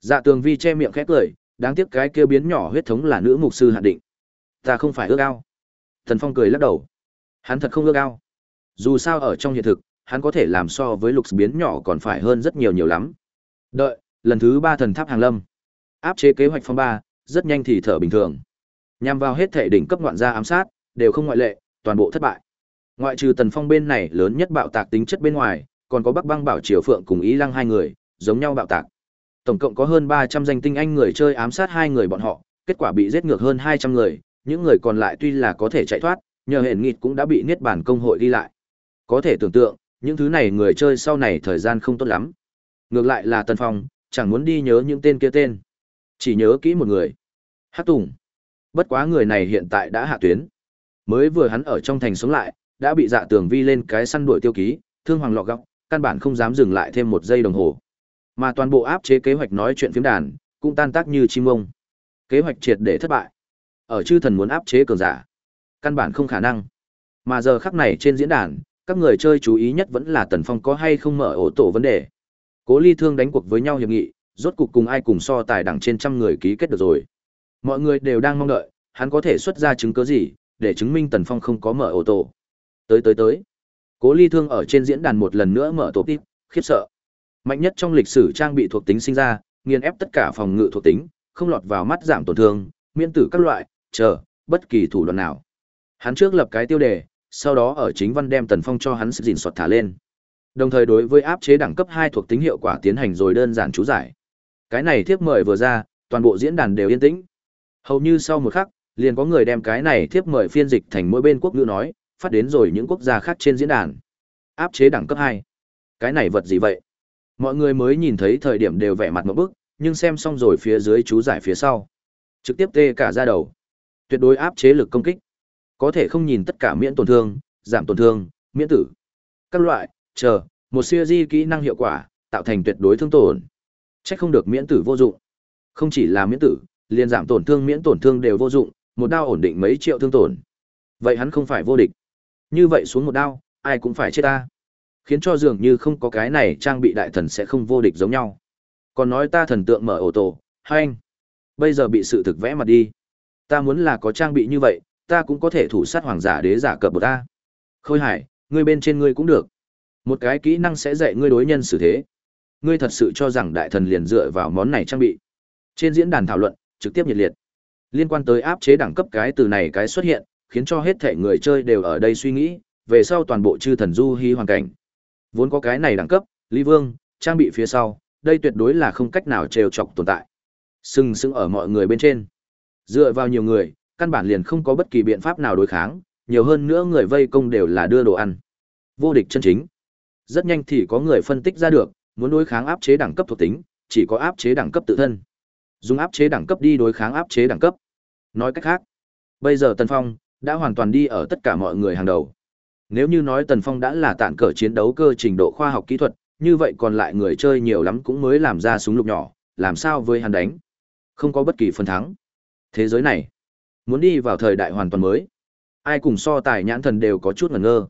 Dạ Tường Vi che miệng khét cười, đáng tiếc cái kia biến nhỏ huyết thống là nữ mục sư hạn định. Ta không phải ước ao. Thần Phong cười lắc đầu. Hắn thật không ước ao. Dù sao ở trong hiện thực, hắn có thể làm so với lục biến nhỏ còn phải hơn rất nhiều nhiều lắm. Đợi, lần thứ ba thần tháp hàng lâm. Áp chế kế hoạch phong ba, rất nhanh thì thở bình thường. Nhằm vào hết thể đỉnh cấp ngoạn gia ám sát, đều không ngoại lệ, toàn bộ thất bại. Ngoại trừ Tần Phong bên này lớn nhất bạo tạc tính chất bên ngoài, còn có Bắc Băng Bảo Triều Phượng cùng Ý Lăng hai người, giống nhau bạo tạc. Tổng cộng có hơn 300 danh tinh anh người chơi ám sát hai người bọn họ, kết quả bị giết ngược hơn 200 người, những người còn lại tuy là có thể chạy thoát, nhờ hẹn nghịt cũng đã bị niết bản công hội đi lại. Có thể tưởng tượng, những thứ này người chơi sau này thời gian không tốt lắm. Ngược lại là Tần Phong, chẳng muốn đi nhớ những tên kia tên. Chỉ nhớ kỹ một người. Hát Tùng. Bất quá người này hiện tại đã hạ tuyến. Mới vừa hắn ở trong thành sống lại, đã bị dạ tường vi lên cái săn đuổi tiêu ký, thương hoàng lọ góc, căn bản không dám dừng lại thêm một giây đồng hồ. Mà toàn bộ áp chế kế hoạch nói chuyện phiếm đàn, cũng tan tác như chim ông. Kế hoạch triệt để thất bại. Ở chư thần muốn áp chế cường giả, căn bản không khả năng. Mà giờ khắc này trên diễn đàn, các người chơi chú ý nhất vẫn là Tần Phong có hay không mở ổ tổ vấn đề. Cố Ly Thương đánh cuộc với nhau hiệp nghị, rốt cuộc cùng ai cùng so tài đẳng trên trăm người ký kết được rồi. Mọi người đều đang mong đợi, hắn có thể xuất ra chứng cứ gì để chứng minh Tần Phong không có mở ổ tổ. Tới tới tới. Cố Ly Thương ở trên diễn đàn một lần nữa mở tổ tiếp, khiếp sợ. Mạnh nhất trong lịch sử trang bị thuộc tính sinh ra, nghiền ép tất cả phòng ngự thuộc tính, không lọt vào mắt giảm tổn thương, miễn tử các loại, chờ, bất kỳ thủ đoạn nào. Hắn trước lập cái tiêu đề, sau đó ở chính văn đem Tần Phong cho hắn sự dình soạt thả lên. Đồng thời đối với áp chế đẳng cấp 2 thuộc tính hiệu quả tiến hành rồi đơn giản chú giải. Cái này thiếp mời vừa ra, toàn bộ diễn đàn đều yên tĩnh. Hầu như sau một khắc, liền có người đem cái này thiếp mời phiên dịch thành mỗi bên quốc ngữ nói, phát đến rồi những quốc gia khác trên diễn đàn. Áp chế đẳng cấp 2. Cái này vật gì vậy? Mọi người mới nhìn thấy thời điểm đều vẻ mặt ngộp bức, nhưng xem xong rồi phía dưới chú giải phía sau. Trực tiếp tê cả ra đầu. Tuyệt đối áp chế lực công kích. Có thể không nhìn tất cả miễn tổn thương, giảm tổn thương, miễn tử. Các loại, chờ, một siêu di kỹ năng hiệu quả, tạo thành tuyệt đối thương tổn. Chắc không được miễn tử vô dụng. Không chỉ là miễn tử, liền giảm tổn thương miễn tổn thương đều vô dụng, một đao ổn định mấy triệu thương tổn. Vậy hắn không phải vô địch. Như vậy xuống một đao, ai cũng phải chết ta. Khiến cho dường như không có cái này trang bị đại thần sẽ không vô địch giống nhau. Còn nói ta thần tượng mở ổ tổ, hay anh. Bây giờ bị sự thực vẽ mặt đi. Ta muốn là có trang bị như vậy, ta cũng có thể thủ sát hoàng giả đế giả cập của ta. Khôi hải, ngươi bên trên ngươi cũng được. Một cái kỹ năng sẽ dạy ngươi đối nhân xử thế. Ngươi thật sự cho rằng đại thần liền dựa vào món này trang bị. Trên diễn đàn thảo luận, trực tiếp nhiệt liệt. Liên quan tới áp chế đẳng cấp cái từ này cái xuất hiện, khiến cho hết thể người chơi đều ở đây suy nghĩ, về sau toàn bộ chư thần du hy hoàn cảnh. Vốn có cái này đẳng cấp, Lý Vương, trang bị phía sau, đây tuyệt đối là không cách nào trêu chọc tồn tại. Sừng sững ở mọi người bên trên. Dựa vào nhiều người, căn bản liền không có bất kỳ biện pháp nào đối kháng, nhiều hơn nữa người vây công đều là đưa đồ ăn. Vô địch chân chính. Rất nhanh thì có người phân tích ra được, muốn đối kháng áp chế đẳng cấp thuộc tính, chỉ có áp chế đẳng cấp tự thân. Dùng áp chế đẳng cấp đi đối kháng áp chế đẳng cấp. Nói cách khác, bây giờ Tần Phong đã hoàn toàn đi ở tất cả mọi người hàng đầu. Nếu như nói Tần Phong đã là tản cờ chiến đấu cơ trình độ khoa học kỹ thuật, như vậy còn lại người chơi nhiều lắm cũng mới làm ra súng lục nhỏ, làm sao với hắn đánh? Không có bất kỳ phần thắng. Thế giới này, muốn đi vào thời đại hoàn toàn mới. Ai cùng so tài nhãn thần đều có chút ngẩn ngơ.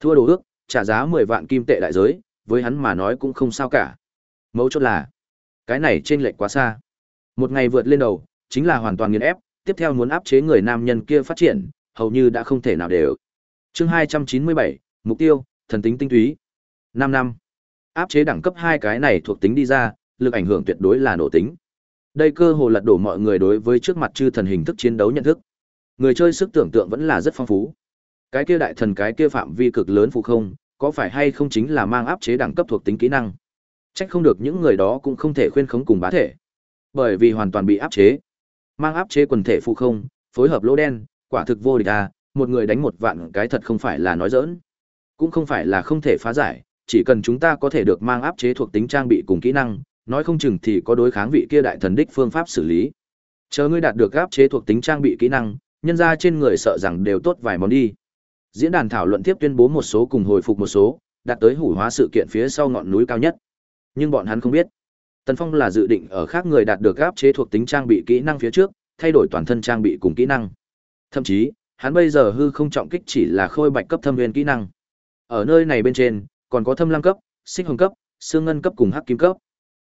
Thua đồ ước, trả giá 10 vạn kim tệ đại giới, với hắn mà nói cũng không sao cả. Mấu chốt là, cái này trên lệch quá xa. Một ngày vượt lên đầu, chính là hoàn toàn nghiền ép, tiếp theo muốn áp chế người nam nhân kia phát triển, hầu như đã không thể nào đều. Chương 297, mục tiêu, thần tính tinh túy. 5 năm. Áp chế đẳng cấp hai cái này thuộc tính đi ra, lực ảnh hưởng tuyệt đối là nổ tính. Đây cơ hồ lật đổ mọi người đối với trước mặt chư thần hình thức chiến đấu nhận thức. Người chơi sức tưởng tượng vẫn là rất phong phú. Cái kia đại thần cái kia phạm vi cực lớn phụ không, có phải hay không chính là mang áp chế đẳng cấp thuộc tính kỹ năng. Trách không được những người đó cũng không thể khuyên khống cùng bá thể. Bởi vì hoàn toàn bị áp chế. Mang áp chế quần thể phụ không, phối hợp lỗ đen, quả thực vô địch à, một người đánh một vạn cái thật không phải là nói giỡn. Cũng không phải là không thể phá giải, chỉ cần chúng ta có thể được mang áp chế thuộc tính trang bị cùng kỹ năng, nói không chừng thì có đối kháng vị kia đại thần đích phương pháp xử lý. Chờ ngươi đạt được áp chế thuộc tính trang bị kỹ năng, nhân ra trên người sợ rằng đều tốt vài món đi. Diễn đàn thảo luận tiếp tuyên bố một số cùng hồi phục một số, đạt tới hủ hóa sự kiện phía sau ngọn núi cao nhất. Nhưng bọn hắn không biết, Tần Phong là dự định ở khác người đạt được áp chế thuộc tính trang bị kỹ năng phía trước, thay đổi toàn thân trang bị cùng kỹ năng. Thậm chí, hắn bây giờ hư không trọng kích chỉ là khôi bạch cấp thâm viên kỹ năng. Ở nơi này bên trên, còn có thâm lam cấp, sinh hồng cấp, xương ngân cấp cùng hắc kim cấp.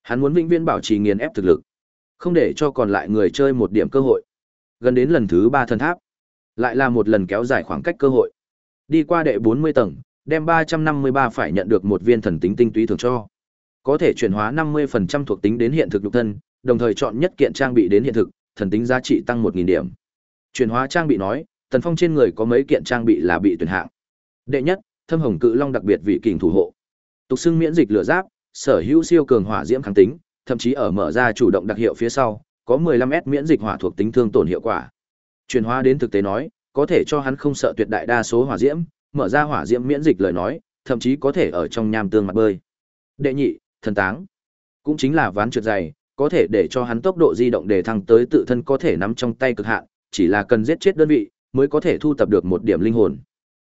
Hắn muốn vĩnh viễn bảo trì nghiền ép thực lực, không để cho còn lại người chơi một điểm cơ hội. Gần đến lần thứ ba thần tháp, lại là một lần kéo dài khoảng cách cơ hội. Đi qua đệ 40 tầng, đem 353 phải nhận được một viên thần tính tinh túy thường cho. Có thể chuyển hóa 50% thuộc tính đến hiện thực lục thân, đồng thời chọn nhất kiện trang bị đến hiện thực, thần tính giá trị tăng 1000 điểm. Chuyển hóa trang bị nói, Tần Phong trên người có mấy kiện trang bị là bị tuyển hạng. Đệ nhất, Thâm Hồng Cự Long đặc biệt vị kình thủ hộ. Tục xưng miễn dịch lửa giáp, sở hữu siêu cường hỏa diễm kháng tính, thậm chí ở mở ra chủ động đặc hiệu phía sau, có 15S miễn dịch hỏa thuộc tính thương tổn hiệu quả. Chuyển hóa đến thực tế nói, có thể cho hắn không sợ tuyệt đại đa số hỏa diễm, mở ra hỏa diễm miễn dịch lời nói, thậm chí có thể ở trong nham tương mặt bơi. Đệ nhị, thần táng, cũng chính là ván trượt dày, có thể để cho hắn tốc độ di động để thăng tới tự thân có thể nắm trong tay cực hạn, chỉ là cần giết chết đơn vị mới có thể thu tập được một điểm linh hồn.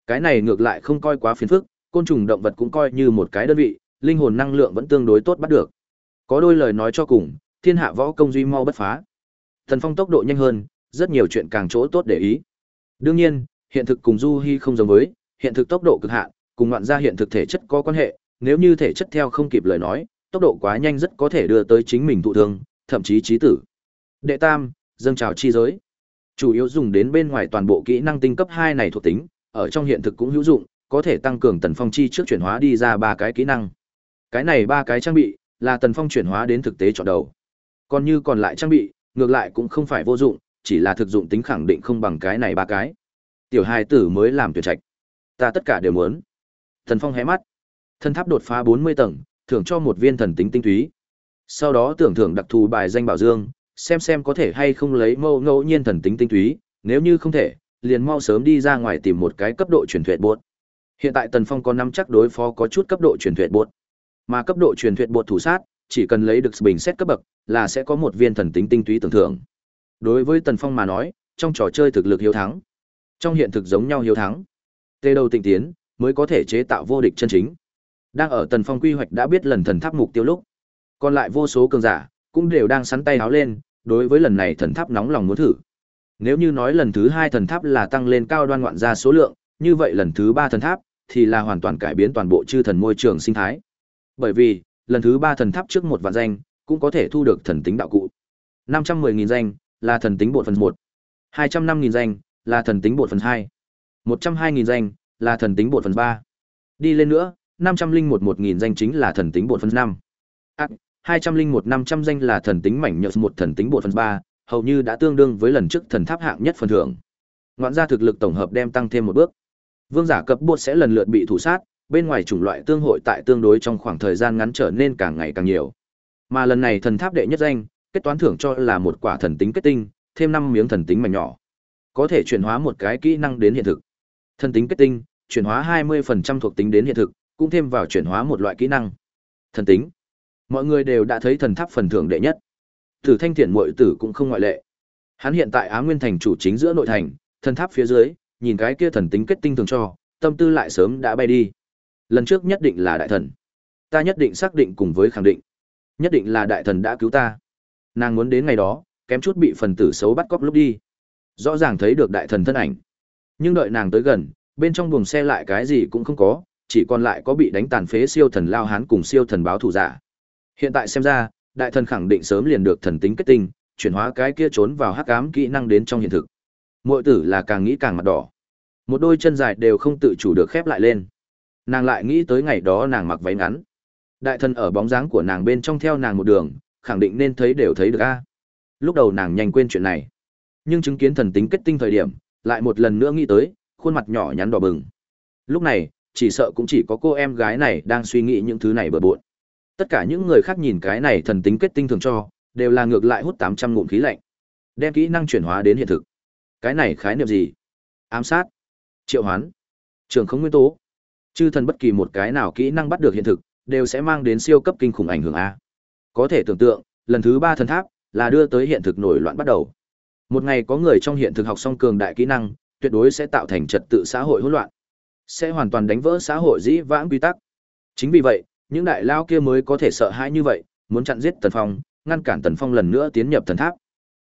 Cái này ngược lại không coi quá phiền phức, côn trùng động vật cũng coi như một cái đơn vị, linh hồn năng lượng vẫn tương đối tốt bắt được. Có đôi lời nói cho cùng, thiên hạ võ công duy mau bất phá. Thần Phong tốc độ nhanh hơn, rất nhiều chuyện càng chỗ tốt để ý. Đương nhiên, hiện thực cùng Du Hi không giống với, hiện thực tốc độ cực hạn, cùng ngoạn ra hiện thực thể chất có quan hệ, nếu như thể chất theo không kịp lời nói, tốc độ quá nhanh rất có thể đưa tới chính mình thụ thương, thậm chí chí tử. Đệ tam, dâng trào chi giới. Chủ yếu dùng đến bên ngoài toàn bộ kỹ năng tinh cấp 2 này thuộc tính, ở trong hiện thực cũng hữu dụng, có thể tăng cường tần phong chi trước chuyển hóa đi ra ba cái kỹ năng. Cái này ba cái trang bị là tần phong chuyển hóa đến thực tế chọn đầu. Còn như còn lại trang bị, ngược lại cũng không phải vô dụng, chỉ là thực dụng tính khẳng định không bằng cái này ba cái. Tiểu hài tử mới làm tuyệt trạch. ta tất cả đều muốn. Tần Phong hé mắt. Thần tháp đột phá 40 tầng, thưởng cho một viên thần tính tinh túy. Sau đó tưởng thưởng đặc thù bài danh bảo dương, xem xem có thể hay không lấy mâu ngẫu nhiên thần tính tinh túy, nếu như không thể, liền mau sớm đi ra ngoài tìm một cái cấp độ truyền thuyết buột. Hiện tại Tần Phong có năm chắc đối phó có chút cấp độ truyền thuyết buột. Mà cấp độ truyền thuyết buột thủ sát, chỉ cần lấy được bình xét cấp bậc, là sẽ có một viên thần tính tinh túy tưởng thưởng. Đối với Tần Phong mà nói, trong trò chơi thực lực hiếu thắng, trong hiện thực giống nhau hiếu thắng. Tê đầu tinh tiến, mới có thể chế tạo vô địch chân chính. Đang ở Tần Phong quy hoạch đã biết lần thần tháp mục tiêu lúc, còn lại vô số cường giả cũng đều đang sắn tay háo lên, đối với lần này thần tháp nóng lòng muốn thử. Nếu như nói lần thứ hai thần tháp là tăng lên cao đoan ngoạn gia số lượng, như vậy lần thứ ba thần tháp thì là hoàn toàn cải biến toàn bộ chư thần môi trường sinh thái. Bởi vì, lần thứ ba thần tháp trước một vạn danh, cũng có thể thu được thần tính đạo cụ. năm trăm mười nghìn danh là thần tính bộ phần một hai trăm năm nghìn danh là thần tính bộ phần hai một trăm hai nghìn danh là thần tính bộ phần ba Đi lên nữa, năm trăm linh một một nghìn danh chính là thần tính bột phần năm À, hai trăm linh một năm trăm danh là thần tính mảnh nhợt một thần tính bột phần ba hầu như đã tương đương với lần trước thần tháp hạng nhất phần thưởng. Ngoạn gia thực lực tổng hợp đem tăng thêm một bước. Vương giả cấp bột sẽ lần lượt bị thủ sát, bên ngoài chủng loại tương hội tại tương đối trong khoảng thời gian ngắn trở nên càng ngày càng nhiều. Mà lần này thần tháp đệ nhất danh, kết toán thưởng cho là một quả thần tính kết tinh, thêm 5 miếng thần tính mảnh nhỏ. Có thể chuyển hóa một cái kỹ năng đến hiện thực. Thần tính kết tinh, chuyển hóa 20% thuộc tính đến hiện thực, cũng thêm vào chuyển hóa một loại kỹ năng. Thần tính. Mọi người đều đã thấy thần tháp phần thưởng đệ nhất. Tử Thanh Thiện muội tử cũng không ngoại lệ. Hắn hiện tại Á Nguyên thành chủ chính giữa nội thành, thần tháp phía dưới, nhìn cái kia thần tính kết tinh thường cho, tâm tư lại sớm đã bay đi. Lần trước nhất định là đại thần. Ta nhất định xác định cùng với khẳng định. Nhất định là đại thần đã cứu ta. Nàng muốn đến ngày đó, kém chút bị phần tử xấu bắt cóc lúc đi. Rõ ràng thấy được đại thần thân ảnh. Nhưng đợi nàng tới gần, bên trong buồng xe lại cái gì cũng không có, chỉ còn lại có bị đánh tàn phế siêu thần lao hán cùng siêu thần báo thủ giả. Hiện tại xem ra, đại thần khẳng định sớm liền được thần tính kết tinh, chuyển hóa cái kia trốn vào hắc ám kỹ năng đến trong hiện thực. Muội tử là càng nghĩ càng mặt đỏ. Một đôi chân dài đều không tự chủ được khép lại lên. Nàng lại nghĩ tới ngày đó nàng mặc váy ngắn. Đại thần ở bóng dáng của nàng bên trong theo nàng một đường, khẳng định nên thấy đều thấy được a. Lúc đầu nàng nhanh quên chuyện này, nhưng chứng kiến thần tính kết tinh thời điểm, lại một lần nữa nghĩ tới, khuôn mặt nhỏ nhắn đỏ bừng. Lúc này, chỉ sợ cũng chỉ có cô em gái này đang suy nghĩ những thứ này bừa bộn. Tất cả những người khác nhìn cái này thần tính kết tinh thường cho, đều là ngược lại hút 800 ngụm khí lạnh. Đem kỹ năng chuyển hóa đến hiện thực. Cái này khái niệm gì? Ám sát, triệu hoán, trường không nguyên tố. Chư thần bất kỳ một cái nào kỹ năng bắt được hiện thực, đều sẽ mang đến siêu cấp kinh khủng ảnh hưởng a. Có thể tưởng tượng, lần thứ ba thần tháp là đưa tới hiện thực nổi loạn bắt đầu. Một ngày có người trong hiện thực học xong cường đại kỹ năng, tuyệt đối sẽ tạo thành trật tự xã hội hỗn loạn, sẽ hoàn toàn đánh vỡ xã hội dĩ vãng quy tắc. Chính vì vậy, những đại lao kia mới có thể sợ hãi như vậy, muốn chặn giết Tần Phong, ngăn cản Tần Phong lần nữa tiến nhập thần tháp.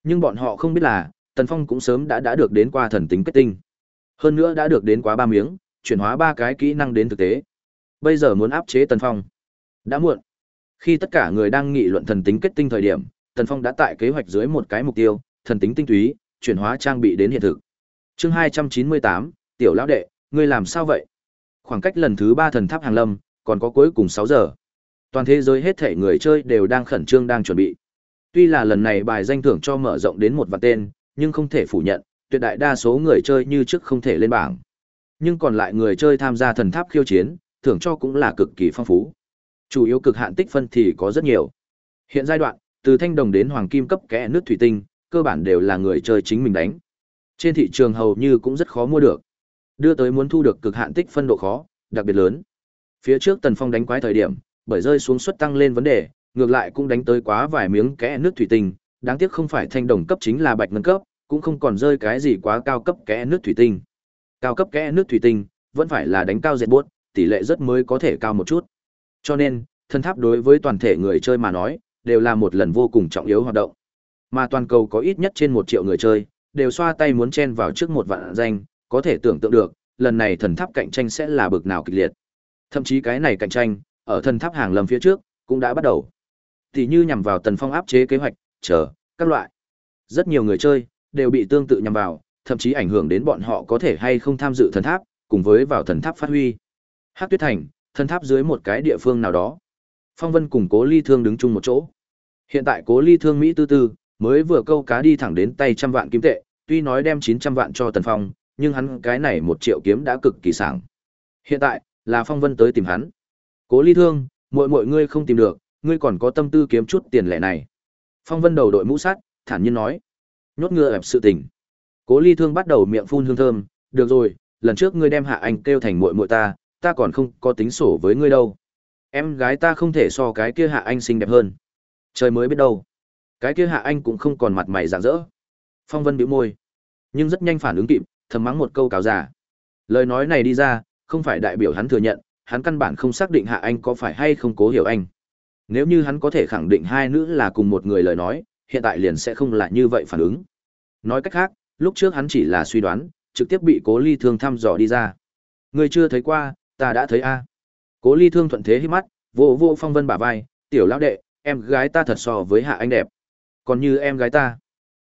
Nhưng bọn họ không biết là, Tần Phong cũng sớm đã đã được đến qua thần tính kết tinh. Hơn nữa đã được đến quá ba miếng, chuyển hóa ba cái kỹ năng đến thực tế. Bây giờ muốn áp chế Tần Phong. Đã muộn. Khi tất cả người đang nghị luận thần tính kết tinh thời điểm, Tần Phong đã tại kế hoạch dưới một cái mục tiêu, thần tính tinh túy, chuyển hóa trang bị đến hiện thực. Chương hai trăm chín mươi tám, tiểu lão đệ, ngươi làm sao vậy? Khoảng cách lần thứ ba thần tháp hàng lâm, còn có cuối cùng 6 giờ. Toàn thế giới hết thể người chơi đều đang khẩn trương đang chuẩn bị. Tuy là lần này bài danh thưởng cho mở rộng đến một vạn tên, nhưng không thể phủ nhận, tuyệt đại đa số người chơi như trước không thể lên bảng. Nhưng còn lại người chơi tham gia thần tháp khiêu chiến, thưởng cho cũng là cực kỳ phong phú. Chủ yếu cực hạn tích phân thì có rất nhiều. Hiện giai đoạn, từ thanh đồng đến hoàng kim cấp kẽ nước thủy tinh, cơ bản đều là người chơi chính mình đánh. Trên thị trường hầu như cũng rất khó mua được. Đưa tới muốn thu được cực hạn tích phân độ khó, đặc biệt lớn. Phía trước Tần Phong đánh quái thời điểm, bởi rơi xuống suất tăng lên vấn đề, ngược lại cũng đánh tới quá vài miếng kẽ nước thủy tinh, đáng tiếc không phải thanh đồng cấp chính là bạch ngân cấp, cũng không còn rơi cái gì quá cao cấp kẽ nước thủy tinh. Cao cấp kẽ nước thủy tinh, vẫn phải là đánh cao dệt buốt, tỷ lệ rất mới có thể cao một chút. Cho nên, thân tháp đối với toàn thể người chơi mà nói, đều là một lần vô cùng trọng yếu hoạt động. Mà toàn cầu có ít nhất trên một triệu người chơi, đều xoa tay muốn chen vào trước một vạn danh, có thể tưởng tượng được, lần này thần tháp cạnh tranh sẽ là bực nào kịch liệt. Thậm chí cái này cạnh tranh, ở thần tháp hàng lâm phía trước, cũng đã bắt đầu. Tỷ như nhằm vào tần phong áp chế kế hoạch, chờ, các loại. Rất nhiều người chơi, đều bị tương tự nhằm vào, thậm chí ảnh hưởng đến bọn họ có thể hay không tham dự thần tháp, cùng với vào thần tháp phát huy. Hắc Tuyết Thành, thần tháp dưới một cái địa phương nào đó. Phong Vân cùng Cố Ly Thương đứng chung một chỗ. Hiện tại Cố Ly Thương Mỹ tư tư, mới vừa câu cá đi thẳng đến tay trăm vạn kim tệ, tuy nói đem 900 vạn cho Tần Phong, nhưng hắn cái này một triệu kiếm đã cực kỳ sảng. Hiện tại, là Phong Vân tới tìm hắn. Cố Ly Thương, muội muội ngươi không tìm được, ngươi còn có tâm tư kiếm chút tiền lẻ này. Phong Vân đầu đội mũ sắt, thản nhiên nói. Nhốt ngựa ẹp sự tình. Cố Ly Thương bắt đầu miệng phun hương thơm, được rồi, lần trước ngươi đem Hạ Anh kêu thành muội muội ta, ta còn không có tính sổ với ngươi đâu. Em gái ta không thể so cái kia Hạ Anh xinh đẹp hơn. Trời mới biết đâu. Cái kia Hạ Anh cũng không còn mặt mày rạng rỡ. Phong Vân bĩu môi, nhưng rất nhanh phản ứng kịp, thầm mắng một câu cáo giả. Lời nói này đi ra, không phải đại biểu hắn thừa nhận, hắn căn bản không xác định Hạ Anh có phải hay không cố hiểu anh. Nếu như hắn có thể khẳng định hai nữ là cùng một người lời nói, hiện tại liền sẽ không là như vậy phản ứng. Nói cách khác, lúc trước hắn chỉ là suy đoán, trực tiếp bị Cố Ly Thương thăm dò đi ra. Người chưa thấy qua, ta đã thấy a. Cố Ly Thương thuận thế hít mắt, vô vô Phong Vân bả vai, "Tiểu lão đệ, em gái ta thật so với Hạ Anh đẹp. Còn như em gái ta,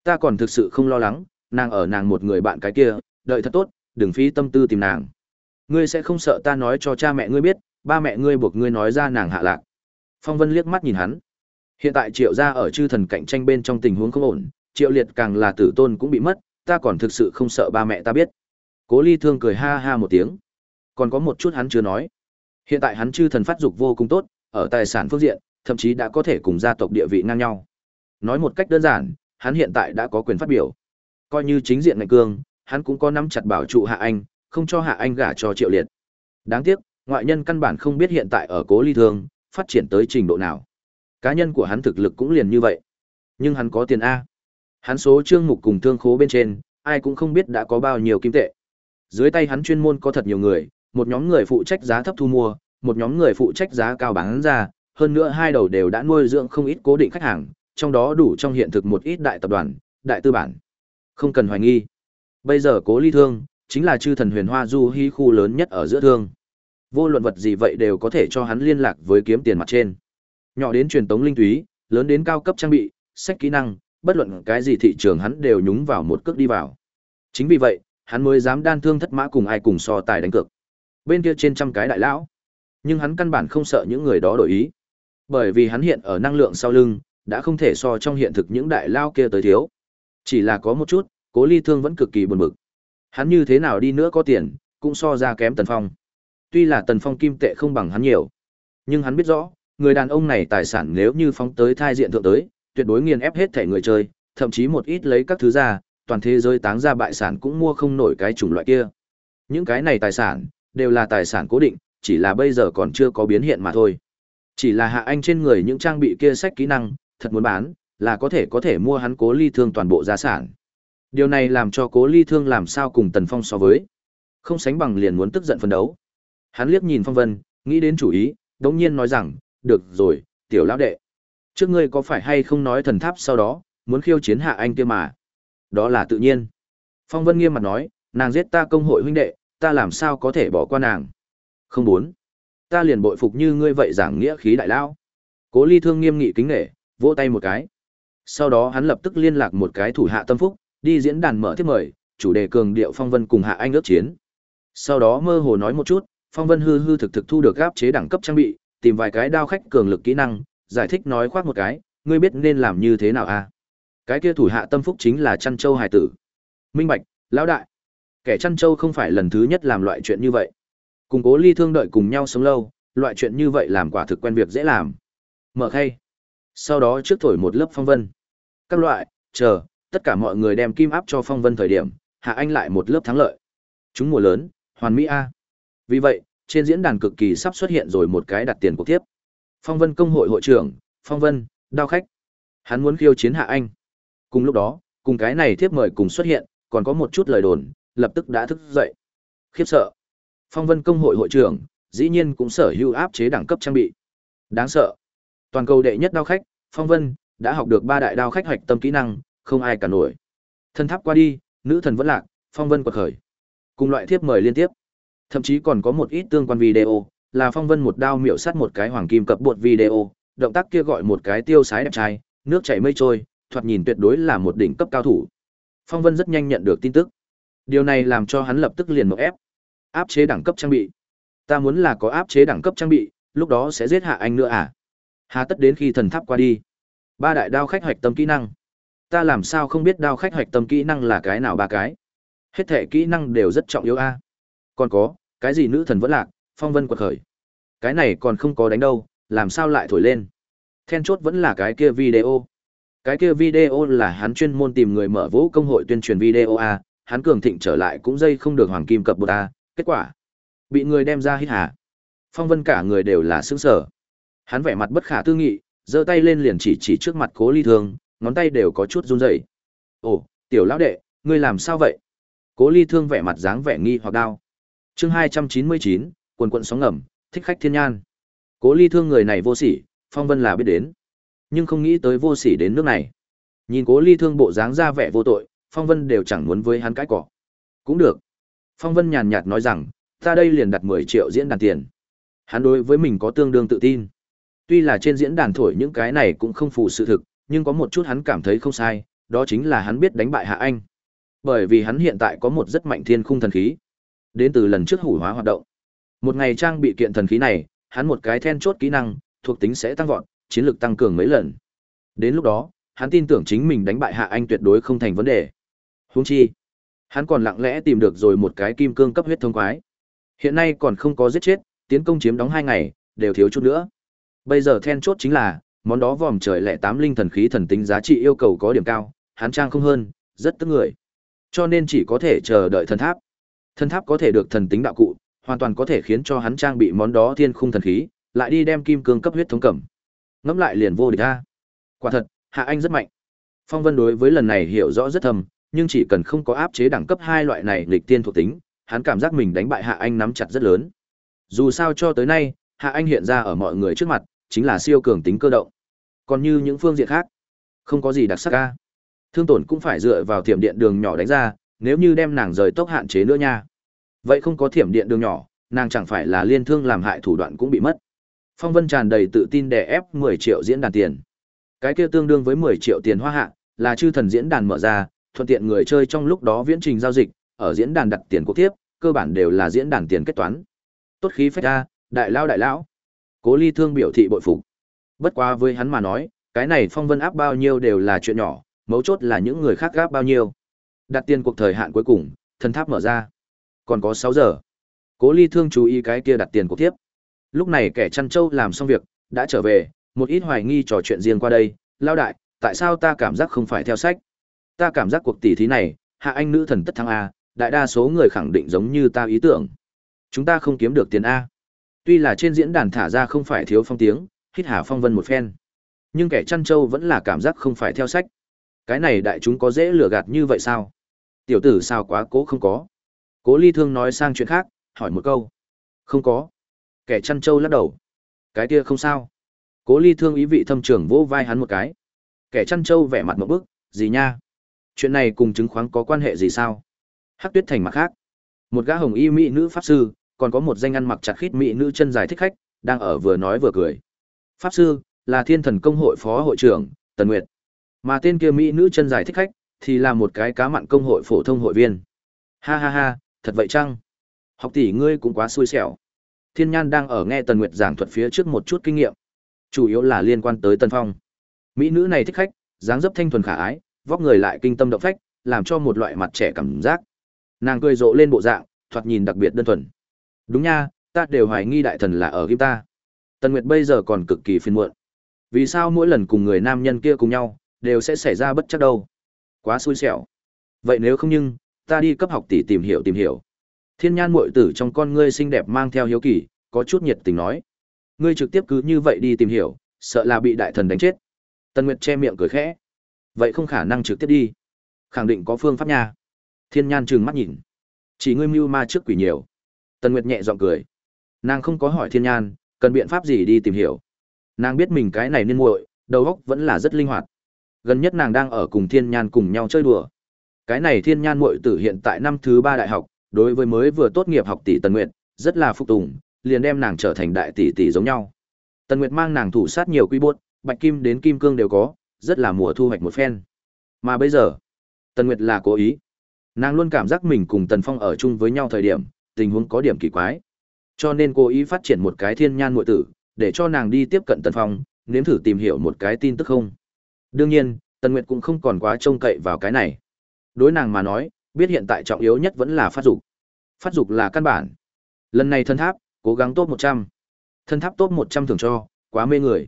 ta còn thực sự không lo lắng, nàng ở nàng một người bạn cái kia, đợi thật tốt, đừng phí tâm tư tìm nàng. Ngươi sẽ không sợ ta nói cho cha mẹ ngươi biết, ba mẹ ngươi buộc ngươi nói ra nàng hạ lạc." Phong Vân liếc mắt nhìn hắn. Hiện tại Triệu gia ở chư thần cạnh tranh bên trong tình huống không ổn, Triệu Liệt càng là tử tôn cũng bị mất, ta còn thực sự không sợ ba mẹ ta biết. Cố Ly Thương cười ha ha một tiếng. Còn có một chút hắn chưa nói. Hiện tại hắn chư thần phát dục vô cùng tốt, ở tài sản phương diện, thậm chí đã có thể cùng gia tộc địa vị ngang nhau. Nói một cách đơn giản, hắn hiện tại đã có quyền phát biểu. Coi như chính diện ngạch cương, hắn cũng có nắm chặt bảo trụ Hạ Anh, không cho Hạ Anh gả cho Triệu Liệt. Đáng tiếc, ngoại nhân căn bản không biết hiện tại ở Cố Ly Thương phát triển tới trình độ nào. Cá nhân của hắn thực lực cũng liền như vậy. Nhưng hắn có tiền A. Hắn số trương mục cùng thương khố bên trên, ai cũng không biết đã có bao nhiêu kim tệ. Dưới tay hắn chuyên môn có thật nhiều người, một nhóm người phụ trách giá thấp thu mua, một nhóm người phụ trách giá cao bán ra, hơn nữa hai đầu đều đã nuôi dưỡng không ít cố định khách hàng, trong đó đủ trong hiện thực một ít đại tập đoàn, đại tư bản. Không cần hoài nghi. Bây giờ Cố Ly Thương chính là chư thần huyền hoa du hí khu lớn nhất ở giữa thương. Vô luận vật gì vậy đều có thể cho hắn liên lạc với kiếm tiền mặt trên. Nhỏ đến truyền tống linh túy, lớn đến cao cấp trang bị, sách kỹ năng, bất luận cái gì thị trường hắn đều nhúng vào một cước đi vào. Chính vì vậy, hắn mới dám đan thương thất mã cùng ai cùng so tài đánh cược. Bên kia trên trăm cái đại lão, nhưng hắn căn bản không sợ những người đó đổi ý. Bởi vì hắn hiện ở năng lượng sau lưng, đã không thể so trong hiện thực những đại lao kia tới thiếu. Chỉ là có một chút, Cố Ly Thương vẫn cực kỳ buồn bực. Hắn như thế nào đi nữa có tiền, cũng so ra kém Tần Phong. Tuy là Tần Phong kim tệ không bằng hắn nhiều, nhưng hắn biết rõ, người đàn ông này tài sản nếu như phóng tới thai diện thượng tới, tuyệt đối nghiền ép hết thể người chơi, thậm chí một ít lấy các thứ ra, toàn thế giới táng ra bại sản cũng mua không nổi cái chủng loại kia. Những cái này tài sản, đều là tài sản cố định, chỉ là bây giờ còn chưa có biến hiện mà thôi. Chỉ là hạ anh trên người những trang bị kia sách kỹ năng, thật muốn bán, là có thể có thể mua hắn cố ly thương toàn bộ gia sản. Điều này làm cho cố ly thương làm sao cùng Tần Phong so với. Không sánh bằng liền muốn tức giận phân đấu. Hắn liếc nhìn Phong Vân, nghĩ đến chủ ý, đống nhiên nói rằng, được rồi, tiểu lão đệ. Trước ngươi có phải hay không nói thần tháp sau đó, muốn khiêu chiến hạ anh kia mà. Đó là tự nhiên. Phong Vân nghiêm mặt nói, nàng giết ta công hội huynh đệ, ta làm sao có thể bỏ qua nàng. Không muốn. Ta liền bội phục như ngươi vậy giảng nghĩa khí đại lao. Cố ly thương nghiêm nghị kính nể, vỗ tay một cái. Sau đó hắn lập tức liên lạc một cái thủ hạ tâm phúc, đi diễn đàn mở tiếp mời, chủ đề cường điệu Phong Vân cùng hạ anh ước chiến. Sau đó mơ hồ nói một chút, Phong Vân hư hư thực thực thu được áp chế đẳng cấp trang bị, tìm vài cái đao khách cường lực kỹ năng, giải thích nói khoác một cái, ngươi biết nên làm như thế nào a? À? Cái kia thủ hạ tâm phúc chính là Chăn Châu Hải tử. Minh Bạch, lão đại. Kẻ Chăn Châu không phải lần thứ nhất làm loại chuyện như vậy. Cùng Cố Ly thương đợi cùng nhau sống lâu, loại chuyện như vậy làm quả thực quen việc dễ làm. Mở khay. Sau đó trước thổi một lớp phong vân. Các loại, chờ, tất cả mọi người đem kim áp cho phong vân thời điểm, hạ anh lại một lớp thắng lợi. Chúng mùa lớn, hoàn mỹ a. Vì vậy, trên diễn đàn cực kỳ sắp xuất hiện rồi một cái đặt tiền cuộc tiếp. Phong Vân công hội hội trưởng, Phong Vân, đao khách. Hắn muốn khiêu chiến Hạ Anh. Cùng lúc đó, cùng cái này tiếp mời cùng xuất hiện, còn có một chút lời đồn, lập tức đã thức dậy. Khiếp sợ. Phong Vân công hội hội trưởng, dĩ nhiên cũng sở hữu áp chế đẳng cấp trang bị. Đáng sợ. Toàn cầu đệ nhất đao khách, Phong Vân, đã học được ba đại đao khách hoạch tâm kỹ năng, không ai cả nổi. Thân tháp qua đi, nữ thần vẫn lạc, Phong Vân quật khởi. Cùng loại tiếp mời liên tiếp. Thậm chí còn có một ít tương quan video, là Phong Vân một đao miểu sát một cái hoàng kim cập bột video, động tác kia gọi một cái tiêu sái đẹp trai, nước chảy mây trôi, thoạt nhìn tuyệt đối là một đỉnh cấp cao thủ. Phong Vân rất nhanh nhận được tin tức. Điều này làm cho hắn lập tức liền một ép. Áp chế đẳng cấp trang bị. Ta muốn là có áp chế đẳng cấp trang bị, lúc đó sẽ giết hạ anh nữa à? Hà tất đến khi thần tháp qua đi. Ba đại đao khách hoạch tâm kỹ năng. Ta làm sao không biết đao khách hoạch tâm kỹ năng là cái nào ba cái? Hết thệ kỹ năng đều rất trọng yếu a. Còn có, Cái gì nữ thần vẫn lạc, phong vân quật khởi. Cái này còn không có đánh đâu, làm sao lại thổi lên. Then chốt vẫn là cái kia video. Cái kia video là hắn chuyên môn tìm người mở vũ công hội tuyên truyền video a, hắn cường thịnh trở lại cũng dây không được hoàng kim cập bột a, kết quả bị người đem ra hít hà. Phong Vân cả người đều là xứng sờ. Hắn vẻ mặt bất khả tư nghị, giơ tay lên liền chỉ chỉ trước mặt Cố Ly Thương, ngón tay đều có chút run rẩy. "Ồ, tiểu lão đệ, ngươi làm sao vậy?" Cố Ly Thương vẻ mặt dáng vẻ nghi hoặc đau. Chương hai trăm chín mươi chín, quần quần sóng ngầm, thích khách thiên nhan. Cố Ly Thương người này vô sỉ, Phong Vân là biết đến, nhưng không nghĩ tới vô sỉ đến nước này. Nhìn Cố Ly Thương bộ dáng ra vẻ vô tội, Phong Vân đều chẳng muốn với hắn cãi cọ. Cũng được. Phong Vân nhàn nhạt nói rằng, ta đây liền đặt mười triệu diễn đàn tiền. Hắn đối với mình có tương đương tự tin. Tuy là trên diễn đàn thổi những cái này cũng không phù sự thực, nhưng có một chút hắn cảm thấy không sai, đó chính là hắn biết đánh bại Hạ Anh. Bởi vì hắn hiện tại có một rất mạnh thiên khung thần khí. Đến từ lần trước hủ hóa hoạt động. Một ngày trang bị kiện thần khí này, hắn một cái then chốt kỹ năng, thuộc tính sẽ tăng vọt, chiến lược tăng cường mấy lần. Đến lúc đó, hắn tin tưởng chính mình đánh bại Hạ Anh tuyệt đối không thành vấn đề. Huống chi, hắn còn lặng lẽ tìm được rồi một cái kim cương cấp huyết thông quái. Hiện nay còn không có giết chết, tiến công chiếm đóng hai ngày, đều thiếu chút nữa. Bây giờ then chốt chính là, món đó vòm trời lẻ tám linh thần khí thần tính giá trị yêu cầu có điểm cao, hắn trang không hơn, rất tức người. Cho nên chỉ có thể chờ đợi thần tháp. Thần tháp có thể được thần tính đạo cụ, hoàn toàn có thể khiến cho hắn trang bị món đó thiên khung thần khí, lại đi đem kim cương cấp huyết thống cẩm. Ngẫm lại liền vô địch a. Quả thật, Hạ Anh rất mạnh. Phong Vân đối với lần này hiểu rõ rất thầm, nhưng chỉ cần không có áp chế đẳng cấp hai loại này lịch tiên thuộc tính, hắn cảm giác mình đánh bại Hạ Anh nắm chặt rất lớn. Dù sao cho tới nay, Hạ Anh hiện ra ở mọi người trước mặt, chính là siêu cường tính cơ động. Còn như những phương diện khác, không có gì đặc sắc ca. Thương tổn cũng phải dựa vào thiểm điện đường nhỏ đánh ra, nếu như đem nàng rời tốc hạn chế nữa nha. Vậy không có thiểm điện đường nhỏ, nàng chẳng phải là liên thương làm hại thủ đoạn cũng bị mất. Phong Vân tràn đầy tự tin đè ép 10 triệu diễn đàn tiền. Cái kia tương đương với 10 triệu tiền hoa hạ, là chư thần diễn đàn mở ra, thuận tiện người chơi trong lúc đó viễn trình giao dịch, ở diễn đàn đặt tiền cuộc tiếp, cơ bản đều là diễn đàn tiền kết toán. Tốt khí phách ra, đại lao đại lão. Cố Ly Thương biểu thị bội phục. Bất quá với hắn mà nói, cái này phong vân áp bao nhiêu đều là chuyện nhỏ, mấu chốt là những người khác gáp bao nhiêu. Đặt tiền cuộc thời hạn cuối cùng, thần tháp mở ra. Còn có 6 giờ. Cố Ly Thương chú ý cái kia đặt tiền cuộc tiếp. Lúc này kẻ chăn trâu làm xong việc, đã trở về, một ít hoài nghi trò chuyện riêng qua đây, lao đại, tại sao ta cảm giác không phải theo sách? Ta cảm giác cuộc tỷ thí này, hạ anh nữ thần tất thắng A, đại đa số người khẳng định giống như ta ý tưởng. Chúng ta không kiếm được tiền A. Tuy là trên diễn đàn thả ra không phải thiếu phong tiếng, hít hà phong vân một phen. Nhưng kẻ chăn trâu vẫn là cảm giác không phải theo sách. Cái này đại chúng có dễ lừa gạt như vậy sao? Tiểu tử sao quá cố không có. Cố ly thương nói sang chuyện khác, hỏi một câu. Không có. Kẻ chăn trâu lắc đầu. Cái kia không sao. Cố ly thương ý vị thâm trưởng vỗ vai hắn một cái. Kẻ chăn trâu vẻ mặt một bức, gì nha? Chuyện này cùng chứng khoán có quan hệ gì sao? Hắc tuyết thành mặt khác. Một gã hồng y mỹ nữ pháp sư, còn có một danh ăn mặc chặt khít mỹ nữ chân dài thích khách, đang ở vừa nói vừa cười. Pháp sư là Thiên Thần Công hội phó hội trưởng, Tần Nguyệt. Mà tên kia mỹ nữ chân dài thích khách thì là một cái cá mặn công hội phổ thông hội viên. Ha ha ha, thật vậy chăng? Học tỷ ngươi cũng quá xui xẻo. Thiên Nhan đang ở nghe Tần Nguyệt giảng thuật phía trước một chút kinh nghiệm, chủ yếu là liên quan tới Tần Phong. Mỹ nữ này thích khách, dáng dấp thanh thuần khả ái, vóc người lại kinh tâm động phách, làm cho một loại mặt trẻ cảm giác. Nàng cười rộ lên bộ dạng, thoạt nhìn đặc biệt đơn thuần. Đúng nha, ta đều hoài nghi đại thần là ở kim ta. Tần Nguyệt bây giờ còn cực kỳ phiền muộn. Vì sao mỗi lần cùng người nam nhân kia cùng nhau, đều sẽ xảy ra bất chắc đâu? Quá xui xẻo. Vậy nếu không nhưng, ta đi cấp học tỷ tìm hiểu tìm hiểu. Thiên nhan muội tử trong con ngươi xinh đẹp mang theo hiếu kỳ, có chút nhiệt tình nói. Ngươi trực tiếp cứ như vậy đi tìm hiểu, sợ là bị đại thần đánh chết. Tần Nguyệt che miệng cười khẽ. Vậy không khả năng trực tiếp đi. Khẳng định có phương pháp nha. Thiên nhan trừng mắt nhìn. Chỉ ngươi mưu ma trước quỷ nhiều. Tần Nguyệt nhẹ giọng cười. Nàng không có hỏi thiên nhan, cần biện pháp gì đi tìm hiểu. Nàng biết mình cái này nên muội, đầu óc vẫn là rất linh hoạt. Gần nhất nàng đang ở cùng thiên nhan cùng nhau chơi đùa. Cái này thiên nhan muội tử hiện tại năm thứ ba đại học, đối với mới vừa tốt nghiệp học tỷ Tần Nguyệt, rất là phục tùng, liền đem nàng trở thành đại tỷ tỷ giống nhau. Tần Nguyệt mang nàng thủ sát nhiều quy buốt, bạch kim đến kim cương đều có, rất là mùa thu hoạch một phen. Mà bây giờ, Tần Nguyệt là cố ý. Nàng luôn cảm giác mình cùng Tần Phong ở chung với nhau thời điểm, tình huống có điểm kỳ quái. Cho nên cố ý phát triển một cái thiên nhan muội tử, để cho nàng đi tiếp cận Tần Phong, nếm thử tìm hiểu một cái tin tức không. Đương nhiên, Tần Nguyệt cũng không còn quá trông cậy vào cái này. Đối nàng mà nói, biết hiện tại trọng yếu nhất vẫn là phát dục. Phát dục là căn bản. Lần này thân tháp, cố gắng top 100. Thân tháp top 100 thường cho, quá mê người.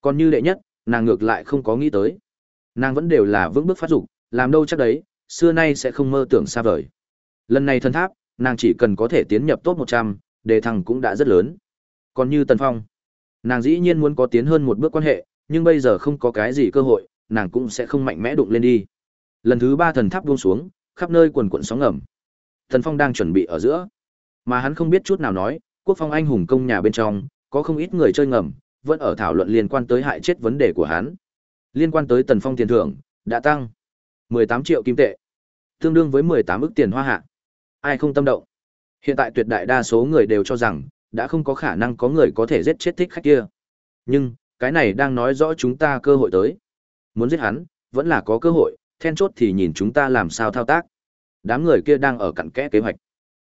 Còn như đệ nhất, nàng ngược lại không có nghĩ tới. Nàng vẫn đều là vững bước phát dục, làm đâu chắc đấy, xưa nay sẽ không mơ tưởng xa vời. Lần này thân tháp, nàng chỉ cần có thể tiến nhập top 100, đề thăng cũng đã rất lớn. Còn như Tần Phong, nàng dĩ nhiên muốn có tiến hơn một bước quan hệ, nhưng bây giờ không có cái gì cơ hội, nàng cũng sẽ không mạnh mẽ đụng lên đi. Lần thứ ba thần tháp buông xuống, khắp nơi quần quần sóng ngầm. Tần Phong đang chuẩn bị ở giữa, mà hắn không biết chút nào nói, quốc phong anh hùng công nhà bên trong, có không ít người chơi ngầm, vẫn ở thảo luận liên quan tới hại chết vấn đề của hắn. Liên quan tới Tần Phong tiền thưởng, đã tăng 18 triệu kim tệ, tương đương với 18 ức tiền hoa hạ. Ai không tâm động? Hiện tại tuyệt đại đa số người đều cho rằng, đã không có khả năng có người có thể giết chết thích khách kia. Nhưng, cái này đang nói rõ chúng ta cơ hội tới. Muốn giết hắn, vẫn là có cơ hội, then chốt thì nhìn chúng ta làm sao thao tác. Đám người kia đang ở cặn kẽ kế hoạch.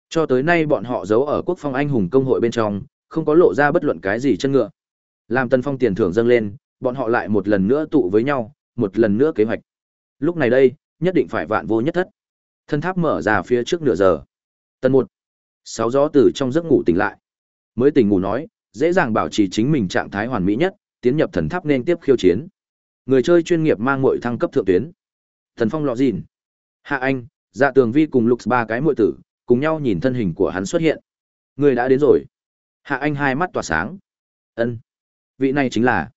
Cho tới nay bọn họ giấu ở quốc phong anh hùng công hội bên trong, không có lộ ra bất luận cái gì chân ngựa. Làm Tần Phong tiền thưởng dâng lên, bọn họ lại một lần nữa tụ với nhau, một lần nữa kế hoạch. Lúc này đây, nhất định phải vạn vô nhất thất. Thân tháp mở ra phía trước nửa giờ. Tần một, Sáu gió từ trong giấc ngủ tỉnh lại. Mới tỉnh ngủ nói, dễ dàng bảo trì chính mình trạng thái hoàn mỹ nhất, tiến nhập thần tháp nên tiếp khiêu chiến. Người chơi chuyên nghiệp mang muội thăng cấp thượng tuyến. Thần Phong lọ dìn Hạ Anh, Dạ Tường Vi cùng Lục ba cái muội tử, cùng nhau nhìn thân hình của hắn xuất hiện. Người đã đến rồi. Hạ Anh hai mắt tỏa sáng. Ân, Vị này chính là.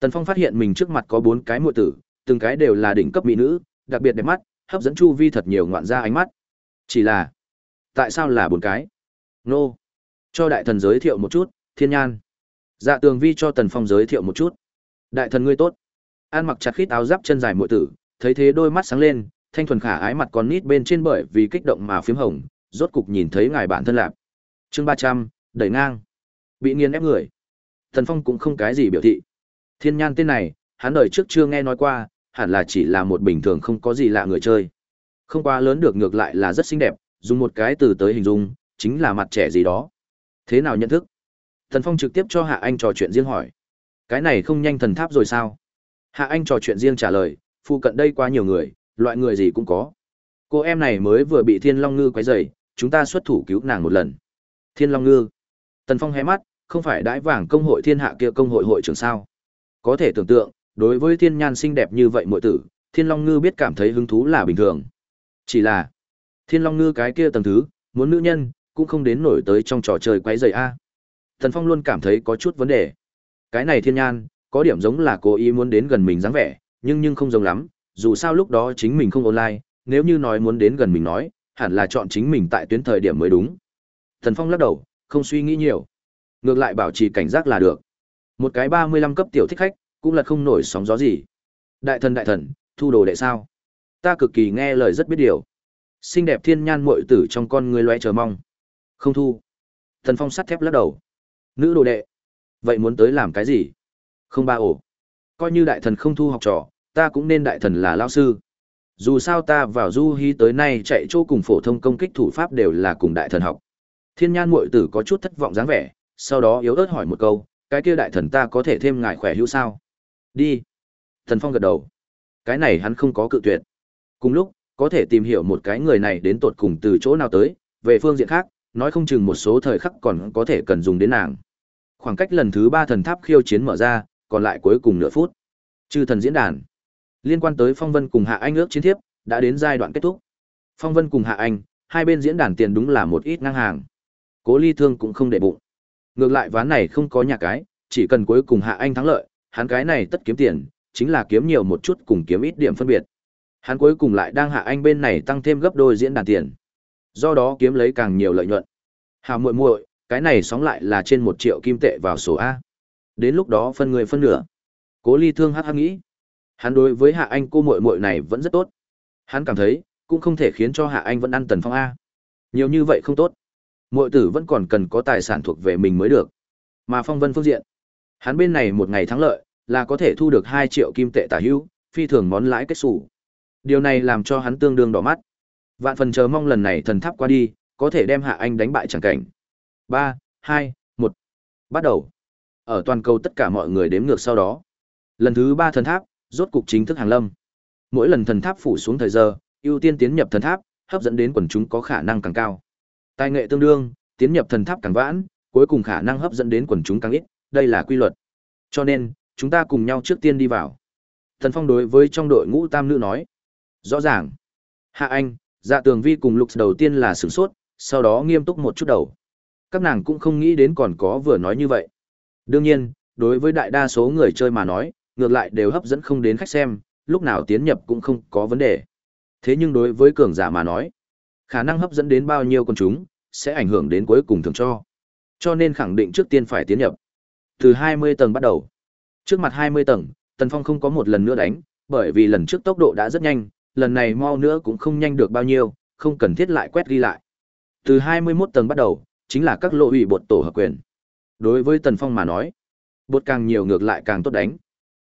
Tần Phong phát hiện mình trước mặt có bốn cái muội tử, từng cái đều là đỉnh cấp mỹ nữ, đặc biệt đẹp mắt, hấp dẫn chu vi thật nhiều ngoạn gia ánh mắt. Chỉ là, tại sao là bốn cái? Nô. Cho đại thần giới thiệu một chút, Thiên Nhan. Dạ Tường Vi cho Tần Phong giới thiệu một chút. Đại thần ngươi tốt. An mặc chặt khít áo giáp chân dài muội tử, thấy thế đôi mắt sáng lên, thanh thuần khả ái mặt còn nít bên trên bởi vì kích động mà phím hồng, rốt cục nhìn thấy ngài bản thân lạp Chương ba trăm đẩy ngang. Bị nghiền ép người. Tần Phong cũng không cái gì biểu thị. Thiên Nhan tên này, hắn đời trước chưa nghe nói qua, hẳn là chỉ là một bình thường không có gì lạ người chơi. Không quá lớn được ngược lại là rất xinh đẹp, dùng một cái từ tới hình dung, chính là mặt trẻ gì đó. Thế nào nhận thức? Thần Phong trực tiếp cho Hạ Anh trò chuyện riêng hỏi. Cái này không nhanh thần tháp rồi sao? Hạ Anh trò chuyện riêng trả lời, phụ cận đây quá nhiều người, loại người gì cũng có. Cô em này mới vừa bị Thiên Long Ngư quấy rầy, chúng ta xuất thủ cứu nàng một lần. Thiên Long Ngư. Tần Phong hé mắt, không phải đãi vàng công hội thiên hạ kia công hội hội trưởng sao? Có thể tưởng tượng, đối với thiên nhan xinh đẹp như vậy muội tử, Thiên Long Ngư biết cảm thấy hứng thú là bình thường. Chỉ là, Thiên Long Ngư cái kia tầng thứ, muốn nữ nhân, cũng không đến nổi tới trong trò chơi quấy rầy a. Thần Phong luôn cảm thấy có chút vấn đề. Cái này thiên nhan, có điểm giống là cố ý muốn đến gần mình dáng vẻ, nhưng nhưng không giống lắm, dù sao lúc đó chính mình không online, nếu như nói muốn đến gần mình nói, hẳn là chọn chính mình tại tuyến thời điểm mới đúng. Thần Phong lắc đầu, không suy nghĩ nhiều. Ngược lại bảo trì cảnh giác là được. Một cái ba mươi lăm cấp tiểu thích khách, cũng là không nổi sóng gió gì. Đại thần đại thần, thu đồ đệ sao? Ta cực kỳ nghe lời rất biết điều. Xinh đẹp thiên nhan muội tử trong con người loe chờ mong. Không thu. Thần Phong sắt thép lắc đầu. Nữ đồ đệ. Vậy muốn tới làm cái gì? Không ba ổ. Coi như đại thần không thu học trò, ta cũng nên đại thần là lao sư. Dù sao ta vào du hí tới nay chạy chỗ cùng phổ thông công kích thủ pháp đều là cùng đại thần học. Thiên nhan muội tử có chút thất vọng dáng vẻ, sau đó yếu ớt hỏi một câu, cái kia đại thần ta có thể thêm ngài khỏe hữu sao? Đi. Thần Phong gật đầu. Cái này hắn không có cự tuyệt. Cùng lúc, có thể tìm hiểu một cái người này đến tột cùng từ chỗ nào tới, về phương diện khác, nói không chừng một số thời khắc còn có thể cần dùng đến nàng. Khoảng cách lần thứ ba thần tháp khiêu chiến mở ra, còn lại cuối cùng nửa phút. Chư thần diễn đàn. Liên quan tới Phong Vân cùng Hạ Anh ước chiến thiếp, đã đến giai đoạn kết thúc. Phong Vân cùng Hạ Anh, hai bên diễn đàn tiền đúng là một ít ngang hàng. Cố Ly Thương cũng không để bụng. Ngược lại ván này không có nhà cái, chỉ cần cuối cùng Hạ Anh thắng lợi, hắn cái này tất kiếm tiền, chính là kiếm nhiều một chút cùng kiếm ít điểm phân biệt. Hắn cuối cùng lại đang Hạ Anh bên này tăng thêm gấp đôi diễn đàn tiền. Do đó kiếm lấy càng nhiều lợi nhuận. Hào muội muội, cái này sóng lại là trên một triệu kim tệ vào sổ A. Đến lúc đó phân người phân nửa. Cố ly thương hắc hắc nghĩ. Hắn đối với Hạ Anh cô muội muội này vẫn rất tốt. Hắn cảm thấy, cũng không thể khiến cho Hạ Anh vẫn ăn tần phong A. Nhiều như vậy không tốt. Muội tử vẫn còn cần có tài sản thuộc về mình mới được. Mà phong vân phương diện. Hắn bên này một ngày thắng lợi, là có thể thu được 2 triệu kim tệ tả hữu, phi thường món lãi kết sủ. Điều này làm cho hắn tương đương đỏ mắt. Vạn phần chờ mong lần này thần tháp qua đi, có thể đem Hạ Anh đánh bại chẳng cảnh. 3, 2, 1. Bắt đầu. Ở toàn cầu tất cả mọi người đếm ngược sau đó. Lần thứ 3 thần tháp, rốt cục chính thức hàng lâm. Mỗi lần thần tháp phủ xuống thời giờ, ưu tiên tiến nhập thần tháp, hấp dẫn đến quần chúng có khả năng càng cao. Tài nghệ tương đương, tiến nhập thần tháp càng vãn, cuối cùng khả năng hấp dẫn đến quần chúng càng ít, đây là quy luật. Cho nên, chúng ta cùng nhau trước tiên đi vào. Thần Phong đối với trong đội ngũ tam nữ nói. Rõ ràng. Hạ Anh, Dạ Tường Vi cùng Lục đầu tiên là sửng sốt, sau đó nghiêm túc một chút đầu. Các nàng cũng không nghĩ đến còn có vừa nói như vậy. Đương nhiên, đối với đại đa số người chơi mà nói, ngược lại đều hấp dẫn không đến khách xem, lúc nào tiến nhập cũng không có vấn đề. Thế nhưng đối với cường giả mà nói, khả năng hấp dẫn đến bao nhiêu con chúng, sẽ ảnh hưởng đến cuối cùng thường cho. Cho nên khẳng định trước tiên phải tiến nhập. Từ 20 tầng bắt đầu. Trước mặt 20 tầng, Tần Phong không có một lần nữa đánh, bởi vì lần trước tốc độ đã rất nhanh, lần này mau nữa cũng không nhanh được bao nhiêu, không cần thiết lại quét đi lại. Từ 21 tầng bắt đầu, chính là các lộ ủy bột tổ hợp quyền. Đối với Tần Phong mà nói, bột càng nhiều ngược lại càng tốt đánh.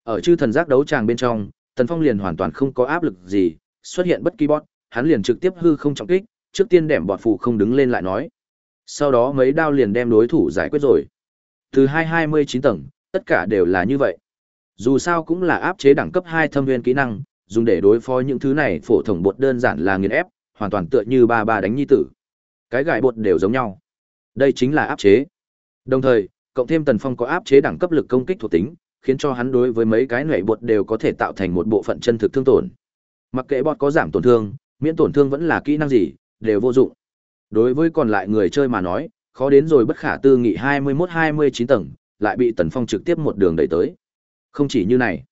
Ở chư thần giác đấu tràng bên trong, Tần Phong liền hoàn toàn không có áp lực gì, xuất hiện bất kỳ bot, hắn liền trực tiếp hư không trọng kích, trước tiên đẻm bọt phụ không đứng lên lại nói. Sau đó mấy đao liền đem đối thủ giải quyết rồi. Từ 229 tầng, tất cả đều là như vậy. Dù sao cũng là áp chế đẳng cấp hai thâm viên kỹ năng, dùng để đối phó những thứ này phổ thông bột đơn giản là nghiền ép, hoàn toàn tựa như ba ba đánh nhi tử. Cái gại bột đều giống nhau. Đây chính là áp chế. Đồng thời, cộng thêm Tần Phong có áp chế đẳng cấp lực công kích thuộc tính, khiến cho hắn đối với mấy cái nệ bột đều có thể tạo thành một bộ phận chân thực thương tổn. Mặc kệ bọt có giảm tổn thương, miễn tổn thương vẫn là kỹ năng gì, đều vô dụng. Đối với còn lại người chơi mà nói, khó đến rồi bất khả tư nghị 21-29 tầng, lại bị Tần Phong trực tiếp một đường đẩy tới. Không chỉ như này,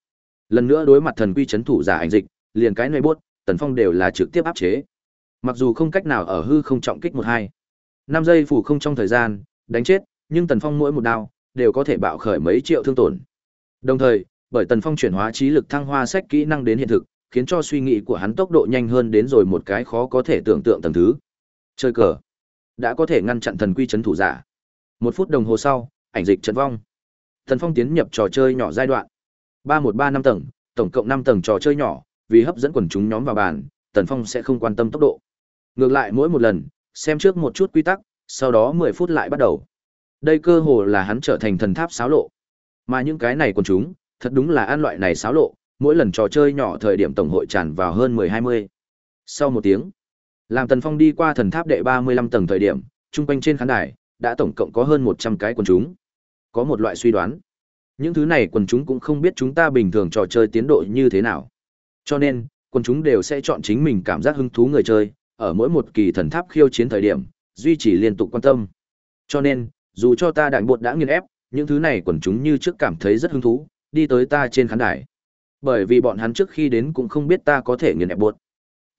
lần nữa đối mặt thần quy chấn thủ giả ảnh dịch, liền cái nơi bốt, Tần Phong đều là trực tiếp áp chế. Mặc dù không cách nào ở hư không trọng kích một hai, năm giây phủ không trong thời gian, đánh chết, nhưng Tần Phong mỗi một đao đều có thể bạo khởi mấy triệu thương tổn. Đồng thời, bởi Tần Phong chuyển hóa trí lực thăng hoa sách kỹ năng đến hiện thực, khiến cho suy nghĩ của hắn tốc độ nhanh hơn đến rồi một cái khó có thể tưởng tượng tầng thứ. Chơi cờ, đã có thể ngăn chặn thần quy chấn thủ giả. Một phút đồng hồ sau, ảnh dịch trận vong. thần Phong tiến nhập trò chơi nhỏ giai đoạn. ba một ba năm tầng, tổng cộng năm tầng trò chơi nhỏ, vì hấp dẫn quần chúng nhóm vào bàn, Tần Phong sẽ không quan tâm tốc độ. Ngược lại mỗi một lần, xem trước một chút quy tắc, sau đó 10 phút lại bắt đầu. Đây cơ hồ là hắn trở thành thần tháp xáo lộ. Mà những cái này quần chúng, thật đúng là an loại này xáo lộ, mỗi lần trò chơi nhỏ thời điểm tổng hội tràn vào hơn 10-20. Sau một tiếng, làm Tần Phong đi qua thần tháp đệ 35 tầng thời điểm, chung quanh trên khán đài, đã tổng cộng có hơn 100 cái quần chúng. Có một loại suy đoán. Những thứ này quần chúng cũng không biết chúng ta bình thường trò chơi tiến độ như thế nào. Cho nên, quần chúng đều sẽ chọn chính mình cảm giác hứng thú người chơi, ở mỗi một kỳ thần tháp khiêu chiến thời điểm, duy trì liên tục quan tâm. Cho nên, dù cho ta đại bột đã nghiền ép, những thứ này quần chúng như trước cảm thấy rất hứng thú, đi tới ta trên khán đài. Bởi vì bọn hắn trước khi đến cũng không biết ta có thể nghiền ép bột.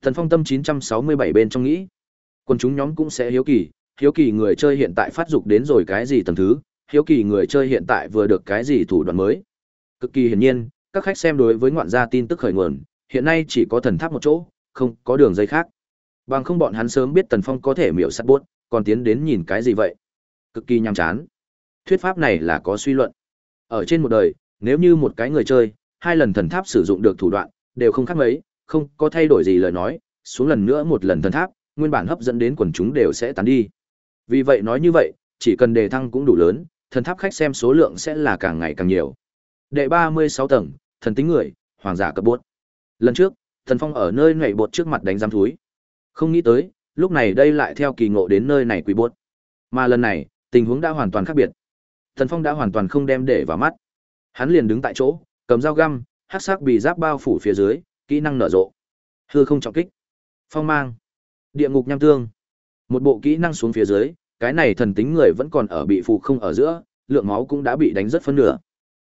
Thần Phong Tâm 967 bên trong nghĩ, quần chúng nhóm cũng sẽ hiếu kỳ, hiếu kỳ người chơi hiện tại phát dục đến rồi cái gì tầng thứ, hiếu kỳ người chơi hiện tại vừa được cái gì thủ đoạn mới. Cực kỳ hiển nhiên, các khách xem đối với ngoạn gia tin tức khởi nguồn, hiện nay chỉ có thần tháp một chỗ, không có đường dây khác. Bằng không bọn hắn sớm biết Tần Phong có thể miểu sát bút, còn tiến đến nhìn cái gì vậy? Cực kỳ nhàm chán. Thuyết pháp này là có suy luận. Ở trên một đời, nếu như một cái người chơi, hai lần thần tháp sử dụng được thủ đoạn, đều không khác mấy, không có thay đổi gì lời nói, xuống lần nữa một lần thần tháp, nguyên bản hấp dẫn đến quần chúng đều sẽ tán đi. Vì vậy nói như vậy, chỉ cần đề thăng cũng đủ lớn, thần tháp khách xem số lượng sẽ là càng ngày càng nhiều. Đệ 36 tầng, thần tính người, hoàng giả cấp bốt. Lần trước, thần phong ở nơi nhảy bột trước mặt đánh giam thúi. Không nghĩ tới, lúc này đây lại theo kỳ ngộ đến nơi này quỷ bốt. Mà lần này, tình huống đã hoàn toàn khác biệt. Thần phong đã hoàn toàn không đem để vào mắt. Hắn liền đứng tại chỗ, cầm dao găm, hắc sắc bị giáp bao phủ phía dưới, kỹ năng nở rộ. Hư không trọng kích. Phong mang. Địa ngục nham tương. Một bộ kỹ năng xuống phía dưới, cái này thần tính người vẫn còn ở bị phụ không ở giữa, lượng máu cũng đã bị đánh rất phân nửa.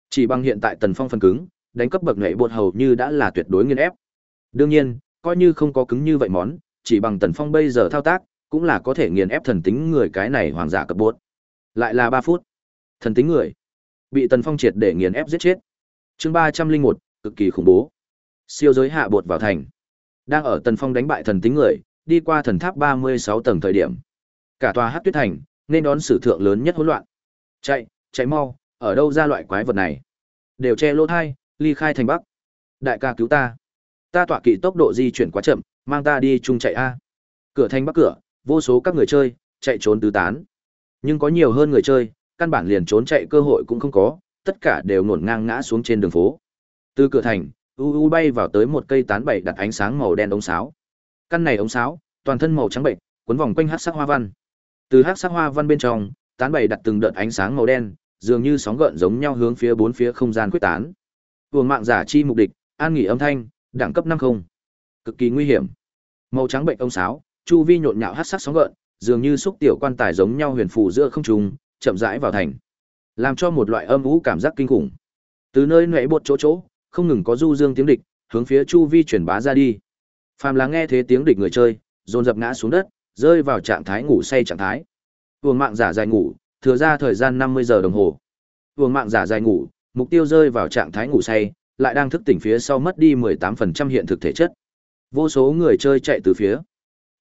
Chỉ bằng hiện tại tần phong phần cứng, đánh cấp bậc nhảy bột hầu như đã là tuyệt đối nghiên ép. Đương nhiên, coi như không có cứng như vậy món, chỉ bằng tần phong bây giờ thao tác, cũng là có thể nghiền ép thần tính người cái này hoàng giả cấp bột. Lại là ba phút. Thần tính người bị tần phong triệt để nghiền ép giết chết. Chương ba trăm linh một cực kỳ khủng bố. Siêu giới hạ bột vào thành. Đang ở tần phong đánh bại thần tính người, đi qua thần tháp ba mươi sáu tầng thời điểm. Cả tòa Hát Tuyết Thành nên đón sử thượng lớn nhất hỗn loạn. Chạy, chạy mau, ở đâu ra loại quái vật này? Đều che lỗ thai, ly khai thành Bắc. Đại ca cứu ta. Ta tọa kỵ tốc độ di chuyển quá chậm, mang ta đi chung chạy a. Cửa thành Bắc cửa, vô số các người chơi chạy trốn tứ tán. Nhưng có nhiều hơn người chơi, căn bản liền trốn chạy cơ hội cũng không có, tất cả đều ngổn ngang ngã xuống trên đường phố. Từ cửa thành, u u bay vào tới một cây tán bảy đặt ánh sáng màu đen ống sáo. Căn này ống sáo, toàn thân màu trắng bệnh, cuốn vòng quanh hắc sắc hoa văn. Từ hắc sắc hoa văn bên trong, tán bày đặt từng đợt ánh sáng màu đen, dường như sóng gợn giống nhau hướng phía bốn phía không gian quyết tán. Vương mạng giả chi mục địch, an nghỉ âm thanh, đẳng cấp 50. Cực kỳ nguy hiểm. Màu trắng bệnh ông sáo, chu vi nhộn nhạo hắc sắc sóng gợn, dường như xúc tiểu quan tài giống nhau huyền phù giữa không trung, chậm rãi vào thành. Làm cho một loại âm vũ cảm giác kinh khủng. Từ nơi nãy bột chỗ chỗ, không ngừng có du dương tiếng địch, hướng phía chu vi truyền bá ra đi. Phàm là nghe thế tiếng địch người chơi, dồn dập ngã xuống đất, rơi vào trạng thái ngủ say trạng thái. Vương mạng giả dài ngủ, thừa ra thời gian 50 giờ đồng hồ. Vương mạng giả dài ngủ, mục tiêu rơi vào trạng thái ngủ say, lại đang thức tỉnh phía sau mất đi 18% hiện thực thể chất. Vô số người chơi chạy từ phía.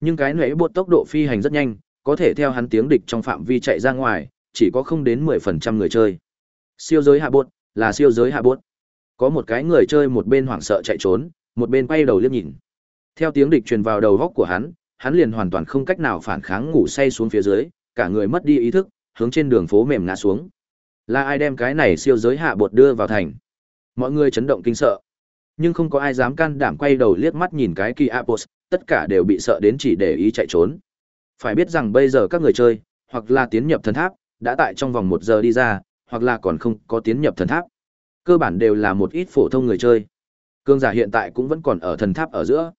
Nhưng cái nãy bột tốc độ phi hành rất nhanh, có thể theo hắn tiếng địch trong phạm vi chạy ra ngoài, chỉ có không đến 10% người chơi. Siêu giới hạ bột, là siêu giới hạ bột. Có một cái người chơi một bên hoảng sợ chạy trốn, một bên quay đầu liếc nhìn. Theo tiếng địch truyền vào đầu góc của hắn, hắn liền hoàn toàn không cách nào phản kháng ngủ say xuống phía dưới, cả người mất đi ý thức, hướng trên đường phố mềm ngã xuống. Là ai đem cái này siêu giới hạ bột đưa vào thành? Mọi người chấn động kinh sợ. Nhưng không có ai dám can đảm quay đầu liếc mắt nhìn cái kỳ Apos, tất cả đều bị sợ đến chỉ để ý chạy trốn. Phải biết rằng bây giờ các người chơi, hoặc là tiến nhập thần tháp, đã tại trong vòng một giờ đi ra, hoặc là còn không có tiến nhập thần tháp. Cơ bản đều là một ít phổ thông người chơi. Cương giả hiện tại cũng vẫn còn ở thần tháp ở giữa.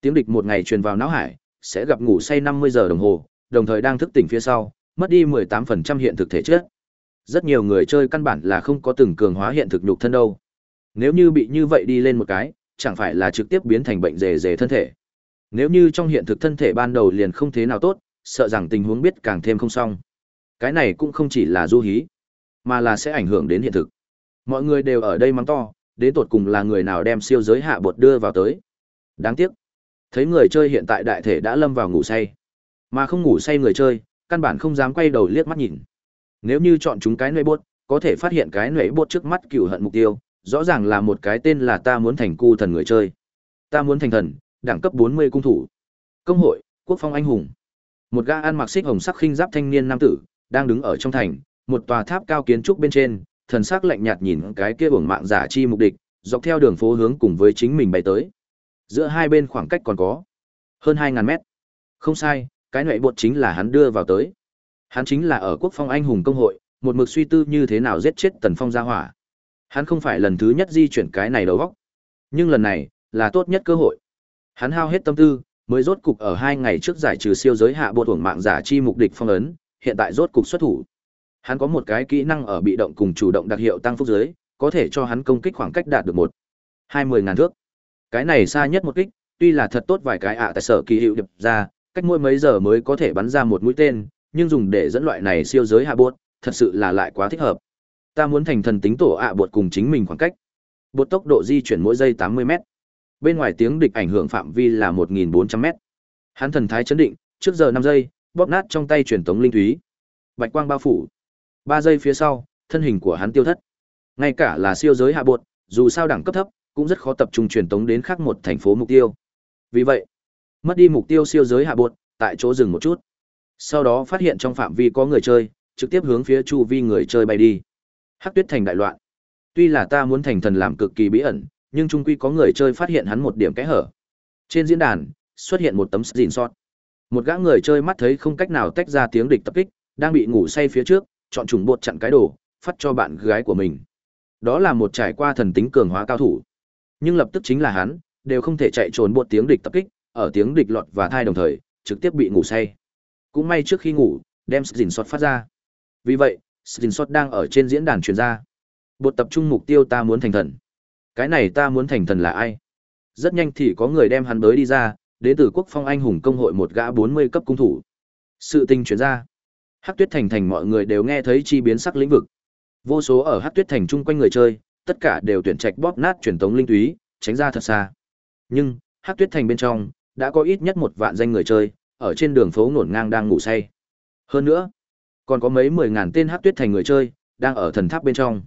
Tiếng địch một ngày truyền vào não hải, sẽ gặp ngủ say 50 giờ đồng hồ, đồng thời đang thức tỉnh phía sau, mất đi 18% hiện thực thể chất. Rất nhiều người chơi căn bản là không có từng cường hóa hiện thực nhục thân đâu. Nếu như bị như vậy đi lên một cái, chẳng phải là trực tiếp biến thành bệnh rề rề thân thể. Nếu như trong hiện thực thân thể ban đầu liền không thế nào tốt, sợ rằng tình huống biết càng thêm không xong. Cái này cũng không chỉ là du hí, mà là sẽ ảnh hưởng đến hiện thực. Mọi người đều ở đây mắng to, đến tột cùng là người nào đem siêu giới hạ bột đưa vào tới. Đáng tiếc, thấy người chơi hiện tại đại thể đã lâm vào ngủ say. Mà không ngủ say người chơi, căn bản không dám quay đầu liếc mắt nhìn. Nếu như chọn chúng cái nệ bốt có thể phát hiện cái nệ bốt trước mắt cựu hận mục tiêu, rõ ràng là một cái tên là ta muốn thành cu thần người chơi. Ta muốn thành thần, đẳng cấp 40 cung thủ. Công hội, quốc phong anh hùng. Một gã ăn mặc xích hồng sắc khinh giáp thanh niên nam tử, đang đứng ở trong thành, một tòa tháp cao kiến trúc bên trên, thần sắc lạnh nhạt nhìn cái kia uổng mạng giả chi mục địch, dọc theo đường phố hướng cùng với chính mình bay tới. Giữa hai bên khoảng cách còn có hơn 2000 mét. Không sai, cái nội bột chính là hắn đưa vào tới. Hắn chính là ở quốc phong anh hùng công hội, một mực suy tư như thế nào giết chết Tần Phong gia hỏa. Hắn không phải lần thứ nhất di chuyển cái này đầu góc, nhưng lần này là tốt nhất cơ hội. Hắn hao hết tâm tư, mới rốt cục ở hai ngày trước giải trừ siêu giới hạ bộ thuồng mạng giả chi mục địch phong ấn, hiện tại rốt cục xuất thủ. Hắn có một cái kỹ năng ở bị động cùng chủ động đặc hiệu tăng phúc giới, có thể cho hắn công kích khoảng cách đạt được một hai mươi ngàn thước. Cái này xa nhất một kích, tuy là thật tốt vài cái ạ tại sở kỳ hiệu điệp ra, cách mỗi mấy giờ mới có thể bắn ra một mũi tên, nhưng dùng để dẫn loại này siêu giới hạ bột, thật sự là lại quá thích hợp. Ta muốn thành thần tính tổ ạ à bột cùng chính mình khoảng cách. Bột tốc độ di chuyển mỗi giây 80 mét. Bên ngoài tiếng địch ảnh hưởng phạm vi là 1400 mét. Hắn thần thái chấn định, trước giờ 5 giây, bóp nát trong tay truyền tống linh thúy. Bạch quang bao phủ. ba giây phía sau, thân hình của hắn tiêu thất. Ngay cả là siêu giới hạ bột, dù sao đẳng cấp thấp, cũng rất khó tập trung truyền tống đến khác một thành phố mục tiêu. Vì vậy, mất đi mục tiêu siêu giới hạ buột, tại chỗ dừng một chút. Sau đó phát hiện trong phạm vi có người chơi, trực tiếp hướng phía chu vi người chơi bay đi. Hắc Tuyết thành đại loạn. Tuy là ta muốn thành thần làm cực kỳ bí ẩn, nhưng chung quy có người chơi phát hiện hắn một điểm kẽ hở. Trên diễn đàn, xuất hiện một tấm gìn sót. Một gã người chơi mắt thấy không cách nào tách ra tiếng địch tập kích, đang bị ngủ say phía trước, chọn trùng bột chặn cái đồ, phát cho bạn gái của mình. Đó là một trải qua thần tính cường hóa cao thủ. Nhưng lập tức chính là hắn, đều không thể chạy trốn bột tiếng địch tập kích, ở tiếng địch lọt và thai đồng thời, trực tiếp bị ngủ say. Cũng may trước khi ngủ, đem dình sọt phát ra. Vì vậy, dình sọt đang ở trên diễn đàn truyền ra. Bột tập trung mục tiêu ta muốn thành thần. Cái này ta muốn thành thần là ai? Rất nhanh thì có người đem hắn tới đi ra, đến từ quốc phong anh hùng công hội một gã 40 cấp cung thủ. Sự tình truyền ra. Hắc Tuyết Thành thành mọi người đều nghe thấy chi biến sắc lĩnh vực. Vô số ở Hắc Tuyết Thành chung quanh người chơi, tất cả đều tuyển trạch bóp nát truyền tống linh túy, tránh ra thật xa. Nhưng, Hắc Tuyết Thành bên trong đã có ít nhất một vạn danh người chơi, ở trên đường phố ngổn ngang đang ngủ say. Hơn nữa, còn có mấy mười ngàn tên Hắc Tuyết Thành người chơi đang ở thần tháp bên trong.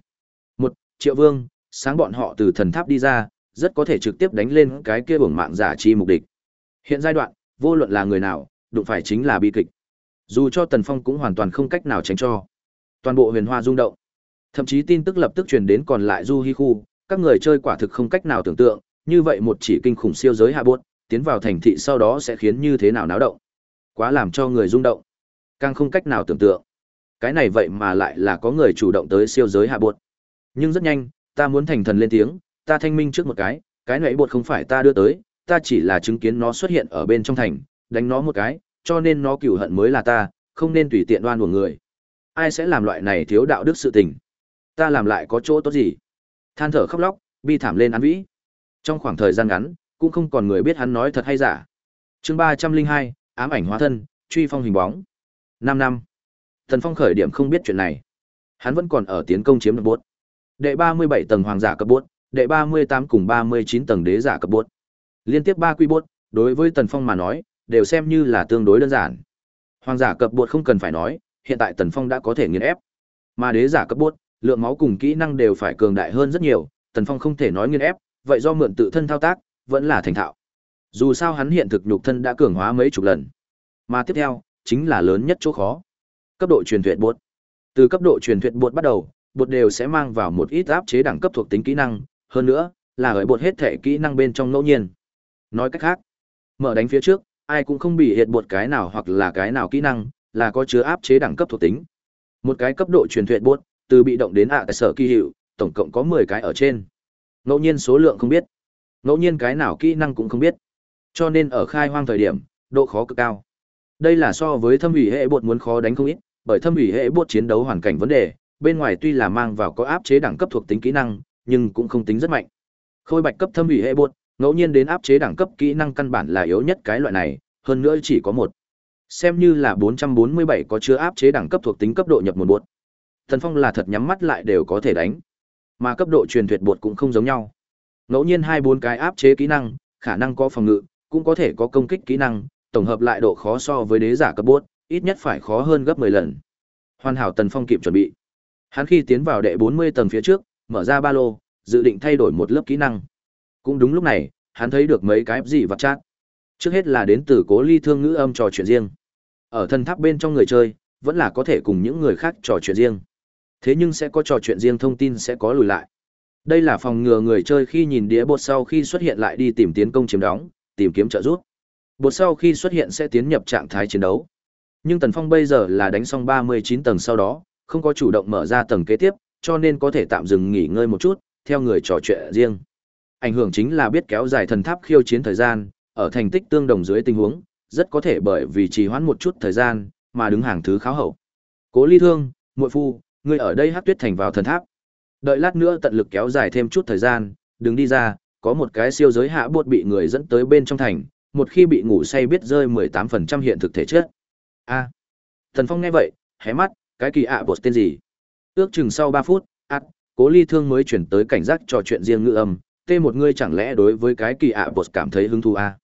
Một, Triệu Vương, sáng bọn họ từ thần tháp đi ra, rất có thể trực tiếp đánh lên cái kia bổng mạng giả chi mục địch. Hiện giai đoạn, vô luận là người nào, đụng phải chính là bi kịch. Dù cho Tần Phong cũng hoàn toàn không cách nào tránh cho. Toàn bộ huyền hoa rung động. Thậm chí tin tức lập tức truyền đến còn lại Du Hi khu, các người chơi quả thực không cách nào tưởng tượng, như vậy một chỉ kinh khủng siêu giới hạ buốt, tiến vào thành thị sau đó sẽ khiến như thế nào náo động. Quá làm cho người rung động. Càng không cách nào tưởng tượng. Cái này vậy mà lại là có người chủ động tới siêu giới hạ buốt. Nhưng rất nhanh, ta muốn thành thần lên tiếng, ta thanh minh trước một cái, cái nãy buột không phải ta đưa tới, ta chỉ là chứng kiến nó xuất hiện ở bên trong thành, đánh nó một cái, cho nên nó cửu hận mới là ta, không nên tùy tiện đoan của người. Ai sẽ làm loại này thiếu đạo đức sự tình? Ta làm lại có chỗ tốt gì? Than thở khóc lóc, bi thảm lên án vĩ. Trong khoảng thời gian ngắn, cũng không còn người biết hắn nói thật hay giả. Chương ba trăm linh hai, ám ảnh hóa thân, truy phong hình bóng. năm năm. Thần Phong khởi điểm không biết chuyện này. Hắn vẫn còn ở tiến công chiếm đập bốt. Đệ ba mươi bảy tầng hoàng giả cấp bốt, đệ ba mươi tám cùng ba mươi chín tầng đế giả cấp bốt. Liên tiếp ba quy bốt, đối với Tần Phong mà nói, đều xem như là tương đối đơn giản. Hoàng giả cấp bốt không cần phải nói, hiện tại Tần Phong đã có thể nghiền ép. Mà đế giả cấp bốt, lượng máu cùng kỹ năng đều phải cường đại hơn rất nhiều, Tần Phong không thể nói nghiền ép, vậy do mượn tự thân thao tác, vẫn là thành thạo. Dù sao hắn hiện thực nhục thân đã cường hóa mấy chục lần. Mà tiếp theo, chính là lớn nhất chỗ khó. Cấp độ truyền thuyết bột. Từ cấp độ truyền thuyết bột bắt đầu, bột đều sẽ mang vào một ít áp chế đẳng cấp thuộc tính kỹ năng, hơn nữa, là gợi bột hết thể kỹ năng bên trong ngẫu nhiên. Nói cách khác, mở đánh phía trước, ai cũng không bị hiện bột cái nào hoặc là cái nào kỹ năng, là có chứa áp chế đẳng cấp thuộc tính. Một cái cấp độ truyền thuyết bột, từ bị động đến ạ à sở kỳ hiệu, tổng cộng có 10 cái ở trên. Ngẫu nhiên số lượng không biết. Ngẫu nhiên cái nào kỹ năng cũng không biết. Cho nên ở khai hoang thời điểm, độ khó cực cao. Đây là so với thâm ủy hệ bột muốn khó đánh không ít, bởi thâm ủy hệ bột chiến đấu hoàn cảnh vấn đề, bên ngoài tuy là mang vào có áp chế đẳng cấp thuộc tính kỹ năng, nhưng cũng không tính rất mạnh. Khôi bạch cấp thâm ủy hệ bột, ngẫu nhiên đến áp chế đẳng cấp kỹ năng căn bản là yếu nhất cái loại này, hơn nữa chỉ có một. Xem như là 447 có chứa áp chế đẳng cấp thuộc tính cấp độ nhập một bột. Thần Phong là thật nhắm mắt lại đều có thể đánh. Mà cấp độ truyền thuyết bột cũng không giống nhau. Ngẫu nhiên hai bốn cái áp chế kỹ năng, khả năng có phòng ngự, cũng có thể có công kích kỹ năng, tổng hợp lại độ khó so với đế giả cấp bốt, ít nhất phải khó hơn gấp 10 lần. Hoàn hảo Tần Phong kịp chuẩn bị. Hắn khi tiến vào đệ 40 tầng phía trước, mở ra ba lô, dự định thay đổi một lớp kỹ năng. Cũng đúng lúc này, hắn thấy được mấy cái gì vật chát. Trước hết là đến từ Cố Ly Thương ngữ âm trò chuyện riêng. Ở thân tháp bên trong người chơi, vẫn là có thể cùng những người khác trò chuyện riêng. Thế nhưng sẽ có trò chuyện riêng thông tin sẽ có lùi lại. Đây là phòng ngừa người chơi khi nhìn đĩa bột sau khi xuất hiện lại đi tìm tiến công chiếm đóng, tìm kiếm trợ giúp. Bột sau khi xuất hiện sẽ tiến nhập trạng thái chiến đấu. Nhưng Tần Phong bây giờ là đánh xong 39 tầng sau đó, không có chủ động mở ra tầng kế tiếp, cho nên có thể tạm dừng nghỉ ngơi một chút, theo người trò chuyện riêng. Ảnh hưởng chính là biết kéo dài thần tháp khiêu chiến thời gian, ở thành tích tương đồng dưới tình huống, rất có thể bởi vì trì hoãn một chút thời gian, mà đứng hàng thứ khá hậu. Cố Ly Thương, muội phu, ngươi ở đây hát Tuyết Thành vào thần tháp. Đợi lát nữa tận lực kéo dài thêm chút thời gian, đừng đi ra, có một cái siêu giới hạ bột bị người dẫn tới bên trong thành, một khi bị ngủ say biết rơi 18% hiện thực thể chất. A. Thần Phong nghe vậy, hé mắt, cái kỳ ạ à bột tên gì? Ước chừng sau ba phút, ắt Cố Ly Thương mới chuyển tới cảnh giác trò chuyện riêng ngữ âm, tê một ngươi chẳng lẽ đối với cái kỳ ạ à bột cảm thấy hứng thú a?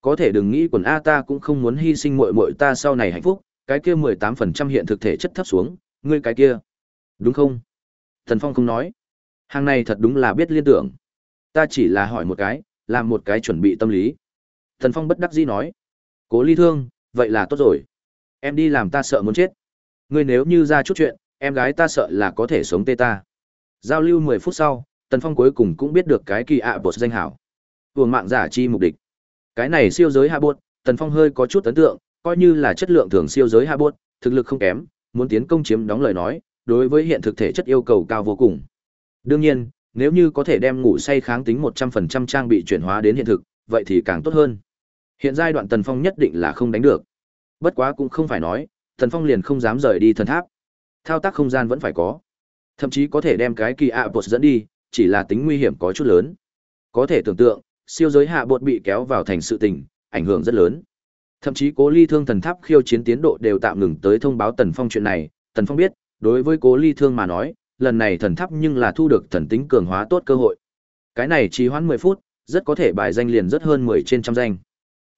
Có thể đừng nghĩ quần a ta cũng không muốn hy sinh muội muội ta sau này hạnh phúc, cái kia 18% hiện thực thể chất thấp xuống, ngươi cái kia. Đúng không? Thần Phong không nói. Hàng này thật đúng là biết liên tưởng. Ta chỉ là hỏi một cái, làm một cái chuẩn bị tâm lý. Thần Phong bất đắc dĩ nói. Cố ly thương, vậy là tốt rồi. Em đi làm ta sợ muốn chết. Ngươi nếu như ra chút chuyện, em gái ta sợ là có thể sống tê ta. Giao lưu 10 phút sau, Tần Phong cuối cùng cũng biết được cái kỳ ạ bột danh hảo. Tuồng mạng giả chi mục đích. Cái này siêu giới hạ bột, Tần Phong hơi có chút ấn tượng, coi như là chất lượng thường siêu giới hạ bột, thực lực không kém, muốn tiến công chiếm đóng lời nói, đối với hiện thực thể chất yêu cầu cao vô cùng. Đương nhiên, nếu như có thể đem ngủ say kháng tính 100% trang bị chuyển hóa đến hiện thực, vậy thì càng tốt hơn. Hiện giai đoạn Tần Phong nhất định là không đánh được. Bất quá cũng không phải nói, Tần Phong liền không dám rời đi thần tháp. Thao tác không gian vẫn phải có. Thậm chí có thể đem cái kỳ ạ bột dẫn đi, chỉ là tính nguy hiểm có chút lớn. Có thể tưởng tượng, siêu giới hạ bột bị kéo vào thành sự tình, ảnh hưởng rất lớn. Thậm chí Cố Ly Thương thần tháp khiêu chiến tiến độ đều tạm ngừng tới thông báo Tần Phong chuyện này, Tần Phong biết, đối với cố ly thương mà nói, lần này thần tháp nhưng là thu được thần tính cường hóa tốt cơ hội. Cái này trì hoãn 10 phút, rất có thể bài danh liền rất hơn 10 trên trăm danh.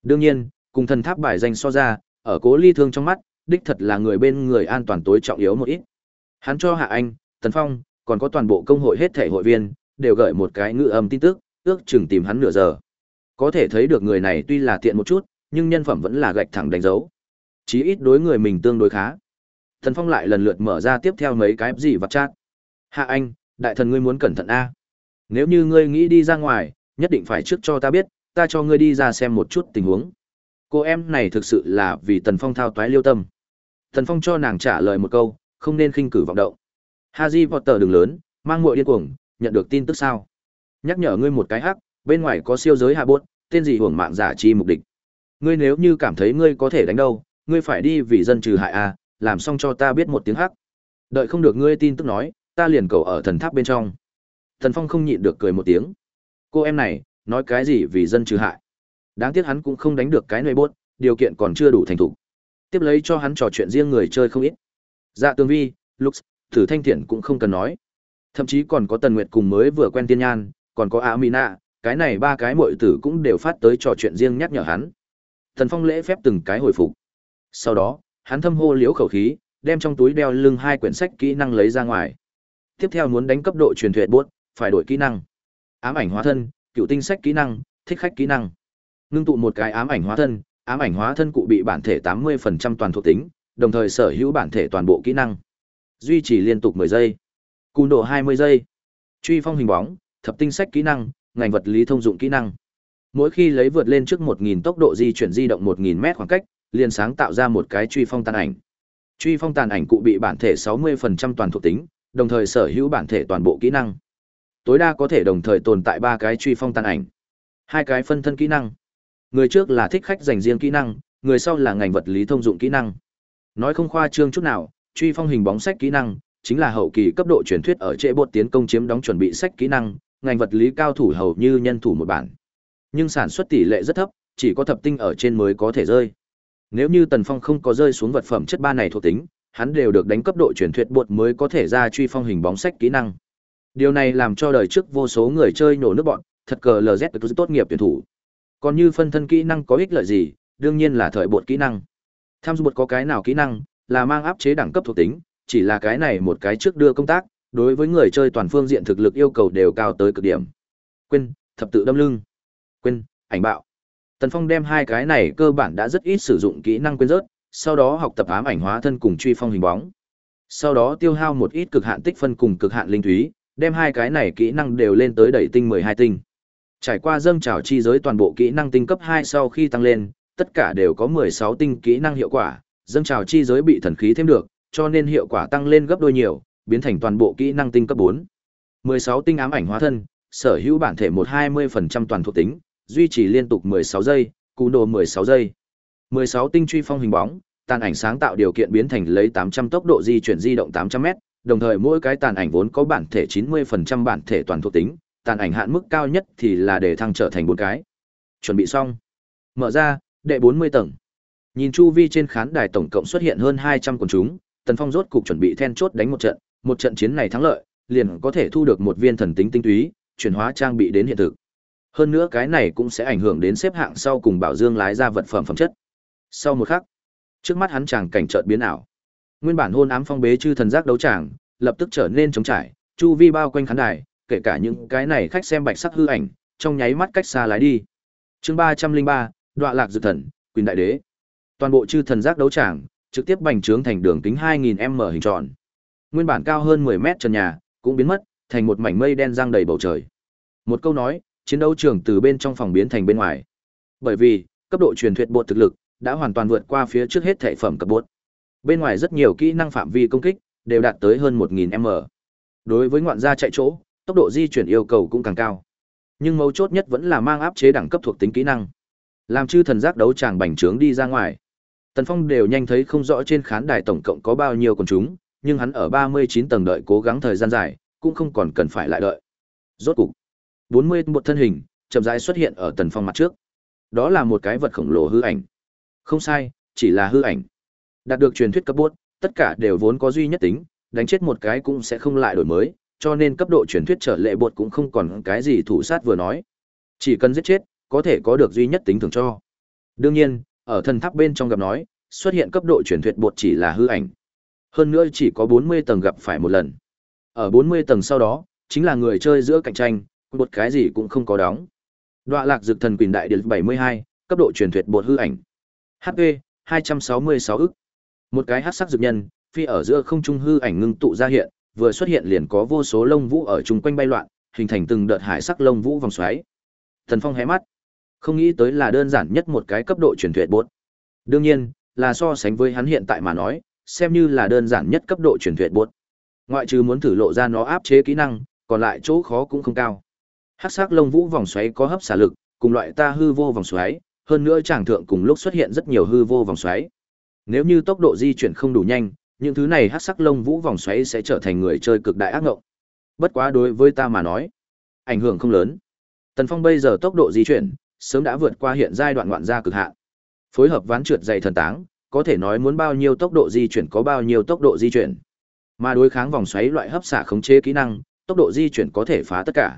Đương nhiên, cùng thần tháp bài danh so ra, ở cố ly thương trong mắt, đích thật là người bên người an toàn tối trọng yếu một ít. Hắn cho Hạ Anh, Tần Phong, còn có toàn bộ công hội hết thể hội viên, đều gửi một cái ngữ âm tin tức, ước chừng tìm hắn nửa giờ. Có thể thấy được người này tuy là tiện một chút, nhưng nhân phẩm vẫn là gạch thẳng đánh dấu. Chí ít đối người mình tương đối khá. Thần Phong lại lần lượt mở ra tiếp theo mấy cái gì vật chat. Hạ anh, đại thần ngươi muốn cẩn thận a. Nếu như ngươi nghĩ đi ra ngoài, nhất định phải trước cho ta biết, ta cho ngươi đi ra xem một chút tình huống. Cô em này thực sự là vì Tần Phong thao toái liêu tâm. Thần Phong cho nàng trả lời một câu, không nên khinh cử vọng động. Haji vọt tờ đường lớn, mang muội điên cuồng, nhận được tin tức sao? Nhắc nhở ngươi một cái hắc, bên ngoài có siêu giới hạ bốt, tên gì hưởng mạng giả chi mục đích. Ngươi nếu như cảm thấy ngươi có thể đánh đâu, ngươi phải đi vì dân trừ hại a, làm xong cho ta biết một tiếng hắc. Đợi không được ngươi tin tức nói, ta liền cầu ở thần tháp bên trong. Thần Phong không nhịn được cười một tiếng. Cô em này, nói cái gì vì dân trừ hại? Đáng tiếc hắn cũng không đánh được cái nơi bốt, điều kiện còn chưa đủ thành thục. Tiếp lấy cho hắn trò chuyện riêng người chơi không ít. Dạ Tương Vi, Lux, Thử Thanh Thiện cũng không cần nói. Thậm chí còn có Tần Nguyệt cùng mới vừa quen Tiên Nhan, còn có Amina, cái này ba cái muội tử cũng đều phát tới trò chuyện riêng nhắc nhở hắn. Thần Phong lễ phép từng cái hồi phục. Sau đó, hắn thâm hô liễu khẩu khí, đem trong túi đeo lưng hai quyển sách kỹ năng lấy ra ngoài. Tiếp theo muốn đánh cấp độ truyền thuyết buốt, phải đổi kỹ năng. Ám ảnh hóa thân, cựu tinh sách kỹ năng, thích khách kỹ năng. Ngưng tụ một cái ám ảnh hóa thân, ám ảnh hóa thân cụ bị bản thể 80% toàn thuộc tính, đồng thời sở hữu bản thể toàn bộ kỹ năng. Duy trì liên tục 10 giây. Cú độ 20 giây. Truy phong hình bóng, thập tinh sách kỹ năng, ngành vật lý thông dụng kỹ năng. Mỗi khi lấy vượt lên trước 1000 tốc độ di chuyển di động 1000 mét khoảng cách, liền sáng tạo ra một cái truy phong tàn ảnh. Truy phong tàn ảnh cụ bị bản thể 60% toàn thuộc tính, đồng thời sở hữu bản thể toàn bộ kỹ năng. Tối đa có thể đồng thời tồn tại ba cái truy phong tàn ảnh. Hai cái phân thân kỹ năng. Người trước là thích khách dành riêng kỹ năng, người sau là ngành vật lý thông dụng kỹ năng. Nói không khoa trương chút nào, truy phong hình bóng sách kỹ năng chính là hậu kỳ cấp độ truyền thuyết ở trễ bột tiến công chiếm đóng chuẩn bị sách kỹ năng, ngành vật lý cao thủ hầu như nhân thủ một bản. Nhưng sản xuất tỷ lệ rất thấp, chỉ có thập tinh ở trên mới có thể rơi. Nếu như Tần Phong không có rơi xuống vật phẩm chất ba này thuộc tính, hắn đều được đánh cấp độ truyền thuyết bột mới có thể ra truy phong hình bóng sách kỹ năng. Điều này làm cho đời trước vô số người chơi nổ nước bọn, thật cờ LZ được tốt nghiệp tuyển thủ. Còn như phân thân kỹ năng có ích lợi gì, đương nhiên là thời bột kỹ năng. Tham du bột có cái nào kỹ năng, là mang áp chế đẳng cấp thuộc tính, chỉ là cái này một cái trước đưa công tác, đối với người chơi toàn phương diện thực lực yêu cầu đều cao tới cực điểm. Quên, thập tự đâm lưng. Quên, ảnh bạo. Tần Phong đem hai cái này cơ bản đã rất ít sử dụng kỹ năng quên rớt, sau đó học tập ám ảnh hóa thân cùng truy phong hình bóng. Sau đó tiêu hao một ít cực hạn tích phân cùng cực hạn linh thúy, đem hai cái này kỹ năng đều lên tới đẩy tinh 12 tinh. Trải qua dâng trào chi giới toàn bộ kỹ năng tinh cấp 2 sau khi tăng lên, tất cả đều có 16 tinh kỹ năng hiệu quả, dâng trào chi giới bị thần khí thêm được, cho nên hiệu quả tăng lên gấp đôi nhiều, biến thành toàn bộ kỹ năng tinh cấp 4. 16 tinh ám ảnh hóa thân, sở hữu bản thể 120% toàn thuộc tính, duy trì liên tục 16 giây, cú nổ 16 giây. 16 tinh truy phong hình bóng, tàn ảnh sáng tạo điều kiện biến thành lấy 800 tốc độ di chuyển di động 800m, đồng thời mỗi cái tàn ảnh vốn có bản thể 90% bản thể toàn thuộc tính, tàn ảnh hạn mức cao nhất thì là để thăng trở thành bốn cái. Chuẩn bị xong. Mở ra, đệ 40 tầng. Nhìn chu vi trên khán đài tổng cộng xuất hiện hơn 200 quần chúng, Tần Phong rốt cục chuẩn bị then chốt đánh một trận, một trận chiến này thắng lợi, liền có thể thu được một viên thần tính tinh túy, chuyển hóa trang bị đến hiện thực. Hơn nữa cái này cũng sẽ ảnh hưởng đến xếp hạng sau cùng Bảo Dương lái ra vật phẩm phẩm chất. Sau một khắc, trước mắt hắn chàng cảnh chợt biến ảo. Nguyên bản hôn ám phong bế chư thần giác đấu tràng, lập tức trở nên trống trải, chu vi bao quanh khán đài, kể cả những cái này khách xem bạch sắc hư ảnh, trong nháy mắt cách xa lái đi. Chương ba trăm linh ba, Đoạ Lạc Dược Thần, Quyền Đại Đế. Toàn bộ chư thần giác đấu tràng, trực tiếp bành trướng thành đường kính 2000m hình tròn. Nguyên bản cao hơn 10 mét trần nhà, cũng biến mất, thành một mảnh mây đen giăng đầy bầu trời. Một câu nói, chiến đấu trường từ bên trong phòng biến thành bên ngoài. Bởi vì, cấp độ truyền thuyết bột thực lực đã hoàn toàn vượt qua phía trước hết thể phẩm cấp bột. Bên ngoài rất nhiều kỹ năng phạm vi công kích đều đạt tới hơn 1000m. Đối với ngoạn gia chạy chỗ, tốc độ di chuyển yêu cầu cũng càng cao. Nhưng mấu chốt nhất vẫn là mang áp chế đẳng cấp thuộc tính kỹ năng. Làm chư thần giác đấu tràng bành trướng đi ra ngoài. Tần Phong đều nhanh thấy không rõ trên khán đài tổng cộng có bao nhiêu quần chúng, nhưng hắn ở 39 tầng đợi cố gắng thời gian dài, cũng không còn cần phải lại đợi. Rốt cục, 40 một thân hình, chậm rãi xuất hiện ở Tần Phong mặt trước. Đó là một cái vật khổng lồ hư ảnh. Không sai, chỉ là hư ảnh. Đạt được truyền thuyết cấp bốt, tất cả đều vốn có duy nhất tính, đánh chết một cái cũng sẽ không lại đổi mới, cho nên cấp độ truyền thuyết trở lệ bột cũng không còn cái gì thủ sát vừa nói. Chỉ cần giết chết, có thể có được duy nhất tính thường cho. Đương nhiên, ở thần tháp bên trong gặp nói, xuất hiện cấp độ truyền thuyết bột chỉ là hư ảnh. Hơn nữa chỉ có 40 tầng gặp phải một lần. Ở 40 tầng sau đó, chính là người chơi giữa cạnh tranh, một cái gì cũng không có đóng. Đoạ lạc dược thần quyền đại điện 72, cấp độ truyền thuyết bột hư ảnh. HP 266 ức. Một cái hắc sắc dược nhân, phi ở giữa không trung hư ảnh ngưng tụ ra hiện, vừa xuất hiện liền có vô số lông vũ ở chung quanh bay loạn, hình thành từng đợt hải sắc lông vũ vòng xoáy. Thần Phong hé mắt, không nghĩ tới là đơn giản nhất một cái cấp độ truyền thuyết bột. Đương nhiên, là so sánh với hắn hiện tại mà nói, xem như là đơn giản nhất cấp độ truyền thuyết bột. Ngoại trừ muốn thử lộ ra nó áp chế kỹ năng, còn lại chỗ khó cũng không cao. Hắc sắc lông vũ vòng xoáy có hấp xả lực, cùng loại ta hư vô vòng xoáy, hơn nữa tràng thượng cùng lúc xuất hiện rất nhiều hư vô vòng xoáy. Nếu như tốc độ di chuyển không đủ nhanh, những thứ này hắc sắc lông vũ vòng xoáy sẽ trở thành người chơi cực đại ác ngộng. Bất quá đối với ta mà nói, ảnh hưởng không lớn. Tần Phong bây giờ tốc độ di chuyển sớm đã vượt qua hiện giai đoạn ngoạn gia cực hạn. Phối hợp ván trượt dày thần táng, có thể nói muốn bao nhiêu tốc độ di chuyển có bao nhiêu tốc độ di chuyển. Mà đối kháng vòng xoáy loại hấp xả khống chế kỹ năng, tốc độ di chuyển có thể phá tất cả.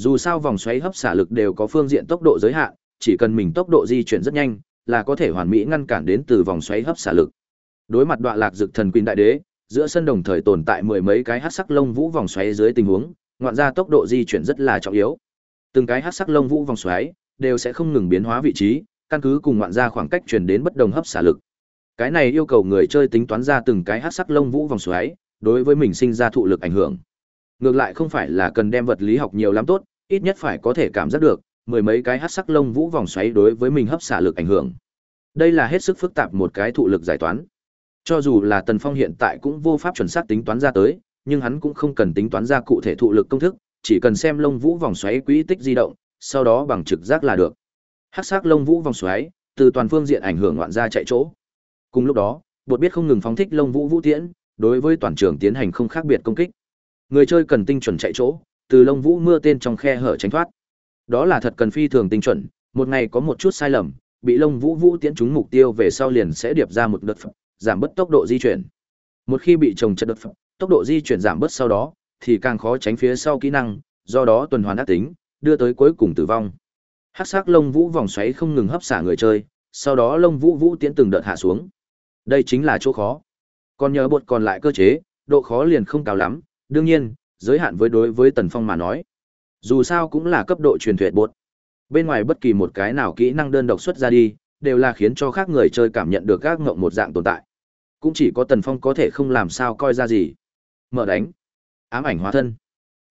Dù sao vòng xoáy hấp xả lực đều có phương diện tốc độ giới hạn, chỉ cần mình tốc độ di chuyển rất nhanh, là có thể hoàn mỹ ngăn cản đến từ vòng xoáy hấp xả lực. Đối mặt đoạn lạc dực thần quyền đại đế, giữa sân đồng thời tồn tại mười mấy cái hắc sắc lông vũ vòng xoáy dưới tình huống, ngoạn ra tốc độ di chuyển rất là trọng yếu. Từng cái hắc sắc lông vũ vòng xoáy đều sẽ không ngừng biến hóa vị trí, căn cứ cùng ngoạn ra khoảng cách truyền đến bất đồng hấp xả lực. Cái này yêu cầu người chơi tính toán ra từng cái hắc sắc lông vũ vòng xoáy, đối với mình sinh ra thụ lực ảnh hưởng. Ngược lại không phải là cần đem vật lý học nhiều lắm tốt, ít nhất phải có thể cảm giác được, mười mấy cái hắc sắc lông vũ vòng xoáy đối với mình hấp xả lực ảnh hưởng. Đây là hết sức phức tạp một cái thụ lực giải toán. Cho dù là Tần Phong hiện tại cũng vô pháp chuẩn xác tính toán ra tới, nhưng hắn cũng không cần tính toán ra cụ thể thụ lực công thức, chỉ cần xem lông vũ vòng xoáy quỹ tích di động, sau đó bằng trực giác là được. Hắc sắc lông vũ vòng xoáy, từ toàn phương diện ảnh hưởng loạn ra chạy chỗ. Cùng lúc đó, bột biết không ngừng phóng thích lông vũ vũ tiễn, đối với toàn trường tiến hành không khác biệt công kích. Người chơi cần tinh chuẩn chạy chỗ, từ lông vũ mưa tên trong khe hở tránh thoát. Đó là thật cần phi thường tinh chuẩn, một ngày có một chút sai lầm, bị lông vũ vũ tiễn trúng mục tiêu về sau liền sẽ điệp ra một đợt phẩm, giảm bớt tốc độ di chuyển. Một khi bị trồng chất đợt phẩm, tốc độ di chuyển giảm bớt sau đó, thì càng khó tránh phía sau kỹ năng, do đó tuần hoàn ác tính, đưa tới cuối cùng tử vong. Hắc sắc lông vũ vòng xoáy không ngừng hấp xả người chơi, sau đó lông vũ vũ tiễn từng đợt hạ xuống. Đây chính là chỗ khó. Còn nhờ bột còn lại cơ chế, độ khó liền không cao lắm, đương nhiên, giới hạn với đối với Tần Phong mà nói. Dù sao cũng là cấp độ truyền thuyết bột. Bên ngoài bất kỳ một cái nào kỹ năng đơn độc xuất ra đi, đều là khiến cho khác người chơi cảm nhận được các ngộng một dạng tồn tại. Cũng chỉ có Tần Phong có thể không làm sao coi ra gì. Mở đánh. Ám ảnh hóa thân.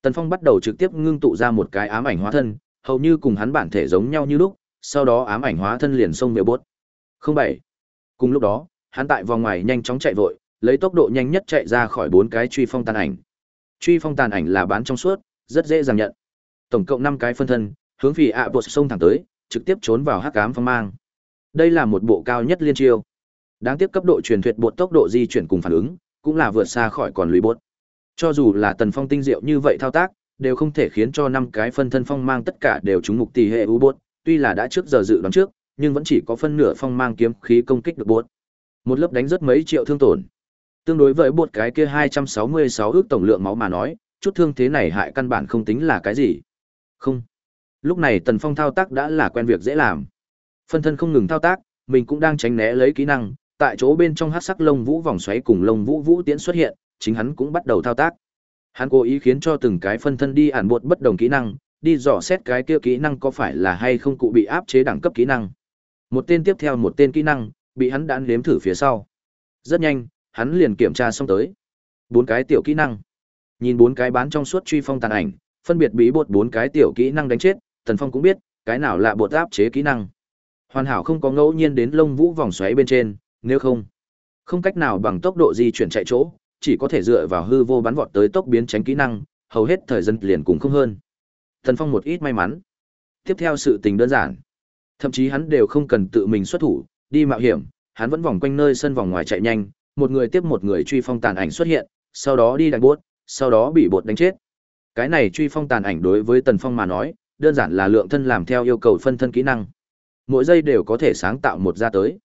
Tần Phong bắt đầu trực tiếp ngưng tụ ra một cái ám ảnh hóa thân, hầu như cùng hắn bản thể giống nhau như lúc, sau đó ám ảnh hóa thân liền xông về bốt. bảy. Cùng lúc đó, hắn tại vòng ngoài nhanh chóng chạy vội, lấy tốc độ nhanh nhất chạy ra khỏi bốn cái truy phong tàn ảnh. Truy phong tàn ảnh là bán trong suốt, rất dễ dàng nhận. Tổng cộng năm cái phân thân, hướng vì ạ bột sông thẳng tới, trực tiếp trốn vào hắc ám phong mang. Đây là một bộ cao nhất liên chiêu. Đáng tiếc cấp độ truyền thuyết bột tốc độ di chuyển cùng phản ứng, cũng là vượt xa khỏi còn lùi bột. Cho dù là tần phong tinh diệu như vậy thao tác, đều không thể khiến cho năm cái phân thân phong mang tất cả đều trúng mục tỷ hệ u bột, tuy là đã trước giờ dự đoán trước, nhưng vẫn chỉ có phân nửa phong mang kiếm khí công kích được bột. Một lớp đánh rất mấy triệu thương tổn. Tương đối với bột cái kia 266 ước tổng lượng máu mà nói, chút thương thế này hại căn bản không tính là cái gì. Không. Lúc này Tần Phong thao tác đã là quen việc dễ làm. Phân thân không ngừng thao tác, mình cũng đang tránh né lấy kỹ năng, tại chỗ bên trong hắc sắc lông vũ vòng xoáy cùng lông vũ vũ tiễn xuất hiện, chính hắn cũng bắt đầu thao tác. Hắn cố ý khiến cho từng cái phân thân đi ản bột bất đồng kỹ năng, đi dò xét cái kia kỹ năng có phải là hay không cụ bị áp chế đẳng cấp kỹ năng. Một tên tiếp theo một tên kỹ năng, bị hắn đã nếm thử phía sau. Rất nhanh, hắn liền kiểm tra xong tới. Bốn cái tiểu kỹ năng. Nhìn bốn cái bán trong suốt truy phong tàn ảnh, phân biệt bí bột bốn cái tiểu kỹ năng đánh chết, Tần Phong cũng biết, cái nào là bột áp chế kỹ năng. Hoàn hảo không có ngẫu nhiên đến lông vũ vòng xoáy bên trên, nếu không, không cách nào bằng tốc độ di chuyển chạy chỗ, chỉ có thể dựa vào hư vô bắn vọt tới tốc biến tránh kỹ năng, hầu hết thời gian liền cũng không hơn. Tần Phong một ít may mắn. Tiếp theo sự tình đơn giản. Thậm chí hắn đều không cần tự mình xuất thủ, đi mạo hiểm, hắn vẫn vòng quanh nơi sân vòng ngoài chạy nhanh, một người tiếp một người truy phong tàn ảnh xuất hiện, sau đó đi đánh bốt, sau đó bị bột đánh chết. Cái này truy phong tàn ảnh đối với Tần Phong mà nói, đơn giản là lượng thân làm theo yêu cầu phân thân kỹ năng. Mỗi giây đều có thể sáng tạo một ra tới.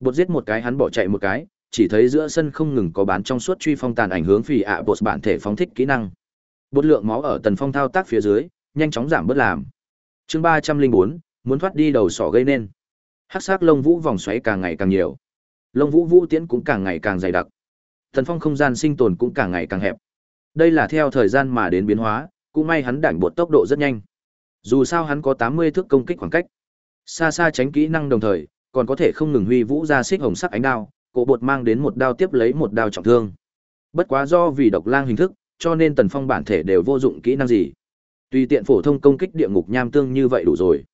Bột giết một cái hắn bỏ chạy một cái, chỉ thấy giữa sân không ngừng có bán trong suốt truy phong tàn ảnh hướng phi ạ à bột bản thể phóng thích kỹ năng. Bột lượng máu ở Tần Phong thao tác phía dưới, nhanh chóng giảm bớt làm. Chương ba trăm linh bốn muốn thoát đi đầu sỏ gây nên. Hắc sắc lông vũ vòng xoáy càng ngày càng nhiều. Lông vũ vũ tiễn cũng càng ngày càng dày đặc. thần Phong không gian sinh tồn cũng càng ngày càng hẹp. Đây là theo thời gian mà đến biến hóa, cũng may hắn đảnh bột tốc độ rất nhanh. Dù sao hắn có 80 thước công kích khoảng cách. Xa xa tránh kỹ năng đồng thời, còn có thể không ngừng huy vũ ra xích hồng sắc ánh đao, cổ bột mang đến một đao tiếp lấy một đao trọng thương. Bất quá do vì độc lang hình thức, cho nên Tần Phong bản thể đều vô dụng kỹ năng gì. Tùy tiện phổ thông công kích địa ngục nham tương như vậy đủ rồi.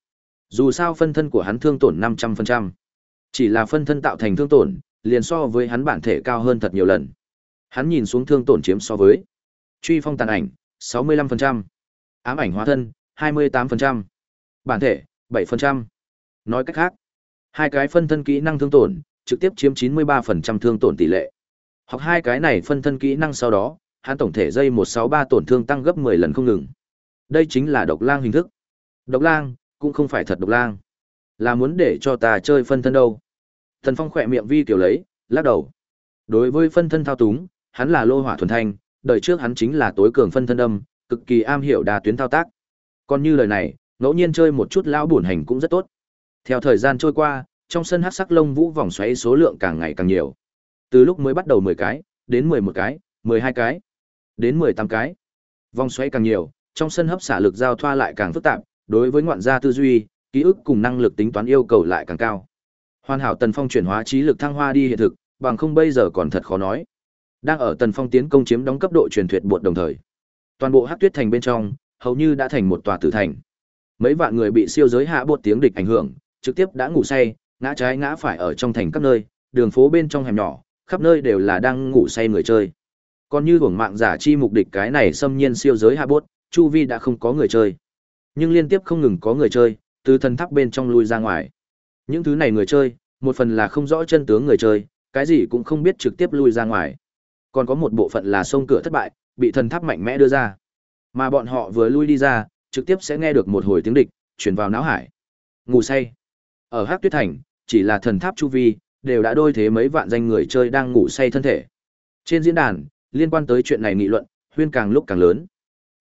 Dù sao phân thân của hắn thương tổn 500%. Chỉ là phân thân tạo thành thương tổn, liền so với hắn bản thể cao hơn thật nhiều lần. Hắn nhìn xuống thương tổn chiếm so với truy phong tàn ảnh 65%, ám ảnh hóa thân 28%, bản thể 7%. Nói cách khác, hai cái phân thân kỹ năng thương tổn trực tiếp chiếm 93% thương tổn tỷ lệ. Hoặc hai cái này phân thân kỹ năng sau đó, hắn tổng thể dây 163 tổn thương tăng gấp 10 lần không ngừng. Đây chính là độc lang hình thức. Độc lang, cũng không phải thật độc lang. Là muốn để cho ta chơi phân thân đâu. Thần Phong khỏe miệng vi tiểu lấy, lắc đầu. Đối với phân thân thao túng, hắn là lô hỏa thuần thanh, đời trước hắn chính là tối cường phân thân âm, cực kỳ am hiểu đa tuyến thao tác. Còn như lời này, ngẫu nhiên chơi một chút lão bổn hành cũng rất tốt. Theo thời gian trôi qua, trong sân hắc sắc lông vũ vòng xoáy số lượng càng ngày càng nhiều. Từ lúc mới bắt đầu 10 cái, đến 11 cái, 12 cái, đến 18 cái. Vòng xoáy càng nhiều, trong sân hấp xả lực giao thoa lại càng phức tạp, đối với ngoạn gia tư duy, ký ức cùng năng lực tính toán yêu cầu lại càng cao. Hoàn hảo Tần Phong chuyển hóa trí lực thăng hoa đi hiện thực, bằng không bây giờ còn thật khó nói. Đang ở Tần Phong tiến công chiếm đóng cấp độ truyền thuyết buộc đồng thời. Toàn bộ Hắc Tuyết thành bên trong, hầu như đã thành một tòa tử thành. Mấy vạn người bị siêu giới hạ buộc tiếng địch ảnh hưởng, trực tiếp đã ngủ say, ngã trái ngã phải ở trong thành các nơi, đường phố bên trong hẻm nhỏ, khắp nơi đều là đang ngủ say người chơi. Còn như hưởng mạng giả chi mục địch cái này xâm nhiên siêu giới hạ buộc, chu vi đã không có người chơi. Nhưng liên tiếp không ngừng có người chơi, từ thần tháp bên trong lui ra ngoài. Những thứ này người chơi, một phần là không rõ chân tướng người chơi, cái gì cũng không biết trực tiếp lui ra ngoài. Còn có một bộ phận là xông cửa thất bại, bị thần tháp mạnh mẽ đưa ra. Mà bọn họ vừa lui đi ra, trực tiếp sẽ nghe được một hồi tiếng địch, truyền vào não hải. Ngủ say. Ở Hắc Tuyết Thành, chỉ là thần tháp chu vi, đều đã đôi thế mấy vạn danh người chơi đang ngủ say thân thể. Trên diễn đàn, liên quan tới chuyện này nghị luận, huyên càng lúc càng lớn.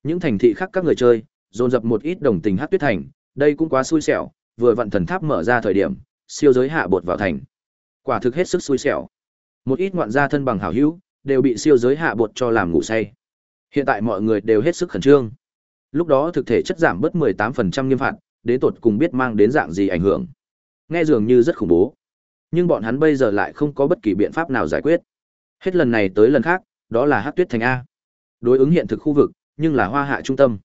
Những thành thị khác các người chơi, dồn dập một ít đồng tình Hắc Tuyết Thành, đây cũng quá xui xẻo, vừa vặn thần tháp mở ra thời điểm, siêu giới hạ bột vào thành. Quả thực hết sức xui xẻo. Một ít ngoạn gia thân bằng hảo hữu, đều bị siêu giới hạ bột cho làm ngủ say. Hiện tại mọi người đều hết sức khẩn trương. Lúc đó thực thể chất giảm bớt 18% nghiêm phạt, đến tột cùng biết mang đến dạng gì ảnh hưởng. Nghe dường như rất khủng bố. Nhưng bọn hắn bây giờ lại không có bất kỳ biện pháp nào giải quyết. Hết lần này tới lần khác, đó là Hắc Tuyết Thành A. Đối ứng hiện thực khu vực, nhưng là Hoa Hạ trung tâm.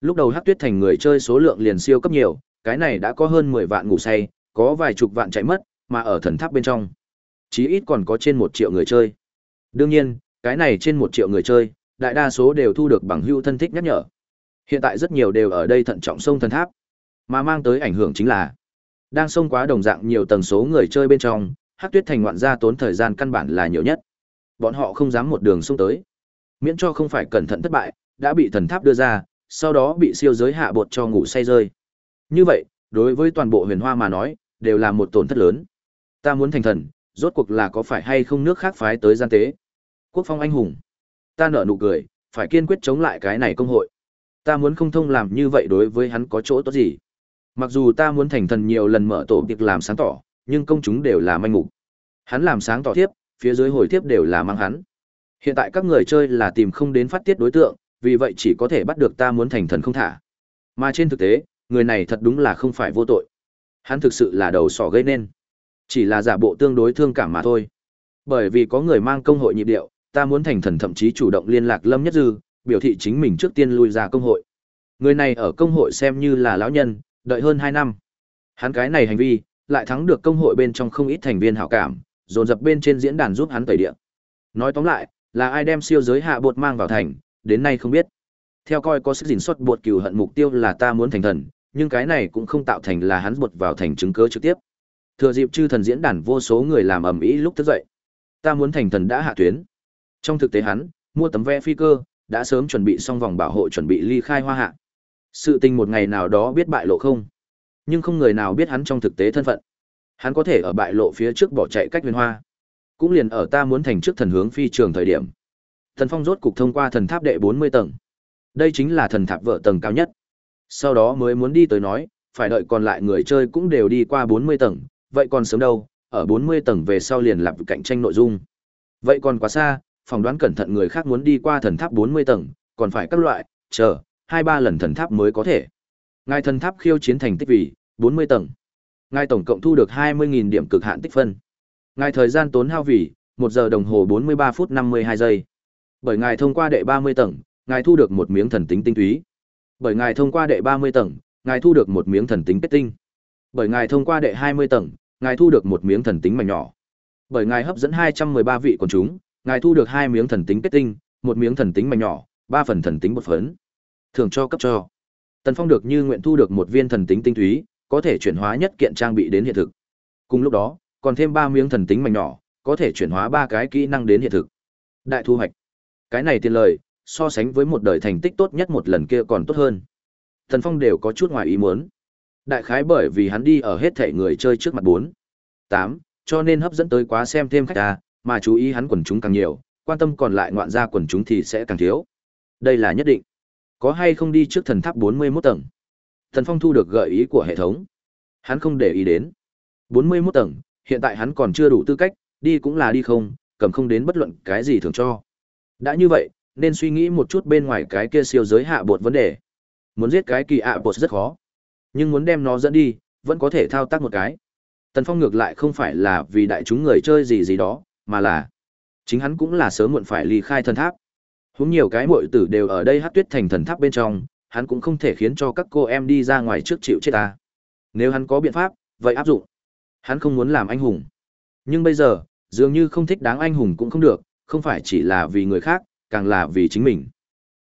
Lúc đầu Hắc Tuyết Thành người chơi số lượng liền siêu cấp nhiều, cái này đã có hơn 10 vạn ngủ say, có vài chục vạn chạy mất, mà ở thần tháp bên trong, chí ít còn có trên 1 triệu người chơi. Đương nhiên, cái này trên 1 triệu người chơi, đại đa số đều thu được bằng hữu thân thích nhắc nhở. Hiện tại rất nhiều đều ở đây thận trọng sông thần tháp, mà mang tới ảnh hưởng chính là đang sông quá đồng dạng nhiều tầng số người chơi bên trong, Hắc Tuyết Thành ngoạn gia tốn thời gian căn bản là nhiều nhất. Bọn họ không dám một đường sông tới, miễn cho không phải cẩn thận thất bại, đã bị thần tháp đưa ra, sau đó bị siêu giới hạ bột cho ngủ say rơi. Như vậy, đối với toàn bộ huyền hoa mà nói, đều là một tổn thất lớn. Ta muốn thành thần, rốt cuộc là có phải hay không nước khác phái tới gian tế. Quốc phong anh hùng. Ta nở nụ cười, phải kiên quyết chống lại cái này công hội. Ta muốn không thông làm như vậy đối với hắn có chỗ tốt gì. Mặc dù ta muốn thành thần nhiều lần mở tổ việc làm sáng tỏ, nhưng công chúng đều là manh mục. Hắn làm sáng tỏ tiếp, phía dưới hồi tiếp đều là mang hắn. Hiện tại các người chơi là tìm không đến phát tiết đối tượng, vì vậy chỉ có thể bắt được ta muốn thành thần không thả. Mà trên thực tế, người này thật đúng là không phải vô tội. Hắn thực sự là đầu sỏ gây nên. Chỉ là giả bộ tương đối thương cảm mà thôi. Bởi vì có người mang công hội nhịp điệu, ta muốn thành thần thậm chí chủ động liên lạc Lâm Nhất Dư, biểu thị chính mình trước tiên lui ra công hội. Người này ở công hội xem như là lão nhân, đợi hơn 2 năm. Hắn cái này hành vi, lại thắng được công hội bên trong không ít thành viên hảo cảm, dồn dập bên trên diễn đàn giúp hắn tẩy địa. Nói tóm lại, là ai đem siêu giới hạ bột mang vào thành, đến nay không biết. Theo coi có sức gìn xuất bột cừu hận mục tiêu là ta muốn thành thần, nhưng cái này cũng không tạo thành là hắn bột vào thành chứng cớ trực tiếp. Thừa dịp chư thần diễn đàn vô số người làm ầm ĩ lúc thức dậy. Ta muốn thành thần đã hạ tuyến. Trong thực tế hắn, mua tấm vé phi cơ, đã sớm chuẩn bị xong vòng bảo hộ chuẩn bị ly khai hoa hạ. Sự tình một ngày nào đó biết bại lộ không? Nhưng không người nào biết hắn trong thực tế thân phận. Hắn có thể ở bại lộ phía trước bỏ chạy cách huyền hoa. Cũng liền ở ta muốn thành trước thần hướng phi trường thời điểm. Thần Phong rốt cục thông qua thần tháp đệ 40 tầng. Đây chính là thần tháp vợ tầng cao nhất. Sau đó mới muốn đi tới nói, phải đợi còn lại người chơi cũng đều đi qua 40 tầng, vậy còn sớm đâu, ở 40 tầng về sau liền lập cạnh tranh nội dung. Vậy còn quá xa, phỏng đoán cẩn thận người khác muốn đi qua thần tháp 40 tầng, còn phải các loại, chờ, hai ba lần thần tháp mới có thể. Ngài thần tháp khiêu chiến thành tích vì 40 tầng. Ngài tổng cộng thu được 20.000 điểm cực hạn tích phân. Ngài thời gian tốn hao vì 1 giờ đồng hồ 43 phút 52 giây. Bởi ngài thông qua đệ 30 tầng, ngài thu được một miếng thần tính tinh túy. Bởi ngài thông qua đệ 30 tầng, ngài thu được một miếng thần tính kết tinh. Bởi ngài thông qua đệ 20 tầng, ngài thu được một miếng thần tính mảnh nhỏ. Bởi ngài hấp dẫn 213 vị quần chúng, ngài thu được hai miếng thần tính kết tinh, một miếng thần tính mảnh nhỏ, ba phần thần tính bột phấn. Thường cho cấp cho. Tần Phong được như nguyện thu được một viên thần tính tinh túy, có thể chuyển hóa nhất kiện trang bị đến hiện thực. Cùng lúc đó, còn thêm ba miếng thần tính mảnh nhỏ, có thể chuyển hóa ba cái kỹ năng đến hiện thực. Đại thu hoạch. Cái này tiền lời, so sánh với một đời thành tích tốt nhất một lần kia còn tốt hơn. thần Phong đều có chút ngoài ý muốn. Đại khái bởi vì hắn đi ở hết thể người chơi trước mặt bốn, tám, cho nên hấp dẫn tới quá xem thêm khách ta, mà chú ý hắn quần chúng càng nhiều, quan tâm còn lại ngoạn gia quần chúng thì sẽ càng thiếu. Đây là nhất định. Có hay không đi trước thần tháp 41 tầng? Thần Phong thu được gợi ý của hệ thống. Hắn không để ý đến. 41 tầng, hiện tại hắn còn chưa đủ tư cách, đi cũng là đi không, cầm không đến bất luận cái gì thường cho. Đã như vậy, nên suy nghĩ một chút bên ngoài cái kia siêu giới hạ bột vấn đề. Muốn giết cái kỳ ạ bột rất khó, nhưng muốn đem nó dẫn đi, vẫn có thể thao tác một cái. Tần Phong ngược lại không phải là vì đại chúng người chơi gì gì đó, mà là chính hắn cũng là sớm muộn phải ly khai thần tháp. Huống nhiều cái muội tử đều ở đây hát tuyết thành thần tháp bên trong, hắn cũng không thể khiến cho các cô em đi ra ngoài trước chịu chết ta. Nếu hắn có biện pháp, vậy áp dụng. Hắn không muốn làm anh hùng. Nhưng bây giờ, dường như không thích đáng anh hùng cũng không được, không phải chỉ là vì người khác, càng là vì chính mình.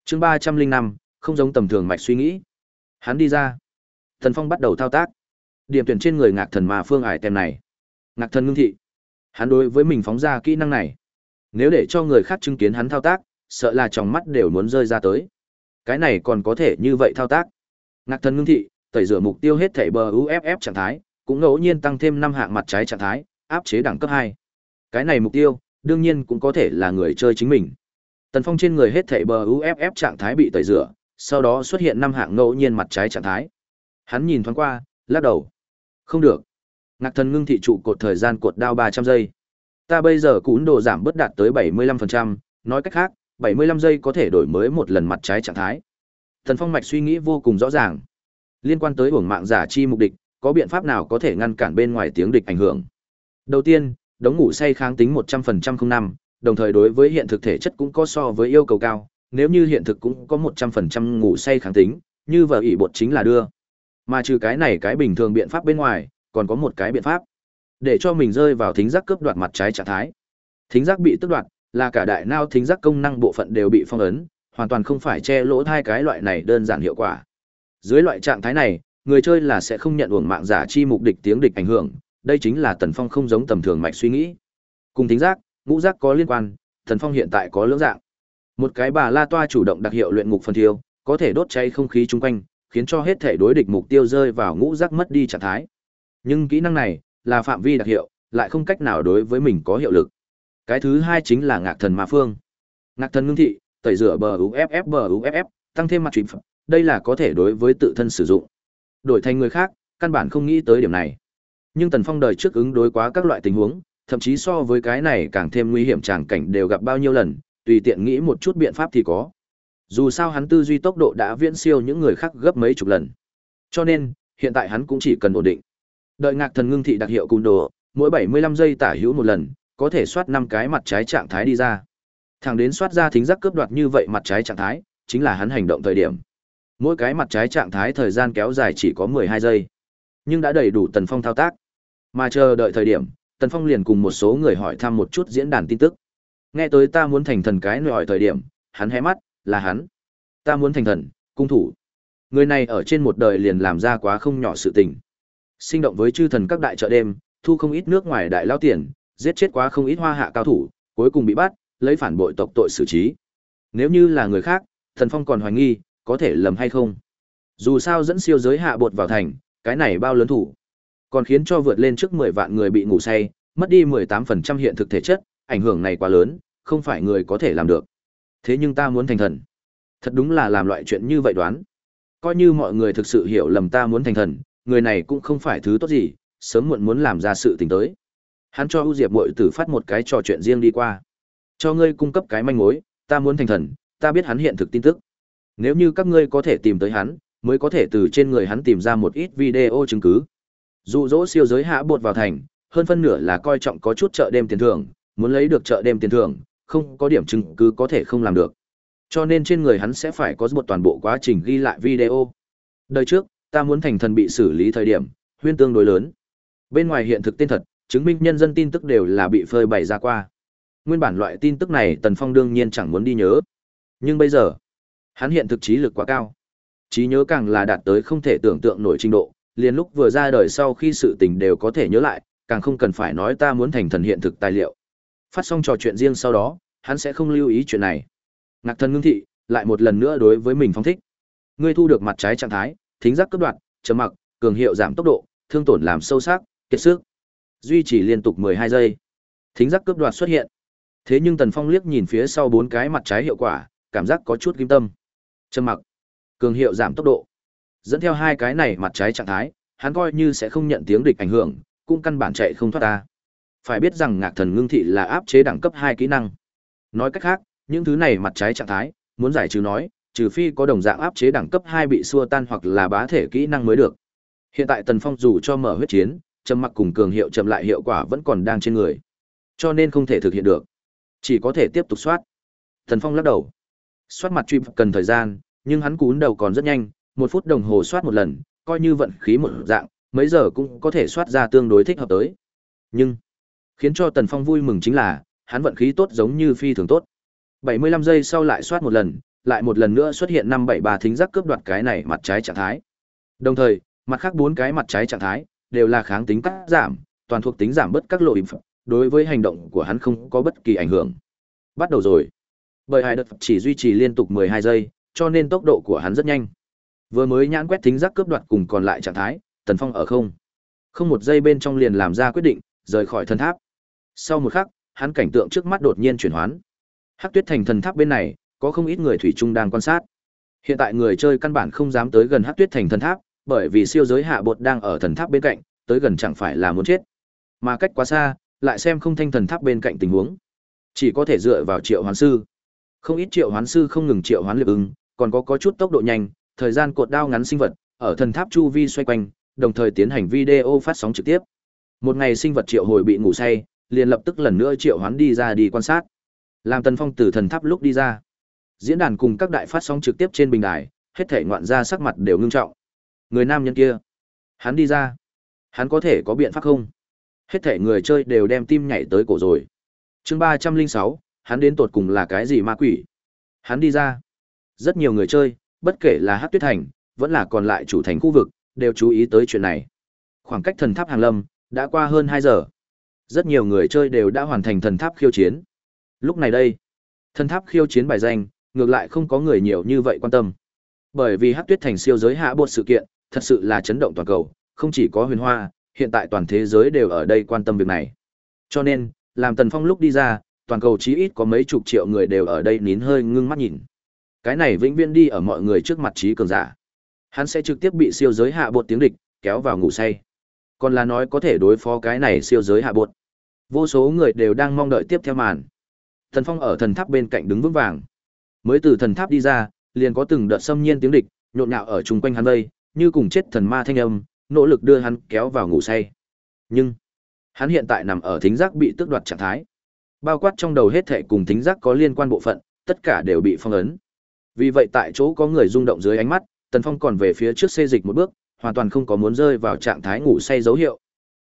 Chương ba trăm linh năm không giống tầm thường mạch suy nghĩ. Hắn đi ra. Thần Phong bắt đầu thao tác. Điểm tuyển trên người ngạc thần mà phương ải tem này. Ngạc thần ngưng thị. Hắn đối với mình phóng ra kỹ năng này. Nếu để cho người khác chứng kiến hắn thao tác, sợ là trong mắt đều muốn rơi ra tới. Cái này còn có thể như vậy thao tác. Ngạc thần ngưng thị, tẩy rửa mục tiêu hết thể bờ UFF trạng thái, cũng ngẫu nhiên tăng thêm năm hạng mặt trái trạng thái, áp chế đẳng cấp hai. Cái này mục tiêu, đương nhiên cũng có thể là người chơi chính mình. Tần Phong trên người hết thảy bờ UFF trạng thái bị tẩy rửa, sau đó xuất hiện năm hạng ngẫu nhiên mặt trái trạng thái. Hắn nhìn thoáng qua, lắc đầu. Không được. Ngạc thần ngưng thị trụ cột thời gian cột đao 300 giây. Ta bây giờ cún đồ giảm bất đạt tới 75%, nói cách khác, 75 giây có thể đổi mới một lần mặt trái trạng thái. Tần Phong mạch suy nghĩ vô cùng rõ ràng. Liên quan tới uổng mạng giả chi mục đích, có biện pháp nào có thể ngăn cản bên ngoài tiếng địch ảnh hưởng? Đầu tiên, đống ngủ say kháng tính 100% không năm, đồng thời đối với hiện thực thể chất cũng có so với yêu cầu cao, nếu như hiện thực cũng có 100% ngủ say kháng tính, như vợ ỷ bột chính là đưa. Mà trừ cái này cái bình thường biện pháp bên ngoài, còn có một cái biện pháp. Để cho mình rơi vào thính giác cướp đoạt mặt trái trạng thái. Thính giác bị tước đoạt, là cả đại não thính giác công năng bộ phận đều bị phong ấn, hoàn toàn không phải che lỗ hai cái loại này đơn giản hiệu quả. Dưới loại trạng thái này, người chơi là sẽ không nhận uổng mạng giả chi mục địch tiếng địch ảnh hưởng, đây chính là Tần Phong không giống tầm thường mạch suy nghĩ. Cùng thính giác, ngũ giác có liên quan, Tần Phong hiện tại có lưỡng dạng. Một cái bà la toa chủ động đặc hiệu luyện ngục phần thiêu, có thể đốt cháy không khí chung quanh, khiến cho hết thể đối địch mục tiêu rơi vào ngũ giác mất đi trạng thái. Nhưng kỹ năng này là phạm vi đặc hiệu, lại không cách nào đối với mình có hiệu lực. Cái thứ hai chính là ngạc thần ma phương. Ngạc thần ngưng thị, tẩy rửa bờ UFF bờ UFF, tăng thêm mặt chuyển phẩm, đây là có thể đối với tự thân sử dụng. Đổi thành người khác, căn bản không nghĩ tới điểm này. Nhưng Tần Phong đời trước ứng đối quá các loại tình huống, thậm chí so với cái này càng thêm nguy hiểm tràng cảnh đều gặp bao nhiêu lần, tùy tiện nghĩ một chút biện pháp thì có. Dù sao hắn tư duy tốc độ đã viễn siêu những người khác gấp mấy chục lần. Cho nên, hiện tại hắn cũng chỉ cần ổn định. Đợi ngạc thần ngưng thị đặc hiệu cung đồ, mỗi 75 giây tả hữu một lần, có thể soát năm cái mặt trái trạng thái đi ra. Thẳng đến soát ra thính giác cướp đoạt như vậy mặt trái trạng thái, chính là hắn hành động thời điểm. Mỗi cái mặt trái trạng thái thời gian kéo dài chỉ có 12 giây, nhưng đã đầy đủ Tần Phong thao tác. Mà chờ đợi thời điểm, Tần Phong liền cùng một số người hỏi thăm một chút diễn đàn tin tức. Nghe tới ta muốn thành thần cái hỏi thời điểm, hắn hé mắt, là hắn. Ta muốn thành thần, cung thủ. Người này ở trên một đời liền làm ra quá không nhỏ sự tình. Sinh động với chư thần các đại chợ đêm, thu không ít nước ngoài đại lao tiền, giết chết quá không ít hoa hạ cao thủ, cuối cùng bị bắt, lấy phản bội tộc tội xử trí. Nếu như là người khác, Thần Phong còn hoài nghi, có thể lầm hay không. Dù sao dẫn siêu giới hạ bột vào thành, cái này bao lớn thủ. Còn khiến cho vượt lên trước 10 vạn người bị ngủ say, mất đi 18% hiện thực thể chất, ảnh hưởng này quá lớn, không phải người có thể làm được. Thế nhưng ta muốn thành thần. Thật đúng là làm loại chuyện như vậy đoán. Coi như mọi người thực sự hiểu lầm ta muốn thành thần, người này cũng không phải thứ tốt gì, sớm muộn muốn làm ra sự tình tới. Hắn cho ưu Diệp muội Tử phát một cái trò chuyện riêng đi qua. Cho ngươi cung cấp cái manh mối, ta muốn thành thần, ta biết hắn hiện thực tin tức. Nếu như các ngươi có thể tìm tới hắn, mới có thể từ trên người hắn tìm ra một ít video chứng cứ. Dụ dỗ siêu giới hạ bột vào thành, hơn phân nửa là coi trọng có chút chợ đêm tiền thưởng, muốn lấy được chợ đêm tiền thưởng, không có điểm chứng cứ có thể không làm được. Cho nên trên người hắn sẽ phải có một toàn bộ quá trình ghi lại video. Đời trước, ta muốn thành thần bị xử lý thời điểm, huyên tương đối lớn. Bên ngoài hiện thực tên thật, chứng minh nhân dân tin tức đều là bị phơi bày ra qua. Nguyên bản loại tin tức này Tần Phong đương nhiên chẳng muốn đi nhớ. Nhưng bây giờ, hắn hiện thực trí lực quá cao. Trí nhớ càng là đạt tới không thể tưởng tượng nổi trình độ, liền lúc vừa ra đời sau khi sự tình đều có thể nhớ lại, càng không cần phải nói ta muốn thành thần hiện thực tài liệu. Phát xong trò chuyện riêng sau đó, hắn sẽ không lưu ý chuyện này. Ngạc thần ngưng thị, lại một lần nữa đối với mình phong thích. Ngươi thu được mặt trái trạng thái, thính giác cấp đoạn, chấm mặc, cường hiệu giảm tốc độ, thương tổn làm sâu sắc, kiệt sức. Duy trì liên tục 12 giây. Thính giác cướp đoạt xuất hiện. Thế nhưng Tần Phong liếc nhìn phía sau bốn cái mặt trái hiệu quả, cảm giác có chút kim tâm. Trầm mặc, cường hiệu giảm tốc độ. Dẫn theo hai cái này mặt trái trạng thái, hắn coi như sẽ không nhận tiếng địch ảnh hưởng, cũng căn bản chạy không thoát ta. Phải biết rằng Ngạc Thần Ngưng Thị là áp chế đẳng cấp 2 kỹ năng. Nói cách khác, những thứ này mặt trái trạng thái, muốn giải trừ nói, trừ phi có đồng dạng áp chế đẳng cấp 2 bị xua tan hoặc là bá thể kỹ năng mới được. Hiện tại Tần Phong dù cho mở huyết chiến, trầm mặc cùng cường hiệu chậm lại hiệu quả vẫn còn đang trên người. Cho nên không thể thực hiện được. Chỉ có thể tiếp tục soát. Tần Phong lắc đầu. Soát mặt truy cần thời gian, nhưng hắn cún đầu còn rất nhanh, một phút đồng hồ soát một lần, coi như vận khí một dạng, mấy giờ cũng có thể soát ra tương đối thích hợp tới. Nhưng, khiến cho Tần Phong vui mừng chính là, hắn vận khí tốt giống như phi thường tốt. 75 giây sau lại soát một lần, lại một lần nữa xuất hiện 573 thính giác cướp đoạt cái này mặt trái trạng thái. Đồng thời, mặt khác bốn cái mặt trái trạng thái đều là kháng tính cắt giảm, toàn thuộc tính giảm bớt các lộ phẩm, đối với hành động của hắn không có bất kỳ ảnh hưởng. Bắt đầu rồi. Bởi hai đợt chỉ duy trì liên tục 12 giây, cho nên tốc độ của hắn rất nhanh. Vừa mới nhãn quét thính giác cướp đoạt cùng còn lại trạng thái, Tần Phong ở không. Không một giây bên trong liền làm ra quyết định, rời khỏi thần tháp. Sau một khắc, hắn cảnh tượng trước mắt đột nhiên chuyển hoán. Hắc Tuyết Thành thần tháp bên này, có không ít người thủy chung đang quan sát. Hiện tại người chơi căn bản không dám tới gần Hắc Tuyết Thành thần tháp, bởi vì siêu giới hạ bột đang ở thần tháp bên cạnh, tới gần chẳng phải là muốn chết. Mà cách quá xa, lại xem không thanh thần tháp bên cạnh tình huống. Chỉ có thể dựa vào triệu hoán sư. Không ít triệu hoán sư không ngừng triệu hoán liệp ứng, còn có có chút tốc độ nhanh, thời gian cột đao ngắn sinh vật, ở thần tháp chu vi xoay quanh, đồng thời tiến hành video phát sóng trực tiếp. Một ngày sinh vật triệu hồi bị ngủ say, liền lập tức lần nữa triệu hoán đi ra đi quan sát. Làm Tần Phong từ thần tháp lúc đi ra. Diễn đàn cùng các đại phát sóng trực tiếp trên bình đài, hết thảy ngoạn gia sắc mặt đều ngưng trọng. Người nam nhân kia, hắn đi ra, hắn có thể có biện pháp không? Hết thảy người chơi đều đem tim nhảy tới cổ rồi. Chương ba trăm linh sáu, hắn đến tột cùng là cái gì ma quỷ? Hắn đi ra. Rất nhiều người chơi, bất kể là Hắc Tuyết Thành, vẫn là còn lại chủ thành khu vực, đều chú ý tới chuyện này. Khoảng cách thần tháp hàng lâm đã qua hơn hai giờ. Rất nhiều người chơi đều đã hoàn thành thần tháp khiêu chiến. Lúc này đây, thần tháp khiêu chiến bài danh, ngược lại không có người nhiều như vậy quan tâm. Bởi vì Hắc Tuyết Thành siêu giới hạ bột sự kiện, thật sự là chấn động toàn cầu, không chỉ có huyền hoa, hiện tại toàn thế giới đều ở đây quan tâm việc này. Cho nên, làm Tần Phong lúc đi ra, toàn cầu chí ít có mấy chục triệu người đều ở đây nín hơi ngưng mắt nhìn. Cái này vĩnh viễn đi ở mọi người trước mặt trí cường giả. Hắn sẽ trực tiếp bị siêu giới hạ bột tiếng địch, kéo vào ngủ say. Còn là nói có thể đối phó cái này siêu giới hạ bột. Vô số người đều đang mong đợi tiếp theo màn. thần Phong ở thần tháp bên cạnh đứng vững vàng. Mới từ thần tháp đi ra, liền có từng đợt xâm nhiên tiếng địch, nhộn nhạo ở chung quanh hắn đây, như cùng chết thần ma thanh âm, nỗ lực đưa hắn kéo vào ngủ say. Nhưng, hắn hiện tại nằm ở thính giác bị tước đoạt trạng thái. Bao quát trong đầu hết thệ cùng thính giác có liên quan bộ phận, tất cả đều bị phong ấn. Vì vậy tại chỗ có người rung động dưới ánh mắt, Tần Phong còn về phía trước xê dịch một bước, hoàn toàn không có muốn rơi vào trạng thái ngủ say dấu hiệu.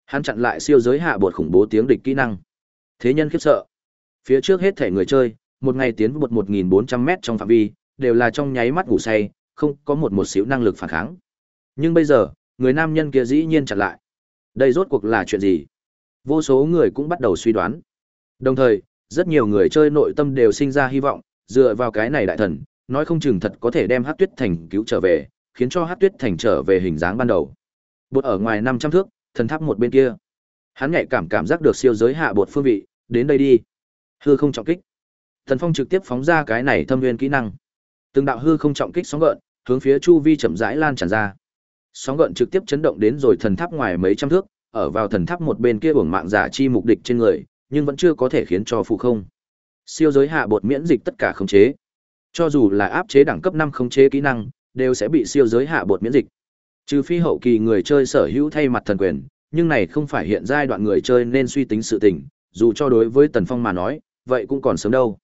Hắn chặn lại siêu giới hạ bột khủng bố tiếng địch kỹ năng. Thế nhân khiếp sợ. Phía trước hết thể người chơi, một ngày tiến vượt 1400m trong phạm vi, đều là trong nháy mắt ngủ say, không có một một xíu năng lực phản kháng. Nhưng bây giờ, người nam nhân kia dĩ nhiên chặn lại. Đây rốt cuộc là chuyện gì? Vô số người cũng bắt đầu suy đoán. Đồng thời, rất nhiều người chơi nội tâm đều sinh ra hy vọng, dựa vào cái này đại thần, nói không chừng thật có thể đem Hát Tuyết Thành cứu trở về, khiến cho Hát Tuyết Thành trở về hình dáng ban đầu. Bột ở ngoài 500 thước, thần tháp một bên kia. Hắn nhạy cảm cảm giác được siêu giới hạ bột phương vị, đến đây đi. Hư không trọng kích. Thần Phong trực tiếp phóng ra cái này thâm nguyên kỹ năng. Từng đạo hư không trọng kích sóng gợn, hướng phía chu vi chậm rãi lan tràn ra. Sóng gợn trực tiếp chấn động đến rồi thần tháp ngoài mấy trăm thước, ở vào thần tháp một bên kia uổng mạng giả chi mục địch trên người, nhưng vẫn chưa có thể khiến cho phụ không. Siêu giới hạ bột miễn dịch tất cả khống chế. Cho dù là áp chế đẳng cấp năm khống chế kỹ năng, đều sẽ bị siêu giới hạ bột miễn dịch. Trừ phi hậu kỳ người chơi sở hữu thay mặt thần quyền, nhưng này không phải hiện giai đoạn người chơi nên suy tính sự tình, dù cho đối với Tần Phong mà nói, vậy cũng còn sớm đâu.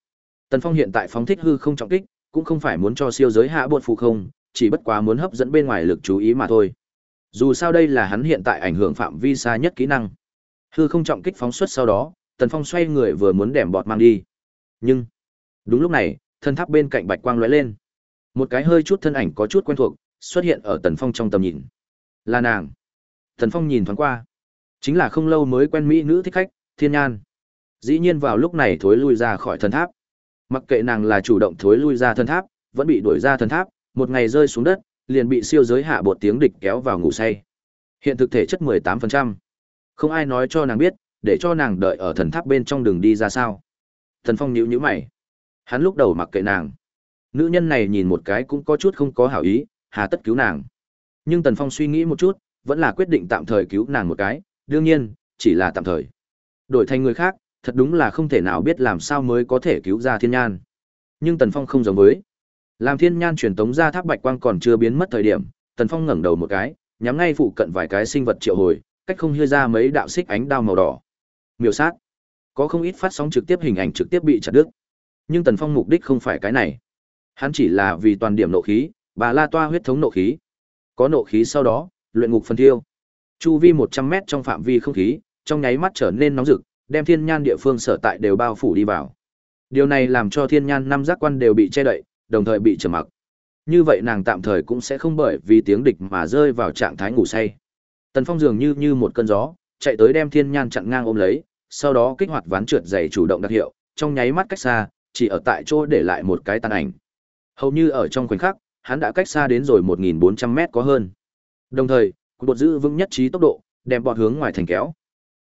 Tần Phong hiện tại phóng thích hư không trọng kích, cũng không phải muốn cho siêu giới hạ bột phụ không, chỉ bất quá muốn hấp dẫn bên ngoài lực chú ý mà thôi. Dù sao đây là hắn hiện tại ảnh hưởng phạm vi xa nhất kỹ năng. Hư không trọng kích phóng xuất sau đó, Tần Phong xoay người vừa muốn đẻm bọt mang đi. Nhưng, đúng lúc này, thân tháp bên cạnh bạch quang lóe lên. Một cái hơi chút thân ảnh có chút quen thuộc, xuất hiện ở Tần Phong trong tầm nhìn. Là nàng. Tần Phong nhìn thoáng qua. Chính là không lâu mới quen mỹ nữ thích khách, Thiên Nhan. Dĩ nhiên vào lúc này thối lui ra khỏi thần tháp. Mặc kệ nàng là chủ động thối lui ra thần tháp, vẫn bị đuổi ra thần tháp, một ngày rơi xuống đất, liền bị siêu giới hạ bột tiếng địch kéo vào ngủ say. Hiện thực thể chất 18%. Không ai nói cho nàng biết, để cho nàng đợi ở thần tháp bên trong đường đi ra sao. Thần Phong nhíu nhíu mày. Hắn lúc đầu mặc kệ nàng. Nữ nhân này nhìn một cái cũng có chút không có hảo ý, hà tất cứu nàng. Nhưng Tần Phong suy nghĩ một chút, vẫn là quyết định tạm thời cứu nàng một cái, đương nhiên, chỉ là tạm thời. Đổi thành người khác, thật đúng là không thể nào biết làm sao mới có thể cứu ra thiên nhan. Nhưng Tần Phong không giống với. Làm thiên nhan truyền tống ra tháp bạch quang còn chưa biến mất thời điểm, Tần Phong ngẩng đầu một cái, nhắm ngay phụ cận vài cái sinh vật triệu hồi, cách không hưa ra mấy đạo xích ánh đao màu đỏ. Miêu sát. Có không ít phát sóng trực tiếp hình ảnh trực tiếp bị chặt đứt. Nhưng Tần Phong mục đích không phải cái này. Hắn chỉ là vì toàn điểm nộ khí, bà la toa huyết thống nộ khí. Có nộ khí sau đó, luyện ngục phân thiêu. Chu vi 100 mét trong phạm vi không khí, trong nháy mắt trở nên nóng rực, đem thiên nhan địa phương sở tại đều bao phủ đi vào. Điều này làm cho thiên nhan năm giác quan đều bị che đậy, đồng thời bị trầm mặc. Như vậy nàng tạm thời cũng sẽ không bởi vì tiếng địch mà rơi vào trạng thái ngủ say. Tần Phong dường như như một cơn gió, chạy tới đem thiên nhan chặn ngang ôm lấy, sau đó kích hoạt ván trượt dày chủ động đặc hiệu, trong nháy mắt cách xa, chỉ ở tại chỗ để lại một cái tàn ảnh. Hầu như ở trong khoảnh khắc, hắn đã cách xa đến rồi 1400 mét có hơn. Đồng thời, bột giữ vững nhất trí tốc độ, đem bọt hướng ngoài thành kéo.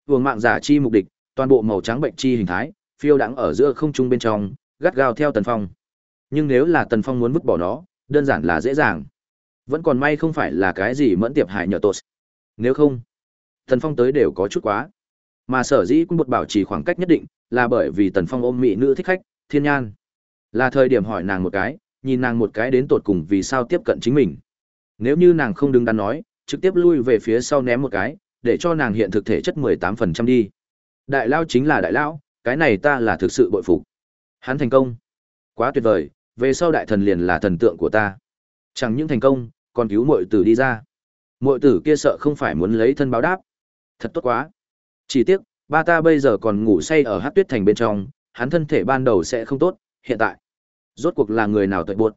Vương mạng giả chi mục đích, toàn bộ màu trắng bệnh chi hình thái, phiêu đãng ở giữa không trung bên trong, gắt gao theo Tần Phong. Nhưng nếu là Tần Phong muốn vứt bỏ nó, đơn giản là dễ dàng. Vẫn còn may không phải là cái gì mẫn tiệp hại nhờ tốt. Nếu không, Tần Phong tới đều có chút quá. Mà sở dĩ cũng bột bảo trì khoảng cách nhất định, là bởi vì Tần Phong ôm mỹ nữ thích khách, Thiên Nhan. Là thời điểm hỏi nàng một cái, nhìn nàng một cái đến tột cùng vì sao tiếp cận chính mình. Nếu như nàng không đứng đắn nói, trực tiếp lui về phía sau ném một cái, để cho nàng hiện thực thể chất 18% đi. Đại lao chính là đại lão, cái này ta là thực sự bội phục. Hắn thành công. Quá tuyệt vời, về sau đại thần liền là thần tượng của ta. Chẳng những thành công, còn cứu muội tử đi ra. Muội tử kia sợ không phải muốn lấy thân báo đáp. Thật tốt quá. Chỉ tiếc, ba ta bây giờ còn ngủ say ở hát tuyết thành bên trong, hắn thân thể ban đầu sẽ không tốt, hiện tại. Rốt cuộc là người nào tội buộc.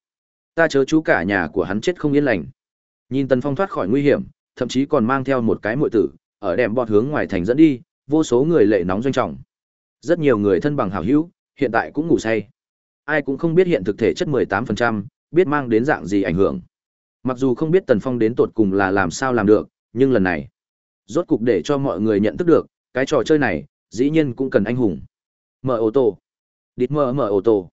Ta chớ chú cả nhà của hắn chết không yên lành. Nhìn Tần Phong thoát khỏi nguy hiểm, thậm chí còn mang theo một cái muội tử, ở đèm bọt hướng ngoài thành dẫn đi, vô số người lệ nóng doanh trọng. Rất nhiều người thân bằng hảo hữu, hiện tại cũng ngủ say. Ai cũng không biết hiện thực thể chất 18%, biết mang đến dạng gì ảnh hưởng. Mặc dù không biết Tần Phong đến tột cùng là làm sao làm được, nhưng lần này, rốt cục để cho mọi người nhận thức được, cái trò chơi này, dĩ nhiên cũng cần anh hùng. Mở ô tô. Địt mở mở ô tô.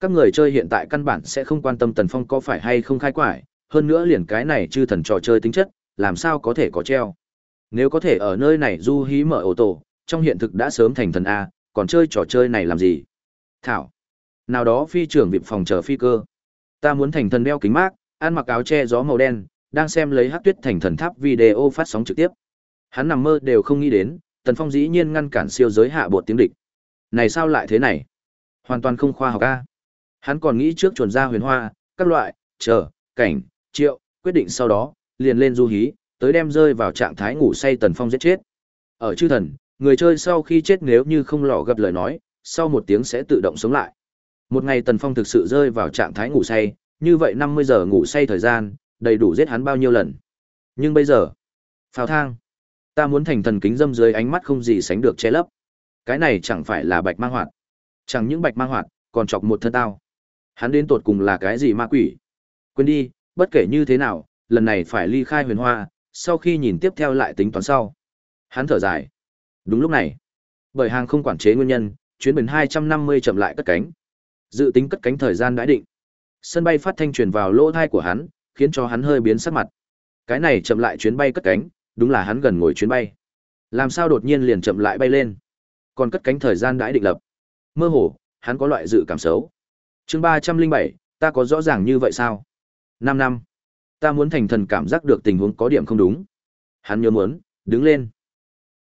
Các người chơi hiện tại căn bản sẽ không quan tâm Tần Phong có phải hay không khai quải, hơn nữa liền cái này chư thần trò chơi tính chất, làm sao có thể có treo. Nếu có thể ở nơi này du hí mở ô tô, trong hiện thực đã sớm thành thần A, còn chơi trò chơi này làm gì? Thảo. Nào đó phi trưởng vịp phòng chờ phi cơ. Ta muốn thành thần đeo kính mát, ăn mặc áo che gió màu đen, đang xem lấy hát tuyết thành thần tháp video phát sóng trực tiếp. Hắn nằm mơ đều không nghĩ đến, Tần Phong dĩ nhiên ngăn cản siêu giới hạ bột tiếng địch. Này sao lại thế này? Hoàn toàn không khoa học a. Hắn còn nghĩ trước chuẩn ra huyền hoa, các loại, chờ, cảnh, triệu, quyết định sau đó, liền lên du hí, tới đem rơi vào trạng thái ngủ say Tần Phong giết chết. Ở chư thần, người chơi sau khi chết nếu như không lò gặp lời nói, sau một tiếng sẽ tự động sống lại. Một ngày Tần Phong thực sự rơi vào trạng thái ngủ say, như vậy 50 giờ ngủ say thời gian, đầy đủ giết hắn bao nhiêu lần. Nhưng bây giờ, pháo thang, ta muốn thành thần kính dâm dưới ánh mắt không gì sánh được che lấp. Cái này chẳng phải là bạch mang hoạt. Chẳng những bạch mang hoạt, còn chọc một thân tao. Hắn đến tột cùng là cái gì ma quỷ? Quên đi, bất kể như thế nào, lần này phải ly khai huyền hoa, sau khi nhìn tiếp theo lại tính toán sau. Hắn thở dài. Đúng lúc này, bởi hàng không quản chế nguyên nhân, chuyến biển 250 chậm lại cất cánh. Dự tính cất cánh thời gian đã định. Sân bay phát thanh truyền vào lỗ thai của hắn, khiến cho hắn hơi biến sắc mặt. Cái này chậm lại chuyến bay cất cánh, đúng là hắn gần ngồi chuyến bay. Làm sao đột nhiên liền chậm lại bay lên? Còn cất cánh thời gian đãi định lập. Mơ hồ, hắn có loại dự cảm xấu. Chương 307, ta có rõ ràng như vậy sao? 5 năm. Ta muốn thành thần cảm giác được tình huống có điểm không đúng. Hắn nhớ muốn, đứng lên.